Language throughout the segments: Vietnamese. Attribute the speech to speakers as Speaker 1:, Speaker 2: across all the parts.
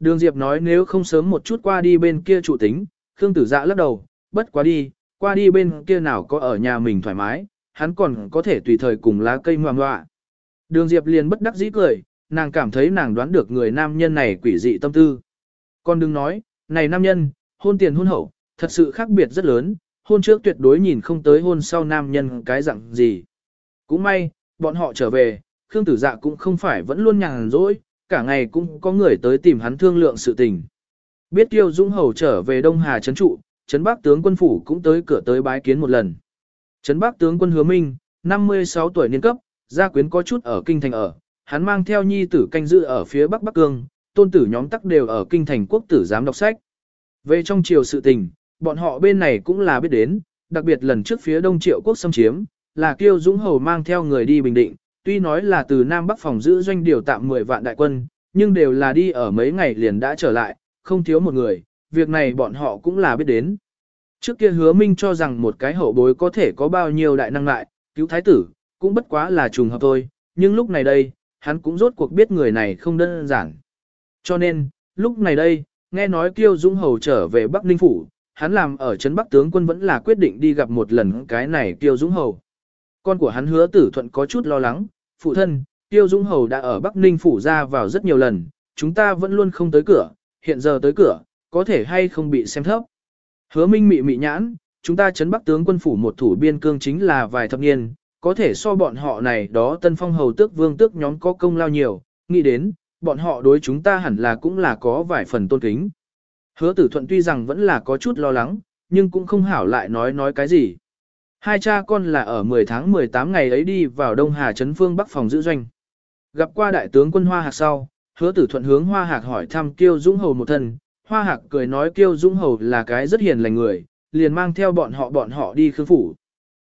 Speaker 1: Đường Diệp nói nếu không sớm một chút qua đi bên kia trụ tính, Khương Tử Dạ lắc đầu, bất quá đi, qua đi bên kia nào có ở nhà mình thoải mái, hắn còn có thể tùy thời cùng lá cây ngoạm ngoạ. Đường Diệp liền bất đắc dĩ cười, nàng cảm thấy nàng đoán được người nam nhân này quỷ dị tâm tư. Còn đừng nói, này nam nhân, hôn tiền hôn hậu, thật sự khác biệt rất lớn, hôn trước tuyệt đối nhìn không tới hôn sau nam nhân cái dạng gì. Cũng may, bọn họ trở về, Khương Tử Dạ cũng không phải vẫn luôn nhàn rỗi, cả ngày cũng có người tới tìm hắn thương lượng sự tình. Biết Tiêu Dũng Hầu trở về Đông Hà Trấn trụ, Trấn Bắc tướng quân phủ cũng tới cửa tới bái kiến một lần. Trấn Bắc tướng quân Hứa Minh, 56 tuổi niên cấp, gia quyến có chút ở kinh thành ở, hắn mang theo nhi tử canh giữ ở phía Bắc Bắc Cương, tôn tử nhóm tắc đều ở kinh thành quốc tử giám đọc sách. Về trong triều sự tình, bọn họ bên này cũng là biết đến, đặc biệt lần trước phía Đông Triệu quốc xâm chiếm, là Kiêu Dũng Hầu mang theo người đi Bình Định, tuy nói là từ Nam Bắc phòng giữ doanh điều tạm 10 vạn đại quân, nhưng đều là đi ở mấy ngày liền đã trở lại, không thiếu một người, việc này bọn họ cũng là biết đến. Trước kia hứa minh cho rằng một cái hậu bối có thể có bao nhiêu đại năng lại, cứu thái tử, cũng bất quá là trùng hợp thôi, nhưng lúc này đây, hắn cũng rốt cuộc biết người này không đơn giản. Cho nên, lúc này đây, nghe nói Kiêu Dũng Hầu trở về Bắc Ninh Phủ, hắn làm ở Trấn Bắc tướng quân vẫn là quyết định đi gặp một lần cái này Kiêu Dũng Hầu. Con của hắn hứa tử thuận có chút lo lắng, phụ thân, Tiêu Dũng Hầu đã ở Bắc Ninh phủ ra vào rất nhiều lần, chúng ta vẫn luôn không tới cửa, hiện giờ tới cửa, có thể hay không bị xem thấp. Hứa Minh mị mị nhãn, chúng ta chấn Bắc tướng quân phủ một thủ biên cương chính là vài thập niên, có thể so bọn họ này đó tân phong hầu tước vương tước nhóm có công lao nhiều, nghĩ đến, bọn họ đối chúng ta hẳn là cũng là có vài phần tôn kính. Hứa tử thuận tuy rằng vẫn là có chút lo lắng, nhưng cũng không hảo lại nói nói cái gì. Hai cha con là ở 10 tháng 18 ngày ấy đi vào Đông Hà Trấn Phương Bắc phòng giữ doanh. Gặp qua đại tướng quân Hoa Hạc sau, hứa tử thuận hướng Hoa Hạc hỏi thăm Kiêu Dũng Hầu một thân. Hoa Hạc cười nói Kiêu Dũng Hầu là cái rất hiền lành người, liền mang theo bọn họ bọn họ đi khương phủ.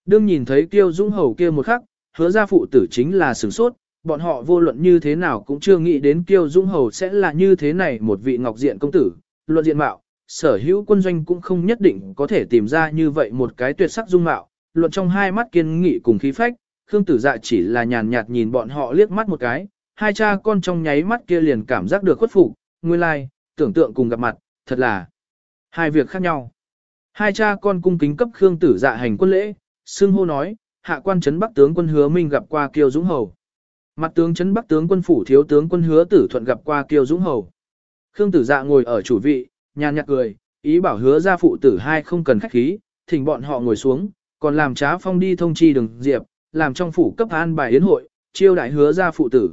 Speaker 1: Đương nhìn thấy Kiêu Dũng Hầu kia một khắc, hứa ra phụ tử chính là sửng sốt, bọn họ vô luận như thế nào cũng chưa nghĩ đến Kiêu Dũng Hầu sẽ là như thế này một vị ngọc diện công tử, luận diện mạo, sở hữu quân doanh cũng không nhất định có thể tìm ra như vậy một cái tuyệt sắc dung mạo, luận trong hai mắt kiên nghị cùng khí phách, Khương Tử Dạ chỉ là nhàn nhạt nhìn bọn họ liếc mắt một cái, hai cha con trong nháy mắt kia liền cảm giác được khuất phục, nguyên lai, like, tưởng tượng cùng gặp mặt, thật là hai việc khác nhau. Hai cha con cung kính cấp Khương Tử Dạ hành quân lễ, xưng hô nói, hạ quan trấn Bắc tướng quân Hứa Minh gặp qua Kiêu Dũng Hầu. Mặt tướng trấn Bắc tướng quân phủ thiếu tướng quân Hứa Tử Thuận gặp qua Kiêu Dũng Hầu. Khương Tử Dạ ngồi ở chủ vị, nhàn nhạt cười, ý bảo hứa gia phụ tử hai không cần khách khí, thỉnh bọn họ ngồi xuống, còn làm trá phong đi thông chi đường diệp, làm trong phủ cấp an bài yến hội, chiêu đại hứa ra phụ tử.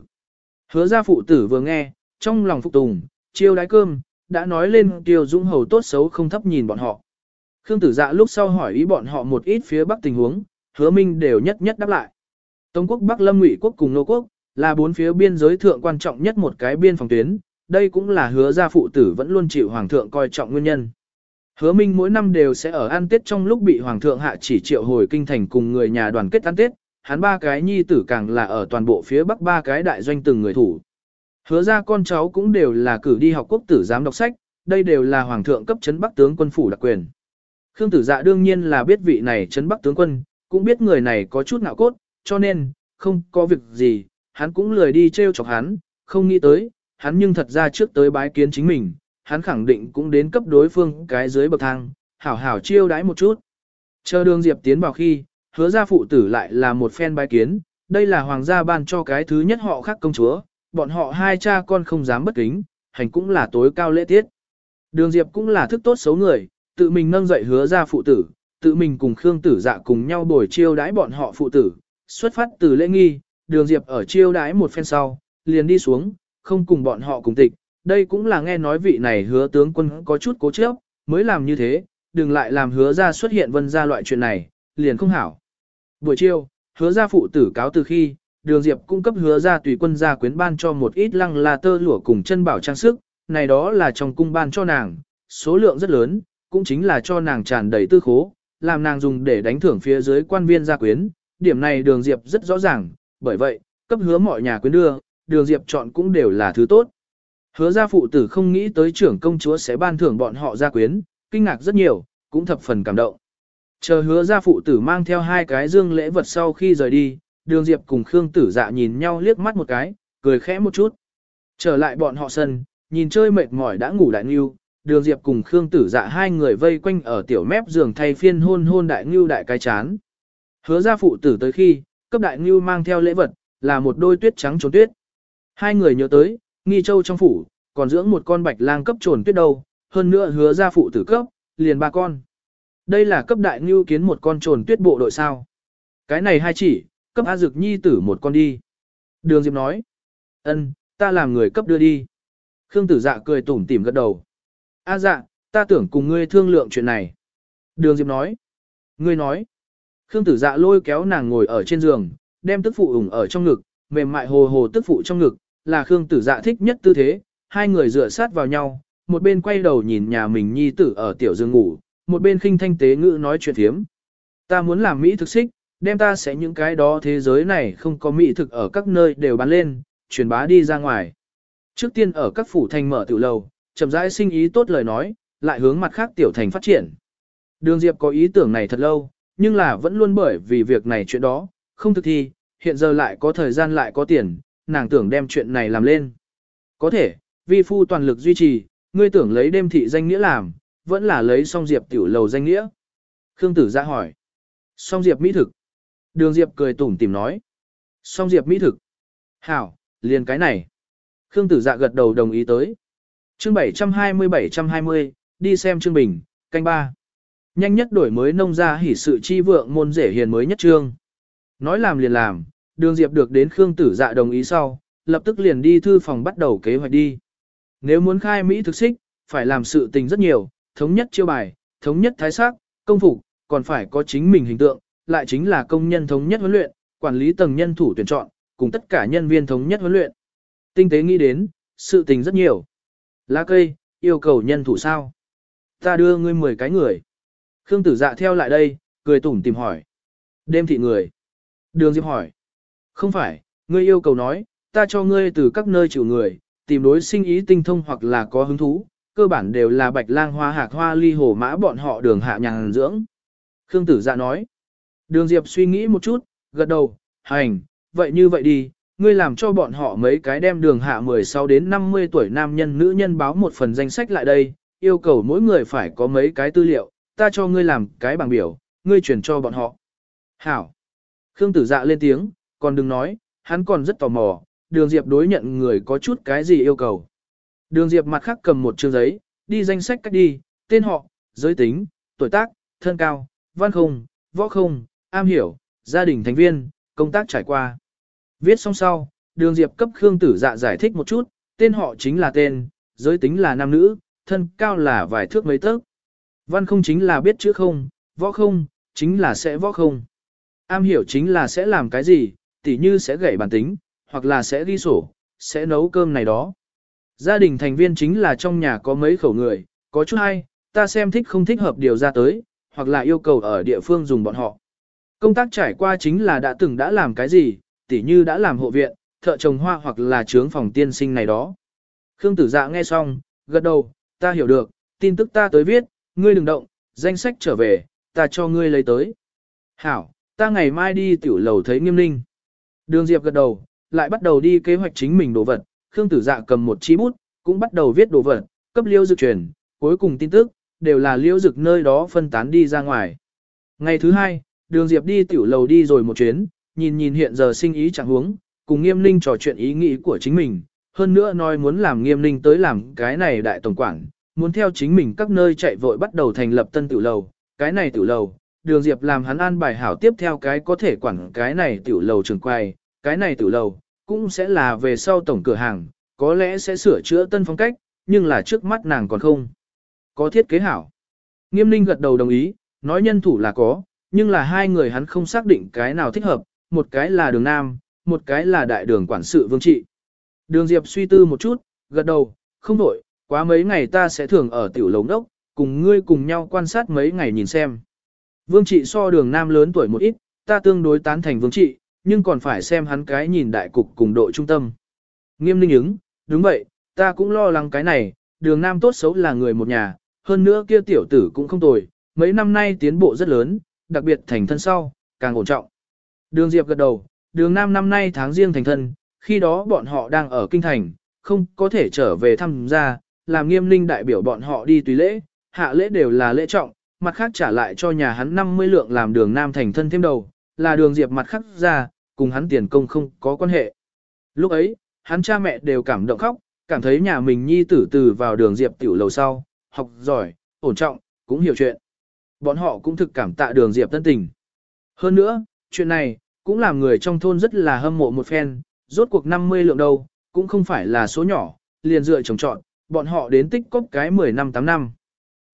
Speaker 1: Hứa ra phụ tử vừa nghe, trong lòng phục tùng, chiêu đái cơm, đã nói lên tiêu dũng hầu tốt xấu không thấp nhìn bọn họ. Khương tử dạ lúc sau hỏi ý bọn họ một ít phía bắc tình huống, hứa minh đều nhất nhất đáp lại. Tống quốc Bắc Lâm Ngụy quốc cùng Nô quốc, là bốn phía biên giới thượng quan trọng nhất một cái biên phòng tuyến, đây cũng là hứa gia phụ tử vẫn luôn chịu hoàng thượng coi trọng nguyên nhân. Hứa Minh mỗi năm đều sẽ ở ăn Tết trong lúc bị Hoàng thượng hạ chỉ triệu hồi kinh thành cùng người nhà đoàn kết ăn Tết, hắn ba cái nhi tử càng là ở toàn bộ phía bắc ba cái đại doanh từng người thủ. Hứa ra con cháu cũng đều là cử đi học quốc tử giám đọc sách, đây đều là Hoàng thượng cấp chấn bắc tướng quân phủ đặc quyền. Khương tử dạ đương nhiên là biết vị này chấn bắc tướng quân, cũng biết người này có chút ngạo cốt, cho nên, không có việc gì, hắn cũng lười đi trêu chọc hắn, không nghĩ tới, hắn nhưng thật ra trước tới bái kiến chính mình, hắn khẳng định cũng đến cấp đối phương cái dưới bậc thang, hảo hảo chiêu đãi một chút. Chờ đường Diệp tiến vào khi, hứa ra phụ tử lại là một phen bái kiến, đây là hoàng gia ban cho cái thứ nhất họ khác công chúa, bọn họ hai cha con không dám bất kính, hành cũng là tối cao lễ tiết. Đường Diệp cũng là thức tốt xấu người, tự mình nâng dậy hứa ra phụ tử, tự mình cùng Khương tử dạ cùng nhau bồi chiêu đãi bọn họ phụ tử, xuất phát từ lễ nghi, đường Diệp ở chiêu đãi một phen sau, liền đi xuống, không cùng bọn họ cùng tịch, đây cũng là nghe nói vị này hứa tướng quân có chút cố chấp, mới làm như thế, đừng lại làm hứa ra xuất hiện vân ra loại chuyện này, liền không hảo. Buổi chiều, hứa ra phụ tử cáo từ khi, đường diệp cung cấp hứa ra tùy quân gia quyến ban cho một ít lăng là tơ lụa cùng chân bảo trang sức, này đó là trong cung ban cho nàng, số lượng rất lớn, cũng chính là cho nàng tràn đầy tư khố, làm nàng dùng để đánh thưởng phía dưới quan viên gia quyến, điểm này đường diệp rất rõ ràng, bởi vậy, cấp hứa mọi nhà quyến đưa, đường diệp chọn cũng đều là thứ tốt. Hứa ra phụ tử không nghĩ tới trưởng công chúa sẽ ban thưởng bọn họ gia quyến, kinh ngạc rất nhiều, cũng thập phần cảm động. Chờ hứa ra phụ tử mang theo hai cái dương lễ vật sau khi rời đi, đường diệp cùng Khương tử dạ nhìn nhau liếc mắt một cái, cười khẽ một chút. Trở lại bọn họ sân, nhìn chơi mệt mỏi đã ngủ đại ngưu, đường diệp cùng Khương tử dạ hai người vây quanh ở tiểu mép giường thay phiên hôn hôn đại ngưu đại cái chán. Hứa ra phụ tử tới khi, cấp đại ngưu mang theo lễ vật, là một đôi tuyết trắng trốn tuyết. Hai người nhớ tới, nghi châu trong phủ, còn dưỡng một con bạch lang cấp trồn tuyết đâu, hơn nữa hứa ra phụ tử cấp, liền ba con. Đây là cấp đại ngưu kiến một con trồn tuyết bộ đội sao. Cái này hai chỉ, cấp A Dực Nhi tử một con đi. Đường Diệp nói, ân, ta làm người cấp đưa đi. Khương tử dạ cười tủm tỉm gật đầu. A dạ, ta tưởng cùng ngươi thương lượng chuyện này. Đường Diệp nói, ngươi nói. Khương tử dạ lôi kéo nàng ngồi ở trên giường, đem tức phụ ủng ở trong ngực, mềm mại hồ hồ tức phụ trong ngực, là Khương tử dạ thích nhất tư thế, hai người dựa sát vào nhau, một bên quay đầu nhìn nhà mình nhi tử ở tiểu giường ngủ, một bên khinh thanh tế ngữ nói chuyện thiếm. Ta muốn làm Mỹ thực xích, đem ta sẽ những cái đó thế giới này không có Mỹ thực ở các nơi đều bán lên, truyền bá đi ra ngoài. Trước tiên ở các phủ thành mở tiểu lầu, chậm rãi sinh ý tốt lời nói, lại hướng mặt khác tiểu thành phát triển. Đường Diệp có ý tưởng này thật lâu, nhưng là vẫn luôn bởi vì việc này chuyện đó, không thực thi, hiện giờ lại có thời gian lại có tiền, nàng tưởng đem chuyện này làm lên. Có thể, vi phu toàn lực duy trì, ngươi tưởng lấy đêm thị danh nghĩa làm, vẫn là lấy song diệp tiểu lầu danh nghĩa. Khương tử ra hỏi. Song diệp mỹ thực. Đường diệp cười tủm tìm nói. Song diệp mỹ thực. Hảo, liền cái này. Khương tử dạ gật đầu đồng ý tới. Chương 720-720, đi xem chương bình, canh ba. Nhanh nhất đổi mới nông gia hỉ sự chi vượng môn rể hiền mới nhất trương. Nói làm liền làm, đường diệp được đến Khương tử dạ đồng ý sau, lập tức liền đi thư phòng bắt đầu kế hoạch đi. Nếu muốn khai Mỹ thực xích, phải làm sự tình rất nhiều, thống nhất chiêu bài, thống nhất thái sắc, công phục, còn phải có chính mình hình tượng, lại chính là công nhân thống nhất huấn luyện, quản lý tầng nhân thủ tuyển chọn, cùng tất cả nhân viên thống nhất huấn luyện. Tinh tế nghĩ đến, sự tình rất nhiều. Lá cây, yêu cầu nhân thủ sao? Ta đưa ngươi 10 cái người. Khương tử dạ theo lại đây, cười tủm tìm hỏi. Đêm thị người. Đường Diệp hỏi. Không phải, ngươi yêu cầu nói, ta cho ngươi từ các nơi chịu người, tìm đối sinh ý tinh thông hoặc là có hứng thú, cơ bản đều là bạch lang hoa hạc hoa ly hồ mã bọn họ đường hạ nhàn dưỡng. Khương tử dạ nói. Đường Diệp suy nghĩ một chút, gật đầu, hành, vậy như vậy đi, ngươi làm cho bọn họ mấy cái đem đường hạ 16 đến 50 tuổi nam nhân nữ nhân báo một phần danh sách lại đây, yêu cầu mỗi người phải có mấy cái tư liệu, ta cho ngươi làm cái bảng biểu, ngươi chuyển cho bọn họ. Hảo. Khương tử dạ lên tiếng, còn đừng nói, hắn còn rất tò mò, đường Diệp đối nhận người có chút cái gì yêu cầu. Đường Diệp mặt khác cầm một chương giấy, đi danh sách cách đi, tên họ, giới tính, tuổi tác, thân cao, văn không, võ không, am hiểu, gia đình thành viên, công tác trải qua. Viết xong sau, đường Diệp cấp Khương Tử Dạ giải thích một chút, tên họ chính là tên, giới tính là nam nữ, thân cao là vài thước mấy tấc. Văn không chính là biết chữ không, võ không, chính là sẽ võ không. Am hiểu chính là sẽ làm cái gì, tỉ như sẽ gậy bản tính, hoặc là sẽ ghi sổ, sẽ nấu cơm này đó. Gia đình thành viên chính là trong nhà có mấy khẩu người, có chút hay, ta xem thích không thích hợp điều ra tới, hoặc là yêu cầu ở địa phương dùng bọn họ. Công tác trải qua chính là đã từng đã làm cái gì, tỉ như đã làm hộ viện, thợ trồng hoa hoặc là trướng phòng tiên sinh này đó. Khương tử dạ nghe xong, gật đầu, ta hiểu được, tin tức ta tới viết, ngươi đừng động, danh sách trở về, ta cho ngươi lấy tới. Hảo, ta ngày mai đi tiểu lầu thấy nghiêm ninh. Đường Diệp gật đầu, lại bắt đầu đi kế hoạch chính mình đồ vật, Khương Tử Dạ cầm một chi bút, cũng bắt đầu viết đồ vật, cấp Liêu Dực truyền, cuối cùng tin tức đều là Liêu Dực nơi đó phân tán đi ra ngoài. Ngày thứ hai, Đường Diệp đi tiểu lầu đi rồi một chuyến, nhìn nhìn hiện giờ sinh ý chẳng huống, cùng Nghiêm Ninh trò chuyện ý nghĩ của chính mình, hơn nữa nói muốn làm Nghiêm Ninh tới làm cái này đại tổng quản, muốn theo chính mình các nơi chạy vội bắt đầu thành lập tân tiểu lầu, cái này tiểu lầu, Đường Diệp làm hắn an bài hảo tiếp theo cái có thể quản cái này tiểu lầu trường quay, cái này tiểu lầu, cũng sẽ là về sau tổng cửa hàng, có lẽ sẽ sửa chữa tân phong cách, nhưng là trước mắt nàng còn không. Có thiết kế hảo. Nghiêm ninh gật đầu đồng ý, nói nhân thủ là có, nhưng là hai người hắn không xác định cái nào thích hợp, một cái là đường Nam, một cái là đại đường quản sự vương trị. Đường Diệp suy tư một chút, gật đầu, không đổi, quá mấy ngày ta sẽ thường ở tiểu lầu đốc, cùng ngươi cùng nhau quan sát mấy ngày nhìn xem. Vương trị so đường Nam lớn tuổi một ít, ta tương đối tán thành vương trị, nhưng còn phải xem hắn cái nhìn đại cục cùng đội trung tâm. Nghiêm ninh ứng, đúng vậy, ta cũng lo lắng cái này, đường nam tốt xấu là người một nhà, hơn nữa kia tiểu tử cũng không tồi, mấy năm nay tiến bộ rất lớn, đặc biệt thành thân sau, càng ổn trọng. Đường Diệp gật đầu, đường nam năm nay tháng riêng thành thân, khi đó bọn họ đang ở kinh thành, không có thể trở về thăm gia, làm nghiêm linh đại biểu bọn họ đi tùy lễ, hạ lễ đều là lễ trọng, mặt khác trả lại cho nhà hắn 50 lượng làm đường nam thành thân thêm đầu, là đường diệp mặt khác ra, cùng hắn tiền công không có quan hệ. Lúc ấy, hắn cha mẹ đều cảm động khóc, cảm thấy nhà mình nhi tử từ vào đường diệp tiểu lầu sau, học giỏi, ổn trọng, cũng hiểu chuyện. Bọn họ cũng thực cảm tạ đường diệp tân tình. Hơn nữa, chuyện này, cũng làm người trong thôn rất là hâm mộ một phen, rốt cuộc 50 lượng đâu, cũng không phải là số nhỏ, liền dựa trồng trọn, bọn họ đến tích cóp cái 10 năm 8 năm.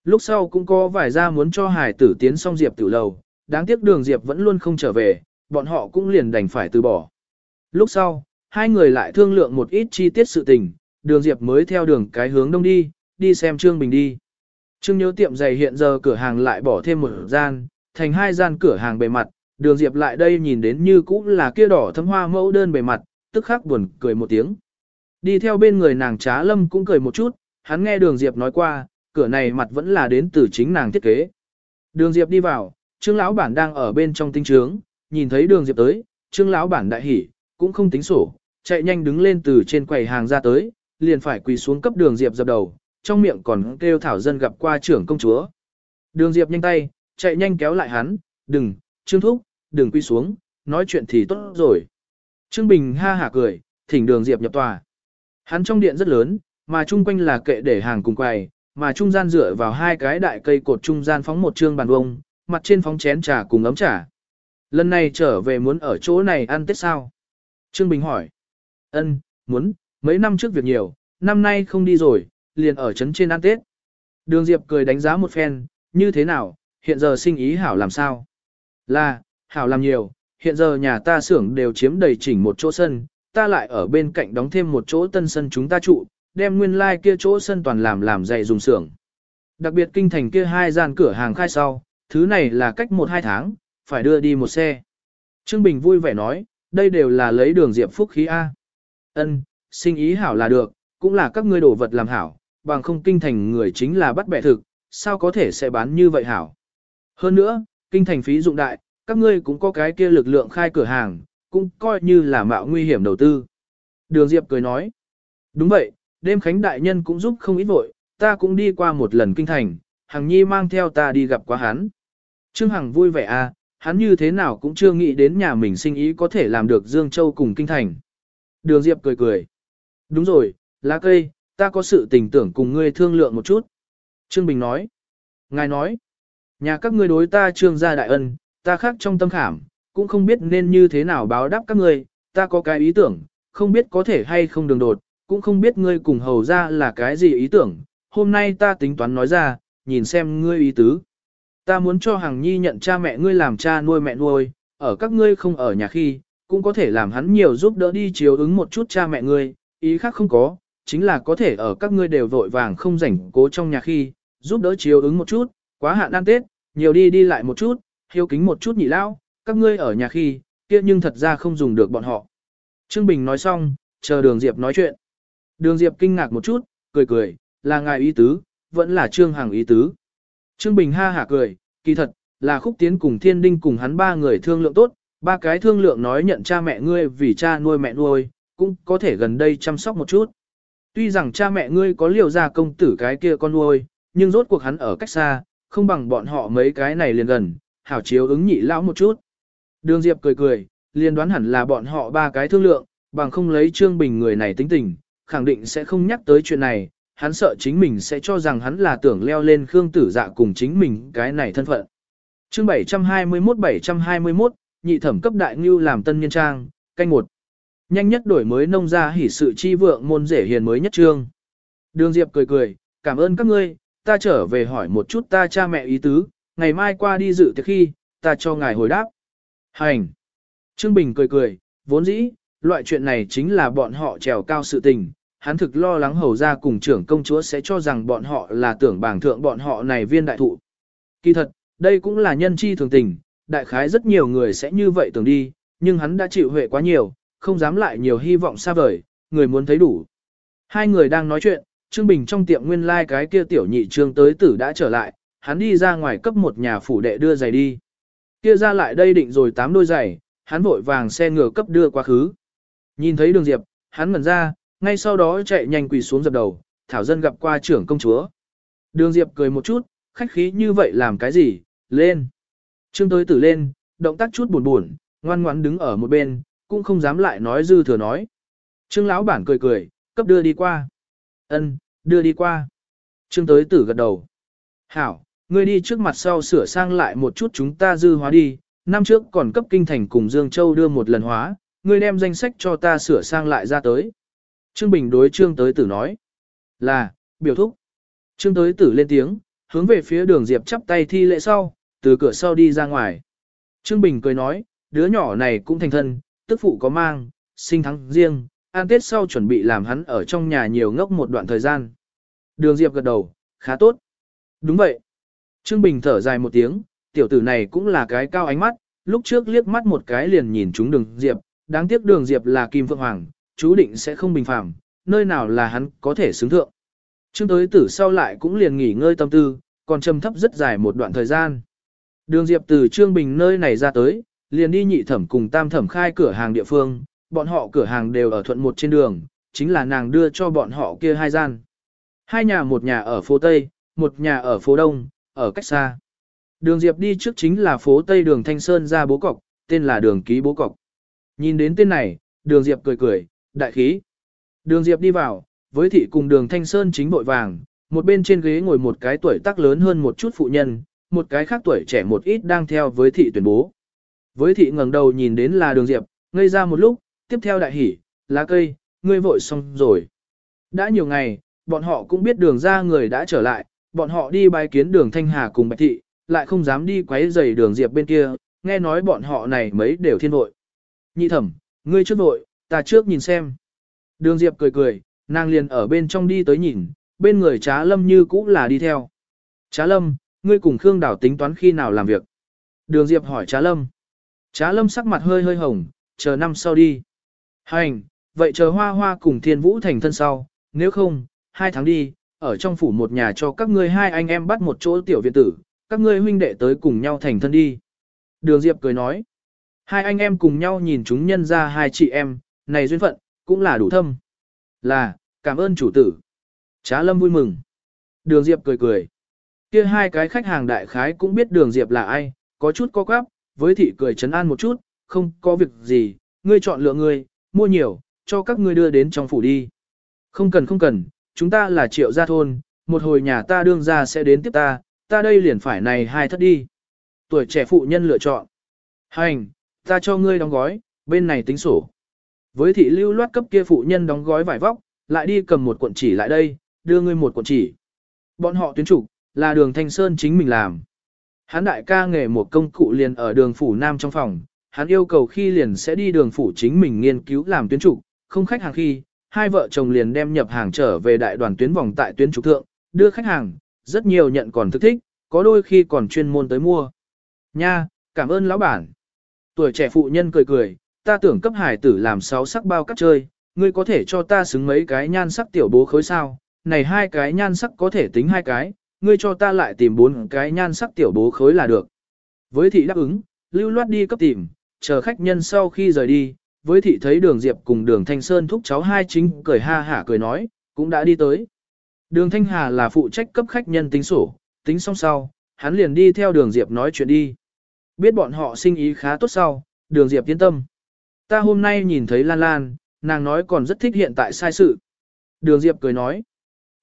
Speaker 1: Lúc sau cũng có vài gia muốn cho hải tử tiến xong Diệp tử lầu, đáng tiếc đường Diệp vẫn luôn không trở về, bọn họ cũng liền đành phải từ bỏ. Lúc sau, hai người lại thương lượng một ít chi tiết sự tình, đường Diệp mới theo đường cái hướng đông đi, đi xem Trương Bình đi. Trương nhớ tiệm giày hiện giờ cửa hàng lại bỏ thêm một gian, thành hai gian cửa hàng bề mặt, đường Diệp lại đây nhìn đến như cũ là kia đỏ thấm hoa mẫu đơn bề mặt, tức khắc buồn cười một tiếng. Đi theo bên người nàng trá lâm cũng cười một chút, hắn nghe đường Diệp nói qua, cửa này mặt vẫn là đến từ chính nàng thiết kế. Đường Diệp đi vào, Trương lão bản đang ở bên trong tinh trướng, nhìn thấy Đường Diệp tới, Trương lão bản đại hỉ, cũng không tính sổ, chạy nhanh đứng lên từ trên quầy hàng ra tới, liền phải quỳ xuống cấp Đường Diệp dập đầu, trong miệng còn kêu thảo dân gặp qua trưởng công chúa. Đường Diệp nhanh tay, chạy nhanh kéo lại hắn, "Đừng, Trương thúc, đừng quỳ xuống, nói chuyện thì tốt rồi." Trương Bình ha hả cười, thỉnh Đường Diệp nhập tòa. Hắn trong điện rất lớn, mà chung quanh là kệ để hàng cùng quầy, mà trung gian dựa vào hai cái đại cây cột trung gian phóng một trương bàn bông, mặt trên phóng chén trà cùng ấm trà. Lần này trở về muốn ở chỗ này ăn Tết sao? Trương Bình hỏi. Ân, muốn, mấy năm trước việc nhiều, năm nay không đi rồi, liền ở trấn trên ăn Tết. Đường Diệp cười đánh giá một phen, như thế nào, hiện giờ sinh ý hảo làm sao? Là, hảo làm nhiều, hiện giờ nhà ta xưởng đều chiếm đầy chỉnh một chỗ sân, ta lại ở bên cạnh đóng thêm một chỗ tân sân chúng ta trụ, đem nguyên lai like kia chỗ sân toàn làm làm dạy dùng xưởng. Đặc biệt kinh thành kia hai gian cửa hàng khai sau, thứ này là cách một hai tháng, phải đưa đi một xe. Trương Bình vui vẻ nói, đây đều là lấy đường diệp phúc khí A. Ân, sinh ý hảo là được, cũng là các ngươi đổ vật làm hảo, bằng không kinh thành người chính là bắt bẻ thực, sao có thể sẽ bán như vậy hảo. Hơn nữa, kinh thành phí dụng đại, các ngươi cũng có cái kia lực lượng khai cửa hàng, cũng coi như là mạo nguy hiểm đầu tư. Đường Diệp cười nói, đúng vậy, đêm khánh đại nhân cũng giúp không ít vội, ta cũng đi qua một lần kinh thành, Hằng Nhi mang theo ta đi gặp quá hắn. Trương Hằng vui vẻ à, hắn như thế nào cũng chưa nghĩ đến nhà mình sinh ý có thể làm được Dương Châu cùng kinh thành. Đường Diệp cười cười. Đúng rồi, lá cây, ta có sự tình tưởng cùng ngươi thương lượng một chút. Trương Bình nói. Ngài nói, nhà các ngươi đối ta trương gia đại ân, ta khác trong tâm khảm, cũng không biết nên như thế nào báo đáp các ngươi, ta có cái ý tưởng, không biết có thể hay không đường đột, cũng không biết ngươi cùng hầu ra là cái gì ý tưởng, hôm nay ta tính toán nói ra, nhìn xem ngươi ý tứ. Ta muốn cho Hằng Nhi nhận cha mẹ ngươi làm cha nuôi mẹ nuôi, ở các ngươi không ở nhà khi, cũng có thể làm hắn nhiều giúp đỡ đi chiếu ứng một chút cha mẹ ngươi, ý khác không có, chính là có thể ở các ngươi đều vội vàng không rảnh cố trong nhà khi, giúp đỡ chiếu ứng một chút, quá hạn ăn Tết, nhiều đi đi lại một chút, hiếu kính một chút nhị lao, các ngươi ở nhà khi, kia nhưng thật ra không dùng được bọn họ. Trương Bình nói xong, chờ đường Diệp nói chuyện. Đường Diệp kinh ngạc một chút, cười cười, là ngài ý tứ, vẫn là Trương Hằng ý tứ. Trương Bình ha hả cười, kỳ thật, là khúc tiến cùng thiên đinh cùng hắn ba người thương lượng tốt, ba cái thương lượng nói nhận cha mẹ ngươi vì cha nuôi mẹ nuôi, cũng có thể gần đây chăm sóc một chút. Tuy rằng cha mẹ ngươi có liều ra công tử cái kia con nuôi, nhưng rốt cuộc hắn ở cách xa, không bằng bọn họ mấy cái này liền gần, hảo chiếu ứng nhị lão một chút. Đường Diệp cười cười, liền đoán hẳn là bọn họ ba cái thương lượng, bằng không lấy Trương Bình người này tính tình, khẳng định sẽ không nhắc tới chuyện này, hắn sợ chính mình sẽ cho rằng hắn là tưởng leo lên Khương Tử Dạ cùng chính mình cái này thân phận. Chương 721-721, nhị thẩm cấp đại ngưu làm tân nhân trang, canh một. Nhanh nhất đổi mới nông gia hỉ sự chi vượng môn rể hiền mới nhất trương. Đường Diệp cười cười, cảm ơn các ngươi, ta trở về hỏi một chút ta cha mẹ ý tứ, ngày mai qua đi dự tiệc khi, ta cho ngài hồi đáp. Hành. Trương Bình cười cười, vốn dĩ, loại chuyện này chính là bọn họ trèo cao sự tình, hắn thực lo lắng hầu ra cùng trưởng công chúa sẽ cho rằng bọn họ là tưởng bảng thượng bọn họ này viên đại thụ. Kỳ thật, đây cũng là nhân chi thường tình, đại khái rất nhiều người sẽ như vậy tưởng đi, nhưng hắn đã chịu huệ quá nhiều, không dám lại nhiều hy vọng xa vời, người muốn thấy đủ. Hai người đang nói chuyện, Trương Bình trong tiệm nguyên lai like cái kia tiểu nhị trương tới tử đã trở lại, hắn đi ra ngoài cấp một nhà phủ đệ đưa giày đi. Kia ra lại đây định rồi tám đôi giày, hắn vội vàng xe ngựa cấp đưa quá khứ. Nhìn thấy đường diệp, hắn ngẩn ra, ngay sau đó chạy nhanh quỳ xuống dập đầu, Thảo Dân gặp qua trưởng công chúa. Đường Diệp cười một chút, khách khí như vậy làm cái gì, lên. Trương tới tử lên, động tác chút buồn buồn, ngoan ngoãn đứng ở một bên, cũng không dám lại nói dư thừa nói. Trương lão bản cười cười, cấp đưa đi qua. Ân, đưa đi qua. Trương tới tử gật đầu. Hảo, ngươi đi trước mặt sau sửa sang lại một chút chúng ta dư hóa đi, năm trước còn cấp kinh thành cùng Dương Châu đưa một lần hóa, ngươi đem danh sách cho ta sửa sang lại ra tới. Trương Bình đối Trương tới tử nói. Là, biểu thúc. Trương tới tử lên tiếng, hướng về phía đường Diệp chắp tay thi lễ sau, từ cửa sau đi ra ngoài. Trương Bình cười nói, đứa nhỏ này cũng thành thân, tức phụ có mang, sinh thắng riêng, an tết sau chuẩn bị làm hắn ở trong nhà nhiều ngốc một đoạn thời gian. Đường Diệp gật đầu, khá tốt. Đúng vậy. Trương Bình thở dài một tiếng, tiểu tử này cũng là cái cao ánh mắt, lúc trước liếc mắt một cái liền nhìn chúng đường Diệp, đáng tiếc đường Diệp là Kim Phượng Hoàng, chú định sẽ không bình phàm, nơi nào là hắn có thể xứng thượng. Trương tới tử sau lại cũng liền nghỉ ngơi tâm tư, còn trầm thấp rất dài một đoạn thời gian. Đường Diệp từ Trương Bình nơi này ra tới, liền đi nhị thẩm cùng tam thẩm khai cửa hàng địa phương, bọn họ cửa hàng đều ở thuận một trên đường, chính là nàng đưa cho bọn họ kia hai gian. Hai nhà một nhà ở phố Tây, một nhà ở phố Đông, ở cách xa. Đường Diệp đi trước chính là phố Tây đường Thanh Sơn ra bố cọc, tên là đường ký bố cọc. Nhìn đến tên này, đường Diệp cười cười, đại khí. Đường Diệp đi vào, với thị cùng đường Thanh Sơn chính bội vàng, một bên trên ghế ngồi một cái tuổi tác lớn hơn một chút phụ nhân, một cái khác tuổi trẻ một ít đang theo với thị tuyển bố. Với thị ngẩng đầu nhìn đến là đường Diệp, ngây ra một lúc, tiếp theo đại hỉ, lá cây, ngươi vội xong rồi. Đã nhiều ngày, bọn họ cũng biết đường ra người đã trở lại, bọn họ đi bái kiến đường Thanh Hà cùng Bạch Thị, lại không dám đi quấy rầy đường Diệp bên kia, nghe nói bọn họ này mấy đều thiên vội. Nhị thẩm, ngươi trước vội, ta trước nhìn xem. Đường Diệp cười cười, nàng liền ở bên trong đi tới nhìn, bên người trá lâm như cũ là đi theo. Trá lâm, ngươi cùng Khương Đảo tính toán khi nào làm việc. Đường Diệp hỏi trá lâm. Trá lâm sắc mặt hơi hơi hồng, chờ năm sau đi. Hành, vậy chờ hoa hoa cùng thiên vũ thành thân sau, nếu không, hai tháng đi, ở trong phủ một nhà cho các ngươi hai anh em bắt một chỗ tiểu viện tử, các ngươi huynh đệ tới cùng nhau thành thân đi. Đường Diệp cười nói, hai anh em cùng nhau nhìn chúng nhân ra hai chị em, này duyên phận, cũng là đủ thâm. Là, cảm ơn chủ tử. Trá lâm vui mừng. Đường Diệp cười cười. Kia hai cái khách hàng đại khái cũng biết đường Diệp là ai, có chút có quáp, với thị cười chấn an một chút, không có việc gì, ngươi chọn lựa ngươi, mua nhiều, cho các ngươi đưa đến trong phủ đi. Không cần không cần, chúng ta là triệu gia thôn, một hồi nhà ta đương ra sẽ đến tiếp ta, ta đây liền phải này hai thất đi. Tuổi trẻ phụ nhân lựa chọn. Hành, ta cho ngươi đóng gói, bên này tính sổ. Với thị lưu loát cấp kia phụ nhân đóng gói vải vóc, lại đi cầm một cuộn chỉ lại đây, đưa ngươi một cuộn chỉ. Bọn họ tuyến trục, là đường Thanh Sơn chính mình làm. Hắn đại ca nghề một công cụ liền ở đường phủ Nam trong phòng, hắn yêu cầu khi liền sẽ đi đường phủ chính mình nghiên cứu làm tuyến trục, không khách hàng khi, hai vợ chồng liền đem nhập hàng trở về đại đoàn tuyến vòng tại tuyến trục thượng, đưa khách hàng, rất nhiều nhận còn thức thích, có đôi khi còn chuyên môn tới mua. Nha, cảm ơn lão bản. Tuổi trẻ phụ nhân cười cười, ta tưởng cấp hải tử làm sáu sắc bao cắt chơi, ngươi có thể cho ta xứng mấy cái nhan sắc tiểu bố khối sao, này hai cái nhan sắc có thể tính hai cái, ngươi cho ta lại tìm bốn cái nhan sắc tiểu bố khối là được. Với thị đáp ứng, lưu loát đi cấp tìm, chờ khách nhân sau khi rời đi, với thị thấy đường Diệp cùng đường Thanh Sơn thúc cháu hai chính cười ha hả cười nói, cũng đã đi tới. Đường Thanh Hà là phụ trách cấp khách nhân tính sổ, tính xong sau, hắn liền đi theo đường Diệp nói chuyện đi. Biết bọn họ sinh ý khá tốt sau, đường Diệp yên tâm. Ta hôm nay nhìn thấy Lan Lan, nàng nói còn rất thích hiện tại sai sự. Đường Diệp cười nói.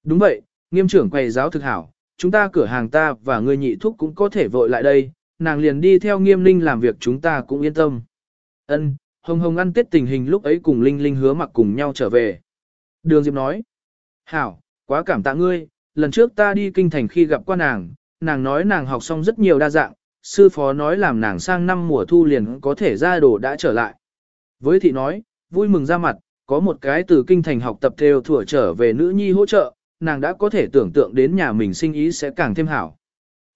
Speaker 1: Đúng vậy, nghiêm trưởng quầy giáo thực hảo, chúng ta cửa hàng ta và người nhị thúc cũng có thể vội lại đây, nàng liền đi theo nghiêm ninh làm việc chúng ta cũng yên tâm. Ân, hồng hồng ăn tết tình hình lúc ấy cùng linh linh hứa mặc cùng nhau trở về. Đường Diệp nói. Hảo, quá cảm tạ ngươi, lần trước ta đi kinh thành khi gặp qua nàng, nàng nói nàng học xong rất nhiều đa dạng, sư phó nói làm nàng sang năm mùa thu liền có thể ra đồ đã trở lại. Với thị nói, vui mừng ra mặt, có một cái từ kinh thành học tập theo thủa trở về nữ nhi hỗ trợ, nàng đã có thể tưởng tượng đến nhà mình sinh ý sẽ càng thêm hảo.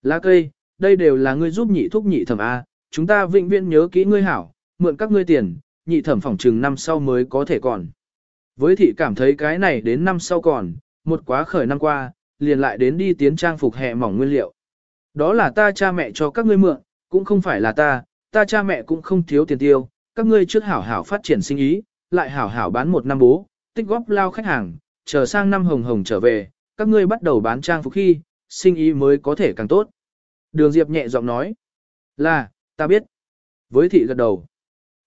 Speaker 1: Lá cây, đây đều là ngươi giúp nhị thúc nhị thẩm A, chúng ta vĩnh viễn nhớ kỹ ngươi hảo, mượn các ngươi tiền, nhị thẩm phòng trừng năm sau mới có thể còn. Với thị cảm thấy cái này đến năm sau còn, một quá khởi năm qua, liền lại đến đi tiến trang phục hè mỏng nguyên liệu. Đó là ta cha mẹ cho các ngươi mượn, cũng không phải là ta, ta cha mẹ cũng không thiếu tiền tiêu, các ngươi trước hảo hảo phát triển sinh ý, lại hảo hảo bán một năm bố, tích góp lao khách hàng, chờ sang năm hồng hồng trở về, các ngươi bắt đầu bán trang phục khi, sinh ý mới có thể càng tốt. Đường Diệp nhẹ giọng nói, là, ta biết. Với thị gật đầu.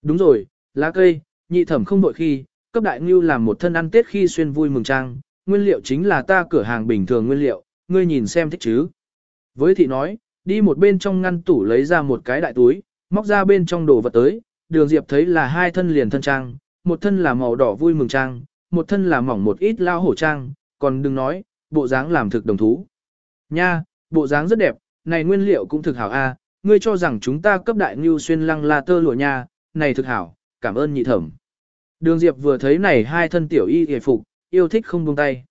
Speaker 1: Đúng rồi, lá cây, nhị thẩm không đội khi, cấp đại ngưu làm một thân ăn tết khi xuyên vui mừng trang, nguyên liệu chính là ta cửa hàng bình thường nguyên liệu, ngươi nhìn xem thích chứ. Với thị nói, đi một bên trong ngăn tủ lấy ra một cái đại túi, móc ra bên trong đồ vật tới, đường diệp thấy là hai thân liền thân trang, một thân là màu đỏ vui mừng trang, một thân là mỏng một ít lao hổ trang, còn đừng nói, bộ dáng làm thực đồng thú. Nha, bộ dáng rất đẹp, này nguyên liệu cũng thực hảo a, ngươi cho rằng chúng ta cấp đại ngưu xuyên lăng là tơ lụa nha, này thực hảo, cảm ơn nhị thẩm. Đường Diệp vừa thấy này hai thân tiểu y hề phục, yêu thích không buông tay.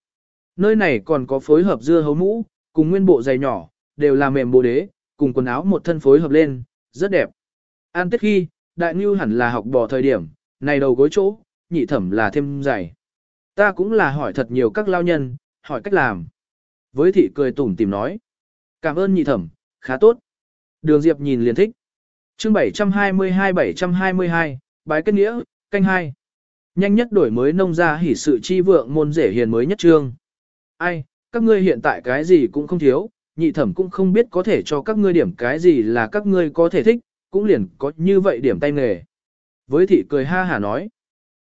Speaker 1: Nơi này còn có phối hợp dưa hấu mũ, cùng nguyên bộ giày nhỏ, đều là mềm bồ đế, cùng quần áo một thân phối hợp lên, rất đẹp. An tết khi, đại ngưu hẳn là học bò thời điểm, này đầu gối chỗ, nhị thẩm là thêm dày. Ta cũng là hỏi thật nhiều các lao nhân, hỏi cách làm. Với thị cười tủm tìm nói. Cảm ơn nhị thẩm, khá tốt. Đường Diệp nhìn liền thích. chương 722-722, bái kết nghĩa, canh hai. Nhanh nhất đổi mới nông gia hỉ sự chi vượng môn rể hiền mới nhất trương. Ai, các ngươi hiện tại cái gì cũng không thiếu, nhị thẩm cũng không biết có thể cho các ngươi điểm cái gì là các ngươi có thể thích, cũng liền có như vậy điểm tay nghề. Với thị cười ha hả nói,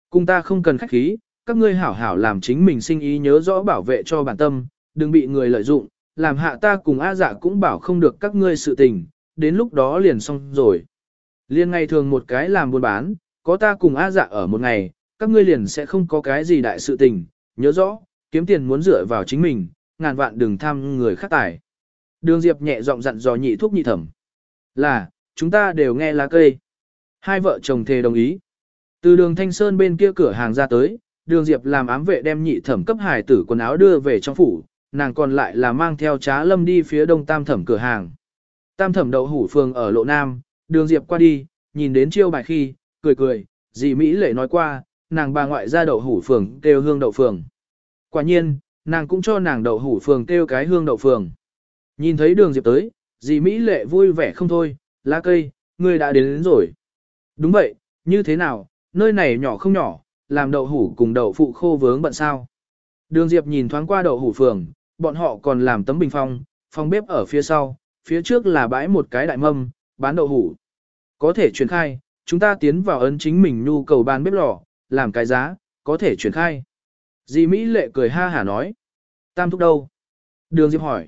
Speaker 1: cùng ta không cần khách khí, các ngươi hảo hảo làm chính mình sinh ý nhớ rõ bảo vệ cho bản tâm, đừng bị người lợi dụng, làm hạ ta cùng A dạ cũng bảo không được các ngươi sự tình, đến lúc đó liền xong rồi. Liên ngày thường một cái làm buôn bán, có ta cùng A dạ ở một ngày, các ngươi liền sẽ không có cái gì đại sự tình, nhớ rõ, kiếm tiền muốn dựa vào chính mình, ngàn vạn đừng tham người khác tài. Đường Diệp nhẹ giọng dặn dò nhị thuốc nhị thẩm. Là, chúng ta đều nghe lá cây. Hai vợ chồng thề đồng ý. Từ đường Thanh Sơn bên kia cửa hàng ra tới, đường Diệp làm ám vệ đem nhị thẩm cấp hải tử quần áo đưa về trong phủ, nàng còn lại là mang theo trá lâm đi phía đông tam thẩm cửa hàng. Tam thẩm đậu hủ phường ở lộ nam, đường Diệp qua đi, nhìn đến chiêu bài khi, cười cười, dì Mỹ lệ nói qua, nàng bà ngoại ra đậu hủ phường kêu hương đậu phường. Quả nhiên, nàng cũng cho nàng đậu hủ phường kêu cái hương đậu phường. Nhìn thấy đường Diệp tới, dì Mỹ lệ vui vẻ không thôi, lá cây, ngươi đã đến, đến rồi. Đúng vậy, như thế nào, nơi này nhỏ không nhỏ, làm đậu hủ cùng đậu phụ khô vướng bận sao. Đường Diệp nhìn thoáng qua đậu hủ phường, bọn họ còn làm tấm bình phong, phòng bếp ở phía sau, phía trước là bãi một cái đại mâm, bán đậu hủ. Có thể chuyển khai, chúng ta tiến vào ấn chính mình nhu cầu bán bếp lò, làm cái giá, có thể chuyển khai. Dì Mỹ lệ cười ha hả nói. Tam thúc đâu? Đường Diệp hỏi.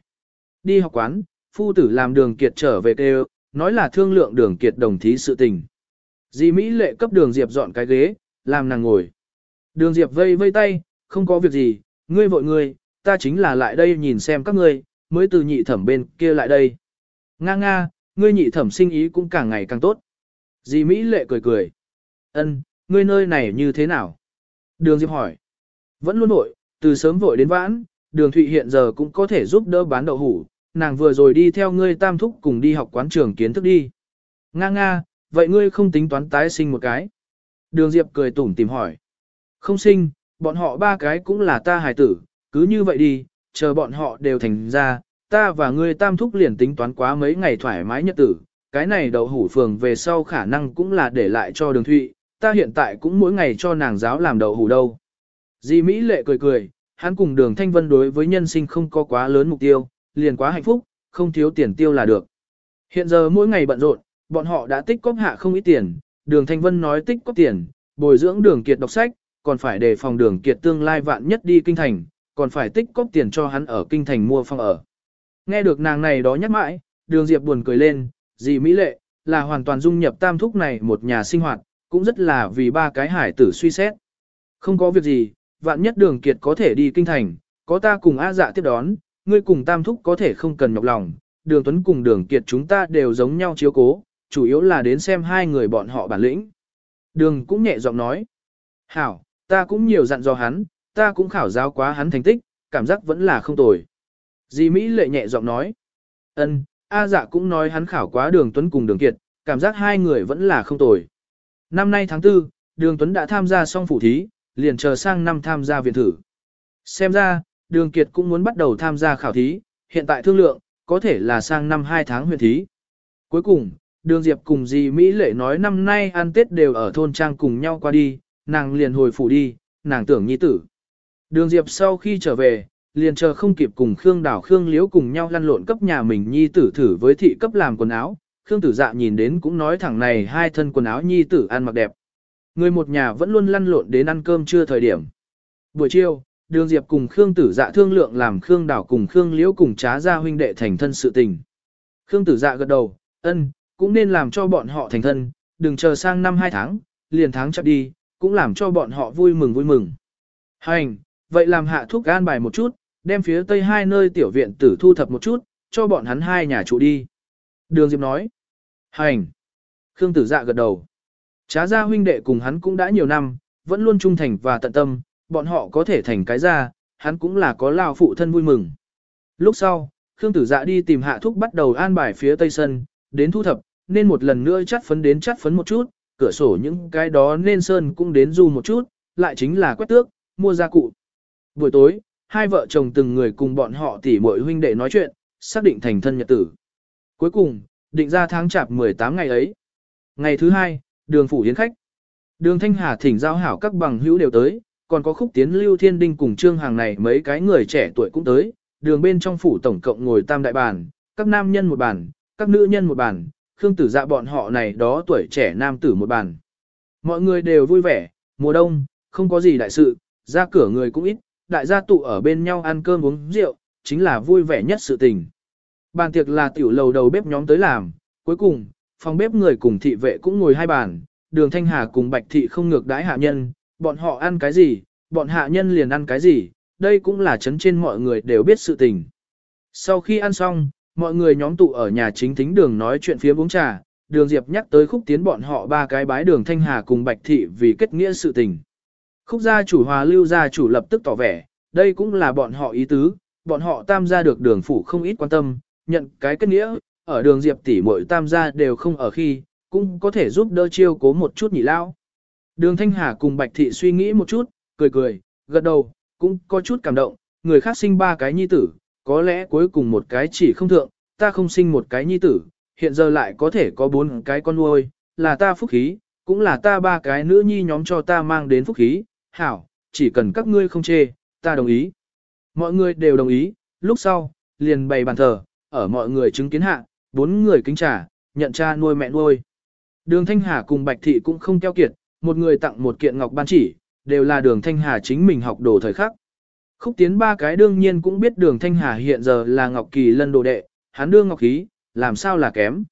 Speaker 1: Đi học quán, phu tử làm đường kiệt trở về kêu, nói là thương lượng đường kiệt đồng thí sự tình. Dì Mỹ lệ cấp đường Diệp dọn cái ghế, làm nàng ngồi. Đường Diệp vây vây tay, không có việc gì, ngươi vội ngươi, ta chính là lại đây nhìn xem các ngươi, mới từ nhị thẩm bên kia lại đây. Nga nga, ngươi nhị thẩm sinh ý cũng càng ngày càng tốt. Dì Mỹ lệ cười cười. Ân, ngươi nơi này như thế nào? Đường Diệp hỏi. Vẫn luôn vội, từ sớm vội đến vãn, đường Thụy hiện giờ cũng có thể giúp đỡ bán đậu hủ, nàng vừa rồi đi theo ngươi tam thúc cùng đi học quán trường kiến thức đi. Nga nga, vậy ngươi không tính toán tái sinh một cái. Đường Diệp cười tủm tìm hỏi. Không sinh, bọn họ ba cái cũng là ta hài tử, cứ như vậy đi, chờ bọn họ đều thành ra, ta và ngươi tam thúc liền tính toán quá mấy ngày thoải mái nhật tử. Cái này đậu hủ phường về sau khả năng cũng là để lại cho đường Thụy, ta hiện tại cũng mỗi ngày cho nàng giáo làm đậu hủ đâu. Di Mỹ lệ cười cười, hắn cùng đường Thanh Vân đối với nhân sinh không có quá lớn mục tiêu, liền quá hạnh phúc, không thiếu tiền tiêu là được. Hiện giờ mỗi ngày bận rộn, bọn họ đã tích cóp hạ không ít tiền, đường Thanh Vân nói tích cóp tiền, bồi dưỡng đường kiệt đọc sách, còn phải đề phòng đường kiệt tương lai vạn nhất đi kinh thành, còn phải tích cóp tiền cho hắn ở kinh thành mua phòng ở. Nghe được nàng này đó nhắc mãi, đường Diệp buồn cười lên, dì Mỹ lệ, là hoàn toàn dung nhập tam thúc này một nhà sinh hoạt, cũng rất là vì ba cái hải tử suy xét. Không có việc gì, vạn nhất đường kiệt có thể đi kinh thành, có ta cùng A dạ tiếp đón, ngươi cùng tam thúc có thể không cần nhọc lòng, đường tuấn cùng đường kiệt chúng ta đều giống nhau chiếu cố, chủ yếu là đến xem hai người bọn họ bản lĩnh. Đường cũng nhẹ giọng nói, hảo, ta cũng nhiều dặn dò hắn, ta cũng khảo giáo quá hắn thành tích, cảm giác vẫn là không tồi. Di Mỹ lệ nhẹ giọng nói, ân, A dạ cũng nói hắn khảo quá đường tuấn cùng đường kiệt, cảm giác hai người vẫn là không tồi. Năm nay tháng 4, đường tuấn đã tham gia xong phủ thí, liền chờ sang năm tham gia viện thử. Xem ra, đường kiệt cũng muốn bắt đầu tham gia khảo thí, hiện tại thương lượng, có thể là sang năm 2 tháng huyện thí. Cuối cùng, đường Diệp cùng dì Mỹ lệ nói năm nay ăn Tết đều ở thôn trang cùng nhau qua đi, nàng liền hồi phủ đi, nàng tưởng nhi tử. Đường Diệp sau khi trở về, liền chờ không kịp cùng Khương Đảo Khương Liễu cùng nhau lăn lộn cấp nhà mình nhi tử thử với thị cấp làm quần áo. Khương Tử Dạ nhìn đến cũng nói thẳng này hai thân quần áo nhi tử ăn mặc đẹp. Người một nhà vẫn luôn lăn lộn đến ăn cơm trưa thời điểm. Buổi chiều, Đường Diệp cùng Khương Tử Dạ thương lượng làm Khương đảo cùng Khương Liễu cùng trá ra huynh đệ thành thân sự tình. Khương Tử Dạ gật đầu, ân, cũng nên làm cho bọn họ thành thân, đừng chờ sang năm hai tháng, liền tháng chậm đi, cũng làm cho bọn họ vui mừng vui mừng. Hành, vậy làm hạ thuốc gan bài một chút, đem phía tây hai nơi tiểu viện tử thu thập một chút, cho bọn hắn hai nhà trụ đi. Đường Diệp nói. Hành. Khương tử dạ gật đầu. Trá gia huynh đệ cùng hắn cũng đã nhiều năm, vẫn luôn trung thành và tận tâm, bọn họ có thể thành cái ra, hắn cũng là có lao phụ thân vui mừng. Lúc sau, Khương tử dạ đi tìm hạ thúc bắt đầu an bài phía tây sân, đến thu thập, nên một lần nữa chắt phấn đến chắt phấn một chút, cửa sổ những cái đó nên sơn cũng đến du một chút, lại chính là quét tước, mua gia cụ. Buổi tối, hai vợ chồng từng người cùng bọn họ tỉ muội huynh đệ nói chuyện, xác định thành thân nhật tử. Cuối cùng, định ra tháng chạp 18 ngày ấy. Ngày thứ hai, đường phủ hiến khách. Đường Thanh Hà thỉnh giao hảo các bằng hữu đều tới, còn có khúc tiến lưu thiên đinh cùng trương hàng này mấy cái người trẻ tuổi cũng tới. Đường bên trong phủ tổng cộng ngồi tam đại bàn, các nam nhân một bàn, các nữ nhân một bàn, khương tử dạ bọn họ này đó tuổi trẻ nam tử một bàn. Mọi người đều vui vẻ, mùa đông, không có gì đại sự, ra cửa người cũng ít, đại gia tụ ở bên nhau ăn cơm uống rượu, chính là vui vẻ nhất sự tình. Bàn tiệc là tiểu lầu đầu bếp nhóm tới làm, cuối cùng, phòng bếp người cùng thị vệ cũng ngồi hai bàn, đường thanh hà cùng bạch thị không ngược đãi hạ nhân, bọn họ ăn cái gì, bọn hạ nhân liền ăn cái gì, đây cũng là chấn trên mọi người đều biết sự tình. Sau khi ăn xong, mọi người nhóm tụ ở nhà chính thính đường nói chuyện phía uống trà, đường diệp nhắc tới khúc tiến bọn họ ba cái bái đường thanh hà cùng bạch thị vì kết nghĩa sự tình. Khúc gia chủ hòa lưu gia chủ lập tức tỏ vẻ, đây cũng là bọn họ ý tứ, bọn họ tam gia được đường phủ không ít quan tâm, nhận cái kết nghĩa, ở đường diệp tỷ muội tam gia đều không ở khi, cũng có thể giúp đỡ chiêu cố một chút nhị lao. Đường Thanh Hà cùng Bạch Thị suy nghĩ một chút, cười cười, gật đầu, cũng có chút cảm động, người khác sinh ba cái nhi tử, có lẽ cuối cùng một cái chỉ không thượng, ta không sinh một cái nhi tử, hiện giờ lại có thể có bốn cái con nuôi, là ta phúc khí, cũng là ta ba cái nữ nhi nhóm cho ta mang đến phúc khí, hảo, chỉ cần các ngươi không chê, ta đồng ý. Mọi người đều đồng ý, lúc sau, liền bày bàn thờ, ở mọi người chứng kiến hạ, bốn người kính trả, nhận cha nuôi mẹ nuôi. Đường Thanh Hà cùng Bạch Thị cũng không keo kiệt, một người tặng một kiện ngọc ban chỉ, đều là đường Thanh Hà chính mình học đồ thời khắc. Khúc tiến ba cái đương nhiên cũng biết đường Thanh Hà hiện giờ là Ngọc Kỳ lân đồ đệ, hắn đưa Ngọc Khí, làm sao là kém.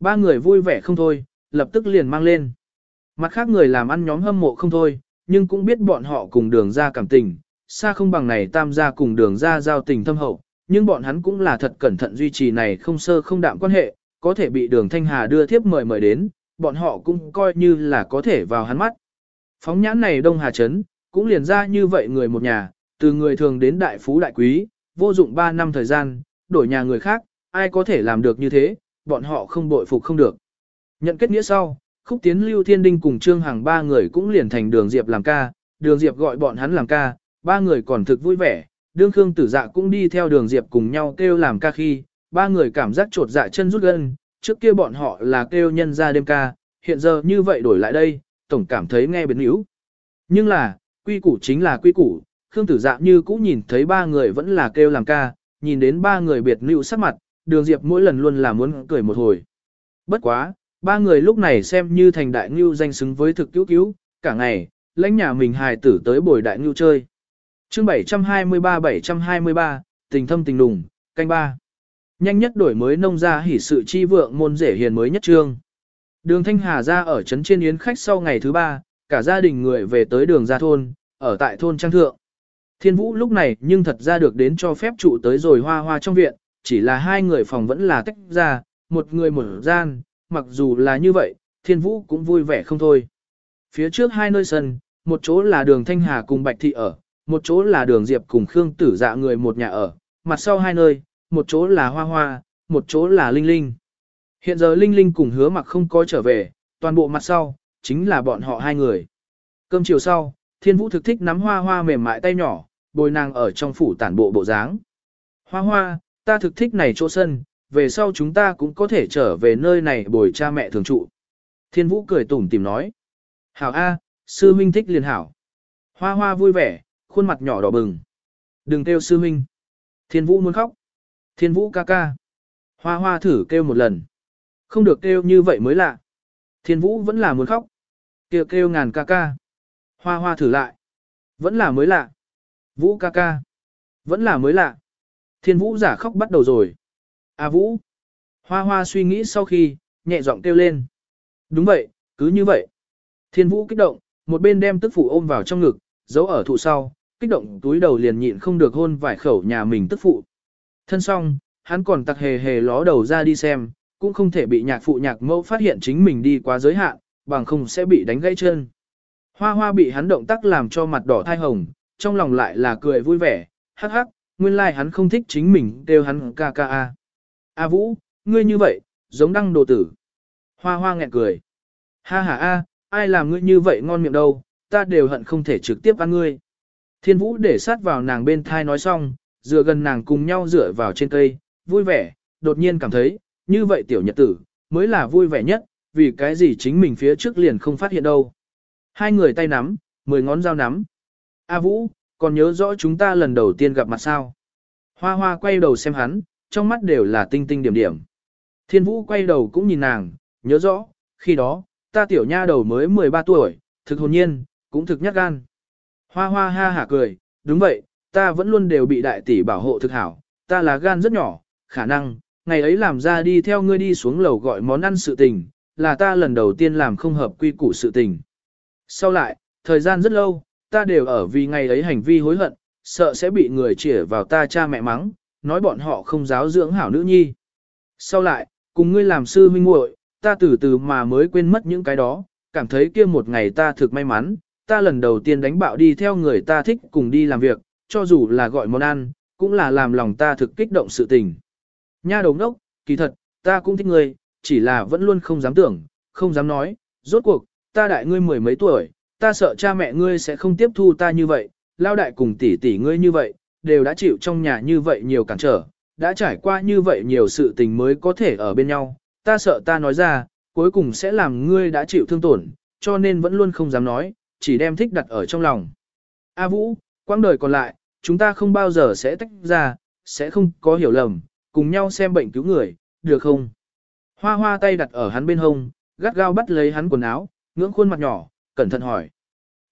Speaker 1: Ba người vui vẻ không thôi, lập tức liền mang lên. Mặt khác người làm ăn nhóm hâm mộ không thôi, nhưng cũng biết bọn họ cùng đường ra cảm tình, xa không bằng này tam gia cùng đường ra giao tình thâm hậu, nhưng bọn hắn cũng là thật cẩn thận duy trì này không sơ không đạm quan hệ, có thể bị đường Thanh Hà đưa thiếp mời mời đến, bọn họ cũng coi như là có thể vào hắn mắt. Phóng nhãn này Đông Hà Trấn, cũng liền ra như vậy người một nhà, từ người thường đến đại phú đại quý, vô dụng 3 năm thời gian, đổi nhà người khác, ai có thể làm được như thế, bọn họ không bội phục không được. Nhận kết nghĩa sau, Khúc Tiến Lưu Thiên Đinh cùng Trương hàng ba người cũng liền thành Đường Diệp làm ca, Đường Diệp gọi bọn hắn làm ca, ba người còn thực vui vẻ, đương Khương Tử Dạ cũng đi theo Đường Diệp cùng nhau kêu làm ca khi, ba người cảm giác trột dạ chân rút gân, trước kia bọn họ là kêu nhân ra đêm ca, hiện giờ như vậy đổi lại đây, tổng cảm thấy nghe biến yếu. Nhưng là, quy củ chính là quy củ, Khương Tử Dạ như cũng nhìn thấy ba người vẫn là kêu làm ca, nhìn đến ba người biệt nữ sắc mặt, Đường Diệp mỗi lần luôn là muốn cười một hồi. Bất quá, Ba người lúc này xem như thành đại ngưu danh xứng với thực cứu cứu, cả ngày, lãnh nhà mình hài tử tới bồi đại ngưu chơi. chương 723-723, tình thâm tình đùng, canh ba. Nhanh nhất đổi mới nông ra hỉ sự chi vượng môn rể hiền mới nhất trương. Đường Thanh Hà ra ở trấn trên yến khách sau ngày thứ ba, cả gia đình người về tới đường ra thôn, ở tại thôn Trang Thượng. Thiên Vũ lúc này nhưng thật ra được đến cho phép trụ tới rồi hoa hoa trong viện, chỉ là hai người phòng vẫn là tách ra, một người một gian, mặc dù là như vậy, thiên vũ cũng vui vẻ không thôi. Phía trước hai nơi sân, một chỗ là đường Thanh Hà cùng Bạch Thị ở, một chỗ là đường Diệp cùng Khương Tử dạ người một nhà ở, mặt sau hai nơi, một chỗ là Hoa Hoa, một chỗ là Linh Linh. Hiện giờ Linh Linh cùng hứa mặc không có trở về, toàn bộ mặt sau, chính là bọn họ hai người. Cơm chiều sau, thiên vũ thực thích nắm Hoa Hoa mềm mại tay nhỏ, bồi nàng ở trong phủ tản bộ bộ dáng. Hoa Hoa, ta thực thích này chỗ sân, về sau chúng ta cũng có thể trở về nơi này bồi cha mẹ thường trụ. Thiên Vũ cười tủm tìm nói. Hảo A, sư huynh thích liền hảo. Hoa hoa vui vẻ, khuôn mặt nhỏ đỏ bừng. Đừng kêu sư huynh. Thiên vũ muốn khóc. Thiên vũ ca ca. Hoa hoa thử kêu một lần. Không được kêu như vậy mới lạ. Thiên vũ vẫn là muốn khóc. Kêu kêu ngàn ca ca. Hoa hoa thử lại. Vẫn là mới lạ. Vũ ca ca. Vẫn là mới lạ. Thiên vũ giả khóc bắt đầu rồi. À vũ. Hoa hoa suy nghĩ sau khi, nhẹ giọng kêu lên. Đúng vậy, cứ như vậy. Thiên vũ kích động, một bên đem tức phụ ôm vào trong ngực, giấu ở thụ sau, kích động túi đầu liền nhịn không được hôn vài khẩu nhà mình tức phụ. Thân xong, hắn còn tặc hề hề ló đầu ra đi xem, cũng không thể bị nhạc phụ nhạc mẫu phát hiện chính mình đi quá giới hạn, bằng không sẽ bị đánh gãy chân. Hoa hoa bị hắn động tác làm cho mặt đỏ thai hồng, trong lòng lại là cười vui vẻ, hắc hắc, nguyên lai like hắn không thích chính mình đều hắn ca ca a. A Vũ, ngươi như vậy, giống đăng đồ tử. Hoa hoa nghẹn cười. Ha ha a, ai làm ngươi như vậy ngon miệng đâu, ta đều hận không thể trực tiếp ăn ngươi. Thiên Vũ để sát vào nàng bên thai nói xong, dựa gần nàng cùng nhau dựa vào trên cây, vui vẻ, đột nhiên cảm thấy, như vậy tiểu nhật tử, mới là vui vẻ nhất, vì cái gì chính mình phía trước liền không phát hiện đâu. Hai người tay nắm, mười ngón dao nắm. A Vũ, còn nhớ rõ chúng ta lần đầu tiên gặp mặt sao? Hoa hoa quay đầu xem hắn, trong mắt đều là tinh tinh điểm điểm. Thiên Vũ quay đầu cũng nhìn nàng, nhớ rõ, khi đó, ta tiểu nha đầu mới 13 tuổi, thực hồn nhiên, cũng thực nhát gan. Hoa hoa ha hả cười, đúng vậy, ta vẫn luôn đều bị đại tỷ bảo hộ thực hảo, ta là gan rất nhỏ, khả năng, ngày ấy làm ra đi theo ngươi đi xuống lầu gọi món ăn sự tình, là ta lần đầu tiên làm không hợp quy củ sự tình. Sau lại, thời gian rất lâu, ta đều ở vì ngày ấy hành vi hối hận, sợ sẽ bị người chỉa vào ta cha mẹ mắng, nói bọn họ không giáo dưỡng hảo nữ nhi. Sau lại, cùng ngươi làm sư huynh muội, ta từ từ mà mới quên mất những cái đó, cảm thấy kia một ngày ta thực may mắn, ta lần đầu tiên đánh bạo đi theo người ta thích cùng đi làm việc, cho dù là gọi món ăn, cũng là làm lòng ta thực kích động sự tình. Nha đồng đốc, kỳ thật, ta cũng thích ngươi, chỉ là vẫn luôn không dám tưởng, không dám nói, rốt cuộc, ta đại ngươi mười mấy tuổi, ta sợ cha mẹ ngươi sẽ không tiếp thu ta như vậy, lao đại cùng tỷ tỷ ngươi như vậy, đều đã chịu trong nhà như vậy nhiều cản trở, đã trải qua như vậy nhiều sự tình mới có thể ở bên nhau, ta sợ ta nói ra, cuối cùng sẽ làm ngươi đã chịu thương tổn, cho nên vẫn luôn không dám nói, chỉ đem thích đặt ở trong lòng. A Vũ, quãng đời còn lại, chúng ta không bao giờ sẽ tách ra, sẽ không có hiểu lầm, cùng nhau xem bệnh cứu người, được không? Hoa hoa tay đặt ở hắn bên hông, gắt gao bắt lấy hắn quần áo, ngưỡng khuôn mặt nhỏ, cẩn thận hỏi.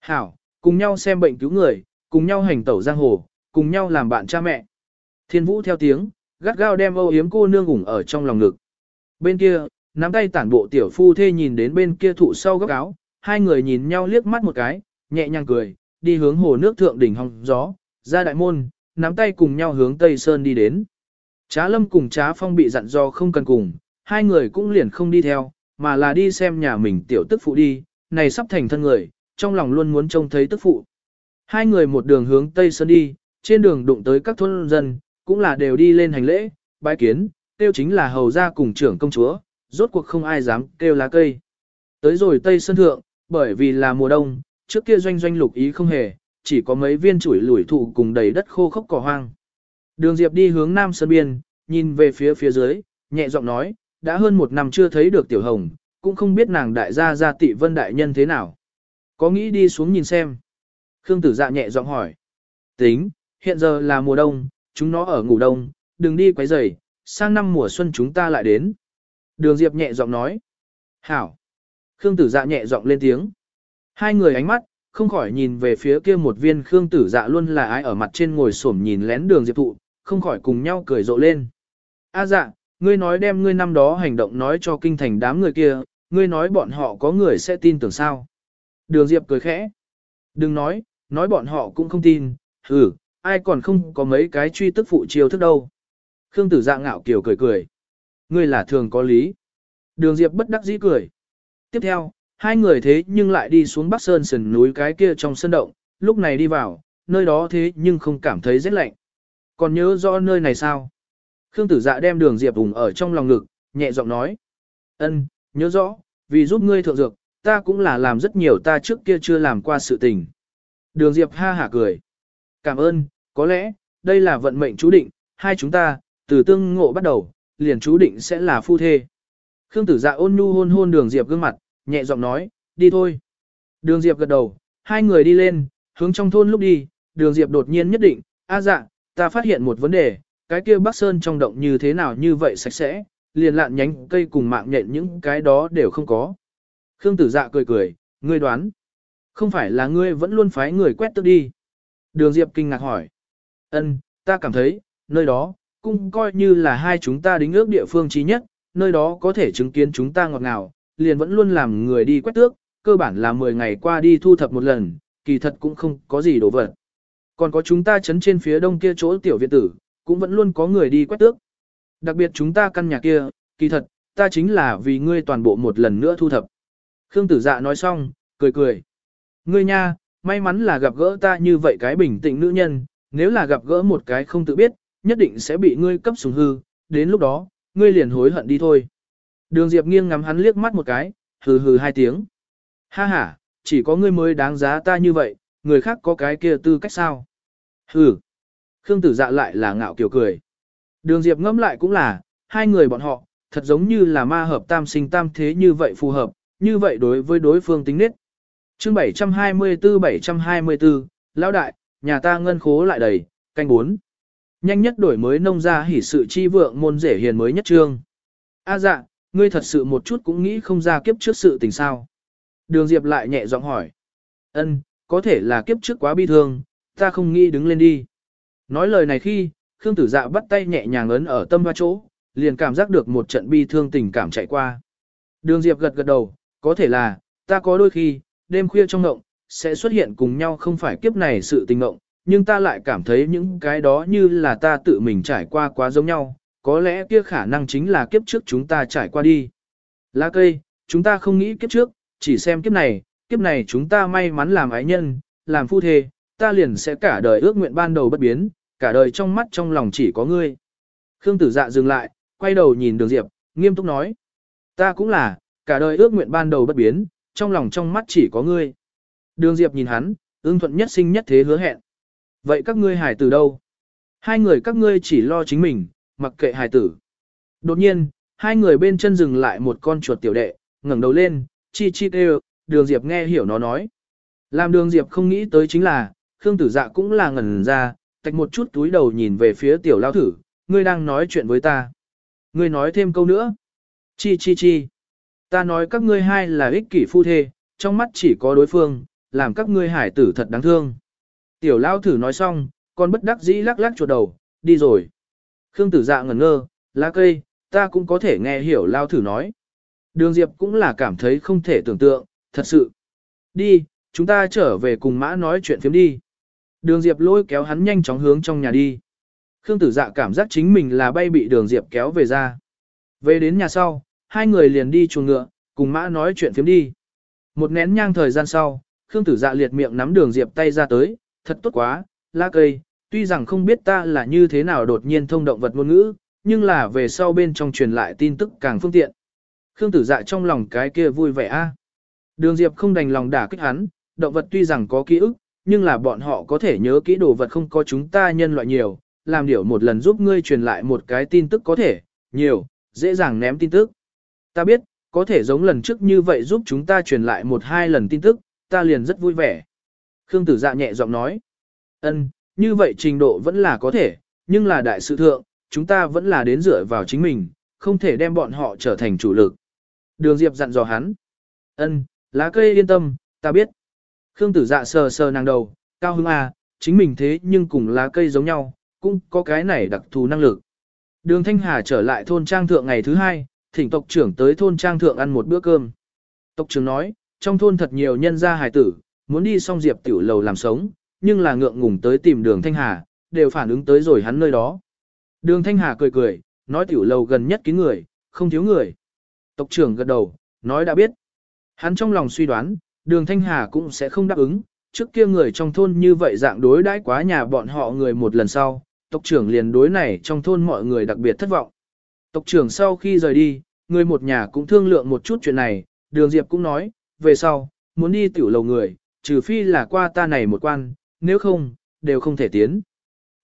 Speaker 1: Hảo, cùng nhau xem bệnh cứu người, cùng nhau hành tẩu giang hồ, cùng nhau làm bạn cha mẹ. Thiên vũ theo tiếng, gắt gao đem âu yếm cô nương ủng ở trong lòng ngực. Bên kia, nắm tay tản bộ tiểu phu thê nhìn đến bên kia thụ sau góc áo, hai người nhìn nhau liếc mắt một cái, nhẹ nhàng cười, đi hướng hồ nước thượng đỉnh hong gió, ra đại môn, nắm tay cùng nhau hướng Tây Sơn đi đến. Trá lâm cùng trá phong bị dặn do không cần cùng, hai người cũng liền không đi theo, mà là đi xem nhà mình tiểu tức phụ đi, này sắp thành thân người, trong lòng luôn muốn trông thấy tức phụ. Hai người một đường hướng Tây Sơn đi, trên đường đụng tới các thôn dân, cũng là đều đi lên hành lễ, bái kiến, tiêu chính là hầu gia cùng trưởng công chúa, rốt cuộc không ai dám kêu lá cây. Tới rồi Tây Sơn Thượng, bởi vì là mùa đông, trước kia doanh doanh lục ý không hề, chỉ có mấy viên chuỗi lủi thụ cùng đầy đất khô khốc cỏ hoang. Đường Diệp đi hướng Nam Sơn Biên, nhìn về phía phía dưới, nhẹ giọng nói, đã hơn một năm chưa thấy được Tiểu Hồng, cũng không biết nàng đại gia gia tị vân đại nhân thế nào. Có nghĩ đi xuống nhìn xem. Khương tử dạ nhẹ giọng hỏi. Tính, hiện giờ là mùa đông, chúng nó ở ngủ đông, đừng đi quấy rầy, sang năm mùa xuân chúng ta lại đến. Đường Diệp nhẹ giọng nói. Hảo. Khương tử dạ nhẹ giọng lên tiếng. Hai người ánh mắt, không khỏi nhìn về phía kia một viên Khương tử dạ luôn là ai ở mặt trên ngồi xổm nhìn lén đường Diệp thụ, không khỏi cùng nhau cười rộ lên. A dạ, ngươi nói đem ngươi năm đó hành động nói cho kinh thành đám người kia, ngươi nói bọn họ có người sẽ tin tưởng sao. Đường Diệp cười khẽ. Đừng nói, nói bọn họ cũng không tin, ừ, ai còn không có mấy cái truy tức phụ chiêu thức đâu. Khương tử dạ ngạo kiều cười cười. Ngươi là thường có lý. Đường Diệp bất đắc dĩ cười. Tiếp theo, hai người thế nhưng lại đi xuống Bắc Sơn sườn núi cái kia trong sân động, lúc này đi vào, nơi đó thế nhưng không cảm thấy rét lạnh. Còn nhớ rõ nơi này sao? Khương tử dạ đem đường Diệp vùng ở trong lòng ngực, nhẹ giọng nói. ân, nhớ rõ, vì giúp ngươi thượng dược, ta cũng là làm rất nhiều ta trước kia chưa làm qua sự tình. Đường Diệp ha hả cười. Cảm ơn, có lẽ, đây là vận mệnh chú định, hai chúng ta, từ tương ngộ bắt đầu, liền chú định sẽ là phu thê. Khương tử dạ ôn nhu hôn hôn đường Diệp gương mặt, nhẹ giọng nói, đi thôi. Đường Diệp gật đầu, hai người đi lên, hướng trong thôn lúc đi, đường Diệp đột nhiên nhất định, a dạ, ta phát hiện một vấn đề, cái kia Bắc Sơn trong động như thế nào như vậy sạch sẽ, liền lạn nhánh cây cùng mạng nhện những cái đó đều không có. Khương tử dạ cười cười, ngươi đoán. Không phải là ngươi vẫn luôn phái người quét tức đi. Đường Diệp kinh ngạc hỏi. Ân, ta cảm thấy, nơi đó, cũng coi như là hai chúng ta đính ước địa phương trí nhất, nơi đó có thể chứng kiến chúng ta ngọt ngào, liền vẫn luôn làm người đi quét tước, cơ bản là 10 ngày qua đi thu thập một lần, kỳ thật cũng không có gì đổ vật. Còn có chúng ta chấn trên phía đông kia chỗ tiểu viện tử, cũng vẫn luôn có người đi quét tước. Đặc biệt chúng ta căn nhà kia, kỳ thật, ta chính là vì ngươi toàn bộ một lần nữa thu thập. Khương tử dạ nói xong, cười cười. Ngươi nha, may mắn là gặp gỡ ta như vậy cái bình tĩnh nữ nhân, nếu là gặp gỡ một cái không tự biết, nhất định sẽ bị ngươi cấp sùng hư, đến lúc đó, ngươi liền hối hận đi thôi. Đường Diệp nghiêng ngắm hắn liếc mắt một cái, hừ hừ hai tiếng. Ha ha, chỉ có ngươi mới đáng giá ta như vậy, người khác có cái kia tư cách sao? Hừ. Khương tử dạ lại là ngạo kiều cười. Đường Diệp ngẫm lại cũng là, hai người bọn họ, thật giống như là ma hợp tam sinh tam thế như vậy phù hợp, như vậy đối với đối phương tính nết. chương 724-724, Lão Đại, nhà ta ngân khố lại đầy, canh 4. Nhanh nhất đổi mới nông ra hỉ sự chi vượng môn rể hiền mới nhất trương. A dạ, ngươi thật sự một chút cũng nghĩ không ra kiếp trước sự tình sao. Đường Diệp lại nhẹ giọng hỏi. Ân, có thể là kiếp trước quá bi thương, ta không nghĩ đứng lên đi. Nói lời này khi, Khương Tử Dạ bắt tay nhẹ nhàng ấn ở tâm hoa chỗ, liền cảm giác được một trận bi thương tình cảm chạy qua. Đường Diệp gật gật đầu, có thể là, ta có đôi khi, đêm khuya trong ngộng, sẽ xuất hiện cùng nhau không phải kiếp này sự tình ngộng, nhưng ta lại cảm thấy những cái đó như là ta tự mình trải qua quá giống nhau, có lẽ kia khả năng chính là kiếp trước chúng ta trải qua đi. Lá cây, chúng ta không nghĩ kiếp trước, chỉ xem kiếp này, kiếp này chúng ta may mắn làm ái nhân, làm phu thê, ta liền sẽ cả đời ước nguyện ban đầu bất biến, cả đời trong mắt trong lòng chỉ có ngươi. Khương tử dạ dừng lại, quay đầu nhìn đường Diệp, nghiêm túc nói. Ta cũng là, cả đời ước nguyện ban đầu bất biến, trong lòng trong mắt chỉ có ngươi. Đường Diệp nhìn hắn, ưng thuận nhất sinh nhất thế hứa hẹn. Vậy các ngươi hài từ đâu? Hai người các ngươi chỉ lo chính mình, mặc kệ hài tử. Đột nhiên, hai người bên chân dừng lại một con chuột tiểu đệ, ngẩng đầu lên, chi chi kêu, đường Diệp nghe hiểu nó nói. Làm đường Diệp không nghĩ tới chính là, Khương tử dạ cũng là ngẩn ra, tạch một chút túi đầu nhìn về phía tiểu lao thử, ngươi đang nói chuyện với ta. Ngươi nói thêm câu nữa. Chi chi chi. Ta nói các ngươi hai là ích kỷ phu thê, trong mắt chỉ có đối phương, làm các ngươi hải tử thật đáng thương. Tiểu lao thử nói xong, còn bất đắc dĩ lắc lắc chuột đầu, đi rồi. Khương tử dạ ngẩn ngơ, lá cây, ta cũng có thể nghe hiểu lao thử nói. Đường Diệp cũng là cảm thấy không thể tưởng tượng, thật sự. Đi, chúng ta trở về cùng mã nói chuyện phiếm đi. Đường Diệp lôi kéo hắn nhanh chóng hướng trong nhà đi. Khương tử dạ cảm giác chính mình là bay bị đường Diệp kéo về ra. Về đến nhà sau, hai người liền đi chuồng ngựa, cùng mã nói chuyện phiếm đi. Một nén nhang thời gian sau, Khương tử dạ liệt miệng nắm đường Diệp tay ra tới, thật tốt quá, lá cây, tuy rằng không biết ta là như thế nào đột nhiên thông động vật ngôn ngữ, nhưng là về sau bên trong truyền lại tin tức càng phương tiện. Khương tử dạ trong lòng cái kia vui vẻ a. Đường Diệp không đành lòng đả kích hắn, động vật tuy rằng có ký ức, nhưng là bọn họ có thể nhớ kỹ đồ vật không có chúng ta nhân loại nhiều, làm điều một lần giúp ngươi truyền lại một cái tin tức có thể, nhiều, dễ dàng ném tin tức. Ta biết, có thể giống lần trước như vậy giúp chúng ta truyền lại một hai lần tin tức, ta liền rất vui vẻ. Khương tử dạ nhẹ giọng nói, ân, như vậy trình độ vẫn là có thể, nhưng là đại sự thượng, chúng ta vẫn là đến dựa vào chính mình, không thể đem bọn họ trở thành chủ lực. Đường Diệp dặn dò hắn, ân, lá cây yên tâm, ta biết. Khương tử dạ sờ sờ nàng đầu, cao hứng à, chính mình thế nhưng cùng lá cây giống nhau, cũng có cái này đặc thù năng lực. Đường Thanh Hà trở lại thôn trang thượng ngày thứ hai, thỉnh tộc trưởng tới thôn trang thượng ăn một bữa cơm. Tộc trưởng nói, trong thôn thật nhiều nhân gia hài tử, muốn đi xong diệp tiểu lầu làm sống, nhưng là ngượng ngùng tới tìm đường Thanh Hà, đều phản ứng tới rồi hắn nơi đó. Đường Thanh Hà cười cười, nói tiểu lầu gần nhất kín người, không thiếu người. Tộc trưởng gật đầu, nói đã biết. Hắn trong lòng suy đoán, đường Thanh Hà cũng sẽ không đáp ứng, trước kia người trong thôn như vậy dạng đối đãi quá nhà bọn họ người một lần sau, tộc trưởng liền đối này trong thôn mọi người đặc biệt thất vọng. Tộc trưởng sau khi rời đi, người một nhà cũng thương lượng một chút chuyện này, đường Diệp cũng nói, về sau, muốn đi tiểu lầu người, trừ phi là qua ta này một quan, nếu không, đều không thể tiến.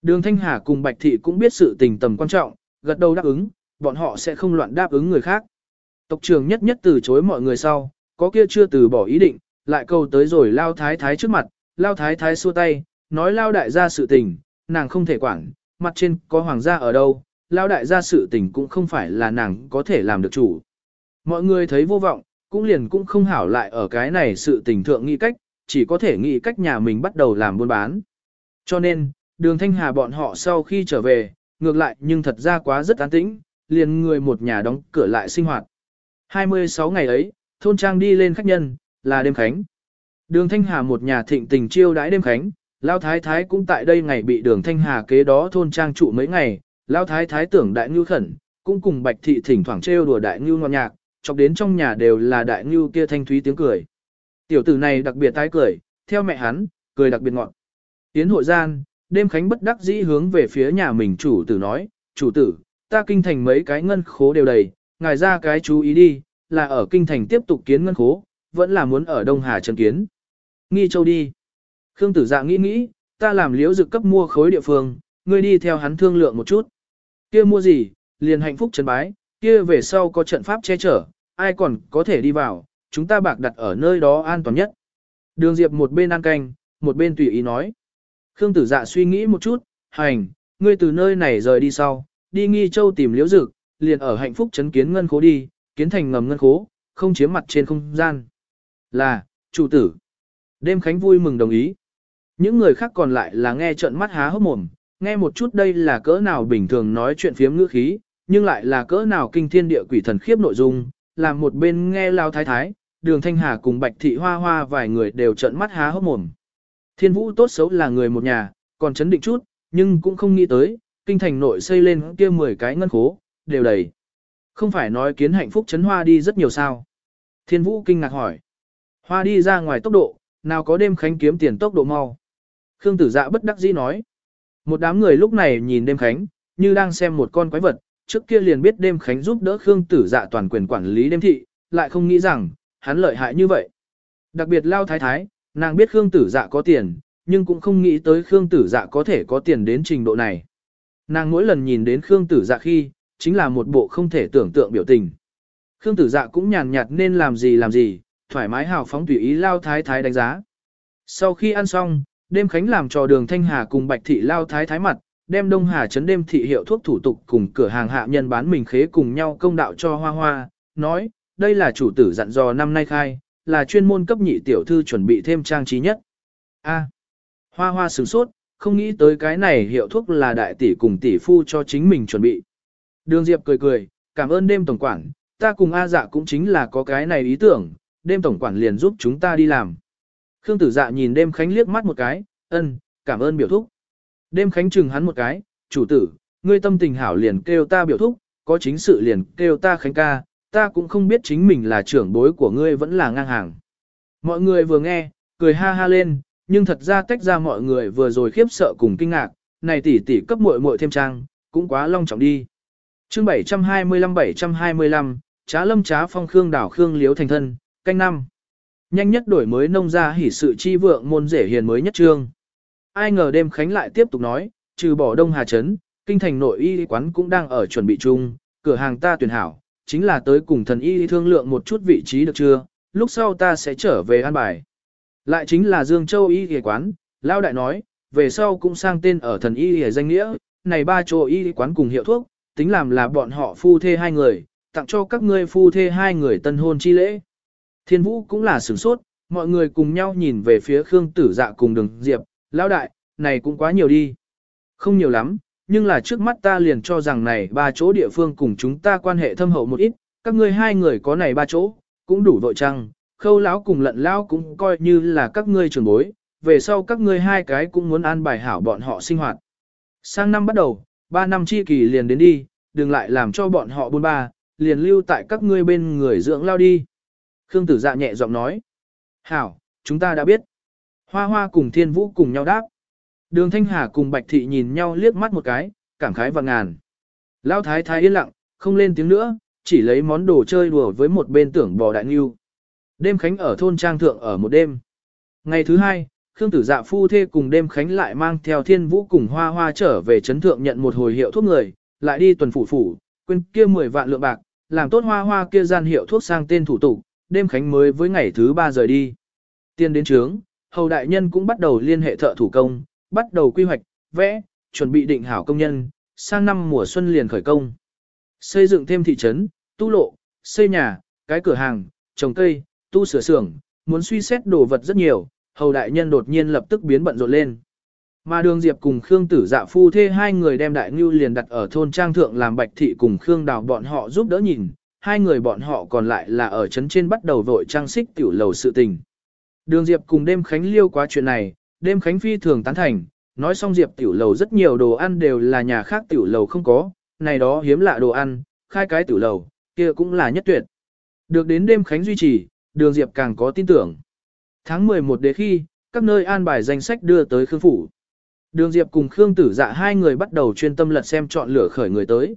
Speaker 1: Đường Thanh Hà cùng Bạch Thị cũng biết sự tình tầm quan trọng, gật đầu đáp ứng, bọn họ sẽ không loạn đáp ứng người khác. Tộc trưởng nhất nhất từ chối mọi người sau, có kia chưa từ bỏ ý định, lại câu tới rồi lao thái thái trước mặt, Lao thái thái xua tay, nói Lao đại gia sự tình, nàng không thể quản, mặt trên có hoàng gia ở đâu, Lao đại gia sự tình cũng không phải là nàng có thể làm được chủ. Mọi người thấy vô vọng, cũng liền cũng không hảo lại ở cái này sự tình thượng nghi cách, chỉ có thể nghĩ cách nhà mình bắt đầu làm buôn bán. Cho nên, đường thanh hà bọn họ sau khi trở về, ngược lại nhưng thật ra quá rất an tĩnh, liền người một nhà đóng cửa lại sinh hoạt. 26 ngày ấy, thôn trang đi lên khách nhân, là đêm khánh. Đường Thanh Hà một nhà thịnh tình chiêu đãi đêm khánh, Lao Thái Thái cũng tại đây ngày bị đường Thanh Hà kế đó thôn trang trụ mấy ngày, Lao Thái Thái tưởng đại ngưu khẩn, cũng cùng Bạch Thị thỉnh thoảng trêu đùa đại ngưu ngọt nhạc, chọc đến trong nhà đều là đại ngưu kia thanh thúy tiếng cười. Tiểu tử này đặc biệt tái cười, theo mẹ hắn, cười đặc biệt ngọn. Tiến hội gian, đêm khánh bất đắc dĩ hướng về phía nhà mình chủ tử nói, chủ tử, ta kinh thành mấy cái ngân khố đều đầy, ngài ra cái chú ý đi, là ở kinh thành tiếp tục kiến ngân khố, vẫn là muốn ở Đông Hà trần kiến. Nghi châu đi. Khương tử dạ nghĩ nghĩ, ta làm liễu dực cấp mua khối địa phương, ngươi đi theo hắn thương lượng một chút. Kia mua gì, liền hạnh phúc trần bái, kia về sau có trận pháp che chở, ai còn có thể đi vào, chúng ta bạc đặt ở nơi đó an toàn nhất. Đường Diệp một bên ăn canh, một bên tùy ý nói. Khương tử dạ suy nghĩ một chút, hành, ngươi từ nơi này rời đi sau, đi nghi châu tìm liễu dực, liền ở hạnh phúc chấn kiến ngân khố đi, kiến thành ngầm ngân khố, không chiếm mặt trên không gian. Là, chủ tử. Đêm Khánh vui mừng đồng ý. Những người khác còn lại là nghe trận mắt há hốc mồm, nghe một chút đây là cỡ nào bình thường nói chuyện phiếm ngữ khí, nhưng lại là cỡ nào kinh thiên địa quỷ thần khiếp nội dung, làm một bên nghe lao thái thái, đường thanh hà cùng bạch thị hoa hoa vài người đều trợn mắt há hốc mồm. Thiên vũ tốt xấu là người một nhà, còn chấn định chút, nhưng cũng không nghĩ tới, kinh thành nội xây lên kia 10 cái ngân khố, đều đầy. Không phải nói kiến hạnh phúc chấn hoa đi rất nhiều sao. Thiên vũ kinh ngạc hỏi. Hoa đi ra ngoài tốc độ, nào có đêm khánh kiếm tiền tốc độ mau. Khương tử dạ bất đắc dĩ nói. Một đám người lúc này nhìn đêm khánh, như đang xem một con quái vật, trước kia liền biết đêm khánh giúp đỡ Khương tử dạ toàn quyền quản lý đêm thị, lại không nghĩ rằng, hắn lợi hại như vậy. Đặc biệt lao thái thái, nàng biết Khương tử dạ có tiền, nhưng cũng không nghĩ tới Khương tử dạ có thể có tiền đến trình độ này. Nàng mỗi lần nhìn đến Khương tử dạ khi, chính là một bộ không thể tưởng tượng biểu tình. Khương tử dạ cũng nhàn nhạt nên làm gì làm gì, thoải mái hào phóng tùy ý lao thái thái đánh giá. Sau khi ăn xong, đêm khánh làm trò đường thanh hà cùng bạch thị lao thái thái mặt, đem đông hà chấn đêm thị hiệu thuốc thủ tục cùng cửa hàng hạ nhân bán mình khế cùng nhau công đạo cho hoa hoa, nói, đây là chủ tử dặn dò năm nay khai, là chuyên môn cấp nhị tiểu thư chuẩn bị thêm trang trí nhất. A. hoa hoa sửng sốt, không nghĩ tới cái này hiệu thuốc là đại tỷ cùng tỷ phu cho chính mình chuẩn bị. Đường Diệp cười cười, cảm ơn đêm tổng quản, ta cùng A dạ cũng chính là có cái này ý tưởng, đêm tổng quản liền giúp chúng ta đi làm. Khương tử dạ nhìn đêm khánh liếc mắt một cái, ân, cảm ơn biểu thúc. Đêm khánh chừng hắn một cái, chủ tử, ngươi tâm tình hảo liền kêu ta biểu thúc, có chính sự liền kêu ta khánh ca, ta cũng không biết chính mình là trưởng bối của ngươi vẫn là ngang hàng. Mọi người vừa nghe, cười ha ha lên, nhưng thật ra tách ra mọi người vừa rồi khiếp sợ cùng kinh ngạc, này tỷ tỷ cấp muội muội thêm trang, cũng quá long trọng đi. Chương 725-725, Trá Lâm Trá Phong Khương đảo Khương Liếu thành thân, canh năm. Nhanh nhất đổi mới nông ra hỉ sự chi vượng môn rể hiền mới nhất trương. Ai ngờ đêm khánh lại tiếp tục nói, trừ bỏ Đông Hà Trấn, kinh thành nội y quán cũng đang ở chuẩn bị chung, cửa hàng ta tuyển hảo, chính là tới cùng thần y thương lượng một chút vị trí được chưa, lúc sau ta sẽ trở về an bài. Lại chính là Dương Châu y y quán, Lao Đại nói, về sau cũng sang tên ở thần y y danh nghĩa, này ba chỗ y quán cùng hiệu thuốc, tính làm là bọn họ phu thê hai người, tặng cho các ngươi phu thê hai người tân hôn chi lễ. Thiên vũ cũng là sửng sốt, mọi người cùng nhau nhìn về phía Khương tử dạ cùng đường diệp, lão đại, này cũng quá nhiều đi. Không nhiều lắm, nhưng là trước mắt ta liền cho rằng này ba chỗ địa phương cùng chúng ta quan hệ thâm hậu một ít, các ngươi hai người có này ba chỗ, cũng đủ vội chăng, khâu lão cùng lận lão cũng coi như là các ngươi trưởng bối, về sau các ngươi hai cái cũng muốn an bài hảo bọn họ sinh hoạt. Sang năm bắt đầu, ba năm chi kỳ liền đến đi, đừng lại làm cho bọn họ buôn ba, liền lưu tại các ngươi bên người dưỡng lao đi. Khương tử dạ nhẹ giọng nói. Hảo, chúng ta đã biết. Hoa hoa cùng thiên vũ cùng nhau đáp. Đường Thanh Hà cùng Bạch Thị nhìn nhau liếc mắt một cái, cảm khái và ngàn. Lão thái thái yên lặng, không lên tiếng nữa, chỉ lấy món đồ chơi đùa với một bên tưởng bò đại nghiêu. Đêm khánh ở thôn trang thượng ở một đêm. Ngày thứ hai, Khương tử dạ phu thê cùng đêm khánh lại mang theo thiên vũ cùng hoa hoa trở về chấn thượng nhận một hồi hiệu thuốc người, lại đi tuần phủ phủ, quên kia 10 vạn lượng bạc, làm tốt hoa hoa kia gian hiệu thuốc sang tên thủ tục, đêm khánh mới với ngày thứ ba rời đi. Tiên đến trướng, hầu đại nhân cũng bắt đầu liên hệ thợ thủ công, bắt đầu quy hoạch, vẽ, chuẩn bị định hảo công nhân, sang năm mùa xuân liền khởi công. Xây dựng thêm thị trấn, tu lộ, xây nhà, cái cửa hàng, trồng cây, tu sửa xưởng, muốn suy xét đồ vật rất nhiều, hầu đại nhân đột nhiên lập tức biến bận rộn lên. Mà đường Diệp cùng Khương Tử Dạ phu thê hai người đem đại ngưu liền đặt ở thôn trang thượng làm bạch thị cùng Khương Đào bọn họ giúp đỡ nhìn, hai người bọn họ còn lại là ở trấn trên bắt đầu vội trang xích tiểu lầu sự tình. Đường Diệp cùng đêm khánh liêu quá chuyện này, đêm khánh phi thường tán thành, nói xong Diệp tiểu lầu rất nhiều đồ ăn đều là nhà khác tiểu lầu không có, này đó hiếm lạ đồ ăn, khai cái tiểu lầu, kia cũng là nhất tuyệt. Được đến đêm khánh duy trì, đường Diệp càng có tin tưởng. Tháng 11 đế khi, các nơi an bài danh sách đưa tới Khương Phủ. Đường Diệp cùng Khương Tử Dạ hai người bắt đầu chuyên tâm lật xem chọn lựa khởi người tới.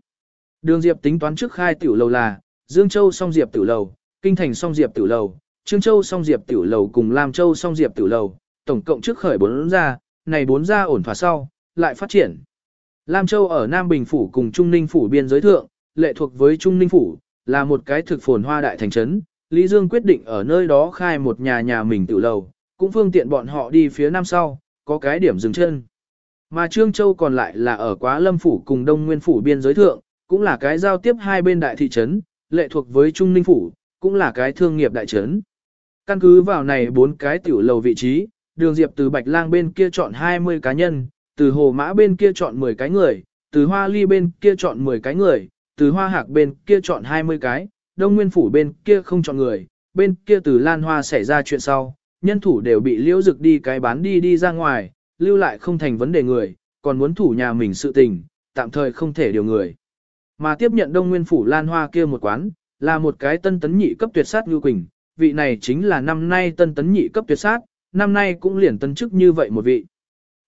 Speaker 1: Đường Diệp tính toán trước khai tiểu lầu là, Dương Châu song Diệp tiểu lầu, Kinh Thành song Diệp tiểu lầu, Trương Châu song Diệp tiểu lầu cùng Lam Châu song Diệp tiểu lầu, tổng cộng trước khởi bốn ra, này bốn ra ổn thỏa sau, lại phát triển. Lam Châu ở Nam Bình Phủ cùng Trung Ninh Phủ biên giới thượng, lệ thuộc với Trung Ninh Phủ, là một cái thực phồn hoa đại thành trấn. Lý Dương quyết định ở nơi đó khai một nhà nhà mình tự lầu, cũng phương tiện bọn họ đi phía nam sau, có cái điểm dừng chân. Mà Trương Châu còn lại là ở Quá Lâm Phủ cùng Đông Nguyên Phủ biên giới thượng, cũng là cái giao tiếp hai bên đại thị trấn, lệ thuộc với Trung Ninh Phủ, cũng là cái thương nghiệp đại trấn. Căn cứ vào này bốn cái tiểu lầu vị trí, đường diệp từ Bạch Lang bên kia chọn 20 cá nhân, từ Hồ Mã bên kia chọn 10 cái người, từ Hoa Ly bên kia chọn 10 cái người, từ Hoa Hạc bên kia chọn 20 cái, Đông Nguyên Phủ bên kia không chọn người, bên kia từ Lan Hoa xảy ra chuyện sau, nhân thủ đều bị liễu dực đi cái bán đi đi ra ngoài, lưu lại không thành vấn đề người, còn muốn thủ nhà mình sự tình, tạm thời không thể điều người. Mà tiếp nhận Đông Nguyên Phủ Lan Hoa kia một quán, là một cái tân tấn nhị cấp tuyệt sát Ngưu Quỳnh, vị này chính là năm nay tân tấn nhị cấp tuyệt sát, năm nay cũng liền tân chức như vậy một vị.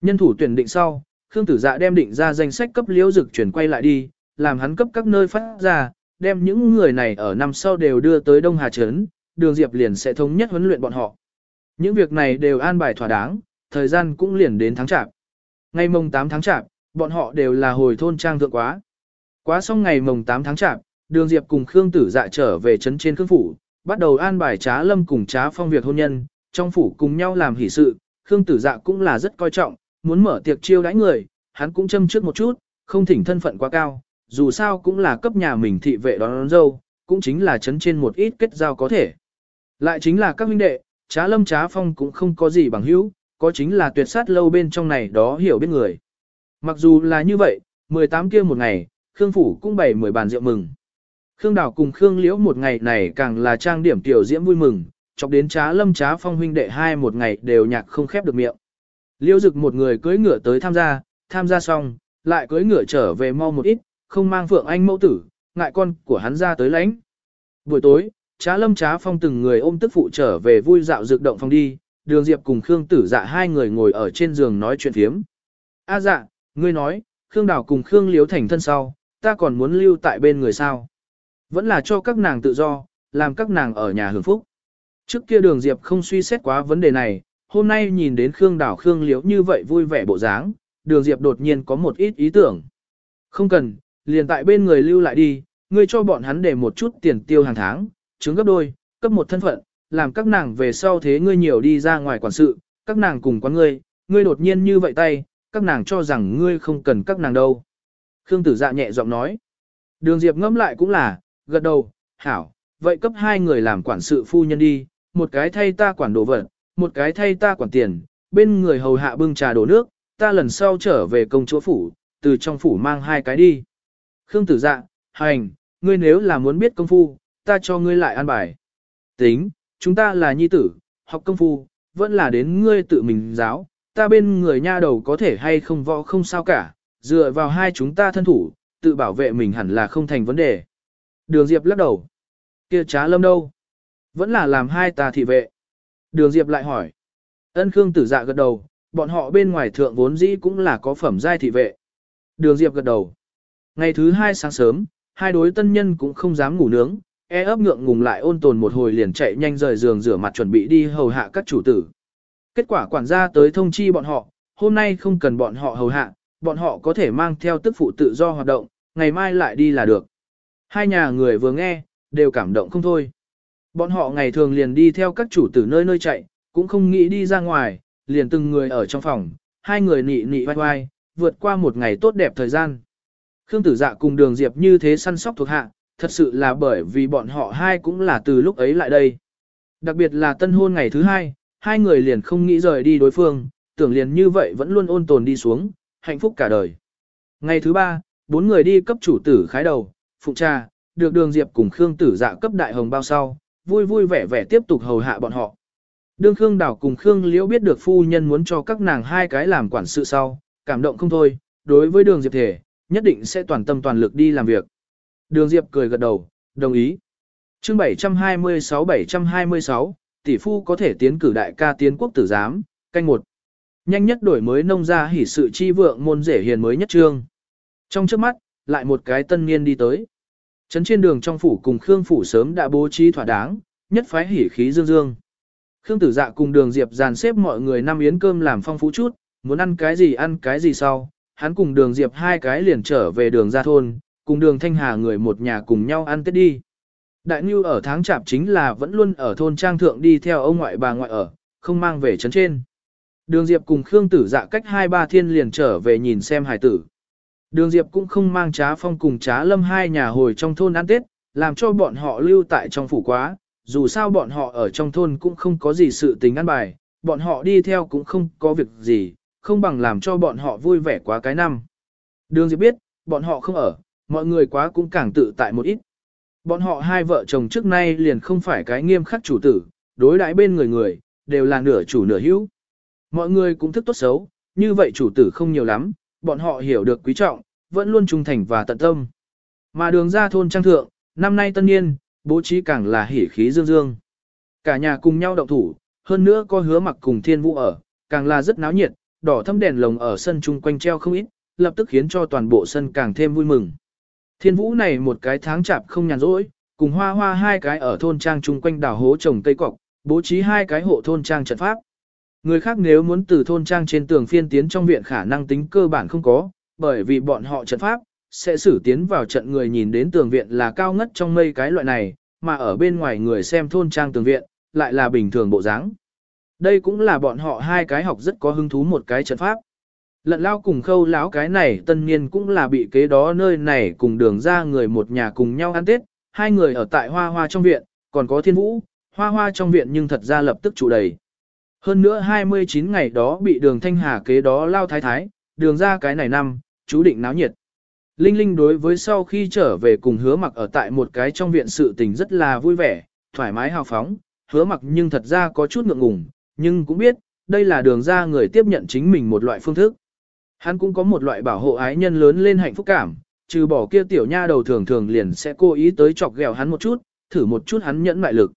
Speaker 1: Nhân thủ tuyển định sau, Khương Tử Dạ đem định ra danh sách cấp liễu dực chuyển quay lại đi, làm hắn cấp các nơi phát ra, đem những người này ở năm sau đều đưa tới Đông Hà Trấn, đường Diệp liền sẽ thống nhất huấn luyện bọn họ. Những việc này đều an bài thỏa đáng, thời gian cũng liền đến tháng chạp. Ngày mồng 8 tháng chạp, bọn họ đều là hồi thôn trang thượng quá. Quá xong ngày mồng 8 tháng chạp, đường Diệp cùng Khương Tử Dạ trở về trấn trên Khương Phủ, bắt đầu an bài trá lâm cùng trá phong việc hôn nhân, trong phủ cùng nhau làm hỷ sự, Khương Tử Dạ cũng là rất coi trọng, muốn mở tiệc chiêu đãi người, hắn cũng châm trước một chút, không thỉnh thân phận quá cao, dù sao cũng là cấp nhà mình thị vệ đón, đón dâu, cũng chính là chấn trên một ít kết giao có thể. Lại chính là các huynh đệ, trá lâm trá phong cũng không có gì bằng hữu, có chính là tuyệt sát lâu bên trong này đó hiểu biết người. Mặc dù là như vậy, 18 kia một ngày, Khương Phủ cũng bày 10 bàn rượu mừng. Khương Đào cùng Khương Liễu một ngày này càng là trang điểm tiểu diễm vui mừng, chọc đến trá lâm trá phong huynh đệ hai một ngày đều nhạc không khép được miệng. Liêu dực một người cưỡi ngựa tới tham gia, tham gia xong, lại cưỡi ngựa trở về mau một ít, không mang Phượng Anh mẫu tử, ngại con của hắn ra tới lãnh. Buổi tối, trá lâm trá phong từng người ôm tức phụ trở về vui dạo dược động phòng đi, đường diệp cùng Khương tử dạ hai người ngồi ở trên giường nói chuyện phiếm. A dạ, ngươi nói, Khương Đào cùng Khương Liếu thành thân sau, ta còn muốn lưu tại bên người sao. Vẫn là cho các nàng tự do, làm các nàng ở nhà hưởng phúc. Trước kia đường diệp không suy xét quá vấn đề này, hôm nay nhìn đến Khương Đảo Khương Liễu như vậy vui vẻ bộ dáng, đường diệp đột nhiên có một ít ý tưởng. Không cần, liền tại bên người lưu lại đi, ngươi cho bọn hắn để một chút tiền tiêu hàng tháng, chứng gấp đôi, cấp một thân phận, làm các nàng về sau thế ngươi nhiều đi ra ngoài quản sự, các nàng cùng quán ngươi, ngươi đột nhiên như vậy tay, các nàng cho rằng ngươi không cần các nàng đâu. Khương tử dạ nhẹ giọng nói. Đường Diệp ngẫm lại cũng là, gật đầu, hảo, vậy cấp hai người làm quản sự phu nhân đi, một cái thay ta quản đồ vật, một cái thay ta quản tiền, bên người hầu hạ bưng trà đổ nước, ta lần sau trở về công chúa phủ, từ trong phủ mang hai cái đi. Khương tử dạ, hành, ngươi nếu là muốn biết công phu, ta cho ngươi lại an bài. Tính, chúng ta là nhi tử, học công phu, vẫn là đến ngươi tự mình giáo, ta bên người nha đầu có thể hay không võ không sao cả, dựa vào hai chúng ta thân thủ, tự bảo vệ mình hẳn là không thành vấn đề. Đường Diệp lắc đầu. kia trá lâm đâu? Vẫn là làm hai tà thị vệ. Đường Diệp lại hỏi. Ân Khương tử dạ gật đầu, bọn họ bên ngoài thượng vốn dĩ cũng là có phẩm giai thị vệ. Đường Diệp gật đầu. Ngày thứ hai sáng sớm, hai đối tân nhân cũng không dám ngủ nướng, e ấp ngượng ngùng lại ôn tồn một hồi liền chạy nhanh rời giường rửa mặt chuẩn bị đi hầu hạ các chủ tử. Kết quả quản gia tới thông chi bọn họ, hôm nay không cần bọn họ hầu hạ, bọn họ có thể mang theo tức phụ tự do hoạt động, ngày mai lại đi là được. Hai nhà người vừa nghe, đều cảm động không thôi. Bọn họ ngày thường liền đi theo các chủ tử nơi nơi chạy, cũng không nghĩ đi ra ngoài, liền từng người ở trong phòng, hai người nị nị vai vai, vượt qua một ngày tốt đẹp thời gian. Khương Tử Dạ cùng Đường Diệp như thế săn sóc thuộc hạ, thật sự là bởi vì bọn họ hai cũng là từ lúc ấy lại đây. Đặc biệt là tân hôn ngày thứ hai, hai người liền không nghĩ rời đi đối phương, tưởng liền như vậy vẫn luôn ôn tồn đi xuống, hạnh phúc cả đời. Ngày thứ ba, bốn người đi cấp chủ tử khái đầu, phụ trà, được đường diệp cùng Khương tử dạ cấp đại hồng bao sau, vui vui vẻ vẻ tiếp tục hầu hạ bọn họ. Đương Khương đào cùng Khương Liễu biết được phu nhân muốn cho các nàng hai cái làm quản sự sau, cảm động không thôi, đối với đường diệp thể, nhất định sẽ toàn tâm toàn lực đi làm việc. Đường diệp cười gật đầu, đồng ý. chương 726-726, tỷ phu có thể tiến cử đại ca tiến quốc tử giám, canh một. Nhanh nhất đổi mới nông gia hỉ sự chi vượng môn rể hiền mới nhất trương. Trong trước mắt, lại một cái tân niên đi tới. Trấn trên đường trong phủ cùng Khương phủ sớm đã bố trí thỏa đáng, nhất phái hỉ khí dương dương. Khương tử dạ cùng đường Diệp dàn xếp mọi người năm yến cơm làm phong phú chút, muốn ăn cái gì ăn cái gì sau. Hắn cùng đường Diệp hai cái liền trở về đường ra thôn, cùng đường Thanh Hà người một nhà cùng nhau ăn tết đi. Đại Nhu ở tháng chạp chính là vẫn luôn ở thôn trang thượng đi theo ông ngoại bà ngoại ở, không mang về trấn trên. Đường Diệp cùng Khương Tử Dạ cách hai ba thiên liền trở về nhìn xem hải tử. Đường Diệp cũng không mang trá phong cùng trá lâm hai nhà hồi trong thôn ăn Tết, làm cho bọn họ lưu tại trong phủ quá, dù sao bọn họ ở trong thôn cũng không có gì sự tình ăn bài, bọn họ đi theo cũng không có việc gì, không bằng làm cho bọn họ vui vẻ quá cái năm. Đường Diệp biết, bọn họ không ở, mọi người quá cũng càng tự tại một ít. Bọn họ hai vợ chồng trước nay liền không phải cái nghiêm khắc chủ tử, đối đãi bên người người, đều là nửa chủ nửa hữu. Mọi người cũng thức tốt xấu, như vậy chủ tử không nhiều lắm, bọn họ hiểu được quý trọng, vẫn luôn trung thành và tận tâm. Mà đường ra thôn trang thượng, năm nay tân niên, bố trí càng là hỉ khí dương dương. Cả nhà cùng nhau động thủ, hơn nữa có hứa mặc cùng thiên vũ ở, càng là rất náo nhiệt, đỏ thâm đèn lồng ở sân chung quanh treo không ít, lập tức khiến cho toàn bộ sân càng thêm vui mừng. Thiên vũ này một cái tháng chạp không nhàn rỗi, cùng hoa hoa hai cái ở thôn trang chung quanh đảo hố trồng cây cọc, bố trí hai cái hộ thôn trang trận pháp. Người khác nếu muốn từ thôn trang trên tường phiên tiến trong viện khả năng tính cơ bản không có, bởi vì bọn họ trận pháp, sẽ xử tiến vào trận người nhìn đến tường viện là cao ngất trong mây cái loại này, mà ở bên ngoài người xem thôn trang tường viện, lại là bình thường bộ dáng. Đây cũng là bọn họ hai cái học rất có hứng thú một cái trận pháp. Lận lao cùng khâu láo cái này tân niên cũng là bị kế đó nơi này cùng đường ra người một nhà cùng nhau ăn tết, hai người ở tại hoa hoa trong viện, còn có thiên vũ, hoa hoa trong viện nhưng thật ra lập tức trụ đầy. Hơn nữa 29 ngày đó bị đường thanh hà kế đó lao thái thái, đường ra cái này năm, chú định náo nhiệt. Linh Linh đối với sau khi trở về cùng hứa mặc ở tại một cái trong viện sự tình rất là vui vẻ, thoải mái hào phóng, hứa mặc nhưng thật ra có chút ngượng ngùng, nhưng cũng biết, đây là đường ra người tiếp nhận chính mình một loại phương thức. Hắn cũng có một loại bảo hộ ái nhân lớn lên hạnh phúc cảm, trừ bỏ kia tiểu nha đầu thường thường liền sẽ cố ý tới chọc ghẹo hắn một chút, thử một chút hắn nhẫn mại lực.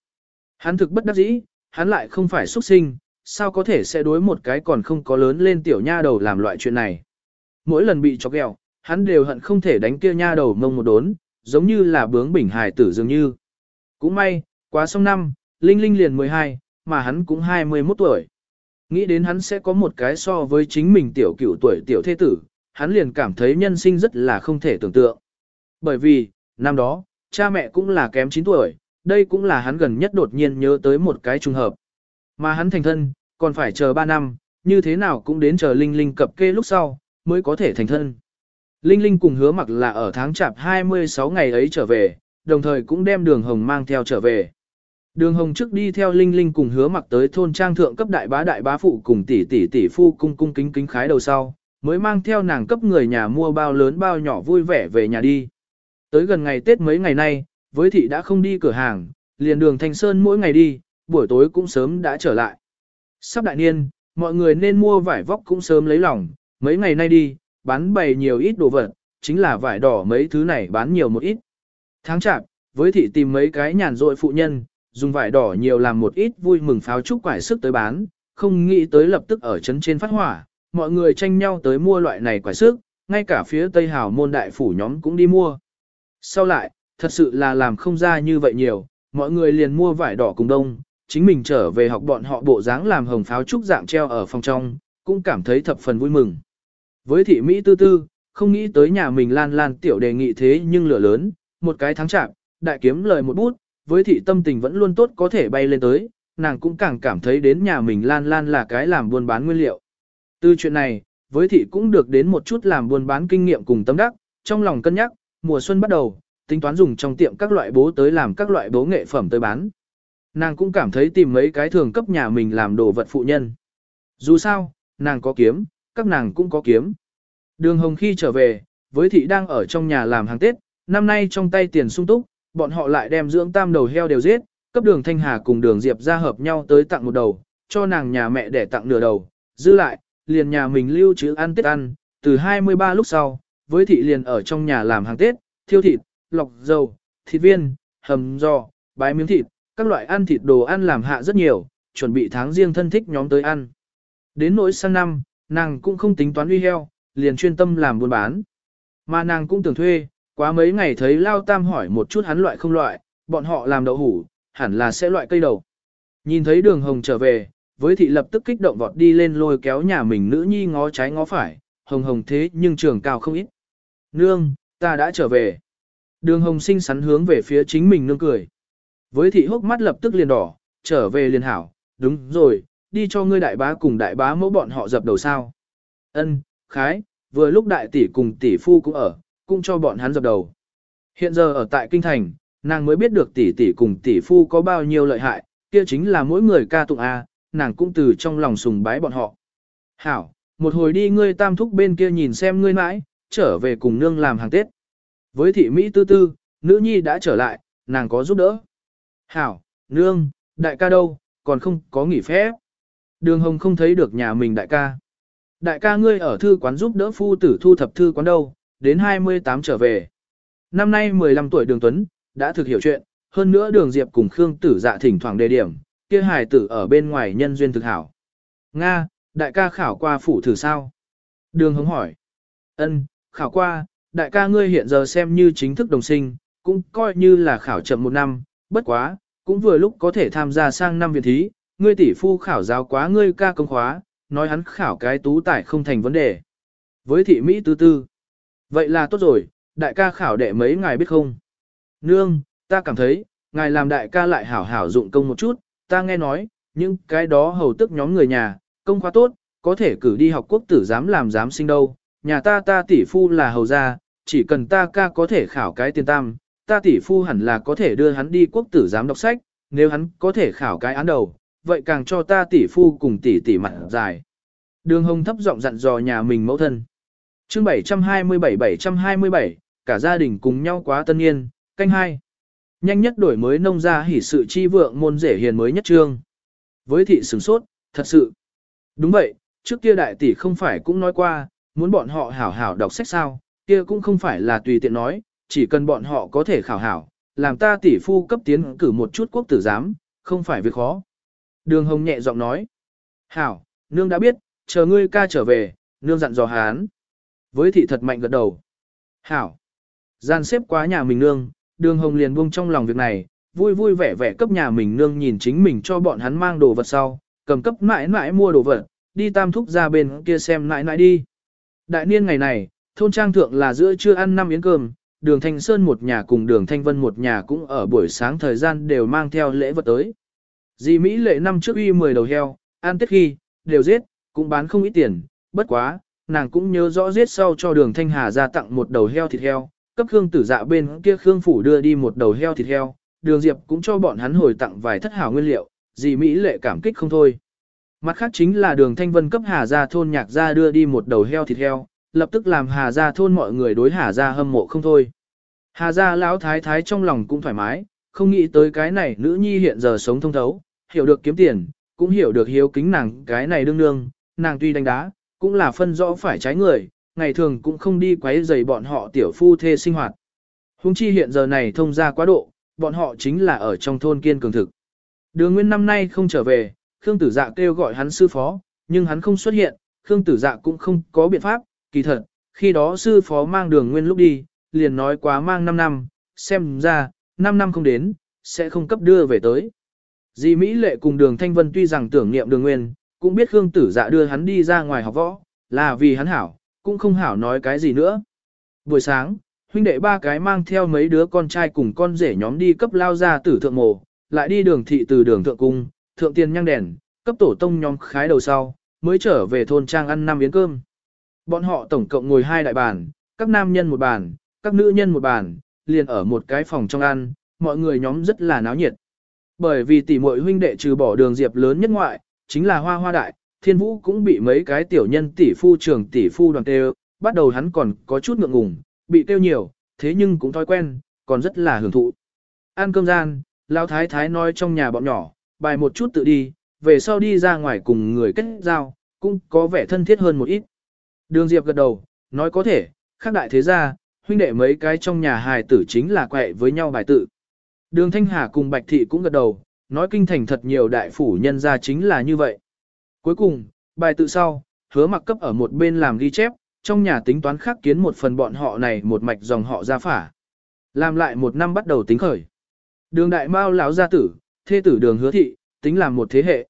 Speaker 1: Hắn thực bất đắc dĩ, hắn lại không phải xuất sinh, sao có thể sẽ đối một cái còn không có lớn lên tiểu nha đầu làm loại chuyện này. Mỗi lần bị chọc ghẹo, hắn đều hận không thể đánh kia nha đầu mông một đốn, giống như là bướng bỉnh hài tử dường như. Cũng may, quá xong năm, Linh Linh liền 12, mà hắn cũng 21 tuổi. Nghĩ đến hắn sẽ có một cái so với chính mình tiểu cửu tuổi tiểu thế tử, hắn liền cảm thấy nhân sinh rất là không thể tưởng tượng. Bởi vì, năm đó, cha mẹ cũng là kém 9 tuổi, đây cũng là hắn gần nhất đột nhiên nhớ tới một cái trùng hợp. Mà hắn thành thân, còn phải chờ 3 năm, như thế nào cũng đến chờ Linh Linh cập kê lúc sau, mới có thể thành thân. Linh Linh cùng hứa mặc là ở tháng chạp 26 ngày ấy trở về, đồng thời cũng đem đường hồng mang theo trở về. Đường hồng trước đi theo Linh Linh cùng hứa mặc tới thôn trang thượng cấp đại bá đại bá phụ cùng tỷ tỷ tỷ phu cung cung kính kính khái đầu sau, mới mang theo nàng cấp người nhà mua bao lớn bao nhỏ vui vẻ về nhà đi. Tới gần ngày Tết mấy ngày nay, với thị đã không đi cửa hàng, liền đường Thanh Sơn mỗi ngày đi, buổi tối cũng sớm đã trở lại. Sắp đại niên, mọi người nên mua vải vóc cũng sớm lấy lòng, mấy ngày nay đi, bán bày nhiều ít đồ vật, chính là vải đỏ mấy thứ này bán nhiều một ít. Tháng chạp, với thị tìm mấy cái nhàn rỗi phụ nhân, dùng vải đỏ nhiều làm một ít vui mừng pháo trúc quải sức tới bán, không nghĩ tới lập tức ở trấn trên phát hỏa, mọi người tranh nhau tới mua loại này quải sức, ngay cả phía Tây Hào môn đại phủ nhóm cũng đi mua. Sau lại, thật sự là làm không ra như vậy nhiều, mọi người liền mua vải đỏ cùng đông, chính mình trở về học bọn họ bộ dáng làm hồng pháo trúc dạng treo ở phòng trong, cũng cảm thấy thập phần vui mừng. Với thị Mỹ tư tư, không nghĩ tới nhà mình lan lan tiểu đề nghị thế nhưng lửa lớn, một cái thắng chạm, đại kiếm lời một bút, với thị tâm tình vẫn luôn tốt có thể bay lên tới, nàng cũng càng cảm thấy đến nhà mình lan lan là cái làm buôn bán nguyên liệu. Từ chuyện này, với thị cũng được đến một chút làm buôn bán kinh nghiệm cùng tâm đắc, trong lòng cân nhắc, mùa xuân bắt đầu, tính toán dùng trong tiệm các loại bố tới làm các loại bố nghệ phẩm tới bán. Nàng cũng cảm thấy tìm mấy cái thường cấp nhà mình làm đồ vật phụ nhân. Dù sao, nàng có kiếm, các nàng cũng có kiếm. Đường Hồng khi trở về, với thị đang ở trong nhà làm hàng Tết, năm nay trong tay tiền sung túc, bọn họ lại đem dưỡng tam đầu heo đều giết, cấp đường Thanh Hà cùng đường Diệp ra hợp nhau tới tặng một đầu, cho nàng nhà mẹ để tặng nửa đầu, giữ lại, liền nhà mình lưu trữ ăn Tết ăn, từ 23 lúc sau, với thị liền ở trong nhà làm hàng Tết, thiêu thịt, lọc dầu, thịt viên, hầm giò, bái miếng thịt, các loại ăn thịt đồ ăn làm hạ rất nhiều, chuẩn bị tháng riêng thân thích nhóm tới ăn. Đến nỗi sang năm, nàng cũng không tính toán uy heo, liền chuyên tâm làm buôn bán. Mà nàng cũng tưởng thuê, quá mấy ngày thấy Lao Tam hỏi một chút hắn loại không loại, bọn họ làm đậu hủ, hẳn là sẽ loại cây đầu. Nhìn thấy đường hồng trở về, với thị lập tức kích động vọt đi lên lôi kéo nhà mình nữ nhi ngó trái ngó phải, hồng hồng thế nhưng trường cao không ít. Nương, ta đã trở về. Đường hồng sinh sắn hướng về phía chính mình nương cười. Với thị hốc mắt lập tức liền đỏ, trở về liền hảo, đúng rồi, đi cho ngươi đại bá cùng đại bá mẫu bọn họ dập đầu sao. Ân, khái, vừa lúc đại tỷ cùng tỷ phu cũng ở, cũng cho bọn hắn dập đầu. Hiện giờ ở tại kinh thành, nàng mới biết được tỷ tỷ cùng tỷ phu có bao nhiêu lợi hại, kia chính là mỗi người ca tụng A, nàng cũng từ trong lòng sùng bái bọn họ. Hảo, một hồi đi ngươi tam thúc bên kia nhìn xem ngươi mãi, trở về cùng nương làm hàng Tết. Với thị Mỹ tư tư, nữ nhi đã trở lại, nàng có giúp đỡ. Hảo, nương, đại ca đâu, còn không có nghỉ phép. Đường hồng không thấy được nhà mình đại ca. Đại ca ngươi ở thư quán giúp đỡ phu tử thu thập thư quán đâu, đến 28 trở về. Năm nay 15 tuổi đường Tuấn, đã thực hiểu chuyện, hơn nữa đường Diệp cùng Khương tử dạ thỉnh thoảng đề điểm, kia hài tử ở bên ngoài nhân duyên thực hảo. Nga, đại ca khảo qua phủ thử sao? Đường Hồng hỏi. Ân, khảo qua, đại ca ngươi hiện giờ xem như chính thức đồng sinh, cũng coi như là khảo chậm một năm, bất quá, cũng vừa lúc có thể tham gia sang năm viện thí, ngươi tỷ phu khảo giáo quá ngươi ca công khóa, nói hắn khảo cái tú tài không thành vấn đề. Với thị Mỹ tư tư, vậy là tốt rồi, đại ca khảo đệ mấy ngài biết không? Nương, ta cảm thấy, ngài làm đại ca lại hảo hảo dụng công một chút, ta nghe nói, những cái đó hầu tức nhóm người nhà, công khóa tốt, có thể cử đi học quốc tử giám làm giám sinh đâu, nhà ta ta tỷ phu là hầu gia, chỉ cần ta ca có thể khảo cái tiền tam, ta tỷ phu hẳn là có thể đưa hắn đi quốc tử giám đọc sách, nếu hắn có thể khảo cái án đầu, vậy càng cho ta tỷ phu cùng tỷ tỷ mặt dài. Đường hồng thấp giọng dặn dò nhà mình mẫu thân. chương 727-727, cả gia đình cùng nhau quá tân niên, canh hai. Nhanh nhất đổi mới nông gia hỉ sự chi vượng môn rể hiền mới nhất trương. Với thị sửng sốt, thật sự. Đúng vậy, trước kia đại tỷ không phải cũng nói qua, muốn bọn họ hảo hảo đọc sách sao, kia cũng không phải là tùy tiện nói, chỉ cần bọn họ có thể khảo hảo, làm ta tỷ phu cấp tiến cử một chút quốc tử giám, không phải việc khó. Đường Hồng nhẹ giọng nói. Hảo, nương đã biết, chờ ngươi ca trở về, nương dặn dò hán. Với thị thật mạnh gật đầu. Hảo. Gian xếp quá nhà mình nương, đường Hồng liền buông trong lòng việc này, vui vui vẻ vẻ cấp nhà mình nương nhìn chính mình cho bọn hắn mang đồ vật sau, cầm cấp mãi mãi mua đồ vật, đi tam thúc ra bên kia xem mãi mãi đi. Đại niên ngày này, thôn trang thượng là giữa trưa ăn năm yến cơm, đường Thanh Sơn một nhà cùng đường Thanh Vân một nhà cũng ở buổi sáng thời gian đều mang theo lễ vật tới. Dì Mỹ lệ năm trước uy 10 đầu heo, ăn tết khi, đều giết, cũng bán không ít tiền, bất quá, nàng cũng nhớ rõ giết sau cho đường Thanh Hà ra tặng một đầu heo thịt heo, cấp Khương tử dạ bên kia Khương Phủ đưa đi một đầu heo thịt heo, đường Diệp cũng cho bọn hắn hồi tặng vài thất hảo nguyên liệu, dì Mỹ lệ cảm kích không thôi. Mặt khác chính là đường Thanh Vân cấp Hà Gia thôn nhạc gia đưa đi một đầu heo thịt heo, lập tức làm Hà Gia thôn mọi người đối Hà Gia hâm mộ không thôi. Hà Gia lão thái thái trong lòng cũng thoải mái, không nghĩ tới cái này nữ nhi hiện giờ sống thông thấu, hiểu được kiếm tiền, cũng hiểu được hiếu kính nàng cái này đương nương, nàng tuy đánh đá, cũng là phân rõ phải trái người, ngày thường cũng không đi quấy rầy bọn họ tiểu phu thê sinh hoạt. Hùng chi hiện giờ này thông ra quá độ, bọn họ chính là ở trong thôn kiên cường thực. Đường Nguyên năm nay không trở về, Khương Tử Dạ kêu gọi hắn sư phó, nhưng hắn không xuất hiện, Khương Tử Dạ cũng không có biện pháp, kỳ thật, khi đó sư phó mang đường Nguyên lúc đi, liền nói quá mang 5 năm, xem ra, 5 năm không đến, sẽ không cấp đưa về tới. Dì Mỹ Lệ cùng đường Thanh Vân tuy rằng tưởng niệm đường Nguyên, cũng biết Khương Tử Dạ đưa hắn đi ra ngoài học võ, là vì hắn hảo, cũng không hảo nói cái gì nữa. Buổi sáng, huynh đệ ba cái mang theo mấy đứa con trai cùng con rể nhóm đi cấp lao ra tử thượng mộ, lại đi đường thị từ đường thượng cung, thượng tiền nhang đèn, cấp tổ tông nhóm khái đầu sau, mới trở về thôn trang ăn năm miếng cơm. Bọn họ tổng cộng ngồi hai đại bàn, các nam nhân một bàn, các nữ nhân một bàn, liền ở một cái phòng trong ăn, mọi người nhóm rất là náo nhiệt. Bởi vì tỷ muội huynh đệ trừ bỏ đường diệp lớn nhất ngoại, chính là hoa hoa đại, thiên vũ cũng bị mấy cái tiểu nhân tỷ phu trưởng tỷ phu đoàn tê bắt đầu hắn còn có chút ngượng ngùng, bị tiêu nhiều, thế nhưng cũng thói quen, còn rất là hưởng thụ. Ăn cơm gian, Lão Thái Thái nói trong nhà bọn nhỏ, bài một chút tự đi, về sau đi ra ngoài cùng người kết giao, cũng có vẻ thân thiết hơn một ít. Đường Diệp gật đầu, nói có thể, khác đại thế gia, huynh đệ mấy cái trong nhà hài tử chính là quẹ với nhau bài tự. Đường Thanh Hà cùng Bạch Thị cũng gật đầu, nói kinh thành thật nhiều đại phủ nhân gia chính là như vậy. Cuối cùng, bài tự sau, hứa mặc cấp ở một bên làm ghi chép, trong nhà tính toán khác kiến một phần bọn họ này một mạch dòng họ ra phả. Làm lại một năm bắt đầu tính khởi. Đường đại mao lão gia tử, thê tử đường hứa thị, tính làm một thế hệ.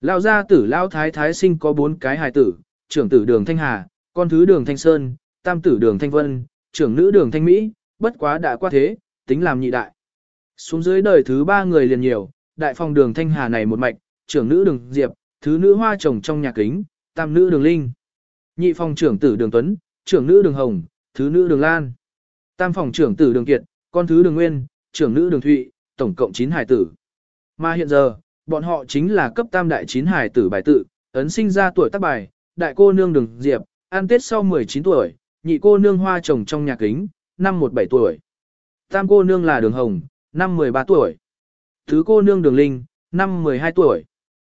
Speaker 1: Lão gia tử lão thái thái sinh có bốn cái hài tử, trưởng tử đường thanh hà, con thứ đường thanh sơn, tam tử đường thanh vân, trưởng nữ đường thanh mỹ, bất quá đã qua thế, tính làm nhị đại. Xuống dưới đời thứ ba người liền nhiều, đại phòng đường thanh hà này một mạch, trưởng nữ đường diệp, thứ nữ hoa chồng trong nhà kính, tam nữ đường linh. Nhị phòng trưởng tử đường tuấn, trưởng nữ đường hồng, thứ nữ đường lan. Tam phòng trưởng tử đường kiệt, con thứ đường nguyên, trưởng nữ đường thụy, tổng cộng 9 hải tử. Mà hiện giờ, bọn họ chính là cấp tam đại 9 hải tử bài tự, ấn sinh ra tuổi tác bài, đại cô nương đường diệp, ăn tết sau 19 tuổi, nhị cô nương hoa trồng trong nhà kính, năm 17 tuổi. Tam cô nương là đường hồng, năm 13 tuổi. Thứ cô nương đường linh, năm 12 tuổi.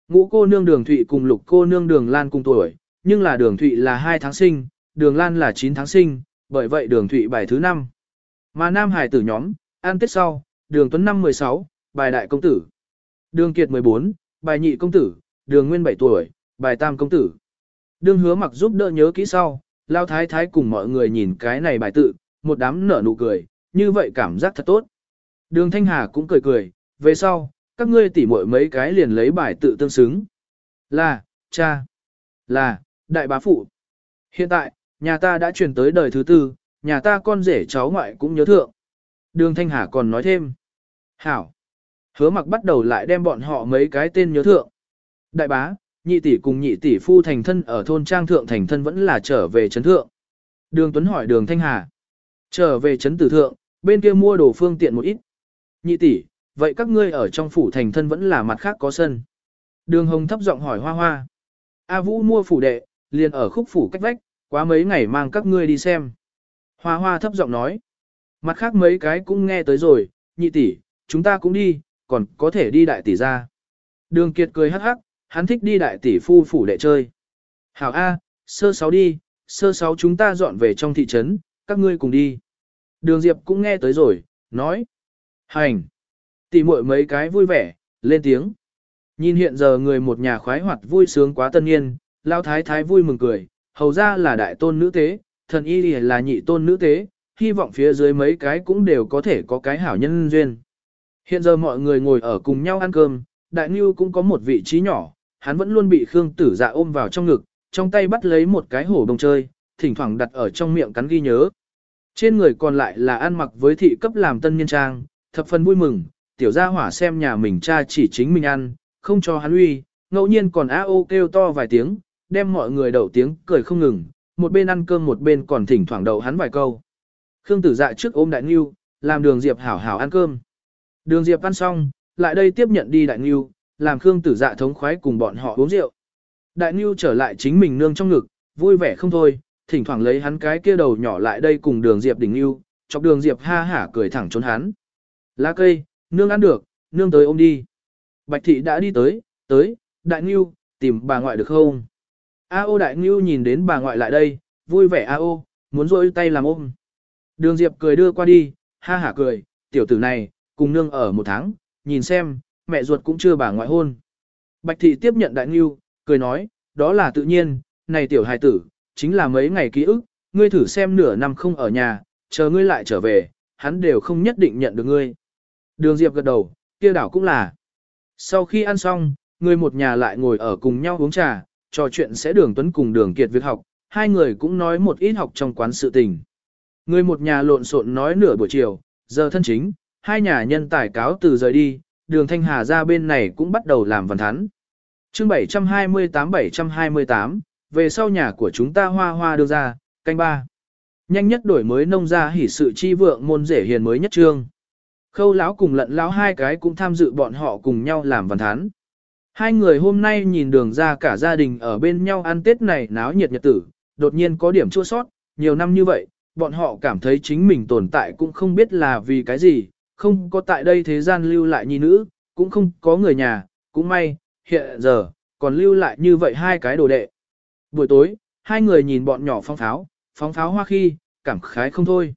Speaker 1: Ngũ cô nương đường thụy cùng lục cô nương đường lan cùng tuổi, nhưng là đường thụy là 2 tháng sinh, đường lan là 9 tháng sinh, bởi vậy đường thụy bài thứ 5. Mà nam hải tử nhóm, ăn tết sau, đường tuấn năm 16, bài đại công tử. Đường kiệt 14, bài nhị công tử, đường nguyên 7 tuổi, bài tam công tử. Đường hứa mặc giúp đỡ nhớ kỹ sau, lao thái thái cùng mọi người nhìn cái này bài tự, một đám nở nụ cười, như vậy cảm giác thật tốt. Đường thanh hà cũng cười cười, về sau, các ngươi tỉ muội mấy cái liền lấy bài tự tương xứng. Là, cha, là, đại bá phụ. Hiện tại, nhà ta đã truyền tới đời thứ tư, nhà ta con rể cháu ngoại cũng nhớ thượng. Đường Thanh Hà còn nói thêm. Hảo. Hứa mặc bắt đầu lại đem bọn họ mấy cái tên nhớ thượng. Đại bá, nhị tỷ cùng nhị tỷ phu thành thân ở thôn trang thượng thành thân vẫn là trở về trấn thượng. Đường Tuấn hỏi đường Thanh Hà. Trở về trấn tử thượng, bên kia mua đồ phương tiện một ít. Nhị tỷ, vậy các ngươi ở trong phủ thành thân vẫn là mặt khác có sân. Đường Hồng thấp giọng hỏi hoa hoa. A Vũ mua phủ đệ, liền ở khúc phủ cách vách, quá mấy ngày mang các ngươi đi xem. Hoa hoa thấp giọng nói. Mặt khác mấy cái cũng nghe tới rồi, nhị tỷ, chúng ta cũng đi, còn có thể đi đại tỷ ra. Đường Kiệt cười hắc hắc, hắn thích đi đại tỷ phu phủ đệ chơi. Hảo A, sơ sáu đi, sơ sáu chúng ta dọn về trong thị trấn, các ngươi cùng đi. Đường Diệp cũng nghe tới rồi, nói. Hành. Tỷ muội mấy cái vui vẻ, lên tiếng. Nhìn hiện giờ người một nhà khoái hoạt vui sướng quá tân niên, lao thái thái vui mừng cười, hầu ra là đại tôn nữ tế, thần y là nhị tôn nữ tế, hy vọng phía dưới mấy cái cũng đều có thể có cái hảo nhân duyên. Hiện giờ mọi người ngồi ở cùng nhau ăn cơm, đại ngưu cũng có một vị trí nhỏ, hắn vẫn luôn bị Khương tử dạ ôm vào trong ngực, trong tay bắt lấy một cái hổ đồng chơi, thỉnh thoảng đặt ở trong miệng cắn ghi nhớ. Trên người còn lại là ăn mặc với thị cấp làm tân niên trang, thập phần vui mừng, tiểu gia hỏa xem nhà mình cha chỉ chính mình ăn, không cho hắn uy, ngẫu nhiên còn a ô kêu to vài tiếng, đem mọi người đậu tiếng cười không ngừng, một bên ăn cơm một bên còn thỉnh thoảng đậu hắn vài câu. Khương tử dạ trước ôm đại Nưu, làm đường diệp hảo hảo ăn cơm. Đường diệp ăn xong, lại đây tiếp nhận đi đại Nưu, làm Khương tử dạ thống khoái cùng bọn họ uống rượu. Đại Nưu trở lại chính mình nương trong ngực, vui vẻ không thôi, thỉnh thoảng lấy hắn cái kia đầu nhỏ lại đây cùng đường diệp đỉnh Nưu, chọc đường diệp ha hả cười thẳng trốn hắn. Lá cây, nương ăn được, nương tới ôm đi. Bạch thị đã đi tới, tới, đại Nưu, tìm bà ngoại được không? A ô đại Nưu nhìn đến bà ngoại lại đây, vui vẻ A ô, muốn rôi tay làm ôm. Đường Diệp cười đưa qua đi, ha hả cười, tiểu tử này, cùng nương ở một tháng, nhìn xem, mẹ ruột cũng chưa bà ngoại hôn. Bạch thị tiếp nhận đại ngưu, cười nói, đó là tự nhiên, này tiểu hài tử, chính là mấy ngày ký ức, ngươi thử xem nửa năm không ở nhà, chờ ngươi lại trở về, hắn đều không nhất định nhận được ngươi. Đường Diệp gật đầu, kia đảo cũng là. Sau khi ăn xong, người một nhà lại ngồi ở cùng nhau uống trà, trò chuyện sẽ đường tuấn cùng đường kiệt việc học, hai người cũng nói một ít học trong quán sự tình. Người một nhà lộn xộn nói nửa buổi chiều, giờ thân chính, hai nhà nhân tài cáo từ rời đi, đường Thanh Hà ra bên này cũng bắt đầu làm văn thắn. chương 728-728, về sau nhà của chúng ta hoa hoa đưa ra, canh ba. Nhanh nhất đổi mới nông gia hỉ sự chi vượng môn rể hiền mới nhất trương. Khâu lão cùng lận lão hai cái cũng tham dự bọn họ cùng nhau làm văn thán. Hai người hôm nay nhìn đường ra cả gia đình ở bên nhau ăn Tết này náo nhiệt nhật tử, đột nhiên có điểm chua sót, nhiều năm như vậy, bọn họ cảm thấy chính mình tồn tại cũng không biết là vì cái gì, không có tại đây thế gian lưu lại nhi nữ, cũng không có người nhà, cũng may, hiện giờ, còn lưu lại như vậy hai cái đồ đệ. Buổi tối, hai người nhìn bọn nhỏ phong pháo, phóng pháo hoa khi, cảm khái không thôi.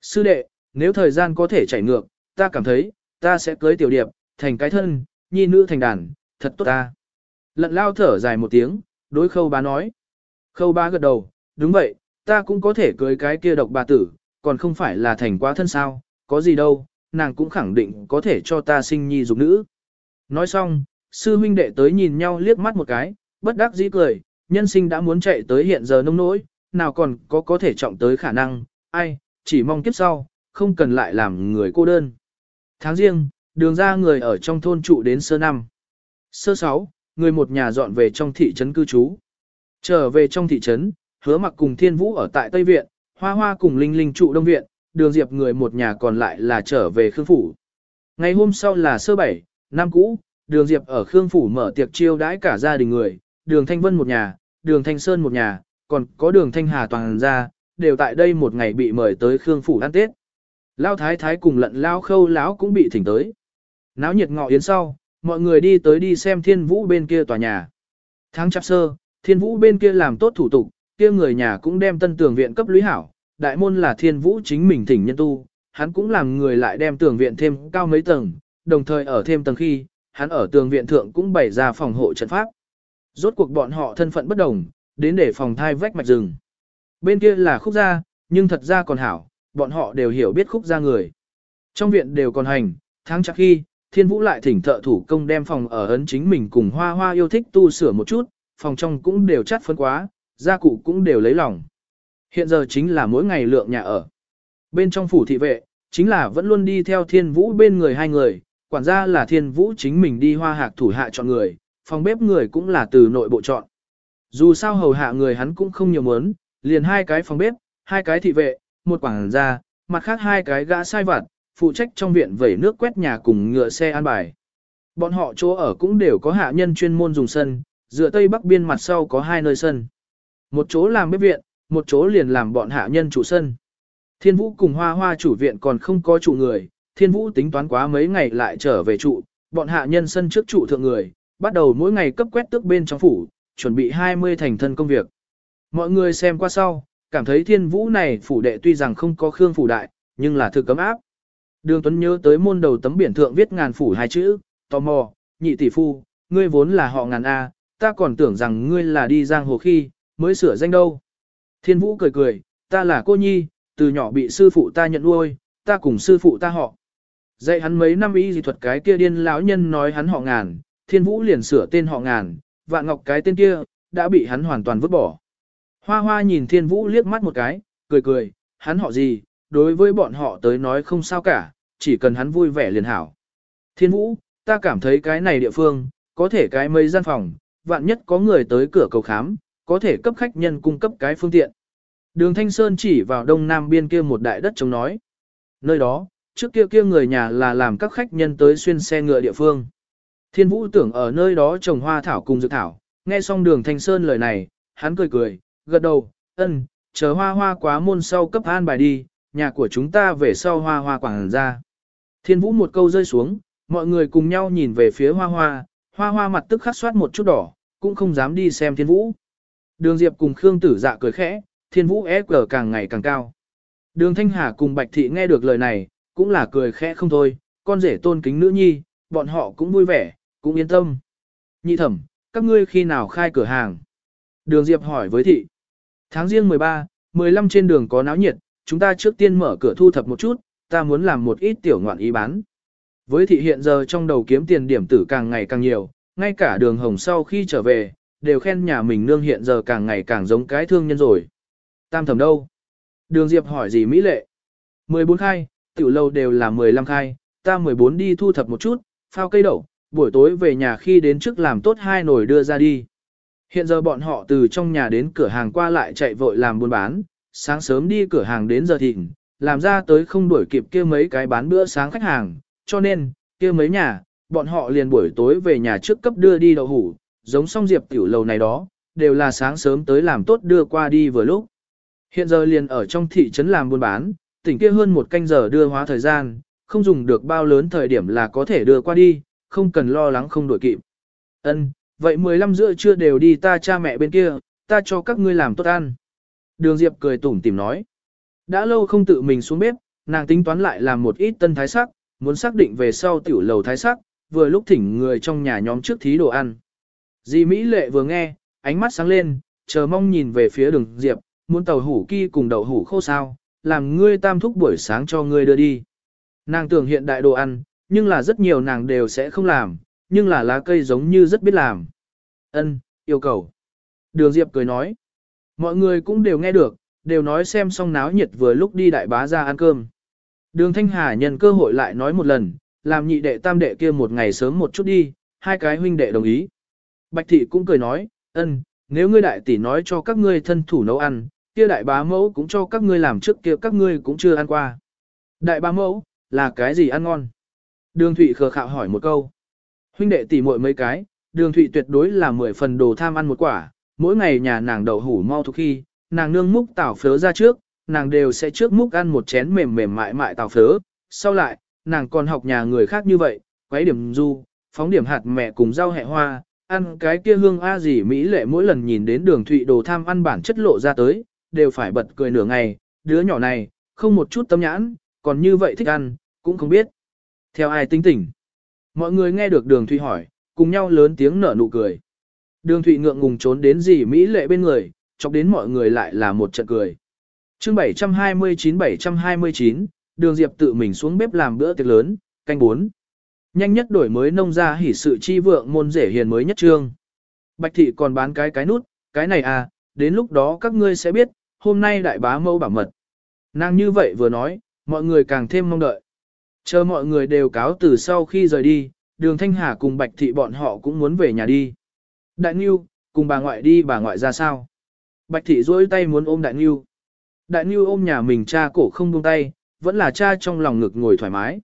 Speaker 1: Sư đệ, nếu thời gian có thể chảy ngược, ta cảm thấy, ta sẽ cưới tiểu điệp, thành cái thân, nhi nữ thành đàn, thật tốt ta. Lận lao thở dài một tiếng, đối khâu bá nói. Khâu bá gật đầu, đúng vậy, ta cũng có thể cưới cái kia độc bà tử, còn không phải là thành quá thân sao, có gì đâu, nàng cũng khẳng định có thể cho ta sinh nhi dục nữ. Nói xong, sư huynh đệ tới nhìn nhau liếc mắt một cái, bất đắc dĩ cười, nhân sinh đã muốn chạy tới hiện giờ nông nỗi, nào còn có có thể trọng tới khả năng, ai, chỉ mong kiếp sau, không cần lại làm người cô đơn. Tháng riêng, đường ra người ở trong thôn trụ đến sơ năm. Sơ sáu, người một nhà dọn về trong thị trấn cư trú. Trở về trong thị trấn, hứa mặc cùng thiên vũ ở tại Tây Viện, hoa hoa cùng linh linh trụ Đông Viện, đường diệp người một nhà còn lại là trở về Khương Phủ. Ngày hôm sau là sơ bảy, năm cũ, đường diệp ở Khương Phủ mở tiệc chiêu đãi cả gia đình người, đường Thanh Vân một nhà, đường Thanh Sơn một nhà, còn có đường Thanh Hà toàn ra, đều tại đây một ngày bị mời tới Khương Phủ ăn Tết. Lao Thái Thái cùng lận Lao Khâu Lão cũng bị thỉnh tới. Náo nhiệt ngọ yến sau, mọi người đi tới đi xem thiên vũ bên kia tòa nhà. Tháng chạp sơ, thiên vũ bên kia làm tốt thủ tục, kia người nhà cũng đem tân tường viện cấp lũy hảo, đại môn là thiên vũ chính mình thỉnh nhân tu, hắn cũng làm người lại đem tường viện thêm cao mấy tầng, đồng thời ở thêm tầng khi, hắn ở tường viện thượng cũng bày ra phòng hộ trận pháp. Rốt cuộc bọn họ thân phận bất đồng, đến để phòng thai vách mạch rừng. Bên kia là khúc gia, nhưng thật ra còn hảo, bọn họ đều hiểu biết khúc gia người. Trong viện đều còn hành, tháng chắc khi, thiên vũ lại thỉnh thợ thủ công đem phòng ở ấn chính mình cùng hoa hoa yêu thích tu sửa một chút, phòng trong cũng đều chắt phấn quá, gia cụ cũng đều lấy lòng. Hiện giờ chính là mỗi ngày lượng nhà ở. Bên trong phủ thị vệ, chính là vẫn luôn đi theo thiên vũ bên người hai người, quản gia là thiên vũ chính mình đi hoa hạc thủ hạ chọn người, phòng bếp người cũng là từ nội bộ chọn. Dù sao hầu hạ người hắn cũng không nhiều muốn, liền hai cái phòng bếp, hai cái thị vệ, một quản gia, mặt khác hai cái gã sai vặt, phụ trách trong viện vẩy nước quét nhà cùng ngựa xe an bài. Bọn họ chỗ ở cũng đều có hạ nhân chuyên môn dùng sân, dựa tây bắc biên mặt sau có hai nơi sân. Một chỗ làm bếp viện, một chỗ liền làm bọn hạ nhân chủ sân. Thiên Vũ cùng Hoa Hoa chủ viện còn không có chủ người, Thiên Vũ tính toán quá mấy ngày lại trở về trụ, bọn hạ nhân sân trước trụ thượng người, bắt đầu mỗi ngày cấp quét tước bên trong phủ, chuẩn bị 20 thành thân công việc. Mọi người xem qua sau, cảm thấy Thiên Vũ này phủ đệ tuy rằng không có khương phủ đại, nhưng là thực cấm áp. Đường Tuấn nhớ tới môn đầu tấm biển thượng viết ngàn phủ hai chữ, tò mò, nhị tỷ phu, ngươi vốn là họ ngàn A, ta còn tưởng rằng ngươi là đi giang hồ khi, mới sửa danh đâu. Thiên Vũ cười cười, ta là cô nhi, từ nhỏ bị sư phụ ta nhận nuôi, ta cùng sư phụ ta họ. Dạy hắn mấy năm y dị thuật cái kia điên lão nhân nói hắn họ ngàn, Thiên Vũ liền sửa tên họ ngàn, vạn ngọc cái tên kia, đã bị hắn hoàn toàn vứt bỏ. Hoa hoa nhìn Thiên Vũ liếc mắt một cái, cười cười, hắn họ gì, đối với bọn họ tới nói không sao cả, chỉ cần hắn vui vẻ liền hảo. Thiên Vũ, ta cảm thấy cái này địa phương, có thể cái mấy gian phòng, vạn nhất có người tới cửa cầu khám, có thể cấp khách nhân cung cấp cái phương tiện. Đường Thanh Sơn chỉ vào đông nam biên kia một đại đất trống nói. Nơi đó, trước kia kia người nhà là làm các khách nhân tới xuyên xe ngựa địa phương. Thiên Vũ tưởng ở nơi đó trồng hoa thảo cùng dược thảo, nghe xong đường Thanh Sơn lời này, hắn cười cười, gật đầu, ân, chờ hoa hoa quá môn sau cấp an bài đi, nhà của chúng ta về sau hoa hoa quảng ra. Thiên Vũ một câu rơi xuống, mọi người cùng nhau nhìn về phía hoa hoa, hoa hoa mặt tức khắc soát một chút đỏ, cũng không dám đi xem Thiên Vũ. Đường Diệp cùng Khương Tử Dạ cười khẽ, Thiên Vũ SQ càng ngày càng cao. Đường Thanh Hà cùng Bạch Thị nghe được lời này, cũng là cười khẽ không thôi, con rể tôn kính nữ nhi, bọn họ cũng vui vẻ, cũng yên tâm. Nhị thẩm, các ngươi khi nào khai cửa hàng? Đường Diệp hỏi với Thị. Tháng riêng 13, 15 trên đường có náo nhiệt, chúng ta trước tiên mở cửa thu thập một chút, ta muốn làm một ít tiểu ngoạn ý bán. Với Thị hiện giờ trong đầu kiếm tiền điểm tử càng ngày càng nhiều, ngay cả đường hồng sau khi trở về, đều khen nhà mình nương hiện giờ càng ngày càng giống cái thương nhân rồi. Tam thẩm đâu? Đường Diệp hỏi gì Mỹ lệ? 14 khai, tiểu lâu đều là 15 khai, ta 14 đi thu thập một chút, phao cây đậu, buổi tối về nhà khi đến trước làm tốt hai nồi đưa ra đi. Hiện giờ bọn họ từ trong nhà đến cửa hàng qua lại chạy vội làm buôn bán, sáng sớm đi cửa hàng đến giờ thịnh, làm ra tới không đuổi kịp kia mấy cái bán bữa sáng khách hàng, cho nên, kia mấy nhà, bọn họ liền buổi tối về nhà trước cấp đưa đi đậu hủ, giống song diệp tiểu lầu này đó, đều là sáng sớm tới làm tốt đưa qua đi vừa lúc. Hiện giờ liền ở trong thị trấn làm buôn bán, tỉnh kia hơn một canh giờ đưa hóa thời gian, không dùng được bao lớn thời điểm là có thể đưa qua đi, không cần lo lắng không đổi kịp. Ân, vậy 15 rưỡi trưa đều đi ta cha mẹ bên kia, ta cho các ngươi làm tốt ăn. Đường Diệp cười tủm tìm nói. Đã lâu không tự mình xuống bếp, nàng tính toán lại làm một ít tân thái sắc, muốn xác định về sau tiểu lầu thái sắc, vừa lúc thỉnh người trong nhà nhóm trước thí đồ ăn. Di Mỹ Lệ vừa nghe, ánh mắt sáng lên, chờ mong nhìn về phía đường Diệp, muốn tàu hủ kia cùng đậu hủ khô sao, làm ngươi tam thúc buổi sáng cho ngươi đưa đi. Nàng tưởng hiện đại đồ ăn, nhưng là rất nhiều nàng đều sẽ không làm, nhưng là lá cây giống như rất biết làm. Ân, yêu cầu. Đường Diệp cười nói. Mọi người cũng đều nghe được, đều nói xem xong náo nhiệt vừa lúc đi đại bá ra ăn cơm. Đường Thanh Hà nhân cơ hội lại nói một lần, làm nhị đệ tam đệ kia một ngày sớm một chút đi, hai cái huynh đệ đồng ý. Bạch thị cũng cười nói, ân, nếu ngươi đại tỷ nói cho các ngươi thân thủ nấu ăn, kia đại bá mẫu cũng cho các ngươi làm trước kia các ngươi cũng chưa ăn qua. Đại bá mẫu, là cái gì ăn ngon? Đường Thụy khờ khạo hỏi một câu. Huynh đệ tỷ muội mấy cái, đường Thụy tuyệt đối là mười phần đồ tham ăn một quả, mỗi ngày nhà nàng đậu hủ mau thuộc khi, nàng nương múc tảo phớ ra trước, nàng đều sẽ trước múc ăn một chén mềm mềm mại mại tảo phớ, sau lại, nàng còn học nhà người khác như vậy, quấy điểm du, phóng điểm hạt mẹ cùng rau hẹ hoa, ăn cái kia hương a gì mỹ lệ mỗi lần nhìn đến đường Thụy đồ tham ăn bản chất lộ ra tới, đều phải bật cười nửa ngày, đứa nhỏ này, không một chút tâm nhãn, còn như vậy thích ăn, cũng không biết. Theo ai tính tỉnh? Mọi người nghe được đường Thụy hỏi, cùng nhau lớn tiếng nở nụ cười. Đường Thụy ngượng ngùng trốn đến gì Mỹ lệ bên người, chọc đến mọi người lại là một trận cười. chương 729-729, đường Diệp tự mình xuống bếp làm bữa tiệc lớn, canh bốn. Nhanh nhất đổi mới nông ra hỉ sự chi vượng môn rể hiền mới nhất trương. Bạch thị còn bán cái cái nút, cái này à, đến lúc đó các ngươi sẽ biết, hôm nay đại bá mâu bảo mật. Nàng như vậy vừa nói, mọi người càng thêm mong đợi. Chờ mọi người đều cáo từ sau khi rời đi, đường Thanh Hà cùng Bạch Thị bọn họ cũng muốn về nhà đi. Đại Nhiêu, cùng bà ngoại đi bà ngoại ra sao? Bạch Thị duỗi tay muốn ôm Đại Nhiêu. Đại Nhiêu ôm nhà mình cha cổ không buông tay, vẫn là cha trong lòng ngực ngồi thoải mái.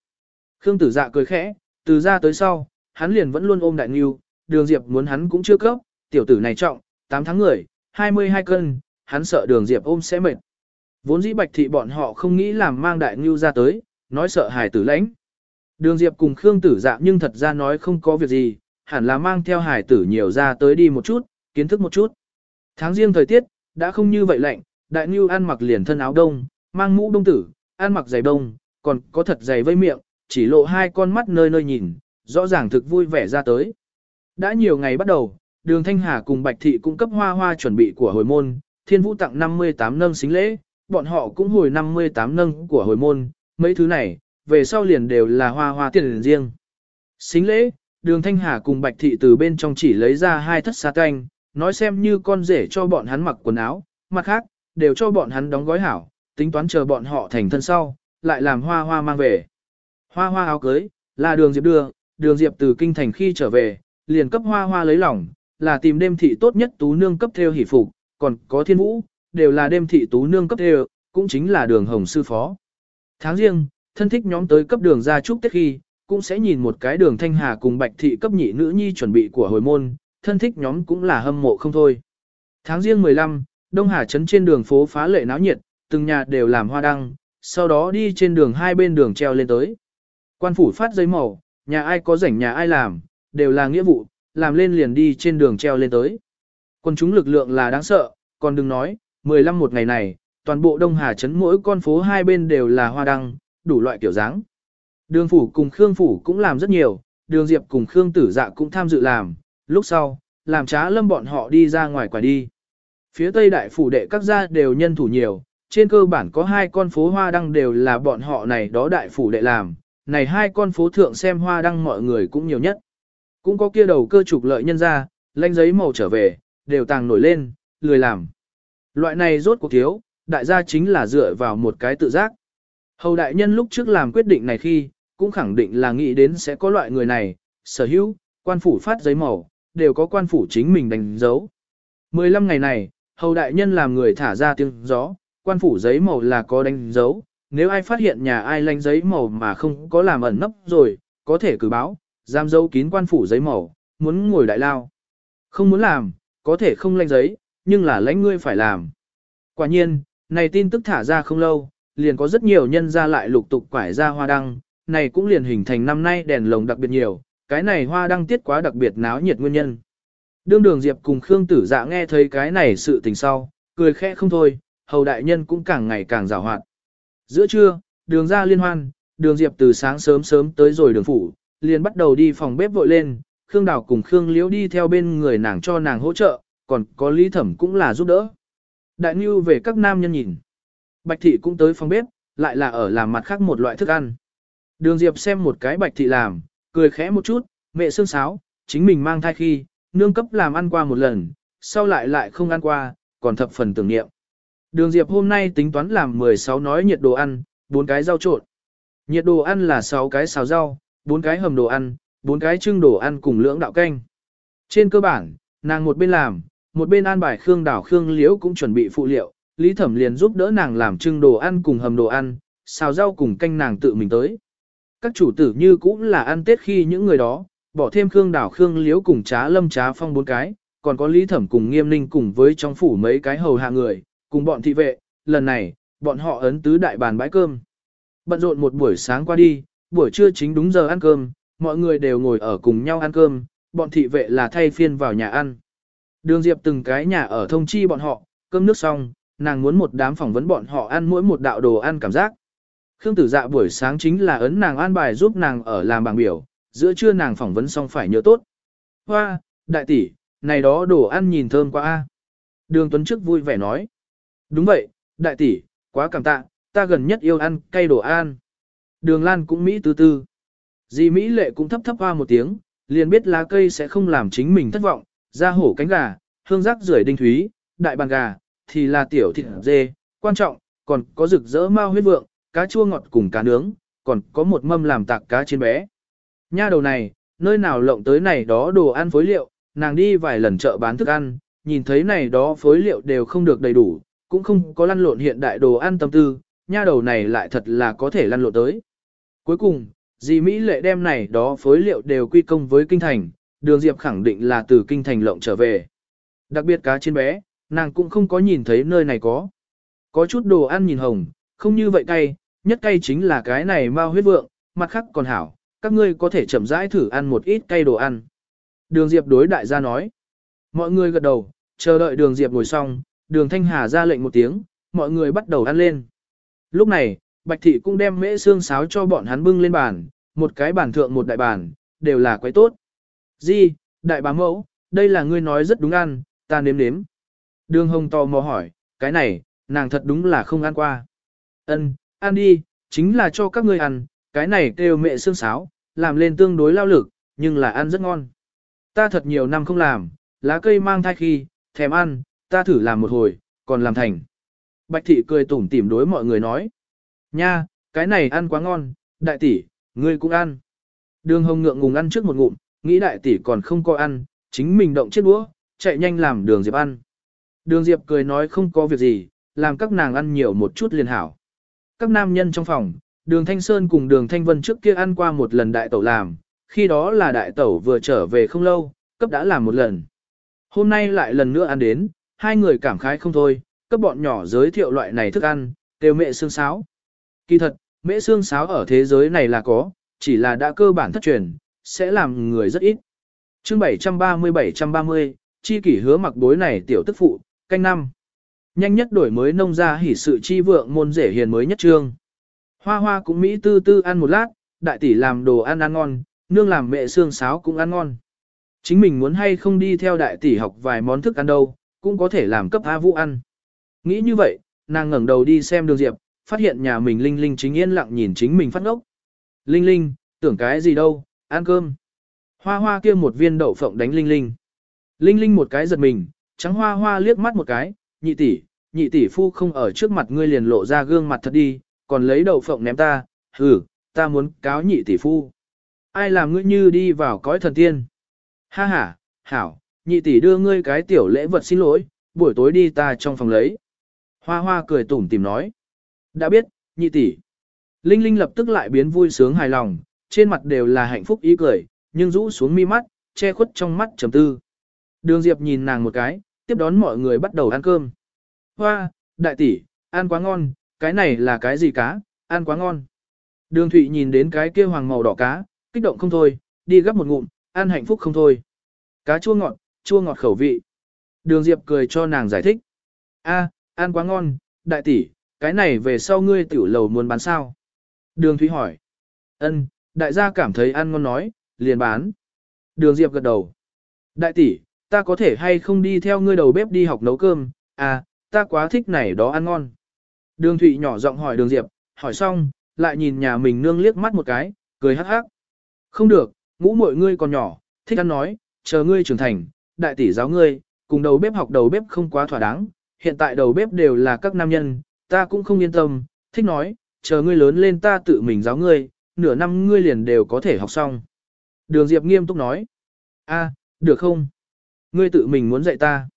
Speaker 1: Khương tử dạ cười khẽ, từ ra tới sau, hắn liền vẫn luôn ôm Đại nghiêu, đường Diệp muốn hắn cũng chưa cấp, tiểu tử này trọng, 8 tháng người, 22 cân, hắn sợ đường Diệp ôm sẽ mệt. Vốn dĩ Bạch Thị bọn họ không nghĩ làm mang Đại nghiêu ra tới, nói sợ hài tử lãnh. Đường Diệp cùng Khương tử dạ nhưng thật ra nói không có việc gì, hẳn là mang theo hài tử nhiều ra tới đi một chút, kiến thức một chút. Tháng riêng thời tiết, đã không như vậy lạnh, đại nghiêu ăn mặc liền thân áo đông, mang mũ đông tử, ăn mặc giày đông, còn có thật giày vây miệng, chỉ lộ hai con mắt nơi nơi nhìn, rõ ràng thực vui vẻ ra tới. Đã nhiều ngày bắt đầu, đường Thanh Hà cùng Bạch Thị cung cấp hoa hoa chuẩn bị của hồi môn, thiên vũ tặng 58 nâng xính lễ, bọn họ cũng hồi 58 nâng của hồi môn, mấy thứ này, về sau liền đều là hoa hoa tiền riêng. Xính lễ, đường Thanh Hà cùng Bạch Thị từ bên trong chỉ lấy ra hai thất xa canh, nói xem như con rể cho bọn hắn mặc quần áo, mặt khác, đều cho bọn hắn đóng gói hảo, tính toán chờ bọn họ thành thân sau, lại làm hoa hoa mang về. Hoa hoa áo cưới, là đường Diệp đưa, đường Diệp từ kinh thành khi trở về, liền cấp hoa hoa lấy lòng, là tìm đêm thị tốt nhất tú nương cấp theo hỷ phục, còn có thiên vũ, đều là đêm thị tú nương cấp theo, cũng chính là đường hồng sư phó. Tháng riêng, thân thích nhóm tới cấp đường ra chúc Tết khi, cũng sẽ nhìn một cái đường thanh hà cùng bạch thị cấp nhị nữ nhi chuẩn bị của hồi môn, thân thích nhóm cũng là hâm mộ không thôi. Tháng riêng 15, Đông Hà Trấn trên đường phố phá lệ náo nhiệt, từng nhà đều làm hoa đăng, sau đó đi trên đường hai bên đường treo lên tới. Quan phủ phát giấy màu, nhà ai có rảnh nhà ai làm, đều là nghĩa vụ, làm lên liền đi trên đường treo lên tới. Quân chúng lực lượng là đáng sợ, còn đừng nói, 15 một ngày này, toàn bộ Đông Hà Trấn mỗi con phố hai bên đều là hoa đăng, đủ loại kiểu dáng. Đường phủ cùng Khương phủ cũng làm rất nhiều, đường Diệp cùng Khương tử dạ cũng tham dự làm, lúc sau, làm trá lâm bọn họ đi ra ngoài quả đi. Phía tây đại phủ đệ các gia đều nhân thủ nhiều, trên cơ bản có hai con phố hoa đăng đều là bọn họ này đó đại phủ đệ làm, này hai con phố thượng xem hoa đăng mọi người cũng nhiều nhất. Cũng có kia đầu cơ trục lợi nhân ra, lanh giấy màu trở về, đều tàng nổi lên, lười làm. Loại này rốt cuộc thiếu, đại gia chính là dựa vào một cái tự giác. Hầu đại nhân lúc trước làm quyết định này khi, cũng khẳng định là nghĩ đến sẽ có loại người này, sở hữu, quan phủ phát giấy màu, đều có quan phủ chính mình đánh dấu. 15 ngày này, hầu đại nhân làm người thả ra tiếng gió, quan phủ giấy màu là có đánh dấu, nếu ai phát hiện nhà ai lanh giấy màu mà không có làm ẩn nấp rồi, có thể cử báo, giam dấu kín quan phủ giấy màu, muốn ngồi đại lao. Không muốn làm, có thể không lanh giấy, nhưng là lãnh ngươi phải làm. Quả nhiên, này tin tức thả ra không lâu, liền có rất nhiều nhân ra lại lục tục quải ra hoa đăng, này cũng liền hình thành năm nay đèn lồng đặc biệt nhiều, cái này hoa đăng tiết quá đặc biệt náo nhiệt nguyên nhân. Đương đường Diệp cùng Khương Tử Dạ nghe thấy cái này sự tình sau, cười khẽ không thôi, hầu đại nhân cũng càng ngày càng rào hoạt. Giữa trưa, đường ra liên hoan, đường Diệp từ sáng sớm sớm tới rồi đường phủ, liền bắt đầu đi phòng bếp vội lên, Khương Đào cùng Khương Liễu đi theo bên người nàng cho nàng hỗ trợ, còn có Lý Thẩm cũng là giúp đỡ. Đại Nhu về các nam nhân nhìn. Bạch Thị cũng tới phòng bếp, lại là ở làm mặt khác một loại thức ăn. Đường Diệp xem một cái Bạch Thị làm, cười khẽ một chút, mẹ xương sáo, chính mình mang thai khi, nương cấp làm ăn qua một lần, sau lại lại không ăn qua, còn thập phần tưởng niệm. Đường Diệp hôm nay tính toán làm 16 nói nhiệt đồ ăn, 4 cái rau trộn. Nhiệt đồ ăn là 6 cái xào rau, 4 cái hầm đồ ăn, 4 cái trưng đồ ăn cùng lưỡng đạo canh. Trên cơ bản, nàng một bên làm, một bên an bài Khương Đảo Khương Liễu cũng chuẩn bị phụ liệu, Lý Thẩm liền giúp đỡ nàng làm trưng đồ ăn cùng hầm đồ ăn, xào rau cùng canh nàng tự mình tới. Các chủ tử như cũng là ăn tết khi những người đó, bỏ thêm Khương Đảo Khương Liễu cùng trá lâm trá phong bốn cái, còn có Lý Thẩm cùng Nghiêm Ninh cùng với trong phủ mấy cái hầu hạ người, cùng bọn thị vệ, lần này, bọn họ ấn tứ đại bàn bãi cơm. Bận rộn một buổi sáng qua đi, buổi trưa chính đúng giờ ăn cơm, mọi người đều ngồi ở cùng nhau ăn cơm, bọn thị vệ là thay phiên vào nhà ăn. Đường Diệp từng cái nhà ở thông chi bọn họ, cơm nước xong, nàng muốn một đám phỏng vấn bọn họ ăn mỗi một đạo đồ ăn cảm giác. Khương tử dạ buổi sáng chính là ấn nàng an bài giúp nàng ở làm bảng biểu, giữa trưa nàng phỏng vấn xong phải nhớ tốt. Hoa, đại tỷ, này đó đồ ăn nhìn thơm quá a. Đường Tuấn trước vui vẻ nói. Đúng vậy, đại tỷ, quá cảm tạ, ta gần nhất yêu ăn cay đồ ăn. Đường Lan cũng Mỹ tư tư. Dì Mỹ lệ cũng thấp thấp hoa một tiếng, liền biết lá cây sẽ không làm chính mình thất vọng, ra hổ cánh gà, hương rác rưởi đinh thúy, đại bàn gà, thì là tiểu thịt dê, quan trọng, còn có rực rỡ mao huyết vượng, cá chua ngọt cùng cá nướng, còn có một mâm làm tạc cá chiên bé. Nha đầu này, nơi nào lộng tới này đó đồ ăn phối liệu, nàng đi vài lần chợ bán thức ăn, nhìn thấy này đó phối liệu đều không được đầy đủ, cũng không có lăn lộn hiện đại đồ ăn tâm tư, nha đầu này lại thật là có thể lăn lộn tới. Cuối cùng, dì Mỹ lệ đem này đó phối liệu đều quy công với kinh thành, đường Diệp khẳng định là từ kinh thành lộng trở về. Đặc biệt cá trên bé, nàng cũng không có nhìn thấy nơi này có. Có chút đồ ăn nhìn hồng, không như vậy cay, nhất cay chính là cái này mau huyết vượng, mặt khác còn hảo, các ngươi có thể chậm rãi thử ăn một ít cay đồ ăn. Đường Diệp đối đại gia nói. Mọi người gật đầu, chờ đợi đường Diệp ngồi xong, đường Thanh Hà ra lệnh một tiếng, mọi người bắt đầu ăn lên. Lúc này, Bạch Thị cũng đem mễ xương sáo cho bọn hắn bưng lên bàn, một cái bàn thượng một đại bàn, đều là quái tốt. Di, đại bá mẫu, đây là ngươi nói rất đúng ăn, ta nếm nếm. Đường Hồng tò mò hỏi, cái này, nàng thật đúng là không ăn qua. Ân, ăn đi, chính là cho các ngươi ăn, cái này kêu mẹ xương sáo, làm lên tương đối lao lực, nhưng là ăn rất ngon. Ta thật nhiều năm không làm, lá cây mang thai khi, thèm ăn, ta thử làm một hồi, còn làm thành. Bạch thị cười tủm tỉm đối mọi người nói. Nha, cái này ăn quá ngon, đại tỷ, ngươi cũng ăn. Đường hồng ngượng ngùng ăn trước một ngụm, nghĩ đại tỷ còn không có ăn, chính mình động chiếc đũa, chạy nhanh làm đường diệp ăn. Đường diệp cười nói không có việc gì, làm các nàng ăn nhiều một chút liền hảo. Các nam nhân trong phòng, đường Thanh Sơn cùng đường Thanh Vân trước kia ăn qua một lần đại tẩu làm, khi đó là đại tẩu vừa trở về không lâu, cấp đã làm một lần. Hôm nay lại lần nữa ăn đến, hai người cảm khái không thôi, cấp bọn nhỏ giới thiệu loại này thức ăn, đều mẹ xương sáo. Kỳ thật, mễ xương sáo ở thế giới này là có, chỉ là đã cơ bản thất truyền, sẽ làm người rất ít. chương 730-730, chi kỷ hứa mặc bối này tiểu tức phụ, canh năm. Nhanh nhất đổi mới nông ra hỉ sự chi vượng môn rể hiền mới nhất trương. Hoa hoa cũng Mỹ tư tư ăn một lát, đại tỷ làm đồ ăn ăn ngon, nương làm mẹ xương sáo cũng ăn ngon. Chính mình muốn hay không đi theo đại tỷ học vài món thức ăn đâu, cũng có thể làm cấp A Vũ ăn. Nghĩ như vậy, nàng ngẩng đầu đi xem đường Diệp, phát hiện nhà mình Linh Linh chính yên lặng nhìn chính mình phát ngốc. Linh Linh, tưởng cái gì đâu, ăn cơm. Hoa hoa kia một viên đậu phộng đánh Linh Linh. Linh Linh một cái giật mình, trắng hoa hoa liếc mắt một cái, nhị tỷ, nhị tỷ phu không ở trước mặt ngươi liền lộ ra gương mặt thật đi, còn lấy đậu phộng ném ta, hừ, ta muốn cáo nhị tỷ phu. Ai làm ngươi như đi vào cõi thần tiên? Ha ha, hảo, nhị tỷ đưa ngươi cái tiểu lễ vật xin lỗi, buổi tối đi ta trong phòng lấy. Hoa hoa cười tủm tìm nói. Đã biết, nhị tỷ. Linh Linh lập tức lại biến vui sướng hài lòng, trên mặt đều là hạnh phúc ý cười, nhưng rũ xuống mi mắt, che khuất trong mắt trầm tư. Đường Diệp nhìn nàng một cái, tiếp đón mọi người bắt đầu ăn cơm. Hoa, đại tỷ, ăn quá ngon, cái này là cái gì cá, ăn quá ngon. Đường Thụy nhìn đến cái kia hoàng màu đỏ cá, kích động không thôi, đi gấp một ngụm, ăn hạnh phúc không thôi. Cá chua ngọt, chua ngọt khẩu vị. Đường Diệp cười cho nàng giải thích. A, ăn quá ngon, đại tỷ, cái này về sau ngươi tiểu lầu muốn bán sao? Đường Thụy hỏi. Ân, đại gia cảm thấy ăn ngon nói, liền bán. Đường Diệp gật đầu. Đại tỷ, ta có thể hay không đi theo ngươi đầu bếp đi học nấu cơm, à, ta quá thích này đó ăn ngon. Đường Thụy nhỏ giọng hỏi Đường Diệp, hỏi xong, lại nhìn nhà mình nương liếc mắt một cái, cười hắc hắc. Không được, ngũ muội ngươi còn nhỏ, thích ăn nói, chờ ngươi trưởng thành, đại tỷ giáo ngươi, cùng đầu bếp học đầu bếp không quá thỏa đáng, hiện tại đầu bếp đều là các nam nhân, ta cũng không yên tâm, thích nói, chờ ngươi lớn lên ta tự mình giáo ngươi, nửa năm ngươi liền đều có thể học xong. Đường Diệp nghiêm túc nói, a, được không? Ngươi tự mình muốn dạy ta.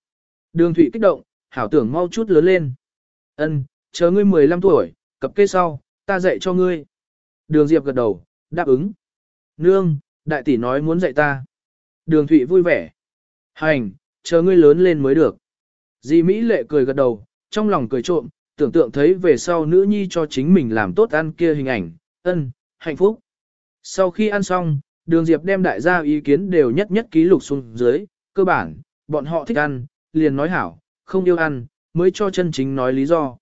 Speaker 1: Đường Thụy kích động, hảo tưởng mau chút lớn lên. Ân, chờ ngươi 15 tuổi, cập kê sau, ta dạy cho ngươi. Đường Diệp gật đầu, đáp ứng. Nương, đại tỷ nói muốn dạy ta. Đường Thụy vui vẻ. Hành, chờ ngươi lớn lên mới được. Di Mỹ lệ cười gật đầu, trong lòng cười trộm, tưởng tượng thấy về sau nữ nhi cho chính mình làm tốt ăn kia hình ảnh, ân, hạnh phúc. Sau khi ăn xong, đường Diệp đem đại gia ý kiến đều nhất nhất ký lục xuống dưới, cơ bản, bọn họ thích ăn, liền nói hảo, không yêu ăn, mới cho chân chính nói lý do.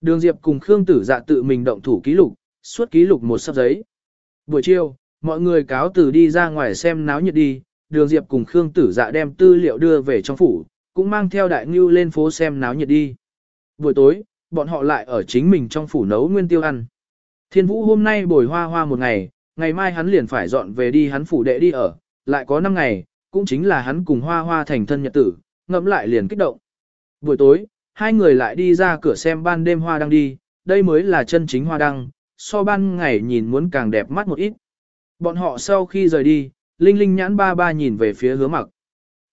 Speaker 1: Đường Diệp cùng Khương Tử Dạ tự mình động thủ ký lục, suốt ký lục một sắp giấy. Buổi chiều, mọi người cáo từ đi ra ngoài xem náo nhiệt đi, Đường Diệp cùng Khương Tử Dạ đem tư liệu đưa về trong phủ, cũng mang theo đại ngưu lên phố xem náo nhiệt đi. Buổi tối, bọn họ lại ở chính mình trong phủ nấu nguyên tiêu ăn. Thiên Vũ hôm nay bồi hoa hoa một ngày, ngày mai hắn liền phải dọn về đi hắn phủ đệ đi ở, lại có 5 ngày, cũng chính là hắn cùng hoa hoa thành thân nhật tử, ngẫm lại liền kích động. Buổi tối, hai người lại đi ra cửa xem ban đêm hoa đang đi, đây mới là chân chính hoa đăng, so ban ngày nhìn muốn càng đẹp mắt một ít. Bọn họ sau khi rời đi, Linh Linh nhãn ba ba nhìn về phía hứa mặc.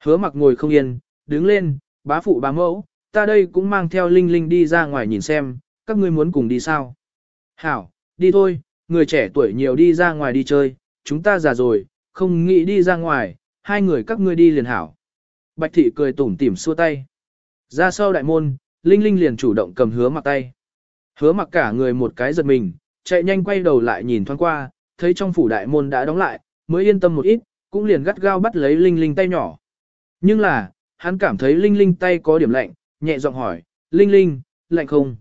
Speaker 1: Hứa mặc ngồi không yên, đứng lên, bá phụ bá mẫu, ta đây cũng mang theo Linh Linh đi ra ngoài nhìn xem, các ngươi muốn cùng đi sao? Hảo, đi thôi, người trẻ tuổi nhiều đi ra ngoài đi chơi, chúng ta già rồi, không nghĩ đi ra ngoài, hai người các ngươi đi liền hảo. Bạch thị cười tủm tỉm xua tay. Ra sau đại môn, Linh Linh liền chủ động cầm hứa mặc tay. Hứa mặc cả người một cái giật mình, chạy nhanh quay đầu lại nhìn thoáng qua, thấy trong phủ đại môn đã đóng lại, mới yên tâm một ít, cũng liền gắt gao bắt lấy Linh Linh tay nhỏ. Nhưng là, hắn cảm thấy Linh Linh tay có điểm lạnh, nhẹ giọng hỏi, Linh Linh, lạnh không?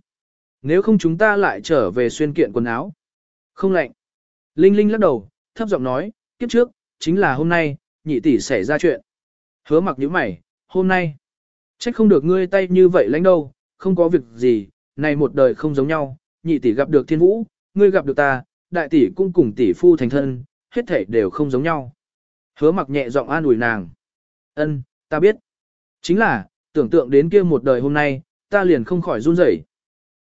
Speaker 1: Nếu không chúng ta lại trở về xuyên kiện quần áo. Không lạnh. Linh Linh lắc đầu, thấp giọng nói, kiếp trước, chính là hôm nay, nhị tỷ xảy ra chuyện. Hứa mặc như mày, hôm nay. Trách không được ngươi tay như vậy lãnh đâu, không có việc gì, này một đời không giống nhau, nhị tỷ gặp được thiên vũ, ngươi gặp được ta, đại tỷ cũng cùng tỷ phu thành thân, hết thể đều không giống nhau. Hứa mặc nhẹ giọng an ủi nàng. Ân, ta biết. Chính là, tưởng tượng đến kia một đời hôm nay, ta liền không khỏi run rẩy.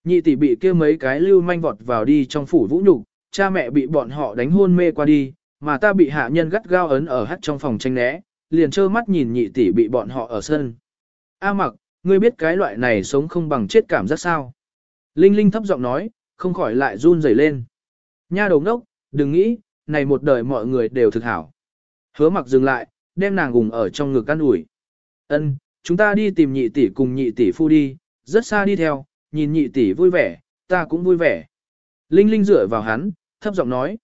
Speaker 1: Nhị tỷ bị kia mấy cái lưu manh vọt vào đi trong phủ vũ nhục, cha mẹ bị bọn họ đánh hôn mê qua đi, mà ta bị hạ nhân gắt gao ấn ở hắt trong phòng tranh né, liền trơ mắt nhìn nhị tỷ bị bọn họ ở sân. A mặc, ngươi biết cái loại này sống không bằng chết cảm giác sao? Linh Linh thấp giọng nói, không khỏi lại run rẩy lên. Nha đầu ngốc, đừng nghĩ, này một đời mọi người đều thực hảo. Hứa mặc dừng lại, đem nàng gùng ở trong ngực căn ủi. Ân, chúng ta đi tìm nhị tỷ cùng nhị tỷ phu đi, rất xa đi theo, nhìn nhị tỷ vui vẻ, ta cũng vui vẻ. Linh Linh dựa vào hắn, thấp giọng nói.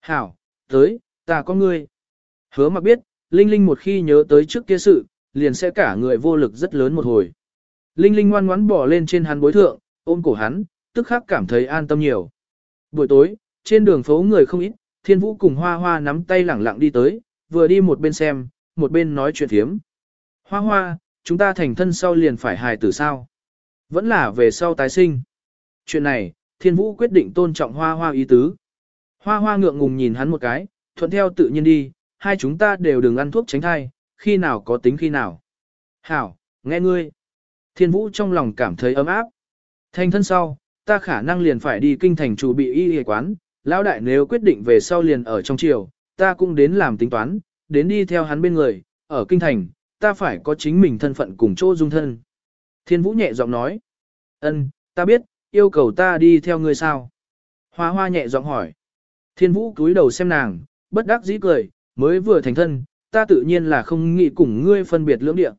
Speaker 1: Hảo, tới, ta có ngươi. Hứa mặc biết, Linh Linh một khi nhớ tới trước kia sự, liền sẽ cả người vô lực rất lớn một hồi. Linh Linh ngoan ngoãn bỏ lên trên hắn bối thượng, ôm cổ hắn, tức khắc cảm thấy an tâm nhiều. Buổi tối, trên đường phố người không ít, Thiên Vũ cùng Hoa Hoa nắm tay lẳng lặng đi tới, vừa đi một bên xem, một bên nói chuyện thiếm. Hoa Hoa, chúng ta thành thân sau liền phải hài tử sao? Vẫn là về sau tái sinh. Chuyện này, Thiên Vũ quyết định tôn trọng Hoa Hoa ý tứ. Hoa Hoa ngượng ngùng nhìn hắn một cái, thuận theo tự nhiên đi, hai chúng ta đều đừng ăn thuốc tránh thai, khi nào có tính khi nào. Hảo, nghe ngươi. Thiên Vũ trong lòng cảm thấy ấm áp. Thành thân sau, ta khả năng liền phải đi kinh thành chủ bị y y quán, Lão đại nếu quyết định về sau liền ở trong triều, ta cũng đến làm tính toán, đến đi theo hắn bên người, ở kinh thành, ta phải có chính mình thân phận cùng chỗ dung thân. Thiên Vũ nhẹ giọng nói, ân, ta biết, yêu cầu ta đi theo ngươi sao? Hoa hoa nhẹ giọng hỏi. Thiên Vũ cúi đầu xem nàng, bất đắc dĩ cười, mới vừa thành thân, ta tự nhiên là không nghĩ cùng ngươi phân biệt lưỡng địa.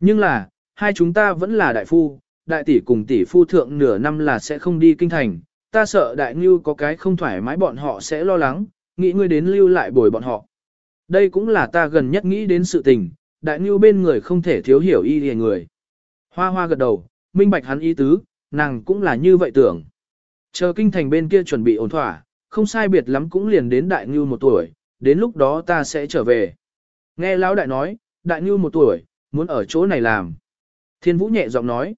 Speaker 1: Nhưng là, hai chúng ta vẫn là đại phu, đại tỷ cùng tỷ phu thượng nửa năm là sẽ không đi kinh thành, ta sợ đại ngưu có cái không thoải mái bọn họ sẽ lo lắng, nghĩ ngươi đến lưu lại bồi bọn họ. Đây cũng là ta gần nhất nghĩ đến sự tình, đại ngưu bên người không thể thiếu hiểu y hề người. Hoa hoa gật đầu, minh bạch hắn ý tứ, nàng cũng là như vậy tưởng. Chờ kinh thành bên kia chuẩn bị ổn thỏa, không sai biệt lắm cũng liền đến đại ngưu một tuổi, đến lúc đó ta sẽ trở về. Nghe lão đại nói, đại ngưu một tuổi, muốn ở chỗ này làm. Thiên vũ nhẹ giọng nói.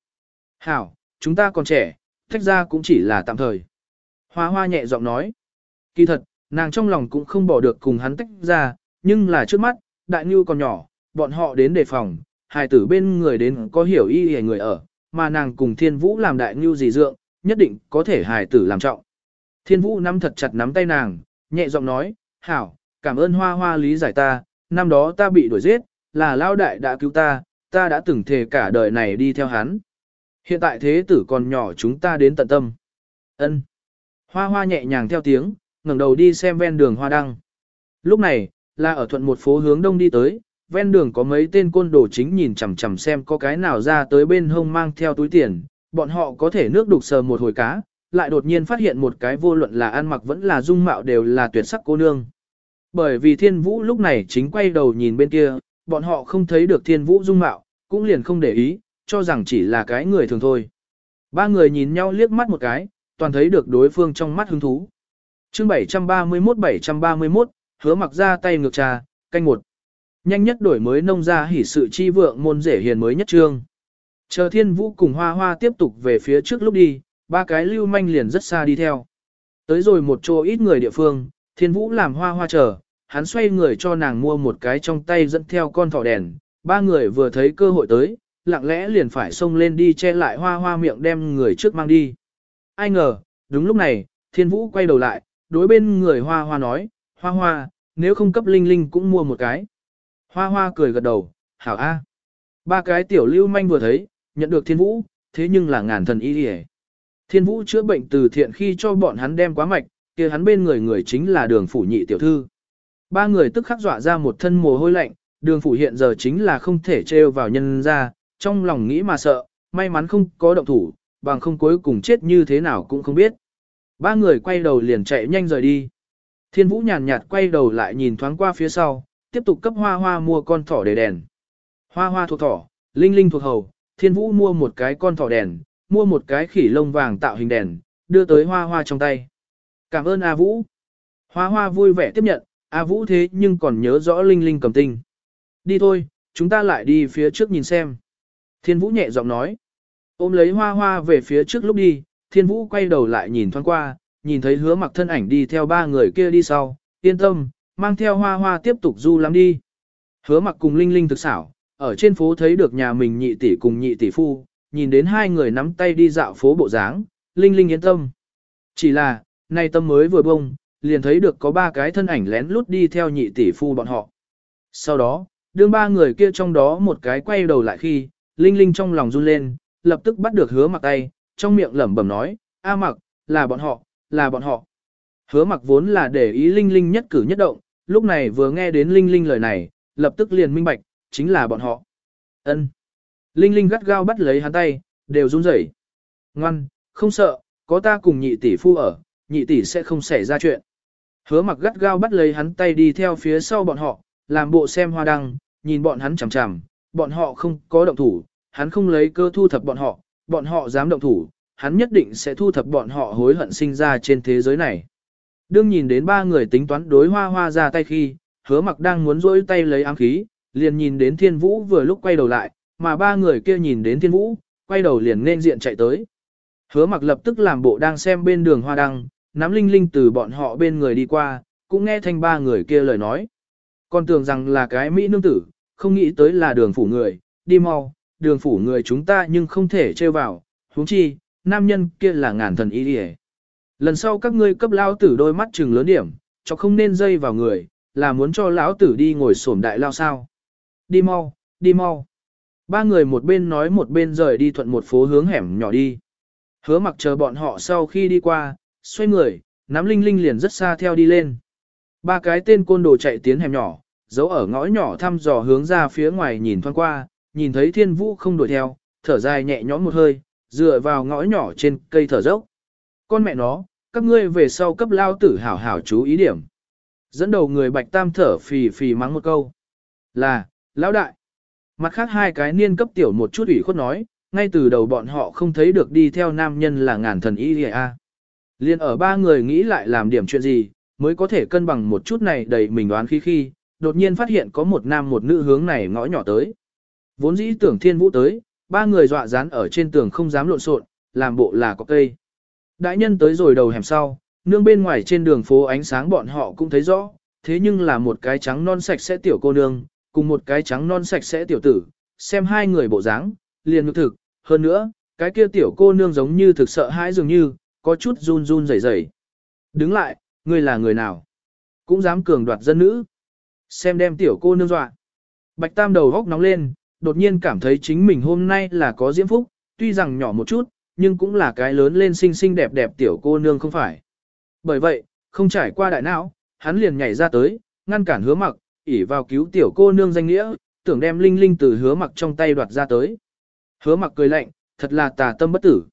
Speaker 1: Hảo, chúng ta còn trẻ, thách ra cũng chỉ là tạm thời. Hoa hoa nhẹ giọng nói. Kỳ thật, nàng trong lòng cũng không bỏ được cùng hắn tách ra, nhưng là trước mắt, đại ngưu còn nhỏ, bọn họ đến đề phòng, hài tử bên người đến có hiểu y hề người ở, mà nàng cùng thiên vũ làm đại ngưu gì dượng, nhất định có thể hài tử làm trọng. Thiên vũ nắm thật chặt nắm tay nàng, nhẹ giọng nói, hảo, cảm ơn hoa hoa lý giải ta, năm đó ta bị đuổi giết, là lao đại đã cứu ta, ta đã từng thề cả đời này đi theo hắn. Hiện tại thế tử còn nhỏ chúng ta đến tận tâm. ân Hoa hoa nhẹ nhàng theo tiếng, ngẩng đầu đi xem ven đường hoa đăng. Lúc này, là ở thuận một phố hướng đông đi tới, ven đường có mấy tên côn đồ chính nhìn chằm chằm xem có cái nào ra tới bên hông mang theo túi tiền, bọn họ có thể nước đục sờ một hồi cá, lại đột nhiên phát hiện một cái vô luận là ăn mặc vẫn là dung mạo đều là tuyệt sắc cô nương. Bởi vì thiên vũ lúc này chính quay đầu nhìn bên kia, bọn họ không thấy được thiên vũ dung mạo, cũng liền không để ý, cho rằng chỉ là cái người thường thôi. Ba người nhìn nhau liếc mắt một cái, toàn thấy được đối phương trong mắt hứng thú. chương 731-731, hứa mặc ra tay ngược trà, canh một. Nhanh nhất đổi mới nông ra hỉ sự chi vượng môn rể hiền mới nhất trương. Chờ thiên vũ cùng hoa hoa tiếp tục về phía trước lúc đi, ba cái lưu manh liền rất xa đi theo. Tới rồi một chỗ ít người địa phương, thiên vũ làm hoa hoa chờ, hắn xoay người cho nàng mua một cái trong tay dẫn theo con thỏ đèn, ba người vừa thấy cơ hội tới, lặng lẽ liền phải xông lên đi che lại hoa hoa miệng đem người trước mang đi. Ai ngờ, đúng lúc này, thiên vũ quay đầu lại, đối bên người hoa hoa nói, hoa hoa, nếu không cấp linh linh cũng mua một cái. Hoa hoa cười gật đầu, hảo a. Ba cái tiểu lưu manh vừa thấy, nhận được thiên vũ, thế nhưng là ngàn thần y hề. Thiên vũ chữa bệnh từ thiện khi cho bọn hắn đem quá mạch, kia hắn bên người người chính là đường phủ nhị tiểu thư. Ba người tức khắc dọa ra một thân mồ hôi lạnh, đường phủ hiện giờ chính là không thể trêu vào nhân ra, trong lòng nghĩ mà sợ, may mắn không có động thủ, bằng không cuối cùng chết như thế nào cũng không biết. Ba người quay đầu liền chạy nhanh rời đi. Thiên vũ nhàn nhạt quay đầu lại nhìn thoáng qua phía sau, tiếp tục cấp hoa hoa mua con thỏ để đèn. Hoa hoa thuộc thỏ, linh linh thuộc hầu, thiên vũ mua một cái con thỏ đèn, mua một cái khỉ lông vàng tạo hình đèn, đưa tới hoa hoa trong tay. Cảm ơn A Vũ. Hoa hoa vui vẻ tiếp nhận, A Vũ thế nhưng còn nhớ rõ linh linh cầm tinh. Đi thôi, chúng ta lại đi phía trước nhìn xem. Thiên Vũ nhẹ giọng nói. Ôm lấy hoa hoa về phía trước lúc đi, Thiên Vũ quay đầu lại nhìn thoáng qua, nhìn thấy hứa mặc thân ảnh đi theo ba người kia đi sau, yên tâm, mang theo hoa hoa tiếp tục du lắm đi. Hứa mặc cùng Linh Linh thực xảo, ở trên phố thấy được nhà mình nhị tỷ cùng nhị tỷ phu, nhìn đến hai người nắm tay đi dạo phố bộ dáng, Linh Linh yên tâm. Chỉ là, nay tâm mới vừa bông, liền thấy được có ba cái thân ảnh lén lút đi theo nhị tỷ phu bọn họ. Sau đó, đương ba người kia trong đó một cái quay đầu lại khi, Linh Linh trong lòng run lên, lập tức bắt được hứa mặc tay, trong miệng lẩm bẩm nói, A mặc, là bọn họ, là bọn họ. Hứa mặc vốn là để ý Linh Linh nhất cử nhất động, lúc này vừa nghe đến Linh Linh lời này, lập tức liền minh bạch, chính là bọn họ. Ân. Linh Linh gắt gao bắt lấy hắn tay, đều run rẩy. Ngoan, không sợ, có ta cùng nhị tỷ phu ở, nhị tỷ sẽ không xảy ra chuyện. Hứa mặc gắt gao bắt lấy hắn tay đi theo phía sau bọn họ, làm bộ xem hoa đăng, nhìn bọn hắn chằm chằm, bọn họ không có động thủ, hắn không lấy cơ thu thập bọn họ, bọn họ dám động thủ, hắn nhất định sẽ thu thập bọn họ hối hận sinh ra trên thế giới này. Đương nhìn đến ba người tính toán đối hoa hoa ra tay khi, hứa mặc đang muốn rỗi tay lấy ám khí, liền nhìn đến thiên vũ vừa lúc quay đầu lại, mà ba người kia nhìn đến thiên vũ, quay đầu liền nên diện chạy tới. Hứa mặc lập tức làm bộ đang xem bên đường hoa đăng, nắm linh linh từ bọn họ bên người đi qua, cũng nghe thanh ba người kia lời nói. Còn tưởng rằng là cái Mỹ nương tử, không nghĩ tới là đường phủ người, đi mau, đường phủ người chúng ta nhưng không thể trêu vào, huống chi, nam nhân kia là ngàn thần ý địa. Lần sau các ngươi cấp lao tử đôi mắt trừng lớn điểm, cho không nên dây vào người, là muốn cho lão tử đi ngồi sổm đại lao sao. Đi mau, đi mau. Ba người một bên nói một bên rời đi thuận một phố hướng hẻm nhỏ đi. Hứa mặc chờ bọn họ sau khi đi qua, xoay người, nắm linh linh liền rất xa theo đi lên. Ba cái tên côn đồ chạy tiến hẻm nhỏ, giấu ở ngõ nhỏ thăm dò hướng ra phía ngoài nhìn thoáng qua, nhìn thấy thiên vũ không đuổi theo, thở dài nhẹ nhõm một hơi, dựa vào ngõ nhỏ trên cây thở dốc. Con mẹ nó, các ngươi về sau cấp lao tử hảo hảo chú ý điểm. Dẫn đầu người bạch tam thở phì phì mắng một câu. Là, lão đại. Mặt khác hai cái niên cấp tiểu một chút ủy khuất nói, ngay từ đầu bọn họ không thấy được đi theo nam nhân là ngàn thần y a. Liên ở ba người nghĩ lại làm điểm chuyện gì, mới có thể cân bằng một chút này đầy mình đoán khi khi, đột nhiên phát hiện có một nam một nữ hướng này ngõ nhỏ tới. Vốn dĩ tưởng thiên vũ tới, ba người dọa dán ở trên tường không dám lộn xộn, làm bộ là có cây. Đại nhân tới rồi đầu hẻm sau, nương bên ngoài trên đường phố ánh sáng bọn họ cũng thấy rõ, thế nhưng là một cái trắng non sạch sẽ tiểu cô nương, cùng một cái trắng non sạch sẽ tiểu tử, xem hai người bộ dáng, liền ngực thực, hơn nữa, cái kia tiểu cô nương giống như thực sợ hãi dường như, có chút run run rẩy rẩy. Đứng lại, ngươi là người nào? Cũng dám cường đoạt dân nữ. Xem đem tiểu cô nương dọa. Bạch Tam đầu góc nóng lên, đột nhiên cảm thấy chính mình hôm nay là có diễm phúc, tuy rằng nhỏ một chút, nhưng cũng là cái lớn lên xinh xinh đẹp đẹp tiểu cô nương không phải. Bởi vậy, không trải qua đại não, hắn liền nhảy ra tới, ngăn cản hứa mặc, ỉ vào cứu tiểu cô nương danh nghĩa, tưởng đem linh linh từ hứa mặc trong tay đoạt ra tới. Hứa mặc cười lạnh, thật là tà tâm bất tử.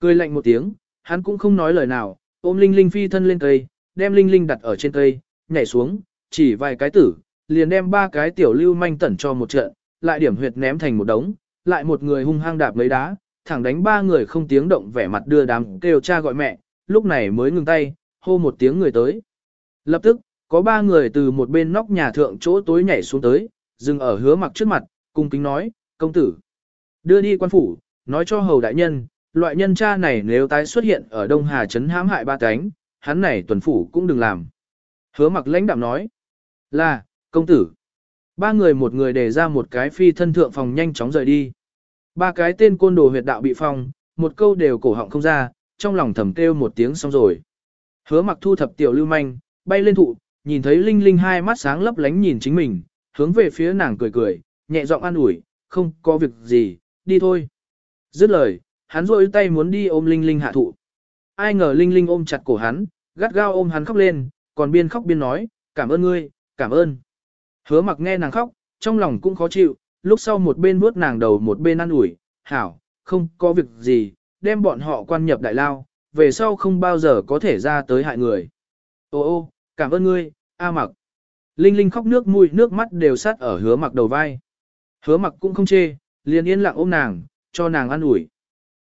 Speaker 1: Cười lạnh một tiếng, hắn cũng không nói lời nào, ôm linh linh phi thân lên cây, đem linh linh đặt ở trên cây, nhảy xuống, chỉ vài cái tử, liền đem ba cái tiểu lưu manh tẩn cho một trận, lại điểm huyệt ném thành một đống, lại một người hung hăng đạp lấy đá, thẳng đánh ba người không tiếng động vẻ mặt đưa đám kêu cha gọi mẹ, lúc này mới ngừng tay, hô một tiếng người tới. Lập tức, có ba người từ một bên nóc nhà thượng chỗ tối nhảy xuống tới, dừng ở hứa mặc trước mặt, cung kính nói, công tử. Đưa đi quan phủ, nói cho hầu đại nhân, loại nhân cha này nếu tái xuất hiện ở Đông Hà Trấn hãm hại ba cánh, hắn này tuần phủ cũng đừng làm. Hứa mặc lãnh đạm nói, là, công tử. Ba người một người để ra một cái phi thân thượng phòng nhanh chóng rời đi. Ba cái tên côn đồ huyệt đạo bị phong, một câu đều cổ họng không ra, trong lòng thầm kêu một tiếng xong rồi. Hứa mặc thu thập tiểu lưu manh, bay lên thụ, nhìn thấy Linh Linh hai mắt sáng lấp lánh nhìn chính mình, hướng về phía nàng cười cười, nhẹ giọng an ủi, không có việc gì, đi thôi. Dứt lời, hắn rôi tay muốn đi ôm Linh Linh hạ thụ. Ai ngờ Linh Linh ôm chặt cổ hắn, gắt gao ôm hắn khóc lên, còn biên khóc biên nói, cảm ơn ngươi, cảm ơn. Hứa mặc nghe nàng khóc, trong lòng cũng khó chịu, lúc sau một bên vuốt nàng đầu một bên ăn ủi, hảo, không có việc gì, đem bọn họ quan nhập đại lao, về sau không bao giờ có thể ra tới hại người. Ô ô, cảm ơn ngươi, A mặc. Linh Linh khóc nước mũi nước mắt đều sát ở hứa mặc đầu vai. Hứa mặc cũng không chê, liền yên lặng ôm nàng, cho nàng ăn ủi.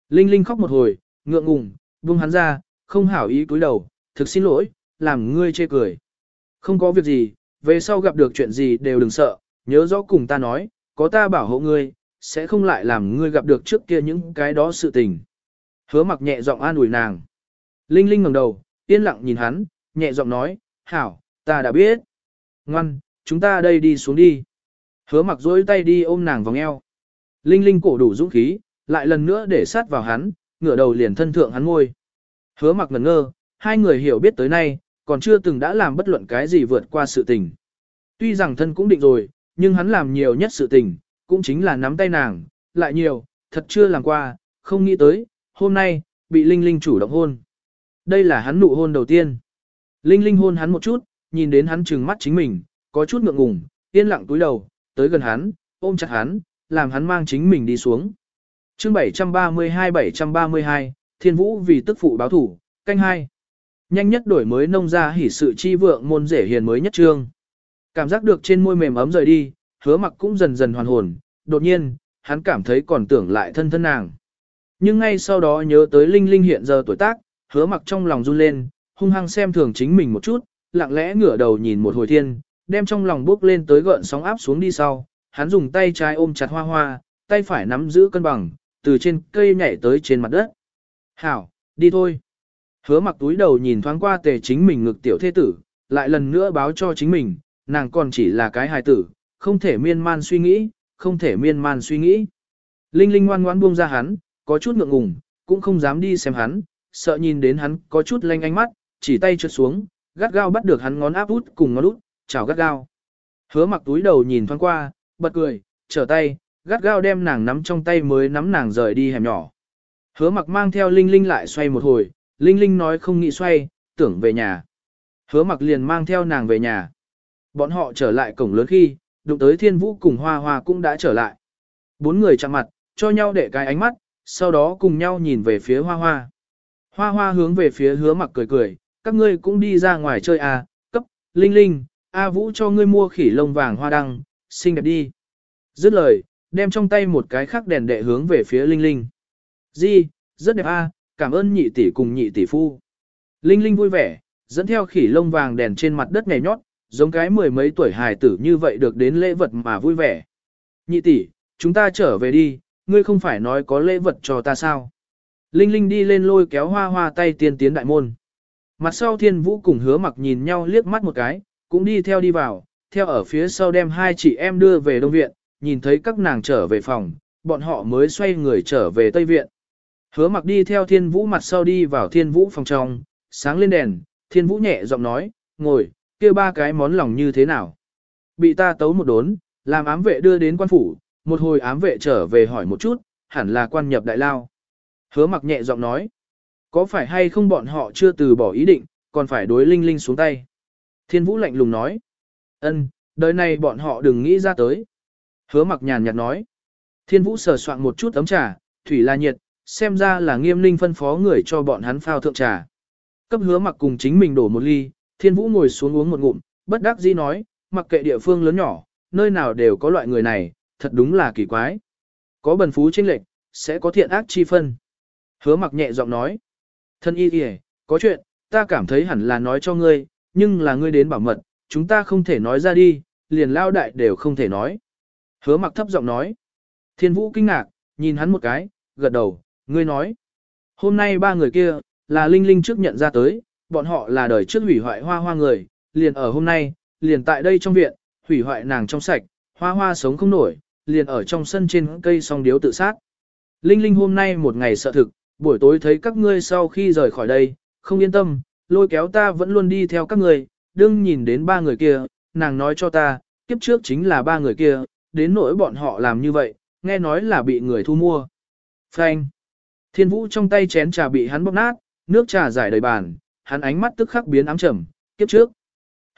Speaker 1: Linh Linh khóc một hồi, ngượng ngùng, buông hắn ra, không hảo ý cúi đầu, thực xin lỗi, làm ngươi chê cười. Không có việc gì, về sau gặp được chuyện gì đều đừng sợ, nhớ rõ cùng ta nói, có ta bảo hộ ngươi, sẽ không lại làm ngươi gặp được trước kia những cái đó sự tình. Hứa mặc nhẹ giọng an ủi nàng. Linh Linh ngẩng đầu, yên lặng nhìn hắn, nhẹ giọng nói, hảo, ta đã biết. Ngoan, chúng ta đây đi xuống đi. Hứa mặc dối tay đi ôm nàng vòng eo. Linh Linh cổ đủ dũng khí, lại lần nữa để sát vào hắn, ngửa đầu liền thân thượng hắn ngôi. Hứa mặc ngẩn ngơ, hai người hiểu biết tới nay, còn chưa từng đã làm bất luận cái gì vượt qua sự tình. Tuy rằng thân cũng định rồi, nhưng hắn làm nhiều nhất sự tình, cũng chính là nắm tay nàng, lại nhiều, thật chưa làm qua, không nghĩ tới, hôm nay, bị Linh Linh chủ động hôn. Đây là hắn nụ hôn đầu tiên. Linh Linh hôn hắn một chút, nhìn đến hắn trừng mắt chính mình, có chút ngượng ngùng, yên lặng túi đầu, tới gần hắn, ôm chặt hắn, làm hắn mang chính mình đi xuống. chương 732-732, Thiên Vũ vì tức phụ báo thủ, canh hai Nhanh nhất đổi mới nông ra hỉ sự chi vượng môn rể hiền mới nhất trương. Cảm giác được trên môi mềm ấm rời đi, hứa mặc cũng dần dần hoàn hồn, đột nhiên, hắn cảm thấy còn tưởng lại thân thân nàng. Nhưng ngay sau đó nhớ tới Linh Linh hiện giờ tuổi tác, hứa mặc trong lòng run lên, hung hăng xem thường chính mình một chút, lặng lẽ ngửa đầu nhìn một hồi thiên, đem trong lòng bước lên tới gợn sóng áp xuống đi sau, hắn dùng tay trái ôm chặt hoa hoa, tay phải nắm giữ cân bằng, từ trên cây nhảy tới trên mặt đất. Hảo, đi thôi. Hứa mặc túi đầu nhìn thoáng qua tề chính mình ngực tiểu thế tử, lại lần nữa báo cho chính mình, nàng còn chỉ là cái hài tử, không thể miên man suy nghĩ, không thể miên man suy nghĩ. Linh Linh ngoan ngoãn buông ra hắn, có chút ngượng ngùng, cũng không dám đi xem hắn, sợ nhìn đến hắn có chút lanh ánh mắt, chỉ tay trượt xuống, gắt gao bắt được hắn ngón áp út cùng ngón út, chào gắt gao. Hứa mặc túi đầu nhìn thoáng qua, bật cười, trở tay, gắt gao đem nàng nắm trong tay mới nắm nàng rời đi hẻm nhỏ. Hứa mặc mang theo Linh Linh lại xoay một hồi, Linh Linh nói không nghĩ xoay, tưởng về nhà. Hứa mặc liền mang theo nàng về nhà. Bọn họ trở lại cổng lớn khi, đụng tới thiên vũ cùng hoa hoa cũng đã trở lại. Bốn người chạm mặt, cho nhau để cái ánh mắt, sau đó cùng nhau nhìn về phía hoa hoa. Hoa hoa hướng về phía hứa mặc cười cười, các ngươi cũng đi ra ngoài chơi à, cấp, linh linh, A Vũ cho ngươi mua khỉ lông vàng hoa đăng, xinh đẹp đi. Dứt lời, đem trong tay một cái khắc đèn đệ hướng về phía linh linh. Di, rất đẹp a, à, cảm ơn nhị tỷ cùng nhị tỷ phu. Linh linh vui vẻ, dẫn theo khỉ lông vàng đèn trên mặt đất nhảy nhót, giống cái mười mấy tuổi hài tử như vậy được đến lễ vật mà vui vẻ. Nhị tỷ, chúng ta trở về đi, ngươi không phải nói có lễ vật cho ta sao? Linh Linh đi lên lôi kéo hoa hoa tay tiên tiến đại môn. Mặt sau thiên vũ cùng hứa mặc nhìn nhau liếc mắt một cái, cũng đi theo đi vào, theo ở phía sau đem hai chị em đưa về đông viện, nhìn thấy các nàng trở về phòng, bọn họ mới xoay người trở về tây viện. Hứa mặc đi theo thiên vũ mặt sau đi vào thiên vũ phòng trong, sáng lên đèn, thiên vũ nhẹ giọng nói, ngồi, kia ba cái món lòng như thế nào. Bị ta tấu một đốn, làm ám vệ đưa đến quan phủ, một hồi ám vệ trở về hỏi một chút, hẳn là quan nhập đại lao. Hứa mặc nhẹ giọng nói, có phải hay không bọn họ chưa từ bỏ ý định, còn phải đối Linh Linh xuống tay. Thiên Vũ lạnh lùng nói, ân, đời này bọn họ đừng nghĩ ra tới. Hứa mặc nhàn nhạt nói, Thiên Vũ sờ soạn một chút ấm trà, thủy là nhiệt, xem ra là nghiêm linh phân phó người cho bọn hắn phao thượng trà. Cấp hứa mặc cùng chính mình đổ một ly, Thiên Vũ ngồi xuống uống một ngụm, bất đắc dĩ nói, mặc kệ địa phương lớn nhỏ, nơi nào đều có loại người này, thật đúng là kỳ quái. Có bần phú tranh lệch, sẽ có thiện ác chi phân. Hứa mặc nhẹ giọng nói. Thân y kìa, có chuyện, ta cảm thấy hẳn là nói cho ngươi, nhưng là ngươi đến bảo mật, chúng ta không thể nói ra đi, liền lao đại đều không thể nói. Hứa mặc thấp giọng nói. Thiên vũ kinh ngạc, nhìn hắn một cái, gật đầu, ngươi nói. Hôm nay ba người kia, là Linh Linh trước nhận ra tới, bọn họ là đời trước hủy hoại hoa hoa người, liền ở hôm nay, liền tại đây trong viện, hủy hoại nàng trong sạch, hoa hoa sống không nổi, liền ở trong sân trên cây song điếu tự sát. Linh Linh hôm nay một ngày sợ thực, buổi tối thấy các ngươi sau khi rời khỏi đây, không yên tâm, lôi kéo ta vẫn luôn đi theo các ngươi, đương nhìn đến ba người kia, nàng nói cho ta, kiếp trước chính là ba người kia, đến nỗi bọn họ làm như vậy, nghe nói là bị người thu mua. Phanh. Thiên vũ trong tay chén trà bị hắn bóp nát, nước trà giải đầy bàn, hắn ánh mắt tức khắc biến ám trầm, kiếp trước.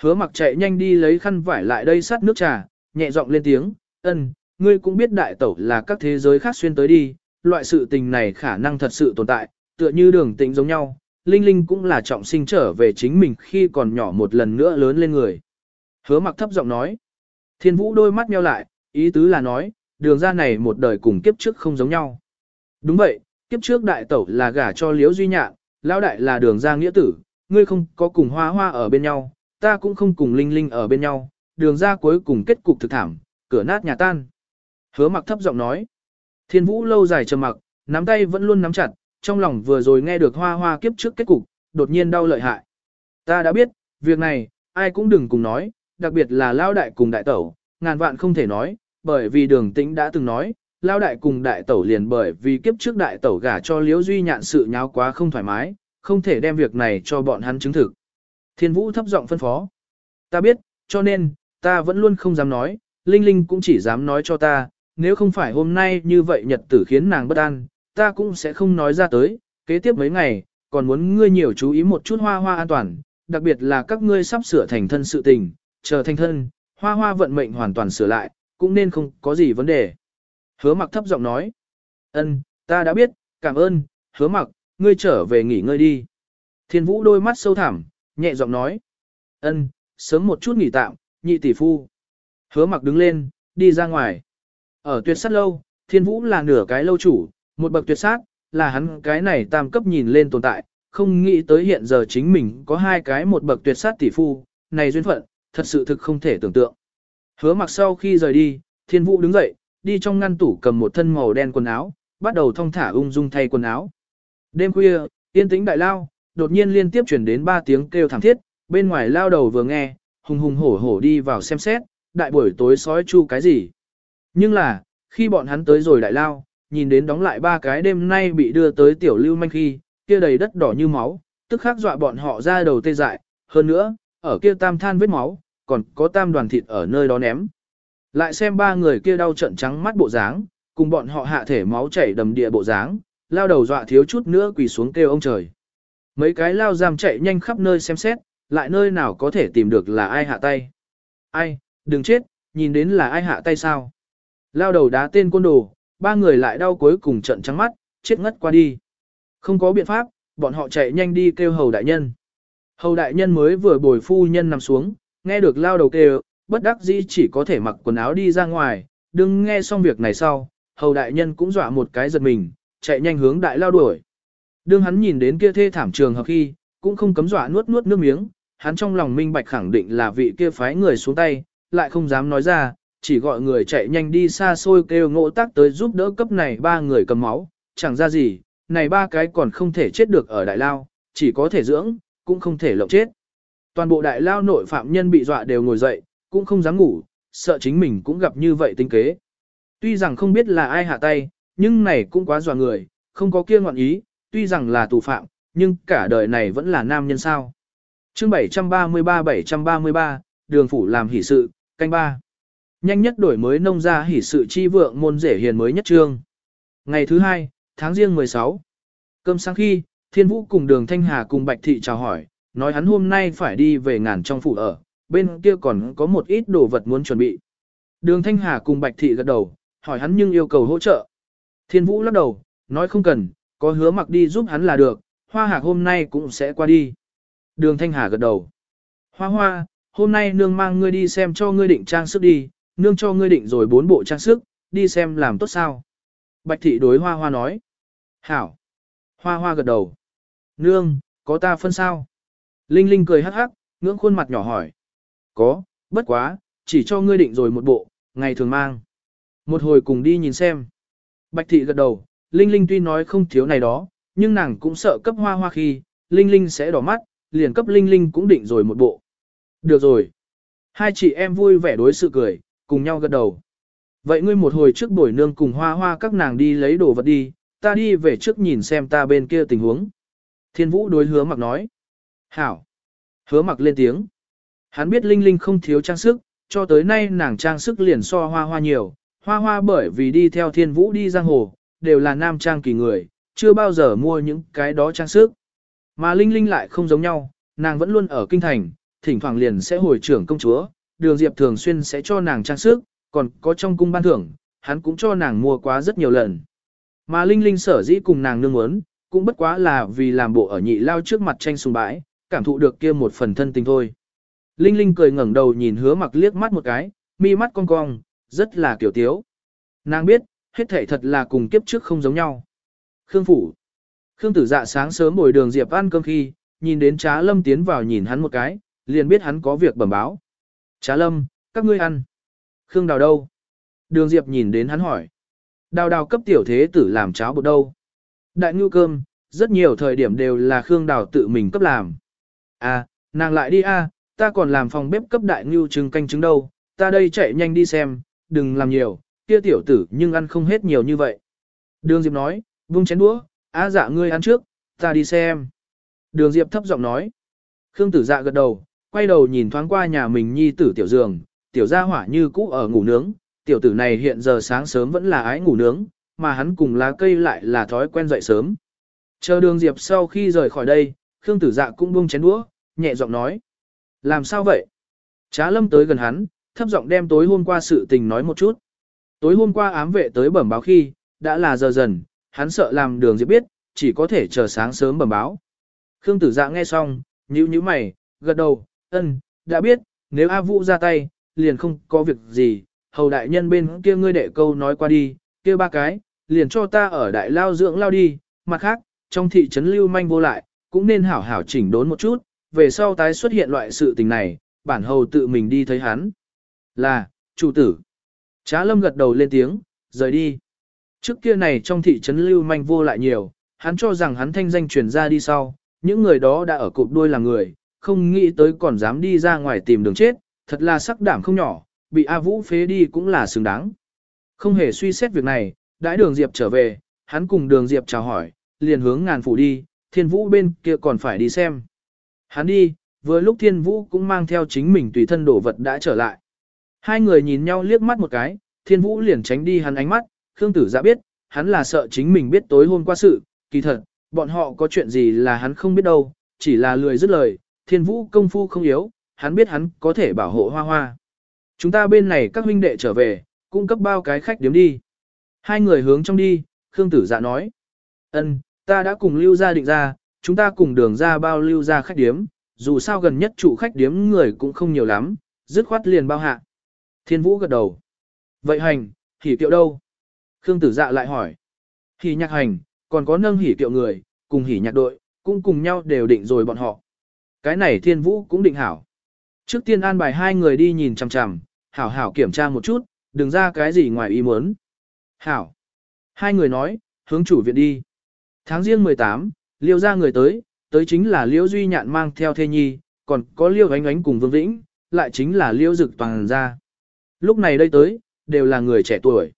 Speaker 1: Hứa mặc chạy nhanh đi lấy khăn vải lại đây sát nước trà, nhẹ giọng lên tiếng, ân, ngươi cũng biết đại tẩu là các thế giới khác xuyên tới đi, loại sự tình này khả năng thật sự tồn tại, tựa như đường tĩnh giống nhau, Linh Linh cũng là trọng sinh trở về chính mình khi còn nhỏ một lần nữa lớn lên người. Hứa mặc thấp giọng nói, thiên vũ đôi mắt nheo lại, ý tứ là nói, đường ra này một đời cùng kiếp trước không giống nhau. Đúng vậy, kiếp trước đại tẩu là gả cho liễu duy nhạn, lão đại là đường ra nghĩa tử, ngươi không có cùng hoa hoa ở bên nhau, ta cũng không cùng Linh Linh ở bên nhau, đường ra cuối cùng kết cục thực thảm, cửa nát nhà tan. Hứa mặc thấp giọng nói. Thiên vũ lâu dài trầm mặc, nắm tay vẫn luôn nắm chặt, trong lòng vừa rồi nghe được hoa hoa kiếp trước kết cục, đột nhiên đau lợi hại. Ta đã biết, việc này, ai cũng đừng cùng nói, đặc biệt là lao đại cùng đại tẩu, ngàn vạn không thể nói, bởi vì đường tĩnh đã từng nói, lao đại cùng đại tẩu liền bởi vì kiếp trước đại tẩu gả cho liễu duy nhạn sự nháo quá không thoải mái, không thể đem việc này cho bọn hắn chứng thực. Thiên vũ thấp giọng phân phó. Ta biết, cho nên, ta vẫn luôn không dám nói, Linh Linh cũng chỉ dám nói cho ta, nếu không phải hôm nay như vậy nhật tử khiến nàng bất an, ta cũng sẽ không nói ra tới, kế tiếp mấy ngày, còn muốn ngươi nhiều chú ý một chút hoa hoa an toàn, đặc biệt là các ngươi sắp sửa thành thân sự tình, chờ thành thân, hoa hoa vận mệnh hoàn toàn sửa lại, cũng nên không có gì vấn đề. Hứa mặc thấp giọng nói, ân, ta đã biết, cảm ơn, hứa mặc, ngươi trở về nghỉ ngơi đi. Thiên vũ đôi mắt sâu thẳm, nhẹ giọng nói, ân, sớm một chút nghỉ tạm, nhị tỷ phu. Hứa mặc đứng lên, đi ra ngoài. Ở tuyệt sát lâu, thiên vũ là nửa cái lâu chủ, một bậc tuyệt sát, là hắn cái này tam cấp nhìn lên tồn tại, không nghĩ tới hiện giờ chính mình có hai cái một bậc tuyệt sát tỷ phu, này duyên phận, thật sự thực không thể tưởng tượng. Hứa mặc sau khi rời đi, thiên vũ đứng dậy, đi trong ngăn tủ cầm một thân màu đen quần áo, bắt đầu thong thả ung dung thay quần áo. Đêm khuya, yên tĩnh đại lao, đột nhiên liên tiếp chuyển đến ba tiếng kêu thảm thiết, bên ngoài lao đầu vừa nghe, hùng hùng hổ hổ đi vào xem xét, đại buổi tối sói chu cái gì. Nhưng là, khi bọn hắn tới rồi đại lao, nhìn đến đóng lại ba cái đêm nay bị đưa tới tiểu lưu manh khi, kia đầy đất đỏ như máu, tức khắc dọa bọn họ ra đầu tê dại, hơn nữa, ở kia tam than vết máu, còn có tam đoàn thịt ở nơi đó ném. Lại xem ba người kia đau trận trắng mắt bộ dáng, cùng bọn họ hạ thể máu chảy đầm địa bộ dáng, lao đầu dọa thiếu chút nữa quỳ xuống kêu ông trời. Mấy cái lao giam chạy nhanh khắp nơi xem xét, lại nơi nào có thể tìm được là ai hạ tay. Ai, đừng chết, nhìn đến là ai hạ tay sao. Lao đầu đá tên côn đồ, ba người lại đau cuối cùng trận trắng mắt, chết ngất qua đi. Không có biện pháp, bọn họ chạy nhanh đi kêu hầu đại nhân. Hầu đại nhân mới vừa bồi phu nhân nằm xuống, nghe được lao đầu kêu, bất đắc dĩ chỉ có thể mặc quần áo đi ra ngoài, đừng nghe xong việc này sau, hầu đại nhân cũng dọa một cái giật mình, chạy nhanh hướng đại lao đuổi. Đương hắn nhìn đến kia thê thảm trường hợp khi, cũng không cấm dọa nuốt nuốt nước miếng, hắn trong lòng minh bạch khẳng định là vị kia phái người xuống tay, lại không dám nói ra, chỉ gọi người chạy nhanh đi xa xôi kêu ngộ tác tới giúp đỡ cấp này ba người cầm máu, chẳng ra gì, này ba cái còn không thể chết được ở đại lao, chỉ có thể dưỡng, cũng không thể lộng chết. Toàn bộ đại lao nội phạm nhân bị dọa đều ngồi dậy, cũng không dám ngủ, sợ chính mình cũng gặp như vậy tinh kế. Tuy rằng không biết là ai hạ tay, nhưng này cũng quá dọa người, không có kia ngọn ý, tuy rằng là tù phạm, nhưng cả đời này vẫn là nam nhân sao. chương 733-733, đường phủ làm hỷ sự, canh ba. Nhanh nhất đổi mới nông ra hỷ sự chi vượng môn rể hiền mới nhất trương. Ngày thứ hai, tháng riêng 16. Cơm sáng khi, Thiên Vũ cùng đường Thanh Hà cùng Bạch Thị chào hỏi, nói hắn hôm nay phải đi về ngàn trong phủ ở, bên kia còn có một ít đồ vật muốn chuẩn bị. Đường Thanh Hà cùng Bạch Thị gật đầu, hỏi hắn nhưng yêu cầu hỗ trợ. Thiên Vũ lắc đầu, nói không cần, có hứa mặc đi giúp hắn là được, hoa hạc hôm nay cũng sẽ qua đi. Đường Thanh Hà gật đầu. Hoa hoa, hôm nay nương mang ngươi đi xem cho ngươi định trang sức đi, nương cho ngươi định rồi bốn bộ trang sức, đi xem làm tốt sao. Bạch thị đối hoa hoa nói. Hảo. Hoa hoa gật đầu. Nương, có ta phân sao? Linh Linh cười hắc hắc, ngưỡng khuôn mặt nhỏ hỏi. Có, bất quá, chỉ cho ngươi định rồi một bộ, ngày thường mang. Một hồi cùng đi nhìn xem. Bạch thị gật đầu, Linh Linh tuy nói không thiếu này đó, nhưng nàng cũng sợ cấp hoa hoa khi, Linh Linh sẽ đỏ mắt, liền cấp Linh Linh cũng định rồi một bộ. Được rồi. Hai chị em vui vẻ đối sự cười, cùng nhau gật đầu. Vậy ngươi một hồi trước buổi nương cùng hoa hoa các nàng đi lấy đồ vật đi, ta đi về trước nhìn xem ta bên kia tình huống. Thiên vũ đối hứa mặc nói. Hảo. Hứa mặc lên tiếng. Hắn biết Linh Linh không thiếu trang sức, cho tới nay nàng trang sức liền so hoa hoa nhiều. Hoa hoa bởi vì đi theo thiên vũ đi giang hồ, đều là nam trang kỳ người, chưa bao giờ mua những cái đó trang sức. Mà Linh Linh lại không giống nhau, nàng vẫn luôn ở kinh thành, thỉnh thoảng liền sẽ hồi trưởng công chúa, đường Diệp thường xuyên sẽ cho nàng trang sức, còn có trong cung ban thưởng, hắn cũng cho nàng mua quá rất nhiều lần. Mà Linh Linh sở dĩ cùng nàng nương muốn, cũng bất quá là vì làm bộ ở nhị lao trước mặt tranh sùng bãi, cảm thụ được kia một phần thân tình thôi. Linh Linh cười ngẩng đầu nhìn hứa mặc liếc mắt một cái, mi mắt cong cong, rất là kiểu tiếu. Nàng biết, hết thể thật là cùng kiếp trước không giống nhau. Khương Phủ Khương tử dạ sáng sớm bồi đường Diệp ăn cơm khi, nhìn đến trá lâm tiến vào nhìn hắn một cái, liền biết hắn có việc bẩm báo. Trá lâm, các ngươi ăn. Khương đào đâu? Đường Diệp nhìn đến hắn hỏi. Đào đào cấp tiểu thế tử làm cháo bột đâu? Đại ngưu cơm, rất nhiều thời điểm đều là Khương đào tự mình cấp làm. À, nàng lại đi a, ta còn làm phòng bếp cấp đại ngưu trứng canh trứng đâu, ta đây chạy nhanh đi xem, đừng làm nhiều, kia tiểu tử nhưng ăn không hết nhiều như vậy. Đường Diệp nói, vung chén đũa, á dạ ngươi ăn trước, ta đi xem. Đường Diệp thấp giọng nói. Khương tử dạ gật đầu, quay đầu nhìn thoáng qua nhà mình nhi tử tiểu giường, tiểu gia hỏa như cũ ở ngủ nướng, tiểu tử này hiện giờ sáng sớm vẫn là ái ngủ nướng, mà hắn cùng lá cây lại là thói quen dậy sớm. Chờ đường Diệp sau khi rời khỏi đây, Khương tử dạ cũng buông chén đũa, nhẹ giọng nói. Làm sao vậy? Trá lâm tới gần hắn, thấp giọng đem tối hôm qua sự tình nói một chút. Tối hôm qua ám vệ tới bẩm báo khi, đã là giờ dần, hắn sợ làm đường Diệp biết, chỉ có thể chờ sáng sớm bẩm báo. Khương tử dạ nghe xong, nhíu nhíu mày, gật đầu, ân, đã biết, nếu A Vũ ra tay, liền không có việc gì, hầu đại nhân bên kia ngươi đệ câu nói qua đi, kia ba cái, liền cho ta ở đại lao dưỡng lao đi, mặt khác, trong thị trấn lưu manh vô lại, cũng nên hảo hảo chỉnh đốn một chút, về sau tái xuất hiện loại sự tình này, bản hầu tự mình đi thấy hắn. Là, chủ tử. Trá lâm gật đầu lên tiếng, rời đi. Trước kia này trong thị trấn lưu manh vô lại nhiều, hắn cho rằng hắn thanh danh truyền ra đi sau, những người đó đã ở cụp đuôi là người, không nghĩ tới còn dám đi ra ngoài tìm đường chết, thật là sắc đảm không nhỏ, bị A Vũ phế đi cũng là xứng đáng. Không hề suy xét việc này, đãi đường Diệp trở về, hắn cùng đường Diệp chào hỏi, liền hướng ngàn phủ đi, thiên vũ bên kia còn phải đi xem. Hắn đi, vừa lúc thiên vũ cũng mang theo chính mình tùy thân đổ vật đã trở lại. Hai người nhìn nhau liếc mắt một cái, thiên vũ liền tránh đi hắn ánh mắt, Khương tử dạ biết, hắn là sợ chính mình biết tối hôm qua sự, kỳ thật, bọn họ có chuyện gì là hắn không biết đâu, chỉ là lười dứt lời, thiên vũ công phu không yếu, hắn biết hắn có thể bảo hộ hoa hoa. Chúng ta bên này các huynh đệ trở về, cung cấp bao cái khách điếm đi. Hai người hướng trong đi, Khương tử dạ nói. ân, ta đã cùng lưu gia định ra, chúng ta cùng đường ra bao lưu ra khách điếm, dù sao gần nhất chủ khách điếm người cũng không nhiều lắm, dứt khoát liền bao hạ. Thiên vũ gật đầu. Vậy hành, hỉ tiệu đâu? Khương tử dạ lại hỏi. Hỉ nhạc hành, còn có nâng hỉ tiệu người, cùng hỉ nhạc đội, cũng cùng nhau đều định rồi bọn họ. Cái này thiên vũ cũng định hảo. Trước tiên an bài hai người đi nhìn chằm chằm, hảo hảo kiểm tra một chút, đừng ra cái gì ngoài ý muốn. Hảo. Hai người nói, hướng chủ viện đi. Tháng riêng 18, liêu ra người tới, tới chính là liêu duy nhạn mang theo thê nhi, còn có liêu ánh ánh cùng vương vĩnh, lại chính là liêu dực toàn ra. Lúc này đây tới, đều là người trẻ tuổi.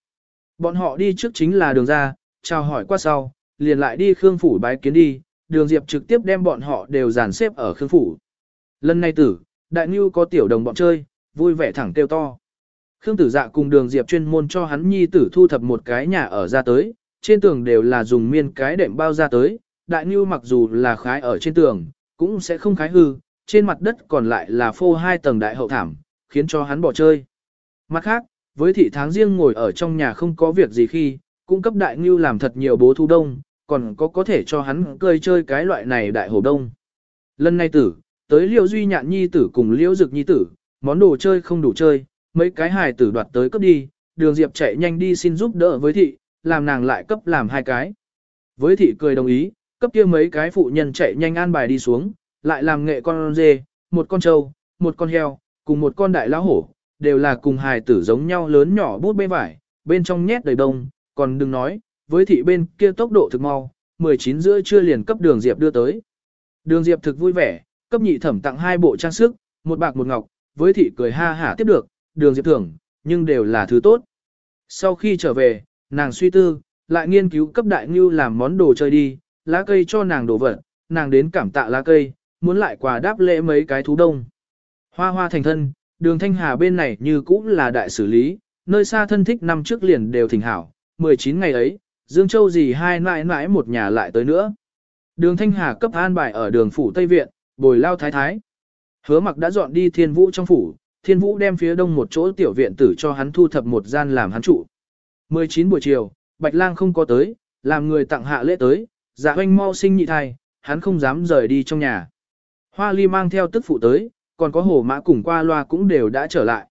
Speaker 1: Bọn họ đi trước chính là đường ra, chào hỏi qua sau, liền lại đi Khương Phủ bái kiến đi, đường Diệp trực tiếp đem bọn họ đều dàn xếp ở Khương Phủ. Lần này tử, đại ngưu có tiểu đồng bọn chơi, vui vẻ thẳng kêu to. Khương tử dạ cùng đường Diệp chuyên môn cho hắn nhi tử thu thập một cái nhà ở ra tới, trên tường đều là dùng miên cái đệm bao ra tới, đại ngưu mặc dù là khái ở trên tường, cũng sẽ không khái hư, trên mặt đất còn lại là phô hai tầng đại hậu thảm, khiến cho hắn bỏ chơi. Mặt khác, với thị tháng riêng ngồi ở trong nhà không có việc gì khi, cung cấp đại ngưu làm thật nhiều bố thu đông, còn có có thể cho hắn cười chơi cái loại này đại hồ đông. Lần này tử, tới Liễu duy nhạn nhi tử cùng Liễu dực nhi tử, món đồ chơi không đủ chơi, mấy cái hài tử đoạt tới cấp đi, đường diệp chạy nhanh đi xin giúp đỡ với thị, làm nàng lại cấp làm hai cái. Với thị cười đồng ý, cấp kia mấy cái phụ nhân chạy nhanh an bài đi xuống, lại làm nghệ con dê, một con trâu, một con heo, cùng một con đại lão hổ, đều là cùng hài tử giống nhau lớn nhỏ bút bê vải, bên trong nhét đầy đông, còn đừng nói, với thị bên kia tốc độ thực mau, 19 rưỡi trưa liền cấp đường Diệp đưa tới. Đường Diệp thực vui vẻ, cấp nhị thẩm tặng hai bộ trang sức, một bạc một ngọc, với thị cười ha hả tiếp được, đường Diệp thưởng, nhưng đều là thứ tốt. Sau khi trở về, nàng suy tư, lại nghiên cứu cấp đại ngưu làm món đồ chơi đi, lá cây cho nàng đổ vật, nàng đến cảm tạ lá cây, muốn lại quà đáp lễ mấy cái thú đông. Hoa hoa thành thân, đường thanh hà bên này như cũng là đại xử lý, nơi xa thân thích năm trước liền đều thỉnh hảo, 19 ngày ấy, Dương Châu gì hai nãi nãi một nhà lại tới nữa. Đường thanh hà cấp an bài ở đường phủ Tây Viện, bồi lao thái thái. Hứa mặc đã dọn đi thiên vũ trong phủ, thiên vũ đem phía đông một chỗ tiểu viện tử cho hắn thu thập một gian làm hắn trụ. 19 buổi chiều, Bạch Lang không có tới, làm người tặng hạ lễ tới, dạ hoanh mau sinh nhị thai, hắn không dám rời đi trong nhà. Hoa ly mang theo tức phụ tới, còn có hổ mã cùng qua loa cũng đều đã trở lại.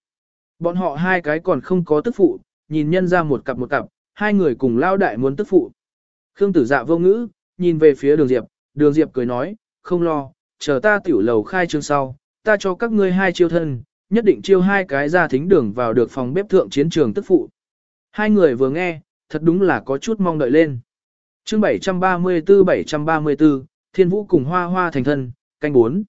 Speaker 1: Bọn họ hai cái còn không có tức phụ, nhìn nhân ra một cặp một cặp, hai người cùng lao đại muốn tức phụ. Khương tử dạ vô ngữ, nhìn về phía đường Diệp, đường Diệp cười nói, không lo, chờ ta tiểu lầu khai trương sau, ta cho các ngươi hai chiêu thân, nhất định chiêu hai cái ra thính đường vào được phòng bếp thượng chiến trường tức phụ. Hai người vừa nghe, thật đúng là có chút mong đợi lên chương 734-734, Thiên Vũ cùng Hoa Hoa thành thân, canh 4.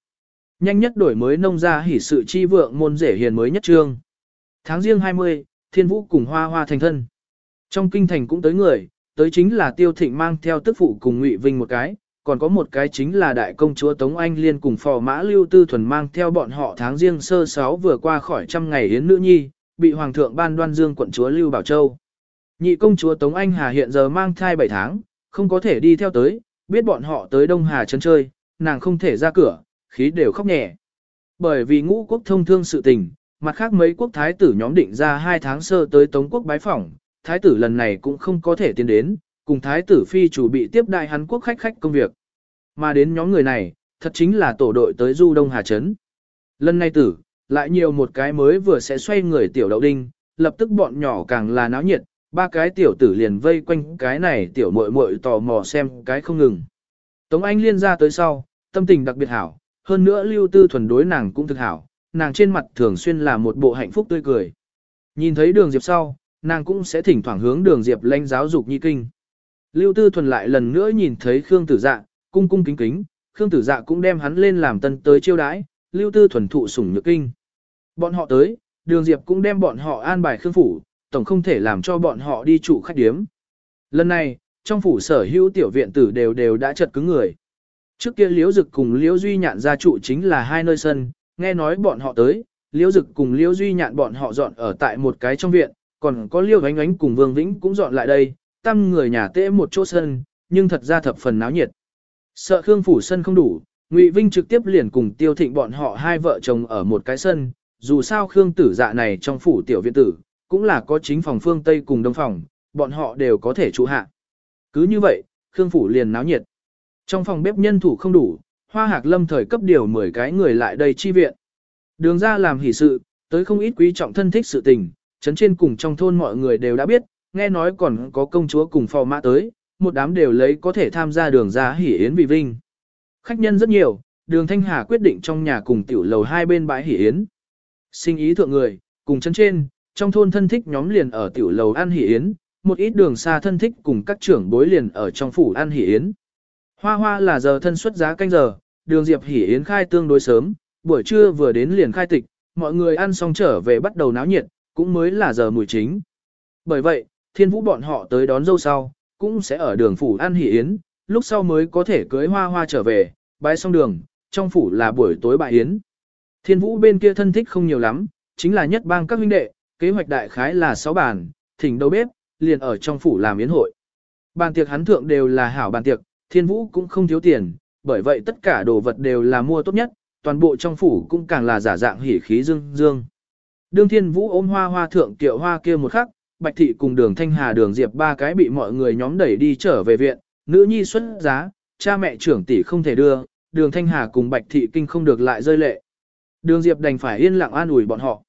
Speaker 1: Nhanh nhất đổi mới nông gia hỉ sự chi vượng môn rể hiền mới nhất trương. Tháng riêng 20, Thiên Vũ cùng Hoa Hoa thành thân. Trong kinh thành cũng tới người, tới chính là Tiêu Thịnh mang theo tức phụ cùng Ngụy Vinh một cái, còn có một cái chính là đại công chúa Tống Anh Liên cùng phò mã Lưu Tư Thuần mang theo bọn họ tháng riêng sơ sáu vừa qua khỏi trăm ngày yến nữ nhi, bị Hoàng thượng ban đoan dương quận chúa Lưu Bảo Châu. Nhị công chúa Tống Anh Hà hiện giờ mang thai 7 tháng, không có thể đi theo tới, biết bọn họ tới Đông Hà Trấn chơi, nàng không thể ra cửa, khí đều khóc nhẹ. Bởi vì ngũ quốc thông thương sự tình, mặt khác mấy quốc thái tử nhóm định ra hai tháng sơ tới Tống quốc bái phỏng, thái tử lần này cũng không có thể tiến đến, cùng thái tử phi chủ bị tiếp đại hắn quốc khách khách công việc. Mà đến nhóm người này, thật chính là tổ đội tới Du Đông Hà Trấn. Lần này tử, lại nhiều một cái mới vừa sẽ xoay người tiểu đậu đinh, lập tức bọn nhỏ càng là náo nhiệt, ba cái tiểu tử liền vây quanh cái này tiểu muội muội tò mò xem cái không ngừng. Tống Anh liên ra tới sau, tâm tình đặc biệt hảo, hơn nữa lưu tư thuần đối nàng cũng thực hảo, nàng trên mặt thường xuyên là một bộ hạnh phúc tươi cười. Nhìn thấy đường diệp sau, nàng cũng sẽ thỉnh thoảng hướng đường diệp lanh giáo dục nhi kinh. Lưu tư thuần lại lần nữa nhìn thấy Khương tử dạ, cung cung kính kính, Khương tử dạ cũng đem hắn lên làm tân tới chiêu đãi, lưu tư thuần thụ sủng nhược kinh. Bọn họ tới, đường diệp cũng đem bọn họ an bài Khương phủ, tổng không thể làm cho bọn họ đi trụ khách điếm. Lần này, trong phủ sở hữu tiểu viện tử đều đều đã chật cứng người. Trước kia Liễu Dực cùng Liễu Duy Nhạn gia trụ chính là hai nơi sân, nghe nói bọn họ tới, Liễu Dực cùng Liễu Duy Nhạn bọn họ dọn ở tại một cái trong viện, còn có Liễu Ánh Ánh cùng Vương Vĩnh cũng dọn lại đây, tăng người nhà tễ một chỗ sân, nhưng thật ra thập phần náo nhiệt. Sợ Khương phủ sân không đủ, Ngụy Vinh trực tiếp liền cùng Tiêu Thịnh bọn họ hai vợ chồng ở một cái sân, dù sao Khương tử dạ này trong phủ tiểu viện tử, cũng là có chính phòng phương Tây cùng đông phòng, bọn họ đều có thể trụ hạ. Cứ như vậy, Khương phủ liền náo nhiệt. Trong phòng bếp nhân thủ không đủ, Hoa Hạc Lâm thời cấp điều 10 cái người lại đây chi viện. Đường ra làm hỷ sự, tới không ít quý trọng thân thích sự tình, chấn trên cùng trong thôn mọi người đều đã biết, nghe nói còn có công chúa cùng phò mã tới, một đám đều lấy có thể tham gia đường ra hỷ yến vì vinh. Khách nhân rất nhiều, đường Thanh Hà quyết định trong nhà cùng tiểu lầu hai bên bãi hỷ yến. Sinh ý thượng người, cùng chấn trên, trong thôn thân thích nhóm liền ở tiểu lầu ăn hỷ yến, một ít đường xa thân thích cùng các trưởng bối liền ở trong phủ ăn hỷ yến. Hoa hoa là giờ thân xuất giá canh giờ, đường Diệp hỷ yến khai tương đối sớm, buổi trưa vừa đến liền khai tịch, mọi người ăn xong trở về bắt đầu náo nhiệt, cũng mới là giờ mùi chính. Bởi vậy, thiên vũ bọn họ tới đón dâu sau, cũng sẽ ở đường phủ ăn hỷ yến, lúc sau mới có thể cưới hoa hoa trở về, bái xong đường, trong phủ là buổi tối bại yến. Thiên vũ bên kia thân thích không nhiều lắm, chính là nhất bang các huynh đệ, kế hoạch đại khái là 6 bàn, thỉnh đầu bếp, liền ở trong phủ làm yến hội. Bàn tiệc hắn thượng đều là hảo bàn tiệc, thiên vũ cũng không thiếu tiền, bởi vậy tất cả đồ vật đều là mua tốt nhất, toàn bộ trong phủ cũng càng là giả dạng hỉ khí dương dương. Đương thiên vũ ôm hoa hoa thượng kiệu hoa kia một khắc, bạch thị cùng đường thanh hà đường diệp ba cái bị mọi người nhóm đẩy đi trở về viện, nữ nhi xuất giá, cha mẹ trưởng tỷ không thể đưa, đường thanh hà cùng bạch thị kinh không được lại rơi lệ. Đường diệp đành phải yên lặng an ủi bọn họ.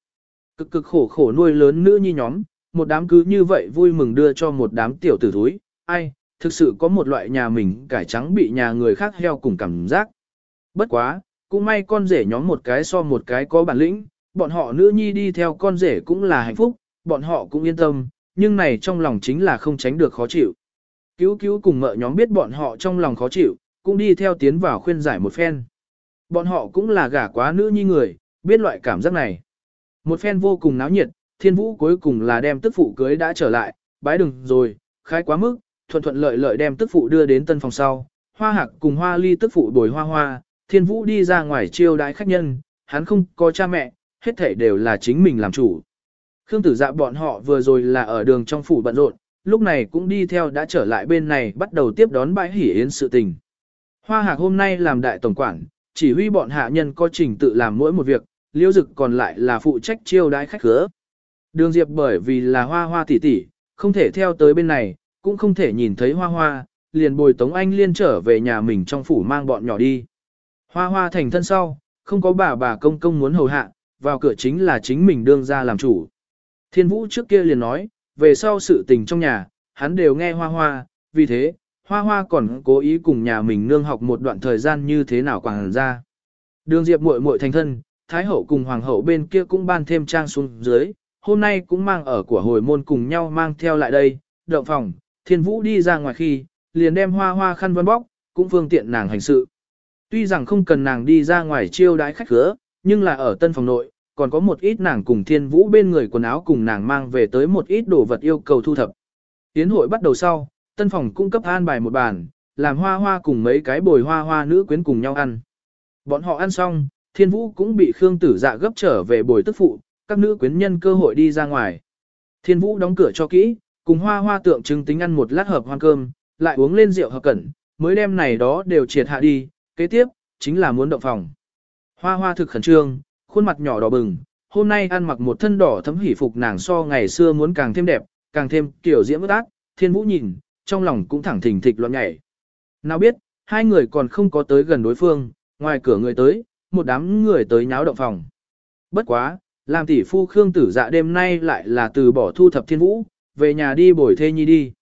Speaker 1: Cực cực khổ khổ nuôi lớn nữ nhi nhóm, một đám cứ như vậy vui mừng đưa cho một đám tiểu tử thúi, ai, thực sự có một loại nhà mình cải trắng bị nhà người khác heo cùng cảm giác. Bất quá, cũng may con rể nhóm một cái so một cái có bản lĩnh, bọn họ nữ nhi đi theo con rể cũng là hạnh phúc, bọn họ cũng yên tâm, nhưng này trong lòng chính là không tránh được khó chịu. Cứu cứu cùng mợ nhóm biết bọn họ trong lòng khó chịu, cũng đi theo tiến vào khuyên giải một phen. Bọn họ cũng là gả quá nữ nhi người, biết loại cảm giác này. Một phen vô cùng náo nhiệt, thiên vũ cuối cùng là đem tức phụ cưới đã trở lại, bái đừng rồi, khai quá mức, thuận thuận lợi lợi đem tức phụ đưa đến tân phòng sau. Hoa hạc cùng hoa ly tức phụ bồi hoa hoa, thiên vũ đi ra ngoài chiêu đái khách nhân, hắn không có cha mẹ, hết thể đều là chính mình làm chủ. Khương tử dạ bọn họ vừa rồi là ở đường trong phủ bận rộn, lúc này cũng đi theo đã trở lại bên này bắt đầu tiếp đón bãi hỉ yến sự tình. Hoa hạc hôm nay làm đại tổng quản, chỉ huy bọn hạ nhân có trình tự làm mỗi một việc, liêu dực còn lại là phụ trách chiêu đái khách khứa. Đường Diệp bởi vì là hoa hoa tỷ tỷ, không thể theo tới bên này, cũng không thể nhìn thấy hoa hoa, liền bồi Tống Anh Liên trở về nhà mình trong phủ mang bọn nhỏ đi. Hoa hoa thành thân sau, không có bà bà công công muốn hầu hạ, vào cửa chính là chính mình đương ra làm chủ. Thiên Vũ trước kia liền nói, về sau sự tình trong nhà, hắn đều nghe hoa hoa, vì thế, hoa hoa còn cố ý cùng nhà mình nương học một đoạn thời gian như thế nào quảng ra. Đường Diệp muội muội thành thân, Thái hậu cùng Hoàng hậu bên kia cũng ban thêm trang xuống dưới, hôm nay cũng mang ở của hồi môn cùng nhau mang theo lại đây, động phòng, thiên vũ đi ra ngoài khi, liền đem hoa hoa khăn vân bóc, cũng phương tiện nàng hành sự. Tuy rằng không cần nàng đi ra ngoài chiêu đãi khách khứa, nhưng là ở tân phòng nội, còn có một ít nàng cùng thiên vũ bên người quần áo cùng nàng mang về tới một ít đồ vật yêu cầu thu thập. Tiến hội bắt đầu sau, tân phòng cung cấp an bài một bàn, làm hoa hoa cùng mấy cái bồi hoa hoa nữ quyến cùng nhau ăn. Bọn họ ăn xong, thiên vũ cũng bị Khương tử dạ gấp trở về bồi tức phụ, các nữ quyến nhân cơ hội đi ra ngoài. Thiên vũ đóng cửa cho kỹ, cùng hoa hoa tượng trưng tính ăn một lát hợp hoan cơm, lại uống lên rượu hợp cẩn, mới đem này đó đều triệt hạ đi, kế tiếp, chính là muốn động phòng. Hoa hoa thực khẩn trương, khuôn mặt nhỏ đỏ bừng, hôm nay ăn mặc một thân đỏ thấm hỉ phục nàng so ngày xưa muốn càng thêm đẹp, càng thêm kiểu diễm ước ác, thiên vũ nhìn, trong lòng cũng thẳng thình thịch loạn nhảy. Nào biết, hai người còn không có tới gần đối phương, ngoài cửa người tới, một đám người tới nháo động phòng. Bất quá, làm tỷ phu Khương tử dạ đêm nay lại là từ bỏ thu thập thiên vũ, về nhà đi bồi thê nhi đi.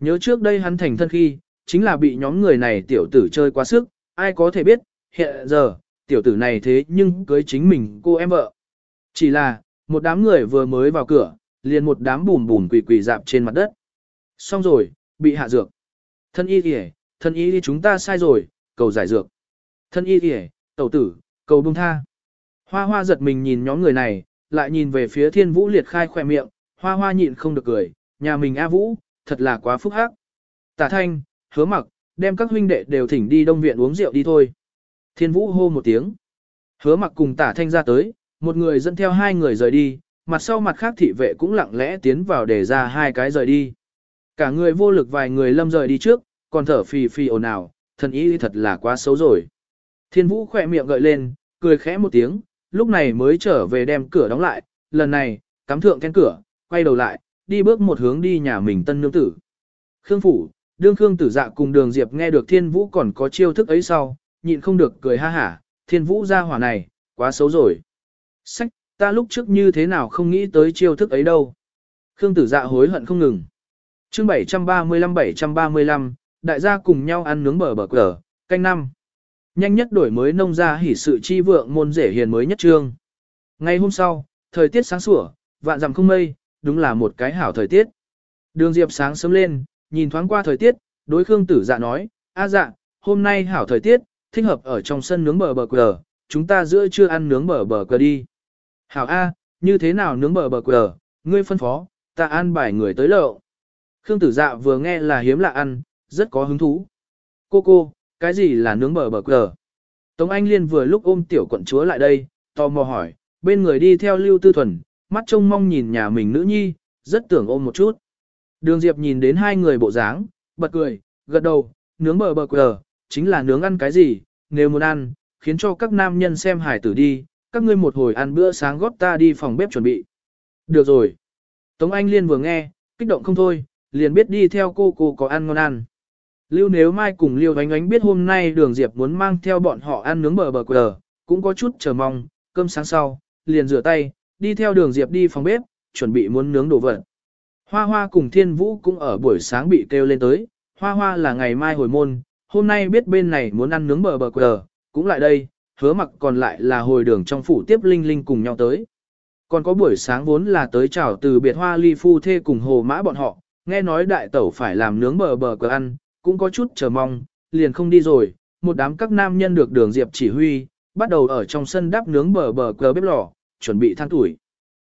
Speaker 1: Nhớ trước đây hắn thành thân khi, chính là bị nhóm người này tiểu tử chơi quá sức, ai có thể biết, hiện giờ, tiểu tử này thế nhưng cưới chính mình cô em vợ. Chỉ là, một đám người vừa mới vào cửa, liền một đám bùn bùn quỷ quỷ dạp trên mặt đất. Xong rồi, bị hạ dược. Thân y kìa, thân y đi chúng ta sai rồi, cầu giải dược. Thân y kìa, tẩu tử, cầu bông tha. Hoa hoa giật mình nhìn nhóm người này, lại nhìn về phía thiên vũ liệt khai khỏe miệng, hoa hoa nhịn không được cười, nhà mình A Vũ, thật là quá phúc hắc. Tả thanh, hứa mặc, đem các huynh đệ đều thỉnh đi đông viện uống rượu đi thôi. Thiên vũ hô một tiếng. Hứa mặc cùng tả thanh ra tới, một người dẫn theo hai người rời đi, mặt sau mặt khác thị vệ cũng lặng lẽ tiến vào để ra hai cái rời đi. Cả người vô lực vài người lâm rời đi trước, còn thở phì phì ồn ào, thần ý thật là quá xấu rồi. Thiên vũ khỏe miệng gợi lên, cười khẽ một tiếng, lúc này mới trở về đem cửa đóng lại, lần này, cắm thượng then cửa, quay đầu lại, đi bước một hướng đi nhà mình tân nương tử. Khương phủ, đương Khương tử dạ cùng đường Diệp nghe được thiên vũ còn có chiêu thức ấy sau, nhịn không được cười ha hả, thiên vũ ra hỏa này, quá xấu rồi. Sách, ta lúc trước như thế nào không nghĩ tới chiêu thức ấy đâu. Khương tử dạ hối hận không ngừng. chương 735-735, đại gia cùng nhau ăn nướng bờ bờ cờ, canh năm. Nhanh nhất đổi mới nông gia hỉ sự chi vượng môn rể hiền mới nhất trương. Ngày hôm sau, thời tiết sáng sủa, vạn dặm không mây, đúng là một cái hảo thời tiết. Đường Diệp sáng sớm lên, nhìn thoáng qua thời tiết, đối Khương Tử Dạ nói, "A dạ, hôm nay hảo thời tiết, thích hợp ở trong sân nướng bờ bờ quờ, chúng ta giữa trưa ăn nướng bờ bờ quờ đi." "Hảo a, như thế nào nướng bờ bờ quờ, ngươi phân phó, ta an bài người tới lộ." Khương Tử Dạ vừa nghe là hiếm lạ ăn, rất có hứng thú. "Cô cô, cái gì là nướng bờ bờ cờ. Tống Anh Liên vừa lúc ôm tiểu quận chúa lại đây, tò mò hỏi, bên người đi theo Lưu Tư Thuần, mắt trông mong nhìn nhà mình nữ nhi, rất tưởng ôm một chút. Đường Diệp nhìn đến hai người bộ dáng, bật cười, gật đầu, nướng bờ bờ cờ, chính là nướng ăn cái gì, nếu muốn ăn, khiến cho các nam nhân xem hải tử đi, các ngươi một hồi ăn bữa sáng góp ta đi phòng bếp chuẩn bị. Được rồi. Tống Anh Liên vừa nghe, kích động không thôi, liền biết đi theo cô cô có ăn ngon ăn. Lưu nếu mai cùng Liêu, Ánh Ánh biết hôm nay đường Diệp muốn mang theo bọn họ ăn nướng bờ bờ quờ, cũng có chút chờ mong, cơm sáng sau, liền rửa tay, đi theo đường Diệp đi phòng bếp, chuẩn bị muốn nướng đồ vật. Hoa Hoa cùng Thiên Vũ cũng ở buổi sáng bị kêu lên tới, Hoa Hoa là ngày mai hồi môn, hôm nay biết bên này muốn ăn nướng bờ bờ quờ, cũng lại đây, hứa mặc còn lại là hồi đường trong phủ tiếp Linh Linh cùng nhau tới. Còn có buổi sáng vốn là tới chào từ biệt hoa ly phu thê cùng hồ mã bọn họ, nghe nói đại tẩu phải làm nướng bờ bờ quờ ăn, cũng có chút chờ mong, liền không đi rồi, một đám các nam nhân được đường diệp chỉ huy, bắt đầu ở trong sân đắp nướng bờ bờ cờ bếp lò, chuẩn bị than tuổi.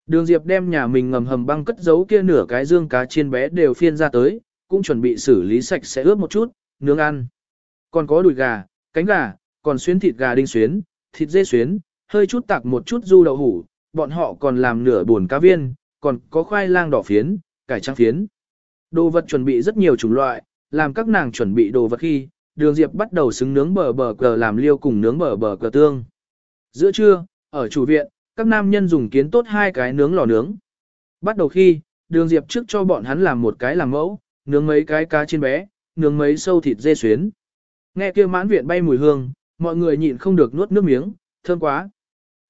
Speaker 1: Đường Diệp đem nhà mình ngầm hầm băng cất giấu kia nửa cái dương cá chiên bé đều phiên ra tới, cũng chuẩn bị xử lý sạch sẽ ướp một chút, nướng ăn. Còn có đùi gà, cánh gà, còn xuyến thịt gà đinh xuyến, thịt dê xuyến, hơi chút tạc một chút du đậu hủ, bọn họ còn làm nửa buồn cá viên, còn có khoai lang đỏ phiến, cải trắng phiến. Đồ vật chuẩn bị rất nhiều chủng loại, làm các nàng chuẩn bị đồ vật khi, đường Diệp bắt đầu xứng nướng bờ bờ cờ làm liêu cùng nướng bờ bờ cờ tương. Giữa trưa, ở chủ viện, các nam nhân dùng kiến tốt hai cái nướng lò nướng. Bắt đầu khi, đường diệp trước cho bọn hắn làm một cái làm mẫu, nướng mấy cái cá trên bé, nướng mấy sâu thịt dê xuyến. Nghe kia mãn viện bay mùi hương, mọi người nhịn không được nuốt nước miếng, thơm quá.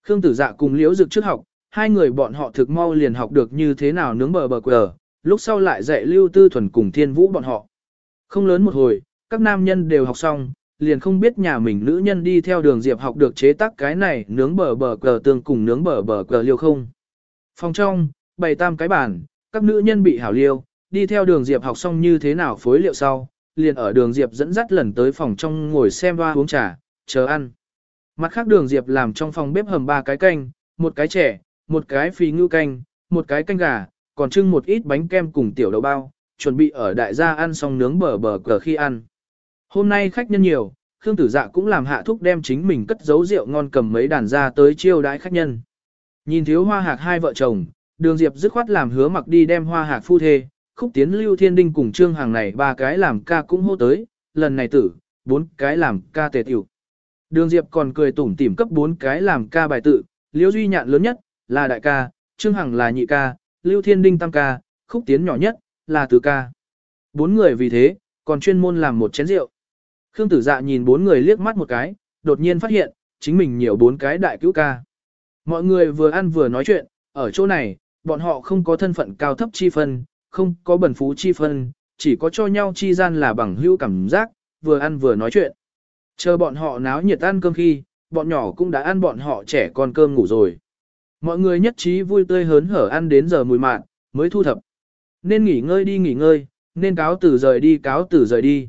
Speaker 1: Khương tử dạ cùng liễu dực trước học, hai người bọn họ thực mau liền học được như thế nào nướng bờ bờ quờ, lúc sau lại dạy lưu tư thuần cùng thiên vũ bọn họ. Không lớn một hồi, các nam nhân đều học xong, liền không biết nhà mình nữ nhân đi theo đường diệp học được chế tác cái này nướng bờ bờ cờ tương cùng nướng bờ bờ cờ liêu không. Phòng trong, bày tam cái bàn, các nữ nhân bị hảo liêu, đi theo đường diệp học xong như thế nào phối liệu sau, liền ở đường diệp dẫn dắt lần tới phòng trong ngồi xem hoa uống trà, chờ ăn. Mặt khác đường diệp làm trong phòng bếp hầm ba cái canh, một cái trẻ, một cái phí ngưu canh, một cái canh gà, còn trưng một ít bánh kem cùng tiểu đậu bao, chuẩn bị ở đại gia ăn xong nướng bờ bờ cờ khi ăn. Hôm nay khách nhân nhiều, Khương Tử Dạ cũng làm hạ thúc đem chính mình cất giấu rượu ngon cầm mấy đàn ra tới chiêu đãi khách nhân. Nhìn thiếu hoa hạc hai vợ chồng, đường diệp dứt khoát làm hứa mặc đi đem hoa hạc phu thê, khúc tiến lưu thiên đinh cùng trương hàng này ba cái làm ca cũng hô tới, lần này tử, bốn cái làm ca tề tiểu. Đường diệp còn cười tủm tỉm cấp bốn cái làm ca bài tự, liễu duy nhạn lớn nhất, là đại ca, trương hằng là nhị ca, lưu thiên đinh tam ca, khúc tiến nhỏ nhất, là tứ ca. Bốn người vì thế, còn chuyên môn làm một chén rượu. Khương tử dạ nhìn bốn người liếc mắt một cái, đột nhiên phát hiện, chính mình nhiều bốn cái đại cứu ca. Mọi người vừa ăn vừa nói chuyện, ở chỗ này, bọn họ không có thân phận cao thấp chi phân, không có bẩn phú chi phân, chỉ có cho nhau chi gian là bằng hữu cảm giác, vừa ăn vừa nói chuyện. Chờ bọn họ náo nhiệt ăn cơm khi, bọn nhỏ cũng đã ăn bọn họ trẻ con cơm ngủ rồi. Mọi người nhất trí vui tươi hớn hở ăn đến giờ mùi mạn, mới thu thập. Nên nghỉ ngơi đi nghỉ ngơi, nên cáo tử rời đi cáo tử rời đi.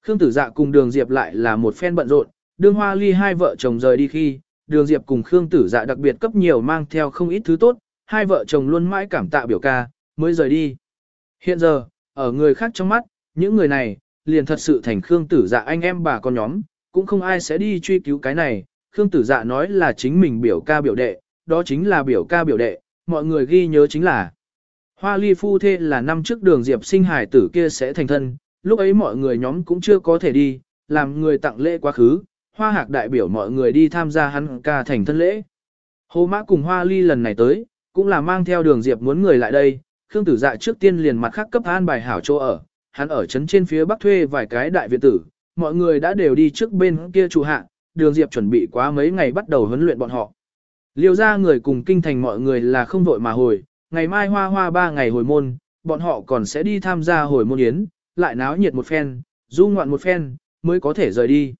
Speaker 1: Khương Tử Dạ cùng Đường Diệp lại là một phen bận rộn, đương hoa ly hai vợ chồng rời đi khi, Đường Diệp cùng Khương Tử Dạ đặc biệt cấp nhiều mang theo không ít thứ tốt, hai vợ chồng luôn mãi cảm tạ biểu ca, mới rời đi. Hiện giờ, ở người khác trong mắt, những người này, liền thật sự thành Khương Tử Dạ anh em bà con nhóm, cũng không ai sẽ đi truy cứu cái này. Khương Tử Dạ nói là chính mình biểu ca biểu đệ, đó chính là biểu ca biểu đệ, mọi người ghi nhớ chính là Hoa ly phu thê là năm trước đường diệp sinh hải tử kia sẽ thành thân, lúc ấy mọi người nhóm cũng chưa có thể đi, làm người tặng lễ quá khứ, hoa hạc đại biểu mọi người đi tham gia hắn ca thành thân lễ. Hồ mã cùng hoa ly lần này tới, cũng là mang theo đường diệp muốn người lại đây, Khương tử dạ trước tiên liền mặt khác cấp an bài hảo chỗ ở, hắn ở trấn trên phía bắc thuê vài cái đại viện tử, mọi người đã đều đi trước bên kia chủ hạ, đường diệp chuẩn bị quá mấy ngày bắt đầu huấn luyện bọn họ. Liêu ra người cùng kinh thành mọi người là không vội mà hồi, ngày mai hoa hoa ba ngày hồi môn, bọn họ còn sẽ đi tham gia hồi môn yến, lại náo nhiệt một phen, du ngoạn một phen, mới có thể rời đi.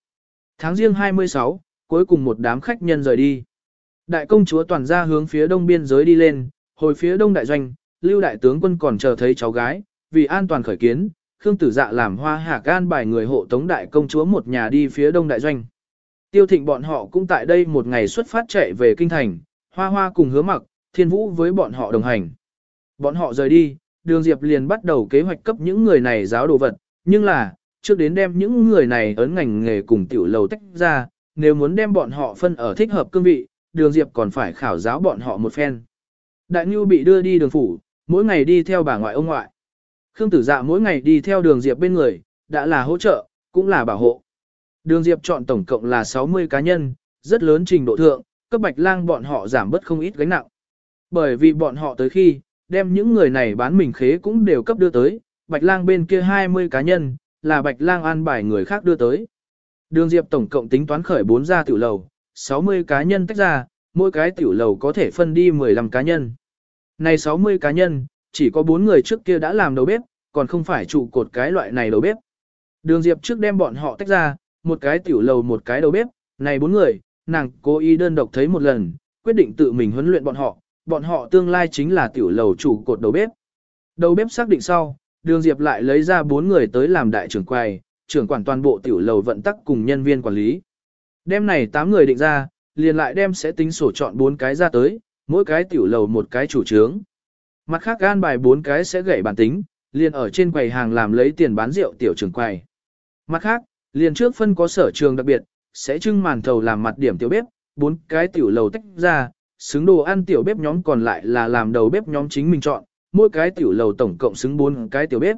Speaker 1: Tháng riêng 26, cuối cùng một đám khách nhân rời đi. Đại công chúa toàn ra hướng phía đông biên giới đi lên, hồi phía đông đại doanh, lưu đại tướng quân còn chờ thấy cháu gái, vì an toàn khởi kiến, Khương Tử Dạ làm hoa hạ can bài người hộ tống đại công chúa một nhà đi phía đông đại doanh. Tiêu thịnh bọn họ cũng tại đây một ngày xuất phát chạy về kinh thành, hoa hoa cùng hứa mặc, thiên vũ với bọn họ đồng hành. Bọn họ rời đi, đường diệp liền bắt đầu kế hoạch cấp những người này giáo đồ vật, nhưng là, trước đến đem những người này ấn ngành nghề cùng tiểu lầu tách ra, nếu muốn đem bọn họ phân ở thích hợp cương vị, đường diệp còn phải khảo giáo bọn họ một phen. Đại Nhu bị đưa đi đường phủ, mỗi ngày đi theo bà ngoại ông ngoại. Khương tử dạ mỗi ngày đi theo đường diệp bên người, đã là hỗ trợ, cũng là bảo hộ. Đường diệp chọn tổng cộng là 60 cá nhân, rất lớn trình độ thượng, cấp bạch lang bọn họ giảm bớt không ít gánh nặng. Bởi vì bọn họ tới khi, đem những người này bán mình khế cũng đều cấp đưa tới, bạch lang bên kia 20 cá nhân, là bạch lang an bài người khác đưa tới. Đường Diệp tổng cộng tính toán khởi 4 gia tiểu lầu, 60 cá nhân tách ra, mỗi cái tiểu lầu có thể phân đi 15 cá nhân. Này 60 cá nhân, chỉ có 4 người trước kia đã làm đầu bếp, còn không phải trụ cột cái loại này đầu bếp. Đường Diệp trước đem bọn họ tách ra, một cái tiểu lầu một cái đầu bếp, này 4 người, nàng cố ý đơn độc thấy một lần, quyết định tự mình huấn luyện bọn họ, bọn họ tương lai chính là tiểu lầu chủ cột đầu bếp. Đầu bếp xác định sau, đường Diệp lại lấy ra bốn người tới làm đại trưởng quầy, trưởng quản toàn bộ tiểu lầu vận tắc cùng nhân viên quản lý. Đêm này 8 người định ra, liền lại đem sẽ tính sổ chọn 4 cái ra tới, mỗi cái tiểu lầu một cái chủ trướng. Mặt khác gan bài 4 cái sẽ gậy bản tính, liền ở trên quầy hàng làm lấy tiền bán rượu tiểu trưởng quầy. Mặt khác, liền trước phân có sở trường đặc biệt, sẽ trưng màn thầu làm mặt điểm tiểu bếp, 4 cái tiểu lầu tách ra, xứng đồ ăn tiểu bếp nhóm còn lại là làm đầu bếp nhóm chính mình chọn, mỗi cái tiểu lầu tổng cộng xứng 4 cái tiểu bếp.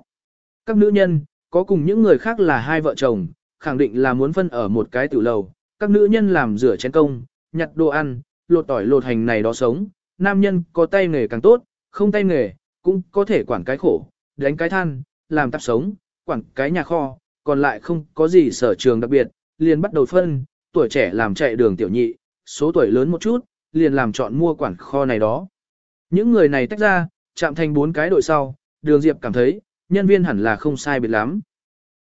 Speaker 1: Các nữ nhân, có cùng những người khác là hai vợ chồng, khẳng định là muốn phân ở một cái tiểu lầu, các nữ nhân làm rửa chén công, nhặt đồ ăn, lột tỏi lột hành này đó sống, nam nhân có tay nghề càng tốt, không tay nghề, cũng có thể quản cái khổ, đánh cái than, làm tạp sống, quản cái nhà kho, còn lại không có gì sở trường đặc biệt, liền bắt đầu phân, tuổi trẻ làm chạy đường tiểu nhị, số tuổi lớn một chút, liền làm chọn mua quản kho này đó. Những người này tách ra, chạm thành bốn cái đội sau, đường Diệp cảm thấy, nhân viên hẳn là không sai biệt lắm.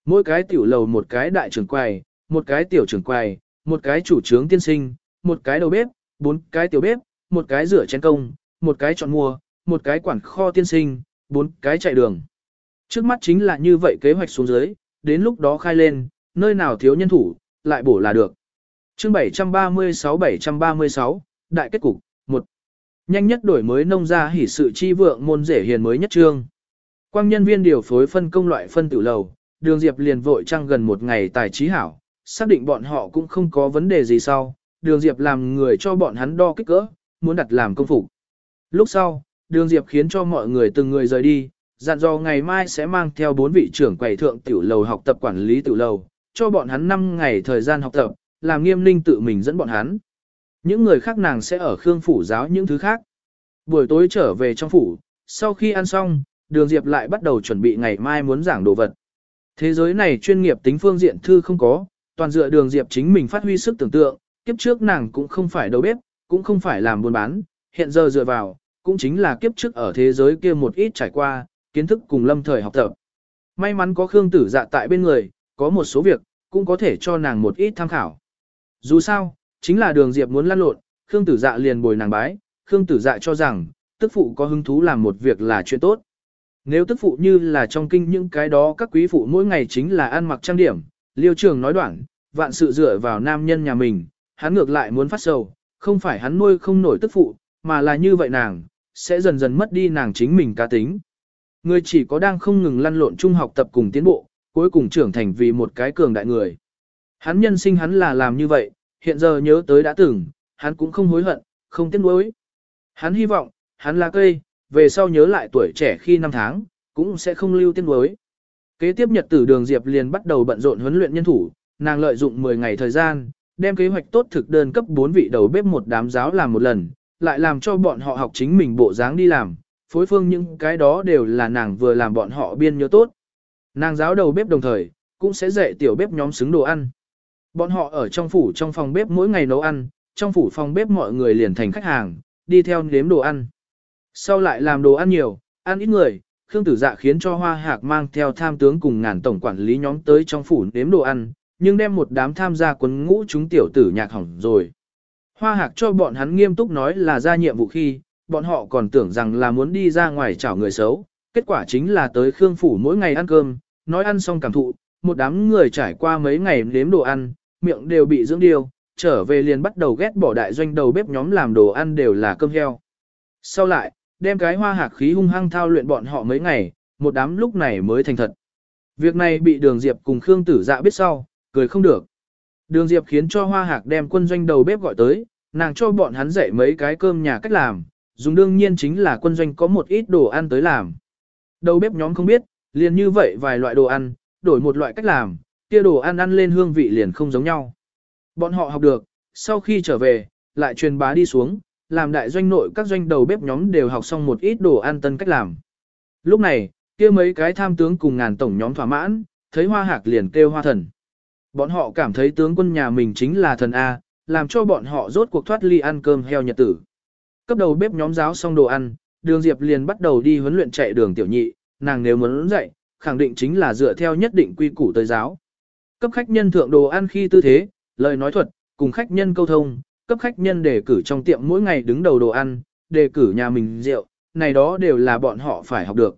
Speaker 1: Mỗi cái tiểu lầu một cái đại trưởng quầy, một cái tiểu trưởng quầy, một cái chủ trướng tiên sinh, một cái đầu bếp, bốn cái tiểu bếp, một cái rửa chén công, một cái chọn mua, một cái quản kho tiên sinh, bốn cái chạy đường. Trước mắt chính là như vậy kế hoạch xuống dưới, đến lúc đó khai lên, nơi nào thiếu nhân thủ, lại bổ là được. Chương 736-736, Đại kết cục, một Nhanh nhất đổi mới nông gia hỉ sự chi vượng môn rể hiền mới nhất trương. Quang nhân viên điều phối phân công loại phân tử lầu, đường diệp liền vội trăng gần một ngày tài trí hảo, xác định bọn họ cũng không có vấn đề gì sau, đường diệp làm người cho bọn hắn đo kích cỡ, muốn đặt làm công phục. Lúc sau, đường diệp khiến cho mọi người từng người rời đi, dặn dò ngày mai sẽ mang theo bốn vị trưởng quầy thượng tiểu lầu học tập quản lý tiểu lầu, cho bọn hắn 5 ngày thời gian học tập, làm nghiêm ninh tự mình dẫn bọn hắn. Những người khác nàng sẽ ở Khương Phủ giáo những thứ khác. Buổi tối trở về trong phủ, sau khi ăn xong, đường Diệp lại bắt đầu chuẩn bị ngày mai muốn giảng đồ vật. Thế giới này chuyên nghiệp tính phương diện thư không có, toàn dựa đường Diệp chính mình phát huy sức tưởng tượng, kiếp trước nàng cũng không phải đầu bếp, cũng không phải làm buôn bán, hiện giờ dựa vào, cũng chính là kiếp trước ở thế giới kia một ít trải qua, kiến thức cùng lâm thời học tập. May mắn có Khương Tử Dạ tại bên người, có một số việc, cũng có thể cho nàng một ít tham khảo. Dù sao, chính là đường Diệp muốn lăn lộn, Khương Tử Dạ liền bồi nàng bái, Khương Tử Dạ cho rằng, tức phụ có hứng thú làm một việc là chuyện tốt. Nếu tức phụ như là trong kinh những cái đó các quý phụ mỗi ngày chính là ăn mặc trang điểm, liêu trường nói đoạn, vạn sự dựa vào nam nhân nhà mình, hắn ngược lại muốn phát sầu, không phải hắn nuôi không nổi tức phụ, mà là như vậy nàng, sẽ dần dần mất đi nàng chính mình cá tính. Người chỉ có đang không ngừng lăn lộn chung học tập cùng tiến bộ, cuối cùng trưởng thành vì một cái cường đại người. Hắn nhân sinh hắn là làm như vậy, hiện giờ nhớ tới đã từng, hắn cũng không hối hận, không tiếc nuối. Hắn hy vọng, hắn là cây, về sau nhớ lại tuổi trẻ khi năm tháng, cũng sẽ không lưu tiếc nuối. Kế tiếp nhật tử đường Diệp liền bắt đầu bận rộn huấn luyện nhân thủ, nàng lợi dụng 10 ngày thời gian, đem kế hoạch tốt thực đơn cấp 4 vị đầu bếp một đám giáo làm một lần, lại làm cho bọn họ học chính mình bộ dáng đi làm, phối phương những cái đó đều là nàng vừa làm bọn họ biên nhớ tốt. Nàng giáo đầu bếp đồng thời, cũng sẽ dạy tiểu bếp nhóm xứng đồ ăn. Bọn họ ở trong phủ trong phòng bếp mỗi ngày nấu ăn, trong phủ phòng bếp mọi người liền thành khách hàng, đi theo nếm đồ ăn. Sau lại làm đồ ăn nhiều, ăn ít người, Khương Tử Dạ khiến cho Hoa Hạc mang theo tham tướng cùng ngàn tổng quản lý nhóm tới trong phủ nếm đồ ăn, nhưng đem một đám tham gia quân ngũ chúng tiểu tử nhạc hỏng rồi. Hoa Hạc cho bọn hắn nghiêm túc nói là ra nhiệm vụ khi, bọn họ còn tưởng rằng là muốn đi ra ngoài chảo người xấu, kết quả chính là tới Khương phủ mỗi ngày ăn cơm, nói ăn xong cảm thụ, một đám người trải qua mấy ngày nếm đồ ăn, miệng đều bị dưỡng điều, trở về liền bắt đầu ghét bỏ đại doanh đầu bếp nhóm làm đồ ăn đều là cơm heo. Sau lại, đem cái hoa hạc khí hung hăng thao luyện bọn họ mấy ngày, một đám lúc này mới thành thật. Việc này bị đường Diệp cùng Khương Tử Dạ biết sau, cười không được. Đường Diệp khiến cho hoa hạc đem quân doanh đầu bếp gọi tới, nàng cho bọn hắn dạy mấy cái cơm nhà cách làm, dùng đương nhiên chính là quân doanh có một ít đồ ăn tới làm. Đầu bếp nhóm không biết, liền như vậy vài loại đồ ăn, đổi một loại cách làm, kia đồ ăn ăn lên hương vị liền không giống nhau. Bọn họ học được, sau khi trở về, lại truyền bá đi xuống, làm đại doanh nội các doanh đầu bếp nhóm đều học xong một ít đồ ăn tân cách làm. Lúc này, kia mấy cái tham tướng cùng ngàn tổng nhóm thỏa mãn, thấy hoa hạc liền kêu hoa thần. Bọn họ cảm thấy tướng quân nhà mình chính là thần A, làm cho bọn họ rốt cuộc thoát ly ăn cơm heo nhật tử. Cấp đầu bếp nhóm giáo xong đồ ăn, đường Diệp liền bắt đầu đi huấn luyện chạy đường tiểu nhị, nàng nếu muốn dạy, khẳng định chính là dựa theo nhất định quy củ tới giáo. Cấp khách nhân thượng đồ ăn khi tư thế, lời nói thuật, cùng khách nhân câu thông, cấp khách nhân đề cử trong tiệm mỗi ngày đứng đầu đồ ăn, đề cử nhà mình rượu, này đó đều là bọn họ phải học được.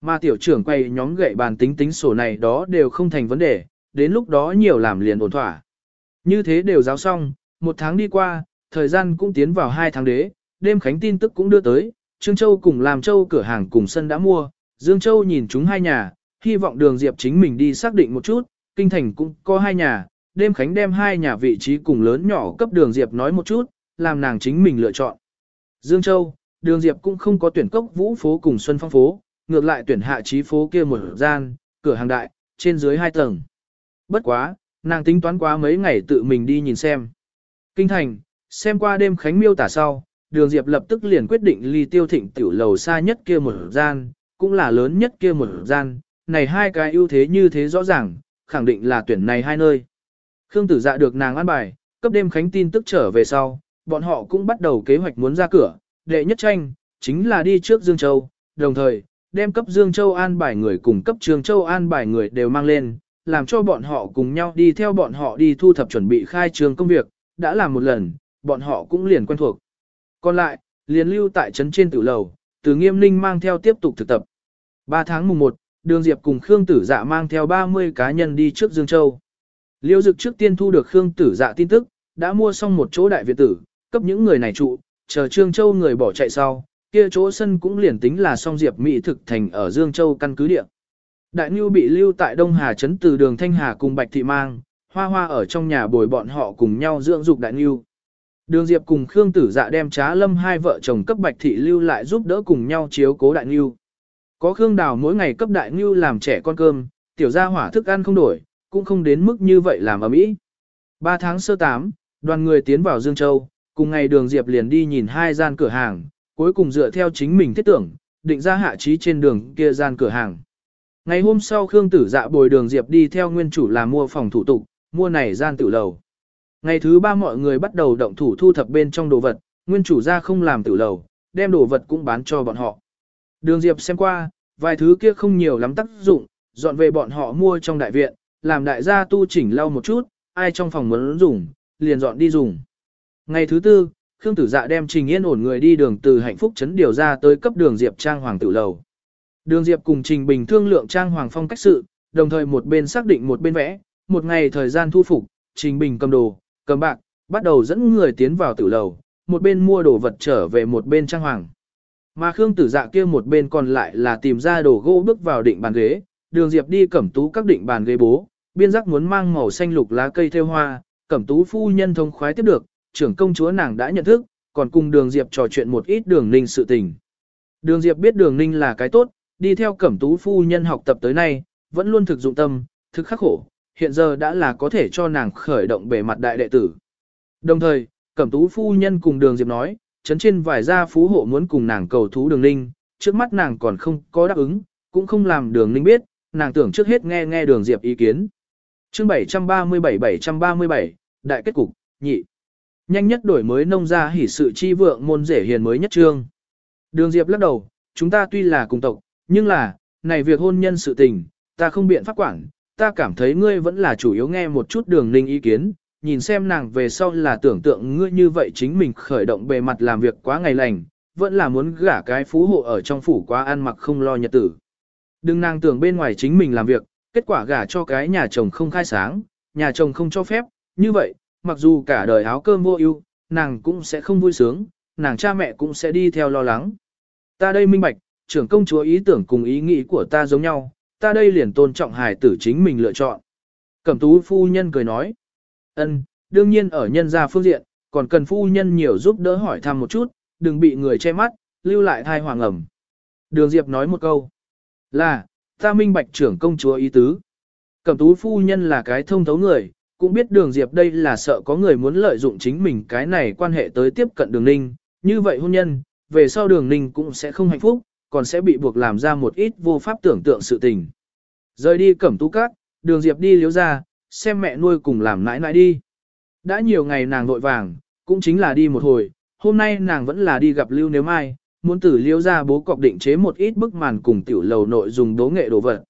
Speaker 1: Mà tiểu trưởng quay nhóm gậy bàn tính tính sổ này đó đều không thành vấn đề, đến lúc đó nhiều làm liền ổn thỏa. Như thế đều giáo xong, một tháng đi qua, thời gian cũng tiến vào hai tháng đế, đêm khánh tin tức cũng đưa tới, Trương Châu cùng làm Châu cửa hàng cùng sân đã mua, Dương Châu nhìn chúng hai nhà, hy vọng đường Diệp chính mình đi xác định một chút, kinh thành cũng có hai nhà, đêm khánh đem hai nhà vị trí cùng lớn nhỏ cấp đường Diệp nói một chút, làm nàng chính mình lựa chọn. Dương Châu, đường Diệp cũng không có tuyển cốc vũ phố cùng Xuân Phong phố, ngược lại tuyển hạ trí phố kia một gian, cửa hàng đại, trên dưới hai tầng. Bất quá, nàng tính toán quá mấy ngày tự mình đi nhìn xem. Kinh thành, xem qua đêm khánh miêu tả sau, đường Diệp lập tức liền quyết định ly tiêu thịnh tiểu lầu xa nhất kia một gian, cũng là lớn nhất kia một gian, này hai cái ưu thế như thế rõ ràng, khẳng định là tuyển này hai nơi. Khương tử dạ được nàng an bài, cấp đêm khánh tin tức trở về sau, bọn họ cũng bắt đầu kế hoạch muốn ra cửa, đệ nhất tranh, chính là đi trước Dương Châu, đồng thời, đem cấp Dương Châu an bài người cùng cấp Trường Châu an bài người đều mang lên, làm cho bọn họ cùng nhau đi theo bọn họ đi thu thập chuẩn bị khai trường công việc, đã làm một lần, bọn họ cũng liền quen thuộc. Còn lại, liền lưu tại trấn trên tử lầu, từ nghiêm ninh mang theo tiếp tục thực tập. 3 tháng mùng 1, Đường Diệp cùng Khương Tử Dạ mang theo 30 cá nhân đi trước Dương Châu. Liêu Dực trước tiên thu được Khương Tử Dạ tin tức, đã mua xong một chỗ đại viện tử, cấp những người này trụ, chờ Trương Châu người bỏ chạy sau, kia chỗ sân cũng liền tính là song Diệp Mỹ thực thành ở Dương Châu căn cứ địa. Đại Nưu bị lưu tại Đông Hà trấn từ đường Thanh Hà cùng Bạch Thị Mang, hoa hoa ở trong nhà bồi bọn họ cùng nhau dưỡng dục Đại Nưu. Đường Diệp cùng Khương Tử Dạ đem Trá Lâm hai vợ chồng cấp Bạch Thị lưu lại giúp đỡ cùng nhau chiếu cố Đại Nưu. Có Khương Đào mỗi ngày cấp Đại ngưu làm trẻ con cơm, tiểu gia hỏa thức ăn không đổi, cũng không đến mức như vậy làm ở mỹ. Ba tháng sơ tám, đoàn người tiến vào Dương Châu, cùng ngày đường Diệp liền đi nhìn hai gian cửa hàng, cuối cùng dựa theo chính mình thiết tưởng, định ra hạ trí trên đường kia gian cửa hàng. Ngày hôm sau Khương Tử Dạ bồi đường Diệp đi theo nguyên chủ là mua phòng thủ tục, mua này gian tử lầu. Ngày thứ ba mọi người bắt đầu động thủ thu thập bên trong đồ vật, nguyên chủ ra không làm tử lầu, đem đồ vật cũng bán cho bọn họ. Đường Diệp xem qua, vài thứ kia không nhiều lắm tác dụng, dọn về bọn họ mua trong đại viện, làm đại gia tu chỉnh lau một chút, ai trong phòng muốn dùng, liền dọn đi dùng. Ngày thứ tư, Khương Tử Dạ đem Trình Yên ổn người đi đường từ hạnh phúc trấn điều ra tới cấp đường Diệp Trang Hoàng tử lầu. Đường Diệp cùng Trình Bình thương lượng Trang Hoàng phong cách sự, đồng thời một bên xác định một bên vẽ, một ngày thời gian thu phục, Trình Bình cầm đồ, cầm bạc, bắt đầu dẫn người tiến vào tử lầu, một bên mua đồ vật trở về một bên Trang Hoàng. Mà Khương Tử Dạ kia một bên còn lại là tìm ra đồ gỗ bước vào định bàn ghế, đường diệp đi cẩm tú các định bàn ghế bố, biên giác muốn mang màu xanh lục lá cây theo hoa, cẩm tú phu nhân thông khoái tiếp được, trưởng công chúa nàng đã nhận thức, còn cùng đường diệp trò chuyện một ít đường ninh sự tình. Đường diệp biết đường ninh là cái tốt, đi theo cẩm tú phu nhân học tập tới nay, vẫn luôn thực dụng tâm, thực khắc khổ, hiện giờ đã là có thể cho nàng khởi động bề mặt đại đệ tử. Đồng thời, cẩm tú phu nhân cùng đường diệp nói, chấn trên vài gia phú hộ muốn cùng nàng cầu thú đường ninh, trước mắt nàng còn không có đáp ứng, cũng không làm đường ninh biết, nàng tưởng trước hết nghe nghe đường diệp ý kiến. chương 737-737, đại kết cục, nhị. Nhanh nhất đổi mới nông gia hỉ sự chi vượng môn rể hiền mới nhất trương. Đường diệp lắc đầu, chúng ta tuy là cùng tộc, nhưng là, này việc hôn nhân sự tình, ta không biện pháp quản, ta cảm thấy ngươi vẫn là chủ yếu nghe một chút đường ninh ý kiến, nhìn xem nàng về sau là tưởng tượng ngươi như vậy chính mình khởi động bề mặt làm việc quá ngày lành, vẫn là muốn gả cái phú hộ ở trong phủ quá ăn mặc không lo nhật tử. Đừng nàng tưởng bên ngoài chính mình làm việc, kết quả gả cho cái nhà chồng không khai sáng, nhà chồng không cho phép, như vậy, mặc dù cả đời áo cơm vô ưu, nàng cũng sẽ không vui sướng, nàng cha mẹ cũng sẽ đi theo lo lắng. Ta đây minh bạch, trưởng công chúa ý tưởng cùng ý nghĩ của ta giống nhau, ta đây liền tôn trọng hài tử chính mình lựa chọn. Cẩm tú phu nhân cười nói, ân, đương nhiên ở nhân gia phương diện, còn cần phu nhân nhiều giúp đỡ hỏi thăm một chút, đừng bị người che mắt, lưu lại thai hoàng ẩm. Đường Diệp nói một câu, là, ta minh bạch trưởng công chúa ý tứ. Cẩm tú phu nhân là cái thông thấu người, cũng biết đường Diệp đây là sợ có người muốn lợi dụng chính mình cái này quan hệ tới tiếp cận đường ninh, như vậy hôn nhân, về sau đường ninh cũng sẽ không hạnh phúc, còn sẽ bị buộc làm ra một ít vô pháp tưởng tượng sự tình. Rời đi cẩm tú cát, đường Diệp đi liếu ra, xem mẹ nuôi cùng làm nãi nãi đi. Đã nhiều ngày nàng vội vàng, cũng chính là đi một hồi, hôm nay nàng vẫn là đi gặp Lưu Nếu Mai, muốn tử liêu ra bố cọc định chế một ít bức màn cùng tiểu lầu nội dùng đố nghệ đồ vật.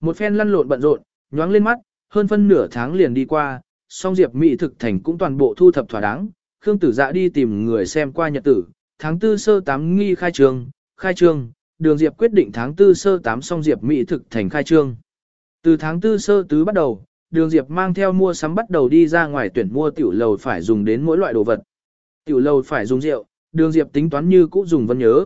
Speaker 1: Một phen lăn lộn bận rộn, nhoáng lên mắt, hơn phân nửa tháng liền đi qua, song Diệp Mỹ thực thành cũng toàn bộ thu thập thỏa đáng, Khương Tử Dạ đi tìm người xem qua nhật tử, tháng tư sơ tám nghi khai trương, khai trương, Đường Diệp quyết định tháng tư sơ tám song Diệp Mỹ thực thành khai trương. Từ tháng tư sơ tứ bắt đầu, Đường Diệp mang theo mua sắm bắt đầu đi ra ngoài tuyển mua tiểu lầu phải dùng đến mỗi loại đồ vật. Tiểu lầu phải dùng rượu, Đường Diệp tính toán như cũ dùng Vân Nhớ.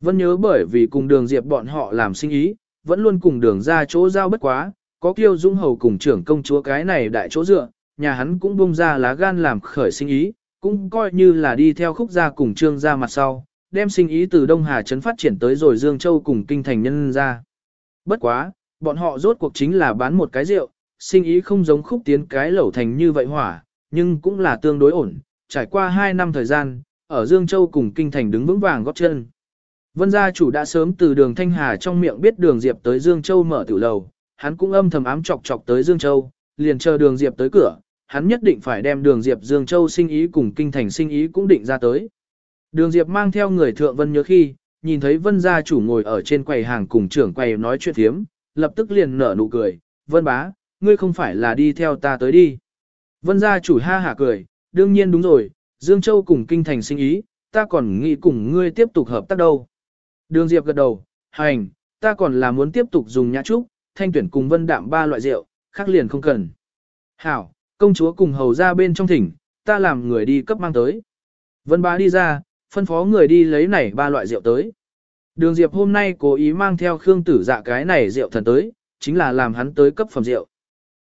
Speaker 1: Vân Nhớ bởi vì cùng Đường Diệp bọn họ làm sinh ý, vẫn luôn cùng Đường ra chỗ giao bất quá, có kiêu dung hầu cùng trưởng công chúa cái này đại chỗ dựa, nhà hắn cũng bung ra lá gan làm khởi sinh ý, cũng coi như là đi theo khúc gia cùng trương gia mặt sau, đem sinh ý từ Đông Hà Trấn phát triển tới rồi Dương Châu cùng kinh thành nhân ra. Bất quá, bọn họ rốt cuộc chính là bán một cái rượu, sinh ý không giống khúc tiến cái lẩu thành như vậy hỏa, nhưng cũng là tương đối ổn, trải qua 2 năm thời gian, ở Dương Châu cùng kinh thành đứng vững vàng góp chân. Vân gia chủ đã sớm từ đường Thanh Hà trong miệng biết đường Diệp tới Dương Châu mở tiểu lầu, hắn cũng âm thầm ám chọc chọc tới Dương Châu, liền chờ đường Diệp tới cửa, hắn nhất định phải đem đường Diệp Dương Châu sinh ý cùng kinh thành sinh ý cũng định ra tới. Đường Diệp mang theo người thượng vân nhớ khi, nhìn thấy vân gia chủ ngồi ở trên quầy hàng cùng trưởng quầy nói chuyện thiếm, lập tức liền nở nụ cười, vân bá, ngươi không phải là đi theo ta tới đi. Vân gia chủ ha hả cười, đương nhiên đúng rồi, Dương Châu cùng kinh thành sinh ý, ta còn nghĩ cùng ngươi tiếp tục hợp tác đâu. Đường Diệp gật đầu, hành, ta còn là muốn tiếp tục dùng nhã trúc, thanh tuyển cùng vân đạm ba loại rượu, khác liền không cần. Hảo, công chúa cùng hầu ra bên trong thỉnh, ta làm người đi cấp mang tới. Vân bá đi ra, phân phó người đi lấy này ba loại rượu tới. Đường Diệp hôm nay cố ý mang theo Khương Tử Dạ cái này rượu thần tới, chính là làm hắn tới cấp phẩm rượu.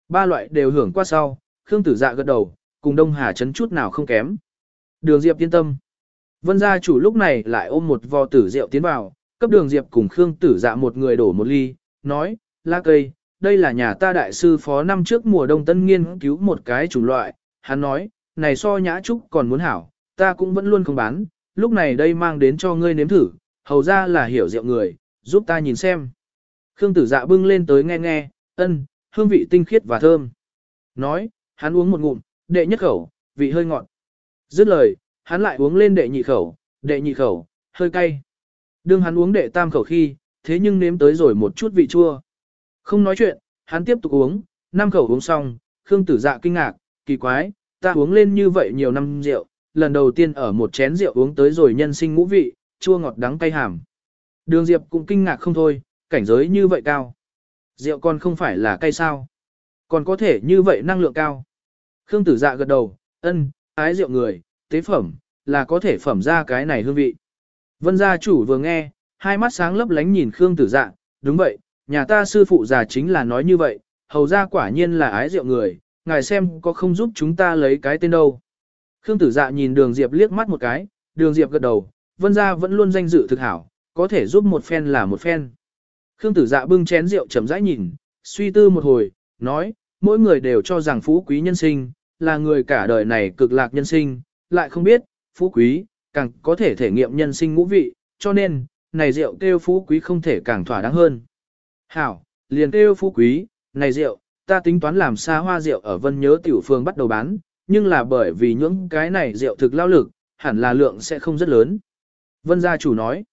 Speaker 1: Ba loại đều hưởng qua sau, Khương Tử Dạ gật đầu, cùng Đông Hà chấn chút nào không kém. Đường Diệp yên tâm. Vân gia chủ lúc này lại ôm một vò tử rượu tiến vào, cấp Đường Diệp cùng Khương Tử Dạ một người đổ một ly, nói, lá cây, đây là nhà ta đại sư phó năm trước mùa đông tân nghiên cứu một cái chủng loại, hắn nói, này so nhã trúc còn muốn hảo, ta cũng vẫn luôn không bán, lúc này đây mang đến cho ngươi nếm thử, hầu ra là hiểu rượu người, giúp ta nhìn xem. Khương tử dạ bưng lên tới nghe nghe, ân, hương vị tinh khiết và thơm. Nói, hắn uống một ngụm, đệ nhất khẩu, vị hơi ngọt. Dứt lời, hắn lại uống lên đệ nhị khẩu, đệ nhị khẩu, hơi cay. Đương hắn uống đệ tam khẩu khi, thế nhưng nếm tới rồi một chút vị chua. Không nói chuyện, hắn tiếp tục uống, năm khẩu uống xong, Khương tử dạ kinh ngạc, kỳ quái, ta uống lên như vậy nhiều năm rượu, lần đầu tiên ở một chén rượu uống tới rồi nhân sinh ngũ vị, chua ngọt đắng cay hàm. Đường Diệp cũng kinh ngạc không thôi, cảnh giới như vậy cao. Rượu còn không phải là cay sao. Còn có thể như vậy năng lượng cao. Khương tử dạ gật đầu, ân, ái rượu người, tế phẩm, là có thể phẩm ra cái này hương vị. Vân gia chủ vừa nghe, hai mắt sáng lấp lánh nhìn Khương tử dạ, đúng vậy, nhà ta sư phụ già chính là nói như vậy, hầu ra quả nhiên là ái rượu người, ngài xem có không giúp chúng ta lấy cái tên đâu. Khương tử dạ nhìn đường Diệp liếc mắt một cái, đường Diệp gật đầu, vân gia vẫn luôn danh dự thực hảo, có thể giúp một phen là một phen. Khương tử dạ bưng chén rượu chậm rãi nhìn, suy tư một hồi, nói, mỗi người đều cho rằng phú quý nhân sinh, là người cả đời này cực lạc nhân sinh, lại không biết, phú quý, càng có thể thể nghiệm nhân sinh ngũ vị, cho nên, này rượu kêu phú quý không thể càng thỏa đáng hơn. Hảo, liền kêu phú quý, này rượu, ta tính toán làm xa hoa rượu ở vân nhớ tiểu phương bắt đầu bán, nhưng là bởi vì những cái này rượu thực lao lực, hẳn là lượng sẽ không rất lớn. Vân gia chủ nói,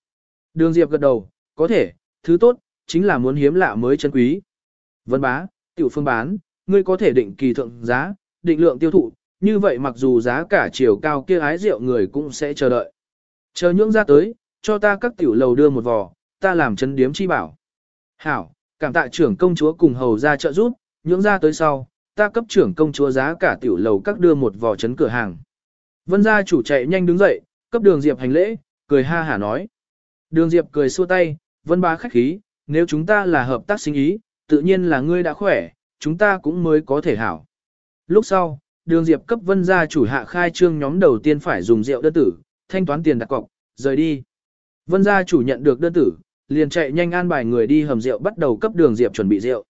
Speaker 1: đường diệp gật đầu, có thể, thứ tốt, chính là muốn hiếm lạ mới chân quý. Vân bá, tiểu phương bán, ngươi có thể định kỳ thượng giá, định lượng tiêu thụ, như vậy mặc dù giá cả chiều cao kia ái rượu người cũng sẽ chờ đợi. Chờ nhưỡng ra tới, cho ta các tiểu lầu đưa một vò, ta làm chân điếm chi bảo. Hảo, cảm tạ trưởng công chúa cùng hầu ra trợ giúp, nhưỡng ra tới sau, ta cấp trưởng công chúa giá cả tiểu lầu các đưa một vò chấn cửa hàng. Vân gia chủ chạy nhanh đứng dậy, cấp đường Diệp hành lễ, cười ha hả nói. Đường Diệp cười xua tay, vân bá khách khí, nếu chúng ta là hợp tác sinh ý, tự nhiên là ngươi đã khỏe, chúng ta cũng mới có thể hảo. Lúc sau, đường Diệp cấp vân gia chủ hạ khai trương nhóm đầu tiên phải dùng rượu đơn tử, thanh toán tiền đặt cọc, rời đi. Vân gia chủ nhận được đơn tử, liền chạy nhanh an bài người đi hầm rượu bắt đầu cấp đường Diệp chuẩn bị rượu.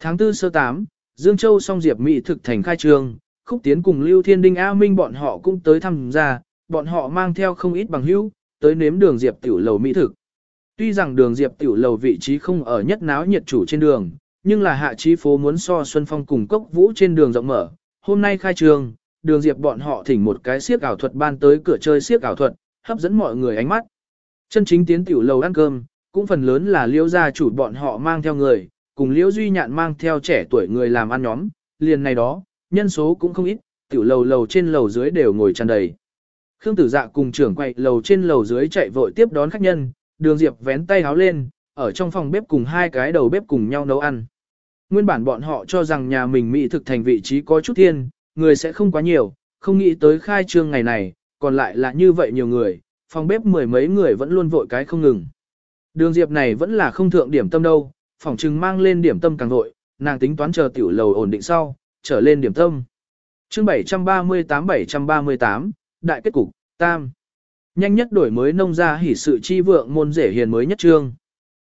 Speaker 1: Tháng 4 sơ 8, Dương Châu song Diệp Mỹ thực thành khai trương, Khúc Tiến cùng Lưu Thiên Đinh A Minh bọn họ cũng tới tham gia, bọn họ mang theo không ít bằng hữu, tới nếm đường Diệp tiểu lầu Mỹ thực. Tuy rằng đường Diệp tiểu lầu vị trí không ở nhất náo nhiệt chủ trên đường, nhưng là hạ trí phố muốn so Xuân Phong cùng cốc vũ trên đường rộng mở. Hôm nay khai trương, đường Diệp bọn họ thỉnh một cái siếc ảo thuật ban tới cửa chơi siếc ảo thuật, hấp dẫn mọi người ánh mắt. Chân chính tiến tiểu lầu ăn cơm, cũng phần lớn là liễu gia chủ bọn họ mang theo người, cùng liễu duy nhạn mang theo trẻ tuổi người làm ăn nhóm, liền này đó, nhân số cũng không ít, tiểu lầu lầu trên lầu dưới đều ngồi tràn đầy. Khương tử dạ cùng trưởng quay lầu trên lầu dưới chạy vội tiếp đón khách nhân, đường diệp vén tay háo lên, ở trong phòng bếp cùng hai cái đầu bếp cùng nhau nấu ăn. Nguyên bản bọn họ cho rằng nhà mình mỹ thực thành vị trí có chút thiên, người sẽ không quá nhiều, không nghĩ tới khai trương ngày này, còn lại là như vậy nhiều người, phòng bếp mười mấy người vẫn luôn vội cái không ngừng. Đường Diệp này vẫn là không thượng điểm tâm đâu, phòng trừng mang lên điểm tâm càng vội, nàng tính toán chờ tiểu lầu ổn định sau, trở lên điểm tâm. Chương 738-738, Đại kết cục, Tam. Nhanh nhất đổi mới nông gia hỉ sự chi vượng môn rể hiền mới nhất trương.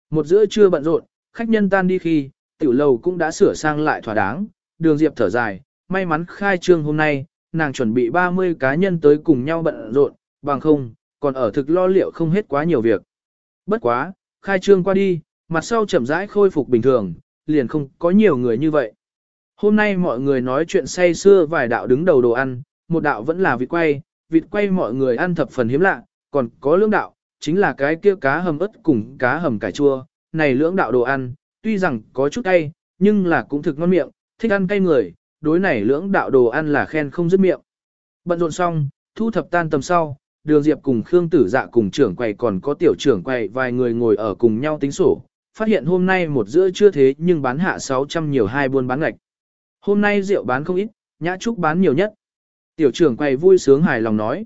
Speaker 1: Một giữa trưa bận rộn, khách nhân tan đi khi, tiểu lầu cũng đã sửa sang lại thỏa đáng, đường Diệp thở dài, may mắn khai trương hôm nay, nàng chuẩn bị 30 cá nhân tới cùng nhau bận rộn, bằng không, còn ở thực lo liệu không hết quá nhiều việc. Bất quá, khai trương qua đi, mặt sau chậm rãi khôi phục bình thường, liền không có nhiều người như vậy. Hôm nay mọi người nói chuyện say xưa vài đạo đứng đầu đồ ăn, một đạo vẫn là vịt quay, vịt quay mọi người ăn thập phần hiếm lạ, còn có lưỡng đạo, chính là cái kia cá hầm ớt cùng cá hầm cải chua, này lưỡng đạo đồ ăn, tuy rằng có chút cay, nhưng là cũng thực ngon miệng, thích ăn cay người, đối này lưỡng đạo đồ ăn là khen không dứt miệng. Bận rộn xong, thu thập tan tầm sau, đường diệp cùng Khương Tử Dạ cùng trưởng quầy còn có tiểu trưởng quầy vài người ngồi ở cùng nhau tính sổ, phát hiện hôm nay một giữa chưa thế nhưng bán hạ 600 nhiều hai buôn bán ngạch. Hôm nay rượu bán không ít, nhã trúc bán nhiều nhất. Tiểu trưởng quay vui sướng hài lòng nói.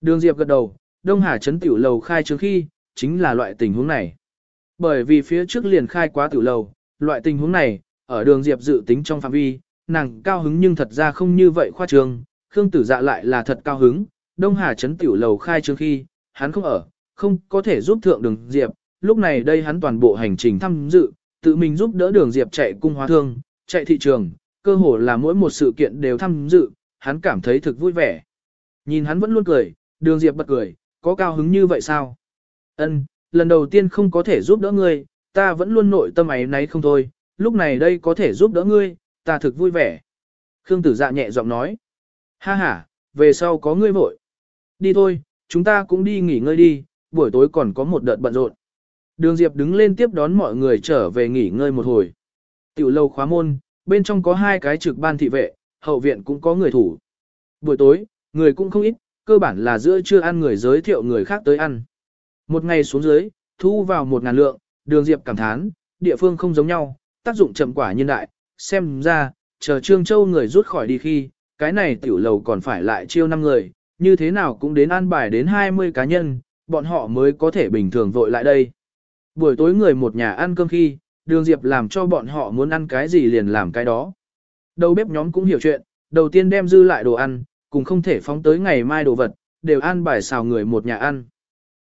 Speaker 1: Đường diệp gật đầu, Đông Hà Trấn tiểu lầu khai trước khi, chính là loại tình huống này. Bởi vì phía trước liền khai quá tiểu lầu, loại tình huống này, ở đường diệp dự tính trong phạm vi, nàng cao hứng nhưng thật ra không như vậy khoa trương, Khương Tử Dạ lại là thật cao hứng, Đông Hà Trấn tiểu lầu khai trước khi, hắn không ở, không có thể giúp thượng đường Diệp, lúc này đây hắn toàn bộ hành trình tham dự, tự mình giúp đỡ đường Diệp chạy cung hóa thương, chạy thị trường, cơ hồ là mỗi một sự kiện đều tham dự, hắn cảm thấy thực vui vẻ. Nhìn hắn vẫn luôn cười, đường Diệp bật cười, có cao hứng như vậy sao? Ân, lần đầu tiên không có thể giúp đỡ ngươi, ta vẫn luôn nội tâm ấy nấy không thôi, lúc này đây có thể giúp đỡ ngươi, ta thực vui vẻ. Khương tử dạ nhẹ giọng nói. Ha ha, về sau có ngươi vội. Đi thôi, chúng ta cũng đi nghỉ ngơi đi, buổi tối còn có một đợt bận rộn. Đường Diệp đứng lên tiếp đón mọi người trở về nghỉ ngơi một hồi. Tiểu lâu khóa môn, bên trong có hai cái trực ban thị vệ, hậu viện cũng có người thủ. Buổi tối, người cũng không ít, cơ bản là giữa trưa ăn người giới thiệu người khác tới ăn. Một ngày xuống dưới, thu vào một ngàn lượng, đường Diệp cảm thán, địa phương không giống nhau, tác dụng chậm quả nhân đại, xem ra, chờ Trương Châu người rút khỏi đi khi, cái này tiểu lầu còn phải lại chiêu năm người, như thế nào cũng đến an bài đến 20 cá nhân, bọn họ mới có thể bình thường vội lại đây. Buổi tối người một nhà ăn cơm khi, đường diệp làm cho bọn họ muốn ăn cái gì liền làm cái đó. Đầu bếp nhóm cũng hiểu chuyện, đầu tiên đem dư lại đồ ăn, cùng không thể phóng tới ngày mai đồ vật, đều ăn bài xào người một nhà ăn.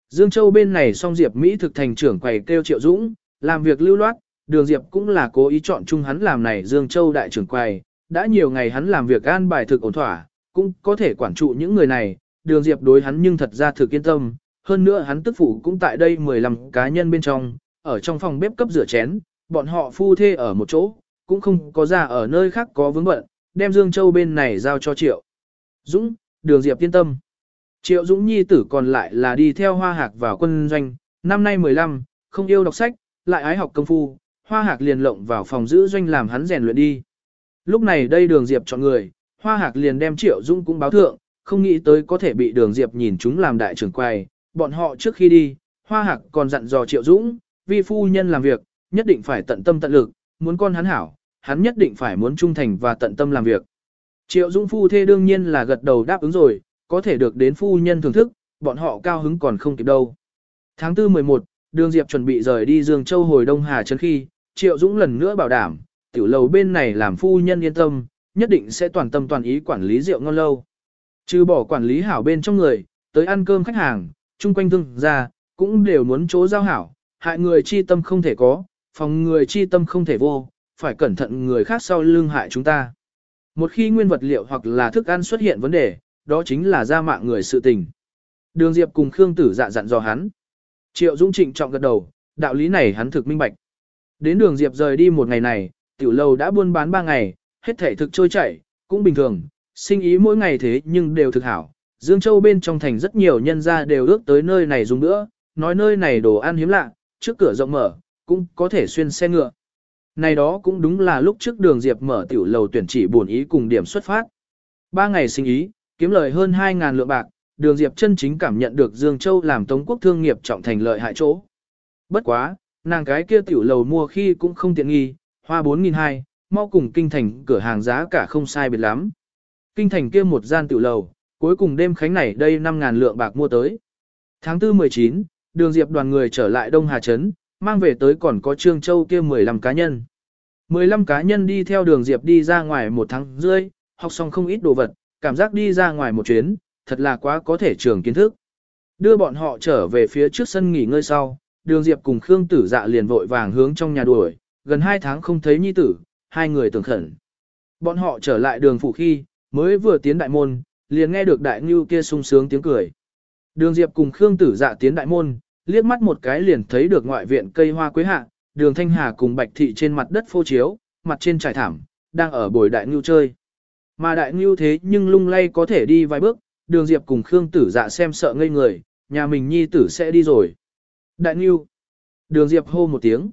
Speaker 1: Dương Châu bên này song Diệp Mỹ thực thành trưởng quầy kêu Triệu Dũng, làm việc lưu loát, đường Diệp cũng là cố ý chọn chung hắn làm này Dương Châu đại trưởng quầy, đã nhiều ngày hắn làm việc an bài thực ổn thỏa, cũng có thể quản trụ những người này, đường Diệp đối hắn nhưng thật ra thực yên tâm, hơn nữa hắn tức phụ cũng tại đây 15 cá nhân bên trong, ở trong phòng bếp cấp rửa chén, bọn họ phu thê ở một chỗ, cũng không có ra ở nơi khác có vướng bận, đem Dương Châu bên này giao cho Triệu. Dũng, đường Diệp yên tâm. Triệu Dũng Nhi tử còn lại là đi theo Hoa Hạc vào quân doanh, năm nay 15, không yêu đọc sách, lại ái học công phu, Hoa Hạc liền lộng vào phòng giữ doanh làm hắn rèn luyện đi. Lúc này đây đường Diệp chọn người, Hoa Hạc liền đem Triệu Dũng cũng báo thượng, không nghĩ tới có thể bị đường Diệp nhìn chúng làm đại trưởng quầy, bọn họ trước khi đi, Hoa Hạc còn dặn dò Triệu Dũng, vi phu nhân làm việc, nhất định phải tận tâm tận lực, muốn con hắn hảo, hắn nhất định phải muốn trung thành và tận tâm làm việc. Triệu Dũng phu thê đương nhiên là gật đầu đáp ứng rồi, có thể được đến phu nhân thưởng thức, bọn họ cao hứng còn không kịp đâu. Tháng 4 11, Đường Diệp chuẩn bị rời đi Dương Châu hồi Đông Hà Trấn khi, Triệu Dũng lần nữa bảo đảm, tiểu lầu bên này làm phu nhân yên tâm, nhất định sẽ toàn tâm toàn ý quản lý rượu ngon lâu. Trừ bỏ quản lý hảo bên trong người, tới ăn cơm khách hàng, chung quanh thương ra, cũng đều muốn chỗ giao hảo, hại người chi tâm không thể có, phòng người chi tâm không thể vô, phải cẩn thận người khác sau lưng hại chúng ta. Một khi nguyên vật liệu hoặc là thức ăn xuất hiện vấn đề, đó chính là ra mạng người sự tình. Đường Diệp cùng Khương Tử dạ dặn dò hắn. Triệu Dũng trịnh trọng gật đầu, đạo lý này hắn thực minh bạch. Đến đường Diệp rời đi một ngày này, tiểu lâu đã buôn bán ba ngày, hết thể thực trôi chảy, cũng bình thường, sinh ý mỗi ngày thế nhưng đều thực hảo. Dương Châu bên trong thành rất nhiều nhân gia đều ước tới nơi này dùng nữa, nói nơi này đồ ăn hiếm lạ, trước cửa rộng mở, cũng có thể xuyên xe ngựa. Này đó cũng đúng là lúc trước đường Diệp mở tiểu lầu tuyển chỉ buồn ý cùng điểm xuất phát. Ba ngày sinh ý, kiếm lời hơn 2.000 lượng bạc, đường Diệp chân chính cảm nhận được Dương Châu làm Tống quốc thương nghiệp trọng thành lợi hại chỗ. Bất quá, nàng cái kia tiểu lầu mua khi cũng không tiện nghi, hoa 4.200, mau cùng kinh thành cửa hàng giá cả không sai biệt lắm. Kinh thành kia một gian tiểu lầu, cuối cùng đêm khánh này đây 5.000 lượng bạc mua tới. Tháng 4 19, đường Diệp đoàn người trở lại Đông Hà Trấn, mang về tới còn có Trương Châu kia 15 cá nhân. 15 cá nhân đi theo đường Diệp đi ra ngoài một tháng rưỡi, học xong không ít đồ vật, cảm giác đi ra ngoài một chuyến, thật là quá có thể trường kiến thức. Đưa bọn họ trở về phía trước sân nghỉ ngơi sau, đường Diệp cùng Khương Tử Dạ liền vội vàng hướng trong nhà đuổi, gần 2 tháng không thấy nhi tử, hai người tưởng khẩn. Bọn họ trở lại đường phủ khi, mới vừa tiến đại môn, liền nghe được đại ngưu kia sung sướng tiếng cười. Đường Diệp cùng Khương Tử Dạ tiến đại môn, liếc mắt một cái liền thấy được ngoại viện cây hoa quế hạ, đường Thanh Hà cùng Bạch Thị trên mặt đất phô chiếu, mặt trên trải thảm, đang ở bồi đại ngưu chơi. Mà đại ngưu thế nhưng lung lay có thể đi vài bước, đường Diệp cùng Khương Tử Dạ xem sợ ngây người, nhà mình nhi tử sẽ đi rồi. Đại ngưu. Đường Diệp hô một tiếng.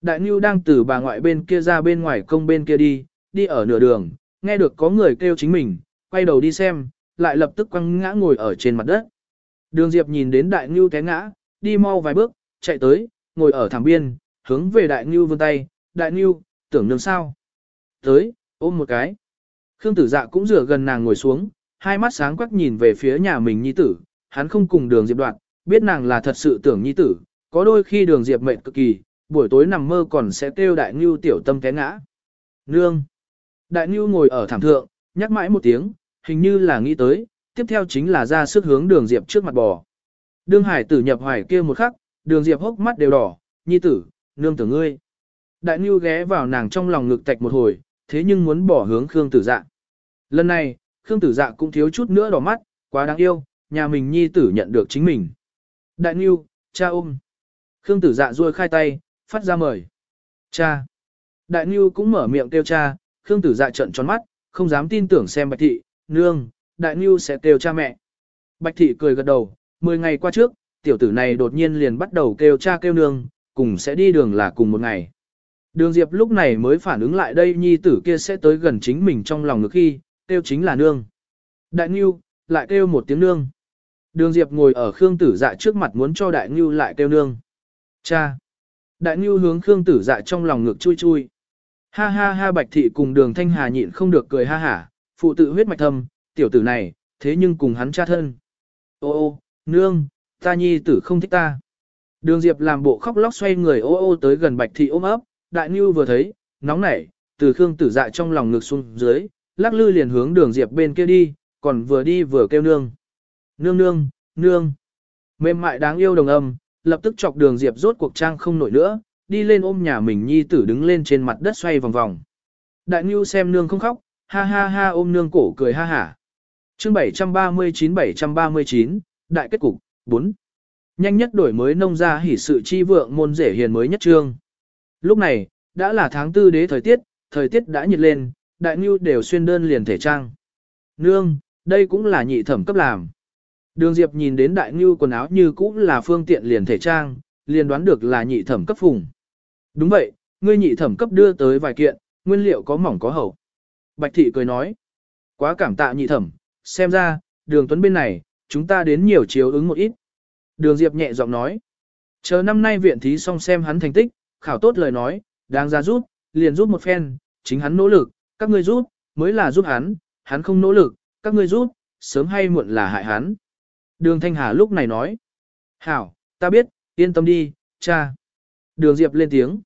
Speaker 1: Đại ngưu đang từ bà ngoại bên kia ra bên ngoài công bên kia đi, đi ở nửa đường, nghe được có người kêu chính mình, quay đầu đi xem, lại lập tức quăng ngã ngồi ở trên mặt đất. Đường Diệp nhìn đến đại ngưu té ngã, đi mau vài bước, chạy tới, ngồi ở thẳng biên, hướng về đại ngưu vươn tay, đại ngưu, tưởng nương sao. Tới, ôm một cái. Khương tử dạ cũng rửa gần nàng ngồi xuống, hai mắt sáng quắc nhìn về phía nhà mình nhi tử, hắn không cùng đường diệp đoạn, biết nàng là thật sự tưởng nhi tử, có đôi khi đường diệp mệnh cực kỳ, buổi tối nằm mơ còn sẽ kêu đại ngưu tiểu tâm té ngã. Nương. Đại ngưu ngồi ở thảm thượng, nhắc mãi một tiếng, hình như là nghĩ tới, tiếp theo chính là ra sức hướng đường diệp trước mặt bò. Đương hải tử nhập hoài kia một khắc, đường diệp hốc mắt đều đỏ, nhi tử, nương tử ngươi. Đại ngưu ghé vào nàng trong lòng ngực tạch một hồi, thế nhưng muốn bỏ hướng Khương tử dạ. Lần này, Khương tử dạ cũng thiếu chút nữa đỏ mắt, quá đáng yêu, nhà mình nhi tử nhận được chính mình. Đại Nghiêu, cha ôm. Khương tử dạ ruôi khai tay, phát ra mời. Cha. Đại Nghiêu cũng mở miệng kêu cha, Khương tử dạ trợn tròn mắt, không dám tin tưởng xem bạch thị, nương, đại Nghiêu sẽ kêu cha mẹ. Bạch thị cười gật đầu, mười ngày qua trước, tiểu tử này đột nhiên liền bắt đầu kêu cha kêu nương, cùng sẽ đi đường là cùng một ngày. Đường Diệp lúc này mới phản ứng lại đây nhi tử kia sẽ tới gần chính mình trong lòng ngực khi, kêu chính là nương. Đại Ngưu, lại kêu một tiếng nương. Đường Diệp ngồi ở Khương Tử Dạ trước mặt muốn cho Đại Ngưu lại kêu nương. Cha. Đại Ngưu hướng Khương Tử Dạ trong lòng ngực chui chui. Ha ha ha Bạch Thị cùng đường Thanh Hà nhịn không được cười ha hả, phụ tự huyết mạch thâm, tiểu tử này, thế nhưng cùng hắn cha thân. Ô ô, nương, ta nhi tử không thích ta. Đường Diệp làm bộ khóc lóc xoay người ô ô tới gần Bạch Thị ôm ấp, đại ngưu vừa thấy, nóng nảy, từ Khương Tử Dạ trong lòng ngực xuống dưới, lắc lư liền hướng đường Diệp bên kia đi, còn vừa đi vừa kêu nương. Nương nương, nương. Mềm mại đáng yêu đồng âm, lập tức chọc đường Diệp rốt cuộc trang không nổi nữa, đi lên ôm nhà mình nhi tử đứng lên trên mặt đất xoay vòng vòng. Đại Ngưu xem nương không khóc, ha ha ha ôm nương cổ cười ha hả. Chương 739-739, Đại kết cục, 4. Nhanh nhất đổi mới nông gia hỉ sự chi vượng môn rể hiền mới nhất trương. Lúc này, đã là tháng tư đế thời tiết, thời tiết đã nhiệt lên, đại ngưu đều xuyên đơn liền thể trang. Nương, đây cũng là nhị thẩm cấp làm. Đường Diệp nhìn đến đại ngưu quần áo như cũ là phương tiện liền thể trang, liền đoán được là nhị thẩm cấp phùng. Đúng vậy, ngươi nhị thẩm cấp đưa tới vài kiện, nguyên liệu có mỏng có hậu. Bạch thị cười nói, quá cảm tạ nhị thẩm, xem ra, đường tuấn bên này, chúng ta đến nhiều chiếu ứng một ít. Đường Diệp nhẹ giọng nói, chờ năm nay viện thí xong xem hắn thành tích, khảo tốt lời nói, đang ra rút, liền rút một phen, chính hắn nỗ lực, các ngươi rút, mới là giúp hắn, hắn không nỗ lực, các ngươi rút, sớm hay muộn là hại hắn. Đường Thanh Hà lúc này nói, hảo, ta biết, yên tâm đi, cha. Đường Diệp lên tiếng.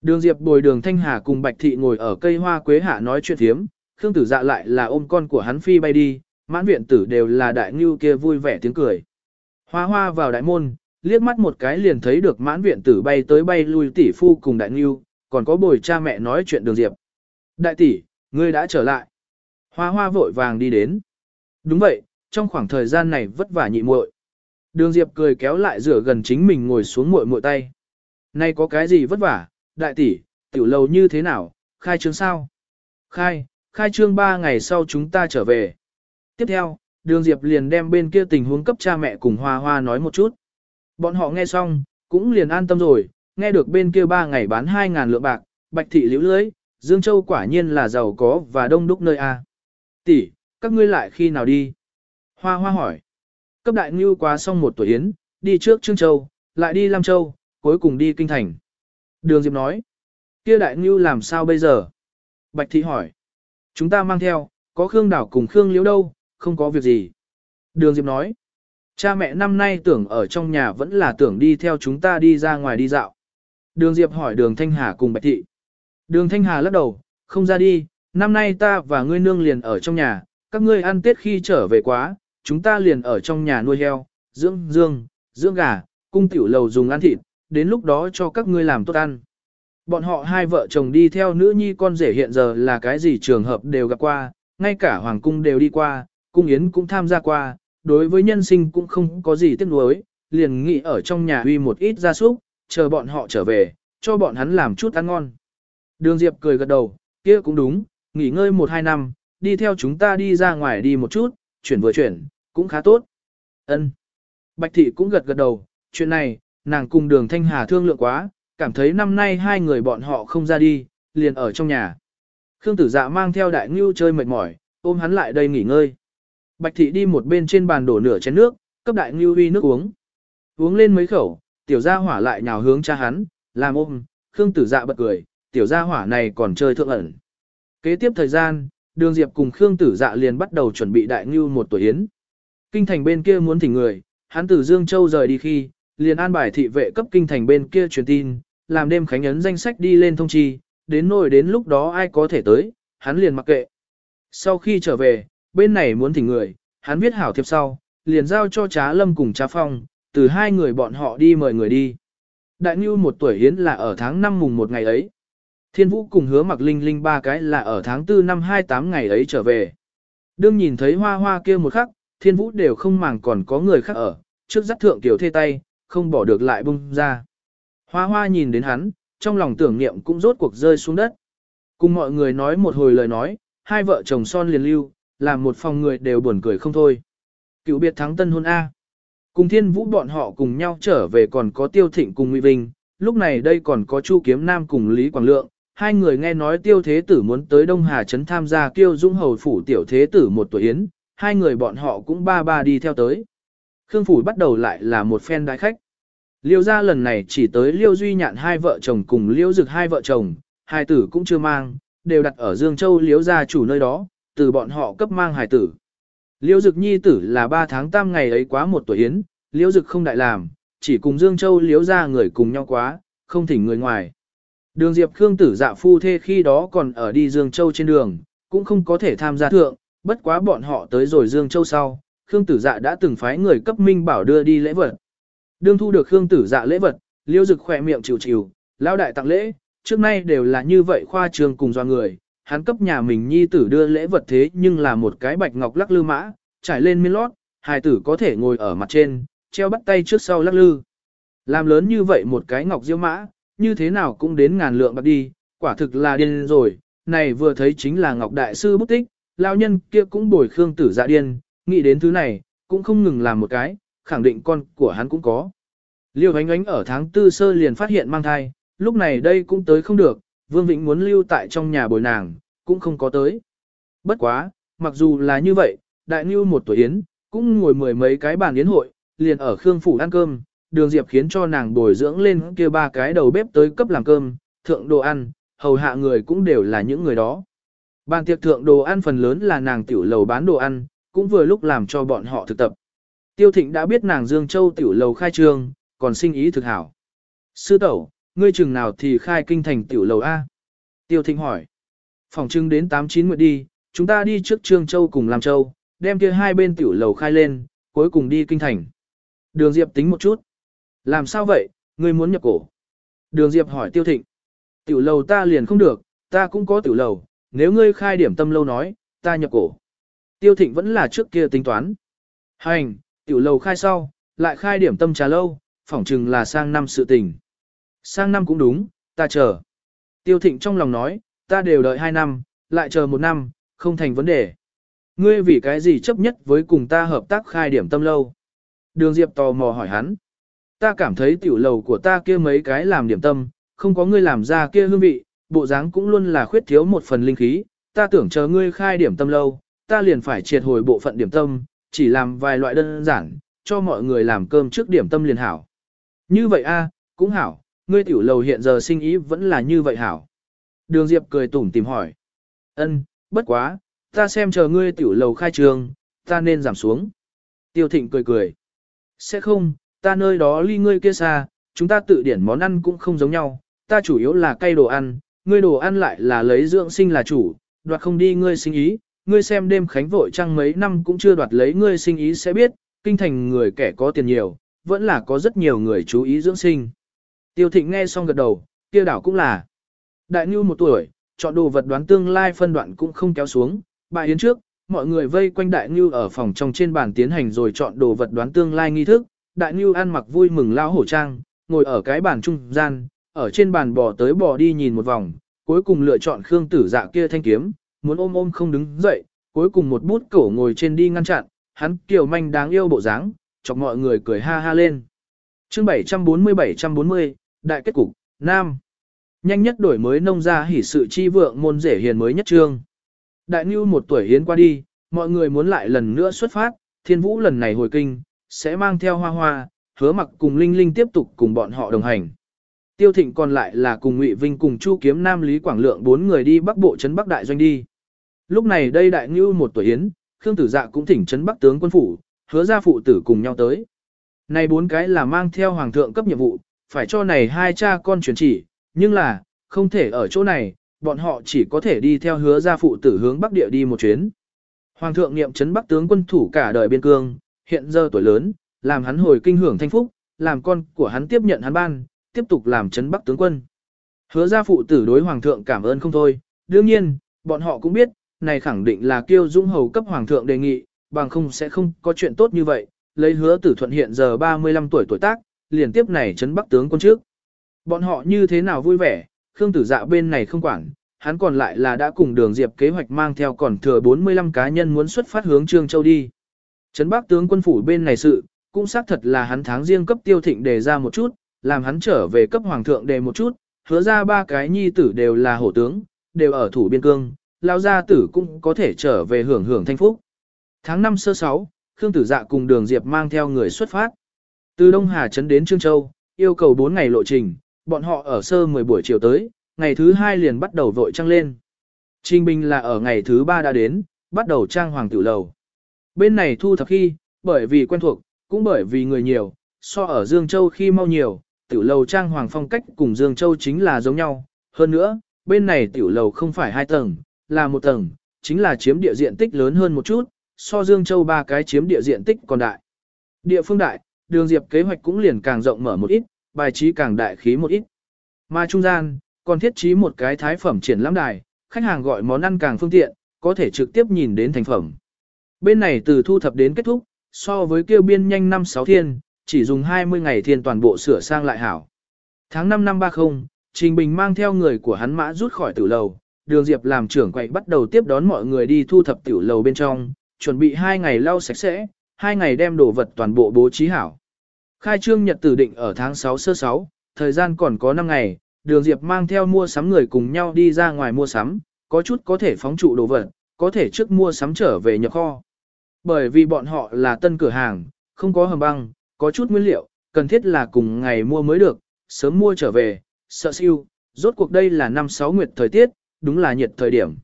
Speaker 1: Đường Diệp bồi đường Thanh Hà cùng Bạch Thị ngồi ở cây hoa quế hạ nói chuyện thiếm, Khương Tử Dạ lại là ôm con của hắn phi bay đi, mãn viện tử đều là đại ngưu kia vui vẻ tiếng cười. Hoa hoa vào đại môn, liếc mắt một cái liền thấy được mãn viện tử bay tới bay lui tỷ phu cùng đại nghiêu, còn có bồi cha mẹ nói chuyện đường Diệp. Đại tỷ, ngươi đã trở lại. Hoa hoa vội vàng đi đến. Đúng vậy, trong khoảng thời gian này vất vả nhị muội. Đường Diệp cười kéo lại rửa gần chính mình ngồi xuống muội muội tay. Nay có cái gì vất vả, đại tỷ, tiểu lầu như thế nào, khai trương sao? Khai, khai trương 3 ngày sau chúng ta trở về. Tiếp theo, đường Diệp liền đem bên kia tình huống cấp cha mẹ cùng Hoa Hoa nói một chút. Bọn họ nghe xong, cũng liền an tâm rồi, nghe được bên kia ba ngày bán 2.000 lượng bạc, bạch thị liễu lưới, Dương Châu quả nhiên là giàu có và đông đúc nơi A. Tỷ, các ngươi lại khi nào đi? Hoa Hoa hỏi. Cấp đại ngưu quá xong một tuổi yến, đi trước Trương Châu, lại đi Lam Châu, cuối cùng đi Kinh Thành. Đường Diệp nói. kia đại ngưu làm sao bây giờ? Bạch thị hỏi. Chúng ta mang theo, có Khương Đảo cùng Khương Liễu đâu, không có việc gì. Đường Diệp nói. Cha mẹ năm nay tưởng ở trong nhà vẫn là tưởng đi theo chúng ta đi ra ngoài đi dạo. Đường Diệp hỏi đường Thanh Hà cùng Bạch Thị. Đường Thanh Hà lắc đầu, không ra đi, năm nay ta và ngươi nương liền ở trong nhà, các ngươi ăn tết khi trở về quá, chúng ta liền ở trong nhà nuôi heo, dưỡng dương, dưỡng gà, cung tiểu lầu dùng ăn thịt, đến lúc đó cho các ngươi làm tốt ăn. Bọn họ hai vợ chồng đi theo nữ nhi con rể hiện giờ là cái gì trường hợp đều gặp qua, ngay cả hoàng cung đều đi qua, cung yến cũng tham gia qua, đối với nhân sinh cũng không có gì tiếc nuối, liền nghĩ ở trong nhà huy một ít gia súc, chờ bọn họ trở về, cho bọn hắn làm chút ăn ngon. Đường Diệp cười gật đầu, kia cũng đúng, nghỉ ngơi một hai năm, đi theo chúng ta đi ra ngoài đi một chút, chuyển vừa chuyển, cũng khá tốt. Ân. Bạch Thị cũng gật gật đầu, chuyện này, nàng cùng đường Thanh Hà thương lượng quá, cảm thấy năm nay hai người bọn họ không ra đi, liền ở trong nhà. Khương Tử Dạ mang theo đại ngưu chơi mệt mỏi, ôm hắn lại đây nghỉ ngơi. Bạch Thị đi một bên trên bàn đổ nửa chén nước, cấp đại ngưu uy nước uống. Uống lên mấy khẩu, tiểu gia hỏa lại nhào hướng cha hắn, làm ôm, Khương Tử Dạ bật cười, tiểu gia hỏa này còn chơi thượng ẩn. Kế tiếp thời gian, Đường Diệp cùng Khương Tử Dạ liền bắt đầu chuẩn bị đại ngưu một tuổi yến. Kinh thành bên kia muốn thỉnh người, hắn từ Dương Châu rời đi khi, liền an bài thị vệ cấp kinh thành bên kia truyền tin, làm đêm khánh ấn danh sách đi lên thông chi, đến nỗi đến lúc đó ai có thể tới, hắn liền mặc kệ. Sau khi trở về, bên này muốn thỉnh người, hắn viết hảo thiệp sau, liền giao cho Trá Lâm cùng Trá Phong, từ hai người bọn họ đi mời người đi. Đại Ngưu một tuổi hiến là ở tháng 5 mùng một ngày ấy. Thiên Vũ cùng hứa mặc linh linh ba cái là ở tháng 4 năm 28 ngày ấy trở về. Đương nhìn thấy hoa hoa kia một khắc, Thiên Vũ đều không màng còn có người khác ở, trước dắt thượng tiểu thê tay, không bỏ được lại bung ra. Hoa hoa nhìn đến hắn, trong lòng tưởng niệm cũng rốt cuộc rơi xuống đất. Cùng mọi người nói một hồi lời nói, hai vợ chồng son liền lưu, làm một phòng người đều buồn cười không thôi. Cựu biệt thắng tân hôn A. Cùng thiên vũ bọn họ cùng nhau trở về còn có tiêu thịnh cùng Ngụy Vinh, lúc này đây còn có Chu Kiếm Nam cùng Lý Quảng Lượng, hai người nghe nói tiêu thế tử muốn tới Đông Hà Trấn tham gia kiêu dung hầu phủ tiểu thế tử một tuổi yến, hai người bọn họ cũng ba ba đi theo tới. Khương Phủ bắt đầu lại là một phen đại khách. Liêu gia lần này chỉ tới Liêu Duy Nhạn hai vợ chồng cùng Liêu Dực hai vợ chồng, hai tử cũng chưa mang, đều đặt ở Dương Châu Liêu gia chủ nơi đó, từ bọn họ cấp mang hài tử. liễu Dực nhi tử là 3 tháng tam ngày ấy quá một tuổi yến, liễu Dực không đại làm, chỉ cùng Dương Châu liễu gia người cùng nhau quá, không thỉnh người ngoài. Đường Diệp Khương tử dạ phu thê khi đó còn ở đi Dương Châu trên đường, cũng không có thể tham gia thượng, bất quá bọn họ tới rồi Dương Châu sau, Khương tử dạ đã từng phái người cấp minh bảo đưa đi lễ vật. Đương thu được Khương tử dạ lễ vật, liễu dực khỏe miệng chịu chịu, lao đại tặng lễ, trước nay đều là như vậy khoa trường cùng do người, hắn cấp nhà mình nhi tử đưa lễ vật thế nhưng là một cái bạch ngọc lắc lư mã, trải lên miên lót, hài tử có thể ngồi ở mặt trên, treo bắt tay trước sau lắc lư. Làm lớn như vậy một cái ngọc diêu mã, như thế nào cũng đến ngàn lượng bạc đi, quả thực là điên rồi, này vừa thấy chính là ngọc đại sư bút tích, lao nhân kia cũng bồi khương tử dạ điên, nghĩ đến thứ này, cũng không ngừng làm một cái, khẳng định con của hắn cũng có. Liêu ánh ánh ở tháng tư sơ liền phát hiện mang thai, lúc này đây cũng tới không được, Vương Vĩnh muốn lưu tại trong nhà bồi nàng, cũng không có tới. Bất quá, mặc dù là như vậy, đại ngưu một tuổi yến, cũng ngồi mười mấy cái bàn yến hội, liền ở Khương Phủ ăn cơm, đường diệp khiến cho nàng bồi dưỡng lên kia ba cái đầu bếp tới cấp làm cơm, thượng đồ ăn, hầu hạ người cũng đều là những người đó. Bàn tiệc thượng đồ ăn phần lớn là nàng tiểu lầu bán đồ ăn, cũng vừa lúc làm cho bọn họ thực tập. Tiêu Thịnh đã biết nàng Dương Châu tiểu lầu khai trương, còn sinh ý thực hảo. Sư tẩu, ngươi chừng nào thì khai kinh thành tiểu lầu A? Tiêu Thịnh hỏi. Phòng trưng đến 8-9 nguyện đi, chúng ta đi trước Trương Châu cùng Lam Châu, đem kia hai bên tiểu lầu khai lên, cuối cùng đi kinh thành. Đường Diệp tính một chút. Làm sao vậy, ngươi muốn nhập cổ? Đường Diệp hỏi Tiêu Thịnh. Tiểu lầu ta liền không được, ta cũng có tiểu lầu, nếu ngươi khai điểm tâm lâu nói, ta nhập cổ. Tiêu Thịnh vẫn là trước kia tính toán. Hành, tiểu lầu khai sau, lại khai điểm tâm trà lâu, phỏng chừng là sang năm sự tình. Sang năm cũng đúng, ta chờ. Tiêu Thịnh trong lòng nói, ta đều đợi hai năm, lại chờ một năm, không thành vấn đề. Ngươi vì cái gì chấp nhất với cùng ta hợp tác khai điểm tâm lâu? Đường Diệp tò mò hỏi hắn. Ta cảm thấy tiểu lầu của ta kia mấy cái làm điểm tâm, không có ngươi làm ra kia hương vị, bộ dáng cũng luôn là khuyết thiếu một phần linh khí, ta tưởng chờ ngươi khai điểm tâm lâu, ta liền phải triệt hồi bộ phận điểm tâm, chỉ làm vài loại đơn giản, cho mọi người làm cơm trước điểm tâm liền hảo. Như vậy a, cũng hảo, ngươi tiểu lầu hiện giờ sinh ý vẫn là như vậy hảo. Đường Diệp cười tủm tìm hỏi. Ân, bất quá, ta xem chờ ngươi tiểu lầu khai trường, ta nên giảm xuống. Tiêu Thịnh cười cười. Sẽ không, ta nơi đó ly ngươi kia xa, chúng ta tự điển món ăn cũng không giống nhau, ta chủ yếu là cây đồ ăn, ngươi đồ ăn lại là lấy dưỡng sinh là chủ, đoạt không đi ngươi sinh ý, ngươi xem đêm khánh vội trăng mấy năm cũng chưa đoạt lấy ngươi sinh ý sẽ biết, kinh thành người kẻ có tiền nhiều, vẫn là có rất nhiều người chú ý dưỡng sinh. Tiêu Thịnh nghe xong gật đầu, kia đảo cũng là. Đại Nhu một tuổi, chọn đồ vật đoán tương lai phân đoạn cũng không kéo xuống, bài yến trước, mọi người vây quanh Đại Nhu ở phòng trong trên bàn tiến hành rồi chọn đồ vật đoán tương lai nghi thức. Đại Nhu ăn mặc vui mừng lao hổ trang, ngồi ở cái bàn trung gian, ở trên bàn bò tới bò đi nhìn một vòng, cuối cùng lựa chọn Khương Tử Dạ kia thanh kiếm, muốn ôm ôm không đứng dậy, cuối cùng một bút cổ ngồi trên đi ngăn chặn, hắn kiều manh đáng yêu bộ dáng, chọc mọi người cười ha ha lên. Chương 740-740, Đại kết cục, Nam. Nhanh nhất đổi mới nông gia hỉ sự chi vượng môn rể hiền mới nhất trương. Đại Nưu một tuổi hiến qua đi, mọi người muốn lại lần nữa xuất phát, thiên vũ lần này hồi kinh, sẽ mang theo hoa hoa, hứa mặc cùng Linh Linh tiếp tục cùng bọn họ đồng hành. Tiêu Thịnh còn lại là cùng Ngụy Vinh cùng Chu Kiếm Nam Lý Quảng Lượng bốn người đi Bắc Bộ trấn Bắc Đại doanh đi. Lúc này đây Đại Nưu một tuổi hiến, Khương Tử Dạ cũng thỉnh trấn Bắc tướng quân phủ, hứa ra phụ tử cùng nhau tới. Này bốn cái là mang theo hoàng thượng cấp nhiệm vụ, phải cho này hai cha con truyền chỉ, nhưng là, không thể ở chỗ này, bọn họ chỉ có thể đi theo hứa gia phụ tử hướng Bắc Địa đi một chuyến. Hoàng thượng niệm chấn Bắc tướng quân thủ cả đời biên cương, hiện giờ tuổi lớn, làm hắn hồi kinh hưởng thanh phúc, làm con của hắn tiếp nhận hắn ban, tiếp tục làm chấn Bắc tướng quân. Hứa gia phụ tử đối hoàng thượng cảm ơn không thôi, đương nhiên, bọn họ cũng biết, này khẳng định là kiêu dũng hầu cấp hoàng thượng đề nghị, bằng không sẽ không có chuyện tốt như vậy, lấy hứa tử thuận hiện giờ 35 tuổi tuổi tác, liền tiếp này trấn Bắc tướng quân trước. Bọn họ như thế nào vui vẻ, Khương tử dạ bên này không quản, hắn còn lại là đã cùng đường diệp kế hoạch mang theo còn thừa 45 cá nhân muốn xuất phát hướng Trương Châu đi. Trấn Bắc tướng quân phủ bên này sự, cũng xác thật là hắn tháng riêng cấp tiêu thịnh đề ra một chút, làm hắn trở về cấp hoàng thượng đề một chút, hứa ra ba cái nhi tử đều là hổ tướng, đều ở thủ biên cương, lao gia tử cũng có thể trở về hưởng hưởng thanh phúc. Tháng 5 sơ 6, Khương Tử Dạ cùng Đường Diệp mang theo người xuất phát. Từ Đông Hà Trấn đến Trương Châu, yêu cầu 4 ngày lộ trình, bọn họ ở sơ 10 buổi chiều tới, ngày thứ 2 liền bắt đầu vội trăng lên. Trình Bình là ở ngày thứ 3 đã đến, bắt đầu trang hoàng tiểu lầu. Bên này thu thập khi, bởi vì quen thuộc, cũng bởi vì người nhiều, so ở Dương Châu khi mau nhiều, tiểu lầu trang hoàng phong cách cùng Dương Châu chính là giống nhau, hơn nữa, bên này tiểu lầu không phải hai tầng, là một tầng, chính là chiếm địa diện tích lớn hơn một chút, so Dương Châu ba cái chiếm địa diện tích còn đại. Địa phương đại, đường diệp kế hoạch cũng liền càng rộng mở một ít, bài trí càng đại khí một ít. Mà trung gian, còn thiết trí một cái thái phẩm triển lãm đài, khách hàng gọi món ăn càng phương tiện, có thể trực tiếp nhìn đến thành phẩm. Bên này từ thu thập đến kết thúc, so với kêu biên nhanh 5-6 thiên, chỉ dùng 20 ngày thiên toàn bộ sửa sang lại hảo. Tháng 5 năm 30, Trình Bình mang theo người của hắn mã rút khỏi tử lầu, đường Diệp làm trưởng quậy bắt đầu tiếp đón mọi người đi thu thập tiểu lầu bên trong, chuẩn bị hai ngày lau sạch sẽ, hai ngày đem đồ vật toàn bộ bố trí hảo. Khai trương nhật tử định ở tháng 6 sơ 6, thời gian còn có 5 ngày, đường Diệp mang theo mua sắm người cùng nhau đi ra ngoài mua sắm, có chút có thể phóng trụ đồ vật, có thể trước mua sắm trở về nhập kho. Bởi vì bọn họ là tân cửa hàng, không có hầm băng, có chút nguyên liệu, cần thiết là cùng ngày mua mới được, sớm mua trở về, sợ siêu, rốt cuộc đây là năm sáu nguyệt thời tiết, đúng là nhiệt thời điểm.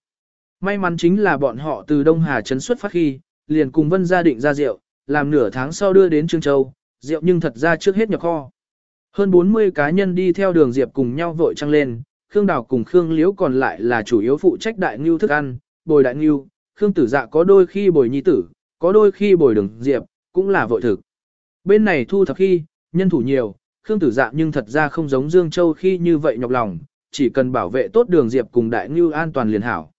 Speaker 1: May mắn chính là bọn họ từ Đông Hà Trấn xuất phát khi, liền cùng Vân gia định ra rượu, làm nửa tháng sau đưa đến Trương Châu, rượu nhưng thật ra trước hết nhập kho. Hơn 40 cá nhân đi theo đường Diệp cùng nhau vội trăng lên, Khương Đào cùng Khương Liễu còn lại là chủ yếu phụ trách đại ngưu thức ăn, bồi đại ngưu, Khương Tử Dạ có đôi khi bồi nhi tử, có đôi khi bồi đường Diệp, cũng là vội thực. Bên này thu thập khi, nhân thủ nhiều, Khương Tử Dạ nhưng thật ra không giống Dương Châu khi như vậy nhọc lòng, chỉ cần bảo vệ tốt đường Diệp cùng Đại Ngưu an toàn liền hảo.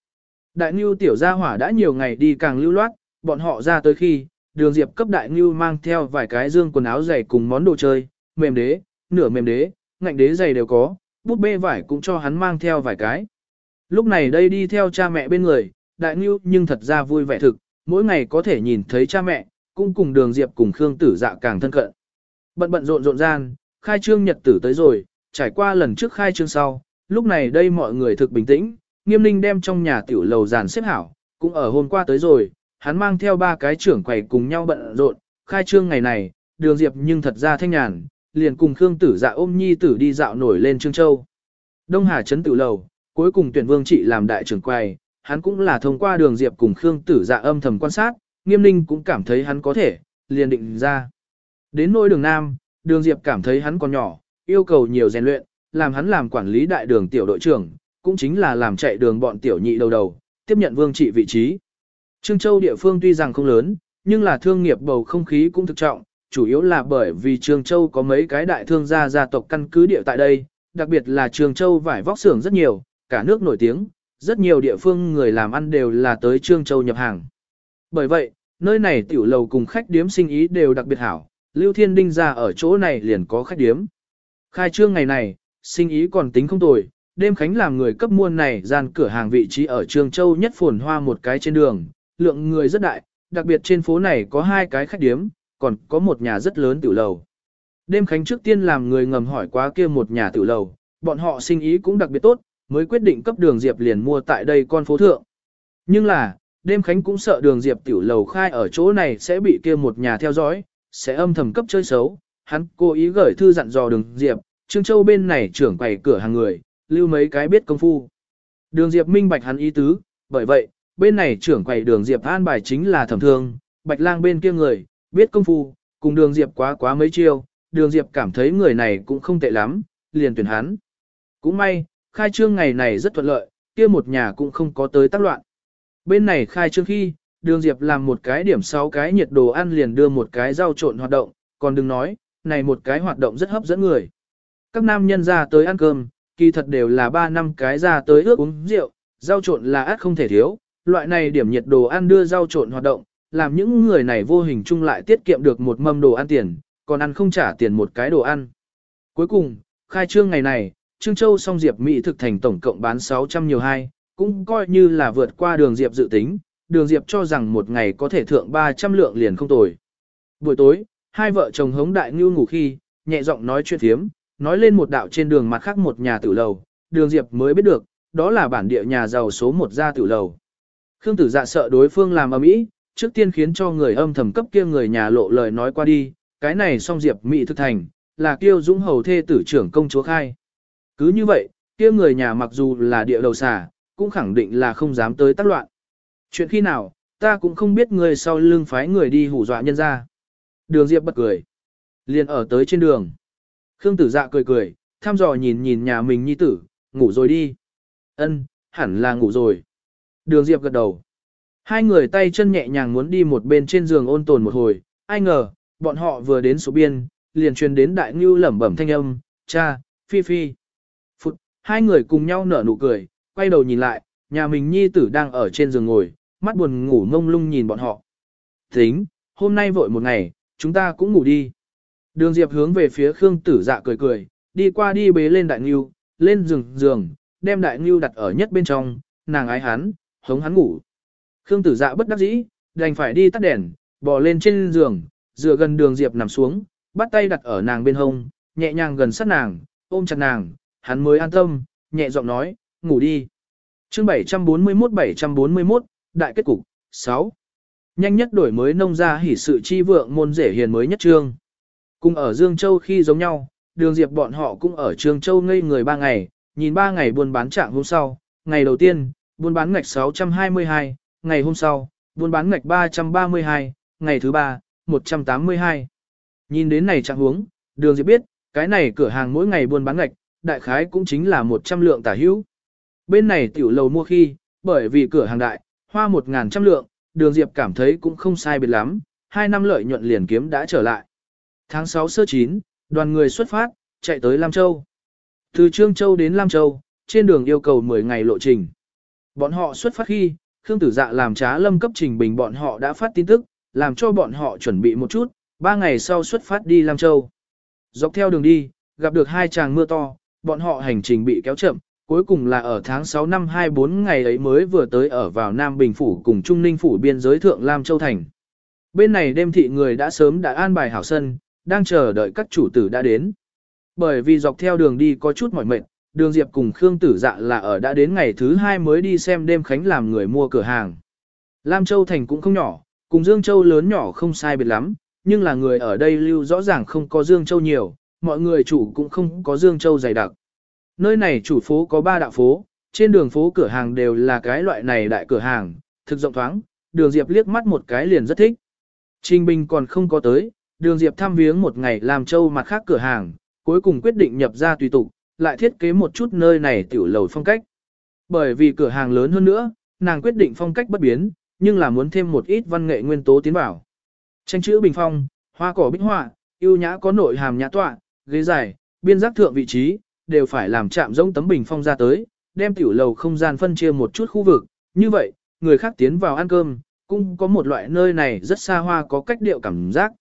Speaker 1: Đại Ngưu tiểu gia hỏa đã nhiều ngày đi càng lưu loát, bọn họ ra tới khi, đường Diệp cấp Đại Ngưu mang theo vài cái dương quần áo dày cùng món đồ chơi, mềm đế, nửa mềm đế, ngạnh đế dày đều có, bút bê vải cũng cho hắn mang theo vài cái. Lúc này đây đi theo cha mẹ bên người, Đại Ngưu nhưng thật ra vui vẻ thực, mỗi ngày có thể nhìn thấy cha mẹ, cũng cùng đường Diệp cùng Khương Tử Dạ càng thân cận. Bận bận rộn rộn gian, khai trương nhật tử tới rồi, trải qua lần trước khai trương sau, lúc này đây mọi người thực bình tĩnh, nghiêm ninh đem trong nhà tiểu lầu giàn xếp hảo, cũng ở hôm qua tới rồi, hắn mang theo ba cái trưởng quầy cùng nhau bận rộn, khai trương ngày này, đường diệp nhưng thật ra thanh nhàn, liền cùng Khương tử dạ ôm nhi tử đi dạo nổi lên Trương Châu. Đông Hà Trấn tử Lầu, cuối cùng tuyển vương trị làm đại trưởng quầy, hắn cũng là thông qua đường diệp cùng Khương tử dạ âm thầm quan sát, nghiêm ninh cũng cảm thấy hắn có thể, liền định ra. Đến nỗi đường Nam, đường diệp cảm thấy hắn còn nhỏ, yêu cầu nhiều rèn luyện, làm hắn làm quản lý đại đường tiểu đội trưởng, cũng chính là làm chạy đường bọn tiểu nhị đầu đầu, tiếp nhận vương trị vị trí. Trương Châu địa phương tuy rằng không lớn, nhưng là thương nghiệp bầu không khí cũng thực trọng, chủ yếu là bởi vì Trương Châu có mấy cái đại thương gia gia tộc căn cứ địa tại đây, đặc biệt là Trương Châu vải vóc xưởng rất nhiều, cả nước nổi tiếng, rất nhiều địa phương người làm ăn đều là tới Trương Châu nhập hàng. Bởi vậy, nơi này tiểu lầu cùng khách điếm sinh ý đều đặc biệt hảo, Lưu Thiên Đinh ra ở chỗ này liền có khách điếm. Khai trương ngày này, sinh ý còn tính không tồi, đêm khánh làm người cấp muôn này gian cửa hàng vị trí ở Trương Châu nhất phồn hoa một cái trên đường, lượng người rất đại, đặc biệt trên phố này có hai cái khách điếm, còn có một nhà rất lớn tiểu lầu. Đêm khánh trước tiên làm người ngầm hỏi quá kia một nhà tiểu lầu, bọn họ sinh ý cũng đặc biệt tốt, mới quyết định cấp đường Diệp liền mua tại đây con phố thượng. Nhưng là, đêm khánh cũng sợ đường Diệp tiểu lầu khai ở chỗ này sẽ bị kia một nhà theo dõi, sẽ âm thầm cấp chơi xấu. Hắn cố ý gửi thư dặn dò đường Diệp, Trương Châu bên này trưởng quầy cửa hàng người, lưu mấy cái biết công phu. Đường Diệp minh bạch hắn ý tứ, bởi vậy, bên này trưởng quầy đường Diệp an bài chính là thẩm thương, bạch lang bên kia người, biết công phu, cùng đường Diệp quá quá mấy chiêu, đường Diệp cảm thấy người này cũng không tệ lắm, liền tuyển hắn. Cũng may, khai trương ngày này rất thuận lợi, kia một nhà cũng không có tới tác loạn. Bên này khai trương khi, đường Diệp làm một cái điểm sáu cái nhiệt đồ ăn liền đưa một cái rau trộn hoạt động, còn đừng nói, này một cái hoạt động rất hấp dẫn người. Các nam nhân ra tới ăn cơm, kỳ thật đều là ba năm cái ra tới ước uống rượu, rau trộn là át không thể thiếu, loại này điểm nhiệt đồ ăn đưa rau trộn hoạt động, làm những người này vô hình chung lại tiết kiệm được một mâm đồ ăn tiền, còn ăn không trả tiền một cái đồ ăn. Cuối cùng, khai trương ngày này, Trương Châu song Diệp Mỹ thực thành tổng cộng bán 600 nhiều hai, cũng coi như là vượt qua đường Diệp dự tính, đường Diệp cho rằng một ngày có thể thượng 300 lượng liền không tồi. Buổi tối, hai vợ chồng hống đại ngưu ngủ khi, nhẹ giọng nói chuyện thiếm, nói lên một đạo trên đường mặt khác một nhà tử lầu, đường Diệp mới biết được, đó là bản địa nhà giàu số một gia tử lầu. Khương tử dạ sợ đối phương làm ầm ĩ, trước tiên khiến cho người âm thầm cấp kia người nhà lộ lời nói qua đi, cái này song Diệp Mị thực thành, là kiêu dũng hầu thê tử trưởng công chúa khai. Cứ như vậy, kia người nhà mặc dù là địa đầu xà, cũng khẳng định là không dám tới tác loạn. Chuyện khi nào, ta cũng không biết người sau lưng phái người đi hù dọa nhân ra. Đường Diệp bật cười. liền ở tới trên đường. Khương tử dạ cười cười, thăm dò nhìn nhìn nhà mình nhi tử, ngủ rồi đi. Ân, hẳn là ngủ rồi. Đường Diệp gật đầu. Hai người tay chân nhẹ nhàng muốn đi một bên trên giường ôn tồn một hồi, ai ngờ, bọn họ vừa đến số biên, liền truyền đến đại ngưu lẩm bẩm thanh âm, cha, phi phi. Phụt, hai người cùng nhau nở nụ cười, quay đầu nhìn lại, nhà mình nhi tử đang ở trên giường ngồi, mắt buồn ngủ ngông lung nhìn bọn họ. Tính, hôm nay vội một ngày, chúng ta cũng ngủ đi. Đường Diệp hướng về phía Khương Tử Dạ cười cười, đi qua đi bế lên đại ngưu, lên giường giường, đem đại ngưu đặt ở nhất bên trong, nàng ái hắn, hống hắn ngủ. Khương Tử Dạ bất đắc dĩ, đành phải đi tắt đèn, bò lên trên giường, dựa gần đường Diệp nằm xuống, bắt tay đặt ở nàng bên hông, nhẹ nhàng gần sát nàng, ôm chặt nàng, hắn mới an tâm, nhẹ giọng nói, ngủ đi. Chương 741-741, Đại kết cục, 6. Nhanh nhất đổi mới nông gia hỉ sự chi vượng môn rể hiền mới nhất trương. Cùng ở Dương Châu khi giống nhau, đường diệp bọn họ cũng ở Trương Châu ngây người 3 ngày, nhìn 3 ngày buôn bán trạng hôm sau, ngày đầu tiên, buôn bán ngạch 622, ngày hôm sau, buôn bán ngạch 332, ngày thứ 3, 182. Nhìn đến này trạng huống, đường diệp biết, cái này cửa hàng mỗi ngày buôn bán ngạch, đại khái cũng chính là 100 lượng tả hữu. Bên này tiểu lầu mua khi, bởi vì cửa hàng đại, hoa 1.000 trăm lượng, đường diệp cảm thấy cũng không sai biệt lắm, hai năm lợi nhuận liền kiếm đã trở lại. Tháng 6 sơ 9, đoàn người xuất phát, chạy tới Lam Châu. Từ Trương Châu đến Lam Châu, trên đường yêu cầu 10 ngày lộ trình. Bọn họ xuất phát khi, Khương Tử Dạ làm trá lâm cấp trình bình bọn họ đã phát tin tức, làm cho bọn họ chuẩn bị một chút, ba ngày sau xuất phát đi Lam Châu. Dọc theo đường đi, gặp được hai tràng mưa to, bọn họ hành trình bị kéo chậm, cuối cùng là ở tháng 6 năm 24 ngày ấy mới vừa tới ở vào Nam Bình Phủ cùng Trung Ninh Phủ biên giới Thượng Lam Châu Thành. Bên này đêm thị người đã sớm đã an bài hảo sân, đang chờ đợi các chủ tử đã đến. Bởi vì dọc theo đường đi có chút mỏi mệt, đường Diệp cùng Khương Tử Dạ là ở đã đến ngày thứ hai mới đi xem đêm khánh làm người mua cửa hàng. Lam Châu Thành cũng không nhỏ, cùng Dương Châu lớn nhỏ không sai biệt lắm, nhưng là người ở đây lưu rõ ràng không có Dương Châu nhiều, mọi người chủ cũng không có Dương Châu dày đặc. Nơi này chủ phố có ba đạo phố, trên đường phố cửa hàng đều là cái loại này đại cửa hàng, thực rộng thoáng, đường Diệp liếc mắt một cái liền rất thích. Trình Bình còn không có tới, đường Diệp thăm viếng một ngày làm châu mặt khác cửa hàng, cuối cùng quyết định nhập ra tùy tục, lại thiết kế một chút nơi này tiểu lầu phong cách. Bởi vì cửa hàng lớn hơn nữa, nàng quyết định phong cách bất biến, nhưng là muốn thêm một ít văn nghệ nguyên tố tiến vào. Tranh chữ bình phong, hoa cỏ bích họa, yêu nhã có nội hàm nhã tọa, ghế dài, biên giác thượng vị trí, đều phải làm chạm giống tấm bình phong ra tới, đem tiểu lầu không gian phân chia một chút khu vực, như vậy, người khác tiến vào ăn cơm, cũng có một loại nơi này rất xa hoa có cách điệu cảm giác.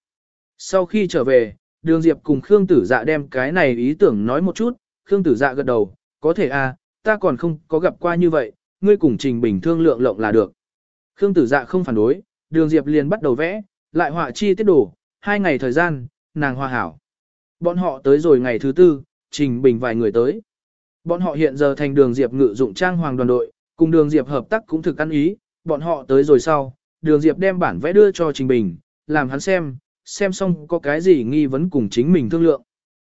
Speaker 1: Sau khi trở về, Đường Diệp cùng Khương Tử Dạ đem cái này ý tưởng nói một chút, Khương Tử Dạ gật đầu, có thể à, ta còn không có gặp qua như vậy, ngươi cùng Trình Bình thương lượng lộng là được. Khương Tử Dạ không phản đối, Đường Diệp liền bắt đầu vẽ, lại họa chi tiết đồ, hai ngày thời gian, nàng hòa hảo. Bọn họ tới rồi ngày thứ tư, Trình Bình vài người tới. Bọn họ hiện giờ thành đường Diệp ngự dụng trang hoàng đoàn đội, cùng đường Diệp hợp tác cũng thực ăn ý, bọn họ tới rồi sau, đường Diệp đem bản vẽ đưa cho Trình Bình, làm hắn xem, xem xong có cái gì nghi vấn cùng chính mình thương lượng.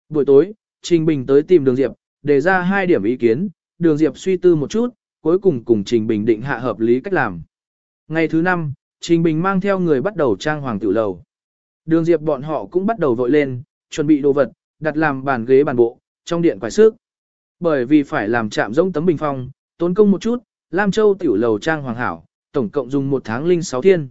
Speaker 1: Buổi tối, Trình Bình tới tìm đường Diệp, đề ra hai điểm ý kiến, đường Diệp suy tư một chút, cuối cùng cùng Trình Bình định hạ hợp lý cách làm. Ngày thứ năm, Trình Bình mang theo người bắt đầu trang hoàng tiểu lầu. Đường Diệp bọn họ cũng bắt đầu vội lên, chuẩn bị đồ vật, đặt làm bàn ghế bàn bộ, trong điện quải sức. Bởi vì phải làm chạm giống tấm bình phong, tốn công một chút, Lam Châu tiểu lầu trang hoàng hảo, tổng cộng dùng một tháng linh sáu thiên.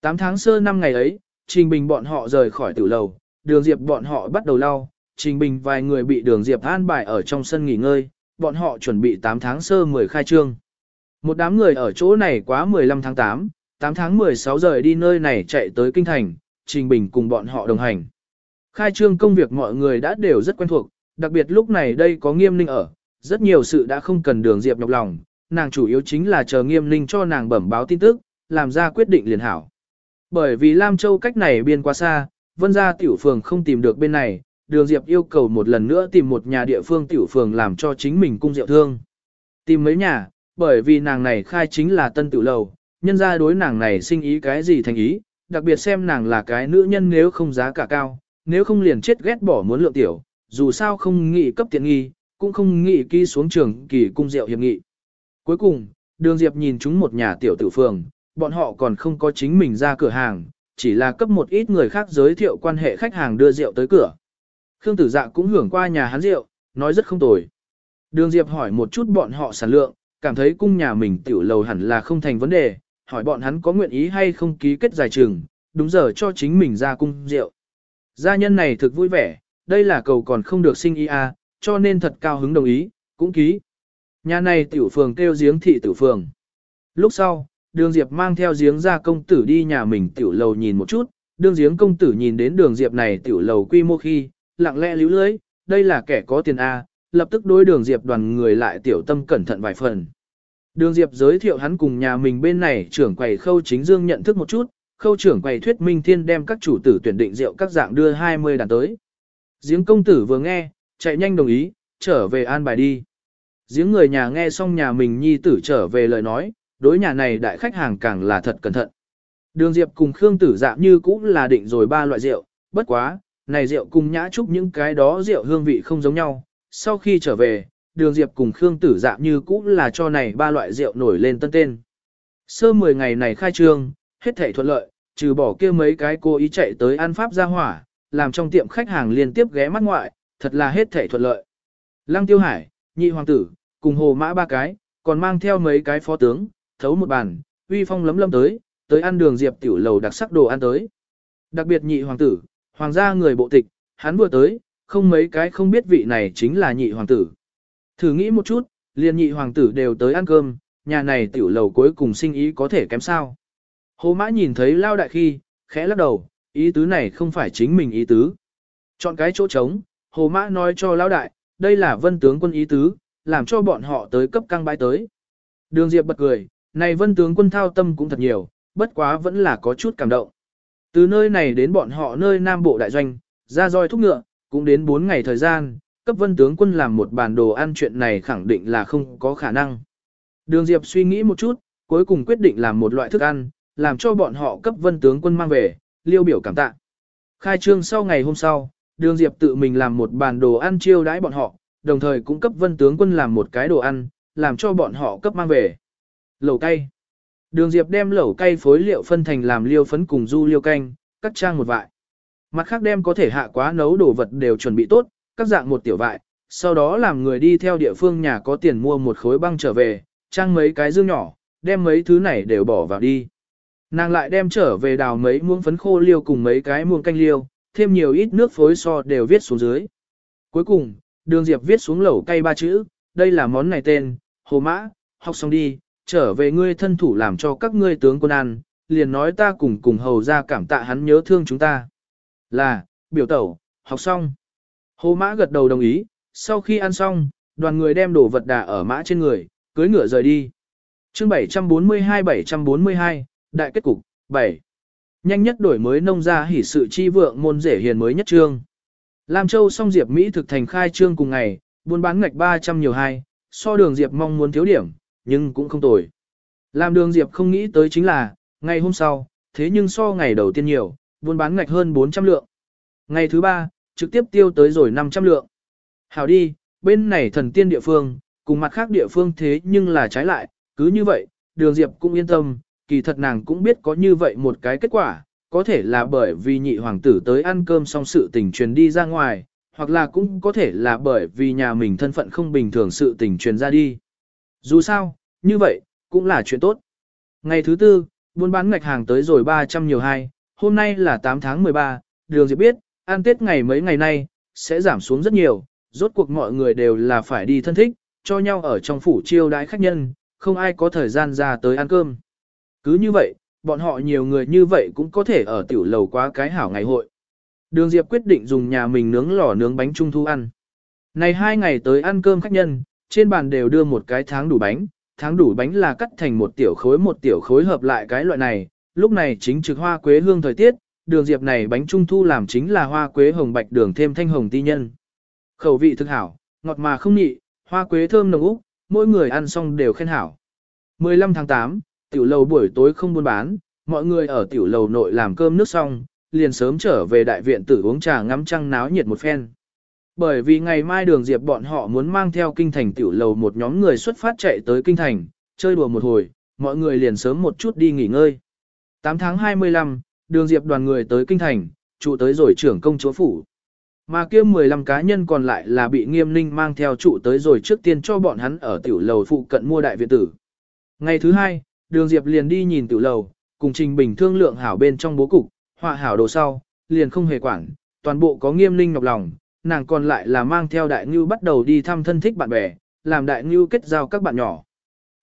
Speaker 1: Tám tháng sơ năm ngày ấy, Trình Bình bọn họ rời khỏi tiểu lầu, đường Diệp bọn họ bắt đầu lau, Trình Bình vài người bị đường Diệp an bài ở trong sân nghỉ ngơi, bọn họ chuẩn bị 8 tháng sơ 10 khai trương. Một đám người ở chỗ này quá 15 tháng 8, 8 tháng 16 rời đi nơi này chạy tới Kinh Thành, Trình Bình cùng bọn họ đồng hành. Khai trương công việc mọi người đã đều rất quen thuộc, đặc biệt lúc này đây có nghiêm ninh ở, rất nhiều sự đã không cần đường Diệp nhọc lòng, nàng chủ yếu chính là chờ nghiêm ninh cho nàng bẩm báo tin tức, làm ra quyết định liền hảo. Bởi vì Lam Châu cách này biên quá xa, vân gia tiểu phường không tìm được bên này, đường Diệp yêu cầu một lần nữa tìm một nhà địa phương tiểu phường làm cho chính mình cung rượu thương. Tìm mấy nhà, bởi vì nàng này khai chính là tân tiểu lầu, nhân ra đối nàng này sinh ý cái gì thành ý, đặc biệt xem nàng là cái nữ nhân nếu không giá cả cao, nếu không liền chết ghét bỏ muốn lượng tiểu, dù sao không nghĩ cấp tiện nghi, cũng không nghĩ ký xuống trường kỳ cung rượu hiệp nghị. Cuối cùng, đường Diệp nhìn chúng một nhà tiểu tử phường, bọn họ còn không có chính mình ra cửa hàng, chỉ là cấp một ít người khác giới thiệu quan hệ khách hàng đưa rượu tới cửa. Khương tử dạ cũng hưởng qua nhà hắn rượu, nói rất không tồi. Đường Diệp hỏi một chút bọn họ sản lượng, cảm thấy cung nhà mình tiểu lầu hẳn là không thành vấn đề, hỏi bọn hắn có nguyện ý hay không ký kết dài trường, đúng giờ cho chính mình ra cung rượu. Gia nhân này thực vui vẻ, đây là cầu còn không được sinh ý à, cho nên thật cao hứng đồng ý, cũng ký. Nhà này tiểu phường kêu giếng thị tiểu phường. Lúc sau, đường Diệp mang theo giếng ra công tử đi nhà mình tiểu lầu nhìn một chút, đường giếng công tử nhìn đến đường Diệp này tiểu lầu quy mô khi, lặng lẽ líu lưới, đây là kẻ có tiền A, lập tức đối đường Diệp đoàn người lại tiểu tâm cẩn thận vài phần. Đường Diệp giới thiệu hắn cùng nhà mình bên này trưởng quầy khâu chính dương nhận thức một chút, khâu trưởng quầy thuyết minh thiên đem các chủ tử tuyển định rượu các dạng đưa 20 đàn tới. Giếng công tử vừa nghe, chạy nhanh đồng ý, trở về an bài đi. Giếng người nhà nghe xong nhà mình nhi tử trở về lời nói, đối nhà này đại khách hàng càng là thật cẩn thận. Đường Diệp cùng Khương tử dạ như cũng là định rồi ba loại rượu, bất quá, này rượu cùng nhã trúc những cái đó rượu hương vị không giống nhau. Sau khi trở về, đường Diệp cùng Khương tử dạ như cũ là cho này ba loại rượu nổi lên tân tên. Sơ 10 ngày này khai trương, hết thảy thuận lợi, trừ bỏ kia mấy cái cô ý chạy tới ăn pháp ra hỏa, làm trong tiệm khách hàng liên tiếp ghé mắt ngoại, thật là hết thảy thuận lợi. Lăng Tiêu Hải, nhị hoàng tử, cùng hồ mã ba cái, còn mang theo mấy cái phó tướng, thấu một bàn, uy phong lấm lâm tới, tới ăn đường diệp tiểu lầu đặc sắc đồ ăn tới. Đặc biệt nhị hoàng tử, hoàng gia người bộ tịch, hắn vừa tới, không mấy cái không biết vị này chính là nhị hoàng tử. Thử nghĩ một chút, liền nhị hoàng tử đều tới ăn cơm, nhà này tiểu lầu cuối cùng sinh ý có thể kém sao. Hồ mã nhìn thấy lao đại khi, khẽ lắc đầu, ý tứ này không phải chính mình ý tứ. Chọn cái chỗ trống, hồ mã nói cho lao đại, đây là vân tướng quân ý tứ, làm cho bọn họ tới cấp căng bãi tới. Đường Diệp bật cười, này vân tướng quân thao tâm cũng thật nhiều, bất quá vẫn là có chút cảm động. Từ nơi này đến bọn họ nơi Nam Bộ Đại Doanh, ra roi thúc ngựa, cũng đến 4 ngày thời gian, cấp vân tướng quân làm một bản đồ ăn chuyện này khẳng định là không có khả năng. Đường Diệp suy nghĩ một chút, cuối cùng quyết định làm một loại thức ăn, làm cho bọn họ cấp vân tướng quân mang về, liêu biểu cảm tạ. Khai trương sau ngày hôm sau, Đường Diệp tự mình làm một bản đồ ăn chiêu đãi bọn họ, đồng thời cũng cấp vân tướng quân làm một cái đồ ăn, làm cho bọn họ cấp mang về. Lẩu cay. Đường Diệp đem lẩu cay phối liệu phân thành làm liêu phấn cùng du liêu canh, cắt trang một vại. Mặt khác đem có thể hạ quá nấu đồ vật đều chuẩn bị tốt, các dạng một tiểu vại, sau đó làm người đi theo địa phương nhà có tiền mua một khối băng trở về, trang mấy cái dương nhỏ, đem mấy thứ này đều bỏ vào đi. Nàng lại đem trở về đào mấy muỗng phấn khô liêu cùng mấy cái muỗng canh liêu, thêm nhiều ít nước phối so đều viết xuống dưới. Cuối cùng, đường Diệp viết xuống lẩu cay ba chữ, đây là món này tên, hồ mã, học xong đi, trở về ngươi thân thủ làm cho các ngươi tướng quân ăn, liền nói ta cùng cùng hầu ra cảm tạ hắn nhớ thương chúng ta. Là, biểu tẩu, học xong. Hồ mã gật đầu đồng ý, sau khi ăn xong, đoàn người đem đồ vật đà ở mã trên người, cưới ngựa rời đi. chương 742-742, đại kết cục, 7. Nhanh nhất đổi mới nông gia hỉ sự chi vượng môn rể hiền mới nhất trương. Lam Châu song Diệp Mỹ thực thành khai trương cùng ngày, buôn bán ngạch 300 nhiều hai, so đường Diệp mong muốn thiếu điểm, nhưng cũng không tồi. Làm đường Diệp không nghĩ tới chính là, ngày hôm sau, thế nhưng so ngày đầu tiên nhiều, buôn bán ngạch hơn 400 lượng. Ngày thứ ba, trực tiếp tiêu tới rồi 500 lượng. Hảo đi, bên này thần tiên địa phương, cùng mặt khác địa phương thế nhưng là trái lại, cứ như vậy, đường Diệp cũng yên tâm, kỳ thật nàng cũng biết có như vậy một cái kết quả, có thể là bởi vì nhị hoàng tử tới ăn cơm xong sự tình truyền đi ra ngoài, hoặc là cũng có thể là bởi vì nhà mình thân phận không bình thường sự tình truyền ra đi. Dù sao, như vậy, cũng là chuyện tốt. Ngày thứ tư, buôn bán ngạch hàng tới rồi 300 nhiều hai, hôm nay là 8 tháng 13, đường Diệp biết, ăn Tết ngày mấy ngày nay, sẽ giảm xuống rất nhiều, rốt cuộc mọi người đều là phải đi thân thích, cho nhau ở trong phủ chiêu đãi khách nhân, không ai có thời gian ra tới ăn cơm. Cứ như vậy, bọn họ nhiều người như vậy cũng có thể ở tiểu lầu quá cái hảo ngày hội. Đường Diệp quyết định dùng nhà mình nướng lò nướng bánh trung thu ăn. Này hai ngày tới ăn cơm khách nhân, trên bàn đều đưa một cái tháng đủ bánh, tháng đủ bánh là cắt thành một tiểu khối một tiểu khối hợp lại cái loại này, lúc này chính trực hoa quế hương thời tiết, đường Diệp này bánh trung thu làm chính là hoa quế hồng bạch đường thêm thanh hồng ti nhân. Khẩu vị thực hảo, ngọt mà không nhị, hoa quế thơm nồng úc, mỗi người ăn xong đều khen hảo. 15 tháng 8, tiểu lầu buổi tối không buôn bán, mọi người ở tiểu lầu nội làm cơm nước xong, liền sớm trở về đại viện tử uống trà ngắm trăng náo nhiệt một phen. Bởi vì ngày mai đường diệp bọn họ muốn mang theo kinh thành tiểu lầu một nhóm người xuất phát chạy tới kinh thành, chơi đùa một hồi, mọi người liền sớm một chút đi nghỉ ngơi. 8 tháng 25, đường diệp đoàn người tới kinh thành, trụ tới rồi trưởng công chúa phủ. Mà kia 15 cá nhân còn lại là bị nghiêm ninh mang theo trụ tới rồi trước tiên cho bọn hắn ở tiểu lầu phụ cận mua đại viện tử. Ngày thứ hai, đường Diệp liền đi nhìn tiểu lầu, cùng Trình Bình thương lượng hảo bên trong bố cục, họa hảo đồ sau, liền không hề quản, toàn bộ có nghiêm ninh nhọc lòng, nàng còn lại là mang theo đại ngưu bắt đầu đi thăm thân thích bạn bè, làm đại ngưu kết giao các bạn nhỏ.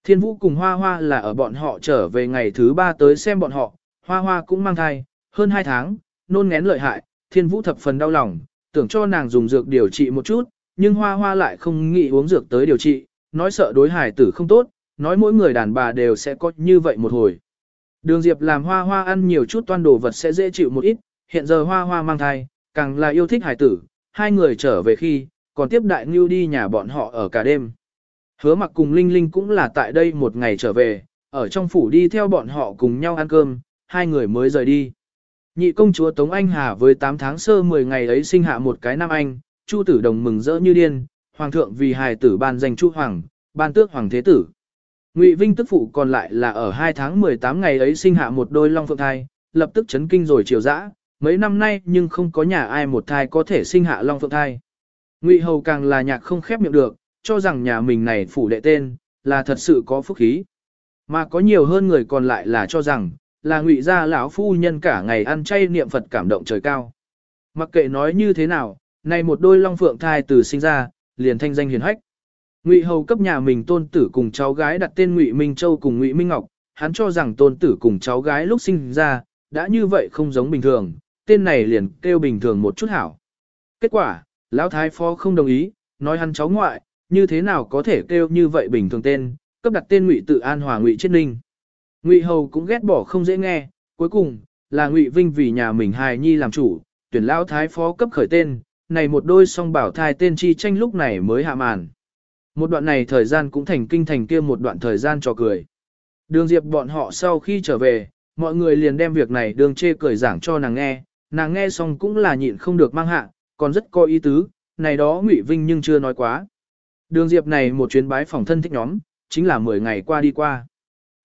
Speaker 1: Thiên vũ cùng hoa hoa là ở bọn họ trở về ngày thứ ba tới xem bọn họ, hoa hoa cũng mang thai, hơn 2 tháng, nôn ngén lợi hại, thiên vũ thập phần đau lòng, tưởng cho nàng dùng dược điều trị một chút, nhưng hoa hoa lại không nghĩ uống dược tới điều trị, nói sợ đối hải tử không tốt, nói mỗi người đàn bà đều sẽ có như vậy một hồi. Đường Diệp làm hoa hoa ăn nhiều chút toan đồ vật sẽ dễ chịu một ít, hiện giờ hoa hoa mang thai, càng là yêu thích hải tử, hai người trở về khi, còn tiếp đại ngưu đi nhà bọn họ ở cả đêm. Hứa mặc cùng Linh Linh cũng là tại đây một ngày trở về, ở trong phủ đi theo bọn họ cùng nhau ăn cơm, hai người mới rời đi. Nhị công chúa Tống Anh Hà với 8 tháng sơ 10 ngày ấy sinh hạ một cái nam anh, Chu tử đồng mừng rỡ như điên, hoàng thượng vì hài tử ban danh Chu hoàng, ban tước hoàng thế tử. Ngụy Vinh tức phụ còn lại là ở 2 tháng 18 ngày ấy sinh hạ một đôi long phượng thai, lập tức chấn kinh rồi chiều dã, mấy năm nay nhưng không có nhà ai một thai có thể sinh hạ long phượng thai. Ngụy Hầu càng là nhạc không khép miệng được, cho rằng nhà mình này phủ đệ tên, là thật sự có phúc khí. Mà có nhiều hơn người còn lại là cho rằng, là ngụy gia lão phu nhân cả ngày ăn chay niệm Phật cảm động trời cao. Mặc kệ nói như thế nào, này một đôi long phượng thai từ sinh ra, liền thanh danh hiền hách. Ngụy Hầu cấp nhà mình tôn tử cùng cháu gái đặt tên Ngụy Minh Châu cùng Ngụy Minh Ngọc, hắn cho rằng tôn tử cùng cháu gái lúc sinh ra, đã như vậy không giống bình thường, tên này liền kêu bình thường một chút hảo. Kết quả, lão thái phó không đồng ý, nói hắn cháu ngoại, như thế nào có thể kêu như vậy bình thường tên, cấp đặt tên Ngụy Tự An Hòa Ngụy Chiết Ninh. Ngụy Hầu cũng ghét bỏ không dễ nghe, cuối cùng là Ngụy Vinh vì nhà mình hài nhi làm chủ, tuyển lão thái phó cấp khởi tên, này một đôi song bảo thai tên chi tranh lúc này mới hạ màn. Một đoạn này thời gian cũng thành kinh thành kia một đoạn thời gian cho cười. Đường Diệp bọn họ sau khi trở về, mọi người liền đem việc này đường chê cười giảng cho nàng nghe, nàng nghe xong cũng là nhịn không được mang hạ, còn rất có ý tứ, này đó Ngụy Vinh nhưng chưa nói quá. Đường Diệp này một chuyến bái phòng thân thích nhóm, chính là 10 ngày qua đi qua.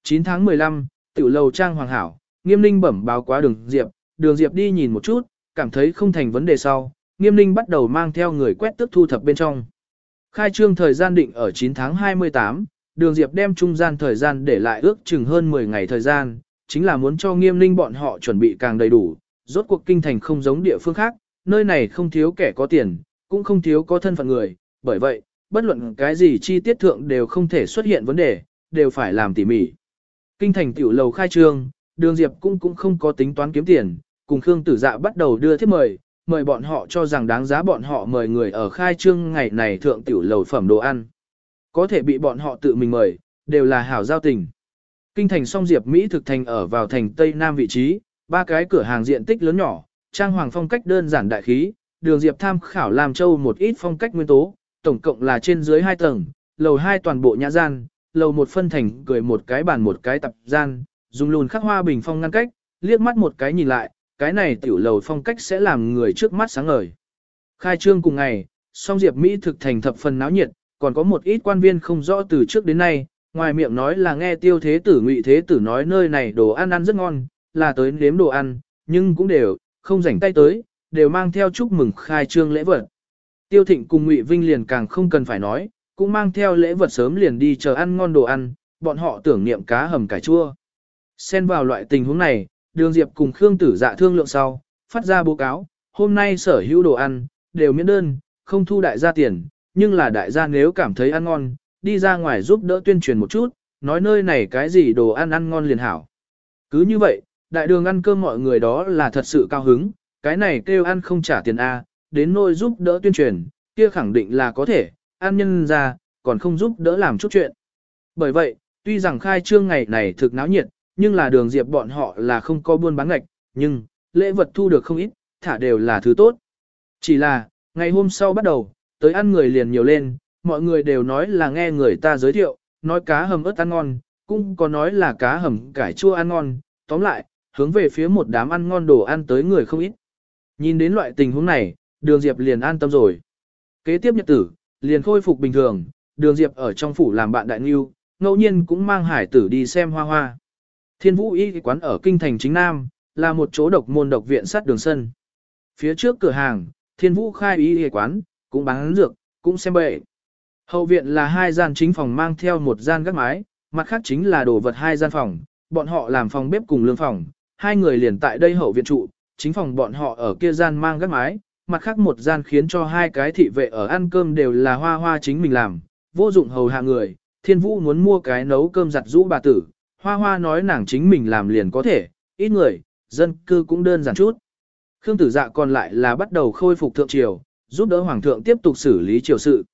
Speaker 1: 9 tháng 15, tiểu lầu trang hoàng hảo, nghiêm ninh bẩm báo quá đường Diệp, đường Diệp đi nhìn một chút, cảm thấy không thành vấn đề sau, nghiêm ninh bắt đầu mang theo người quét tước thu thập bên trong. Khai trương thời gian định ở 9 tháng 28, đường Diệp đem trung gian thời gian để lại ước chừng hơn 10 ngày thời gian, chính là muốn cho nghiêm ninh bọn họ chuẩn bị càng đầy đủ, rốt cuộc kinh thành không giống địa phương khác, nơi này không thiếu kẻ có tiền, cũng không thiếu có thân phận người, bởi vậy, bất luận cái gì chi tiết thượng đều không thể xuất hiện vấn đề, đều phải làm tỉ mỉ. Kinh thành tiểu lầu khai trương, đường Diệp cũng cũng không có tính toán kiếm tiền, cùng Khương Tử Dạ bắt đầu đưa thiết mời, mời bọn họ cho rằng đáng giá bọn họ mời người ở khai trương ngày này thượng tiểu lầu phẩm đồ ăn. Có thể bị bọn họ tự mình mời, đều là hảo giao tình. Kinh thành song Diệp Mỹ thực thành ở vào thành Tây Nam vị trí, ba cái cửa hàng diện tích lớn nhỏ, trang hoàng phong cách đơn giản đại khí, đường Diệp tham khảo làm châu một ít phong cách nguyên tố, tổng cộng là trên dưới hai tầng, lầu hai toàn bộ nhã gian, lầu một phân thành cười một cái bàn một cái tập gian, dùng lùn khắc hoa bình phong ngăn cách, liếc mắt một cái nhìn lại, cái này tiểu lầu phong cách sẽ làm người trước mắt sáng ngời. Khai trương cùng ngày, song Diệp Mỹ thực thành thập phần náo nhiệt, còn có một ít quan viên không rõ từ trước đến nay, ngoài miệng nói là nghe tiêu thế tử ngụy thế tử nói nơi này đồ ăn ăn rất ngon, là tới nếm đồ ăn, nhưng cũng đều, không rảnh tay tới, đều mang theo chúc mừng khai trương lễ vật. Tiêu thịnh cùng ngụy Vinh liền càng không cần phải nói, cũng mang theo lễ vật sớm liền đi chờ ăn ngon đồ ăn, bọn họ tưởng niệm cá hầm cải chua. Xen vào loại tình huống này, Đường Diệp cùng Khương Tử Dạ thương lượng sau, phát ra báo cáo, hôm nay sở hữu đồ ăn, đều miễn đơn, không thu đại gia tiền, nhưng là đại gia nếu cảm thấy ăn ngon, đi ra ngoài giúp đỡ tuyên truyền một chút, nói nơi này cái gì đồ ăn ăn ngon liền hảo. Cứ như vậy, đại đường ăn cơm mọi người đó là thật sự cao hứng, cái này kêu ăn không trả tiền A, đến nôi giúp đỡ tuyên truyền, kia khẳng định là có thể, ăn nhân ra, còn không giúp đỡ làm chút chuyện. Bởi vậy, tuy rằng khai trương ngày này thực náo nhiệt, nhưng là đường diệp bọn họ là không có buôn bán ngạch, nhưng, lễ vật thu được không ít, thả đều là thứ tốt. Chỉ là, ngày hôm sau bắt đầu, tới ăn người liền nhiều lên, mọi người đều nói là nghe người ta giới thiệu, nói cá hầm ớt ăn ngon, cũng có nói là cá hầm cải chua ăn ngon, tóm lại, hướng về phía một đám ăn ngon đồ ăn tới người không ít. Nhìn đến loại tình huống này, đường diệp liền an tâm rồi. Kế tiếp nhật tử, liền khôi phục bình thường, đường diệp ở trong phủ làm bạn đại nghiêu, ngẫu nhiên cũng mang hải tử đi xem hoa hoa. Thiên vũ y quán ở kinh thành chính Nam, là một chỗ độc môn độc viện sát đường sân. Phía trước cửa hàng, thiên vũ khai y y quán, cũng bán dược, cũng xem bệ. Hậu viện là hai gian chính phòng mang theo một gian gác mái, mặt khác chính là đồ vật hai gian phòng, bọn họ làm phòng bếp cùng lương phòng, hai người liền tại đây hậu viện trụ, chính phòng bọn họ ở kia gian mang gác mái, mặt khác một gian khiến cho hai cái thị vệ ở ăn cơm đều là hoa hoa chính mình làm, vô dụng hầu hạ người, thiên vũ muốn mua cái nấu cơm giặt rũ bà tử, hoa hoa nói nàng chính mình làm liền có thể, ít người, dân cư cũng đơn giản chút. Khương tử dạ còn lại là bắt đầu khôi phục thượng triều, giúp đỡ hoàng thượng tiếp tục xử lý triều sự.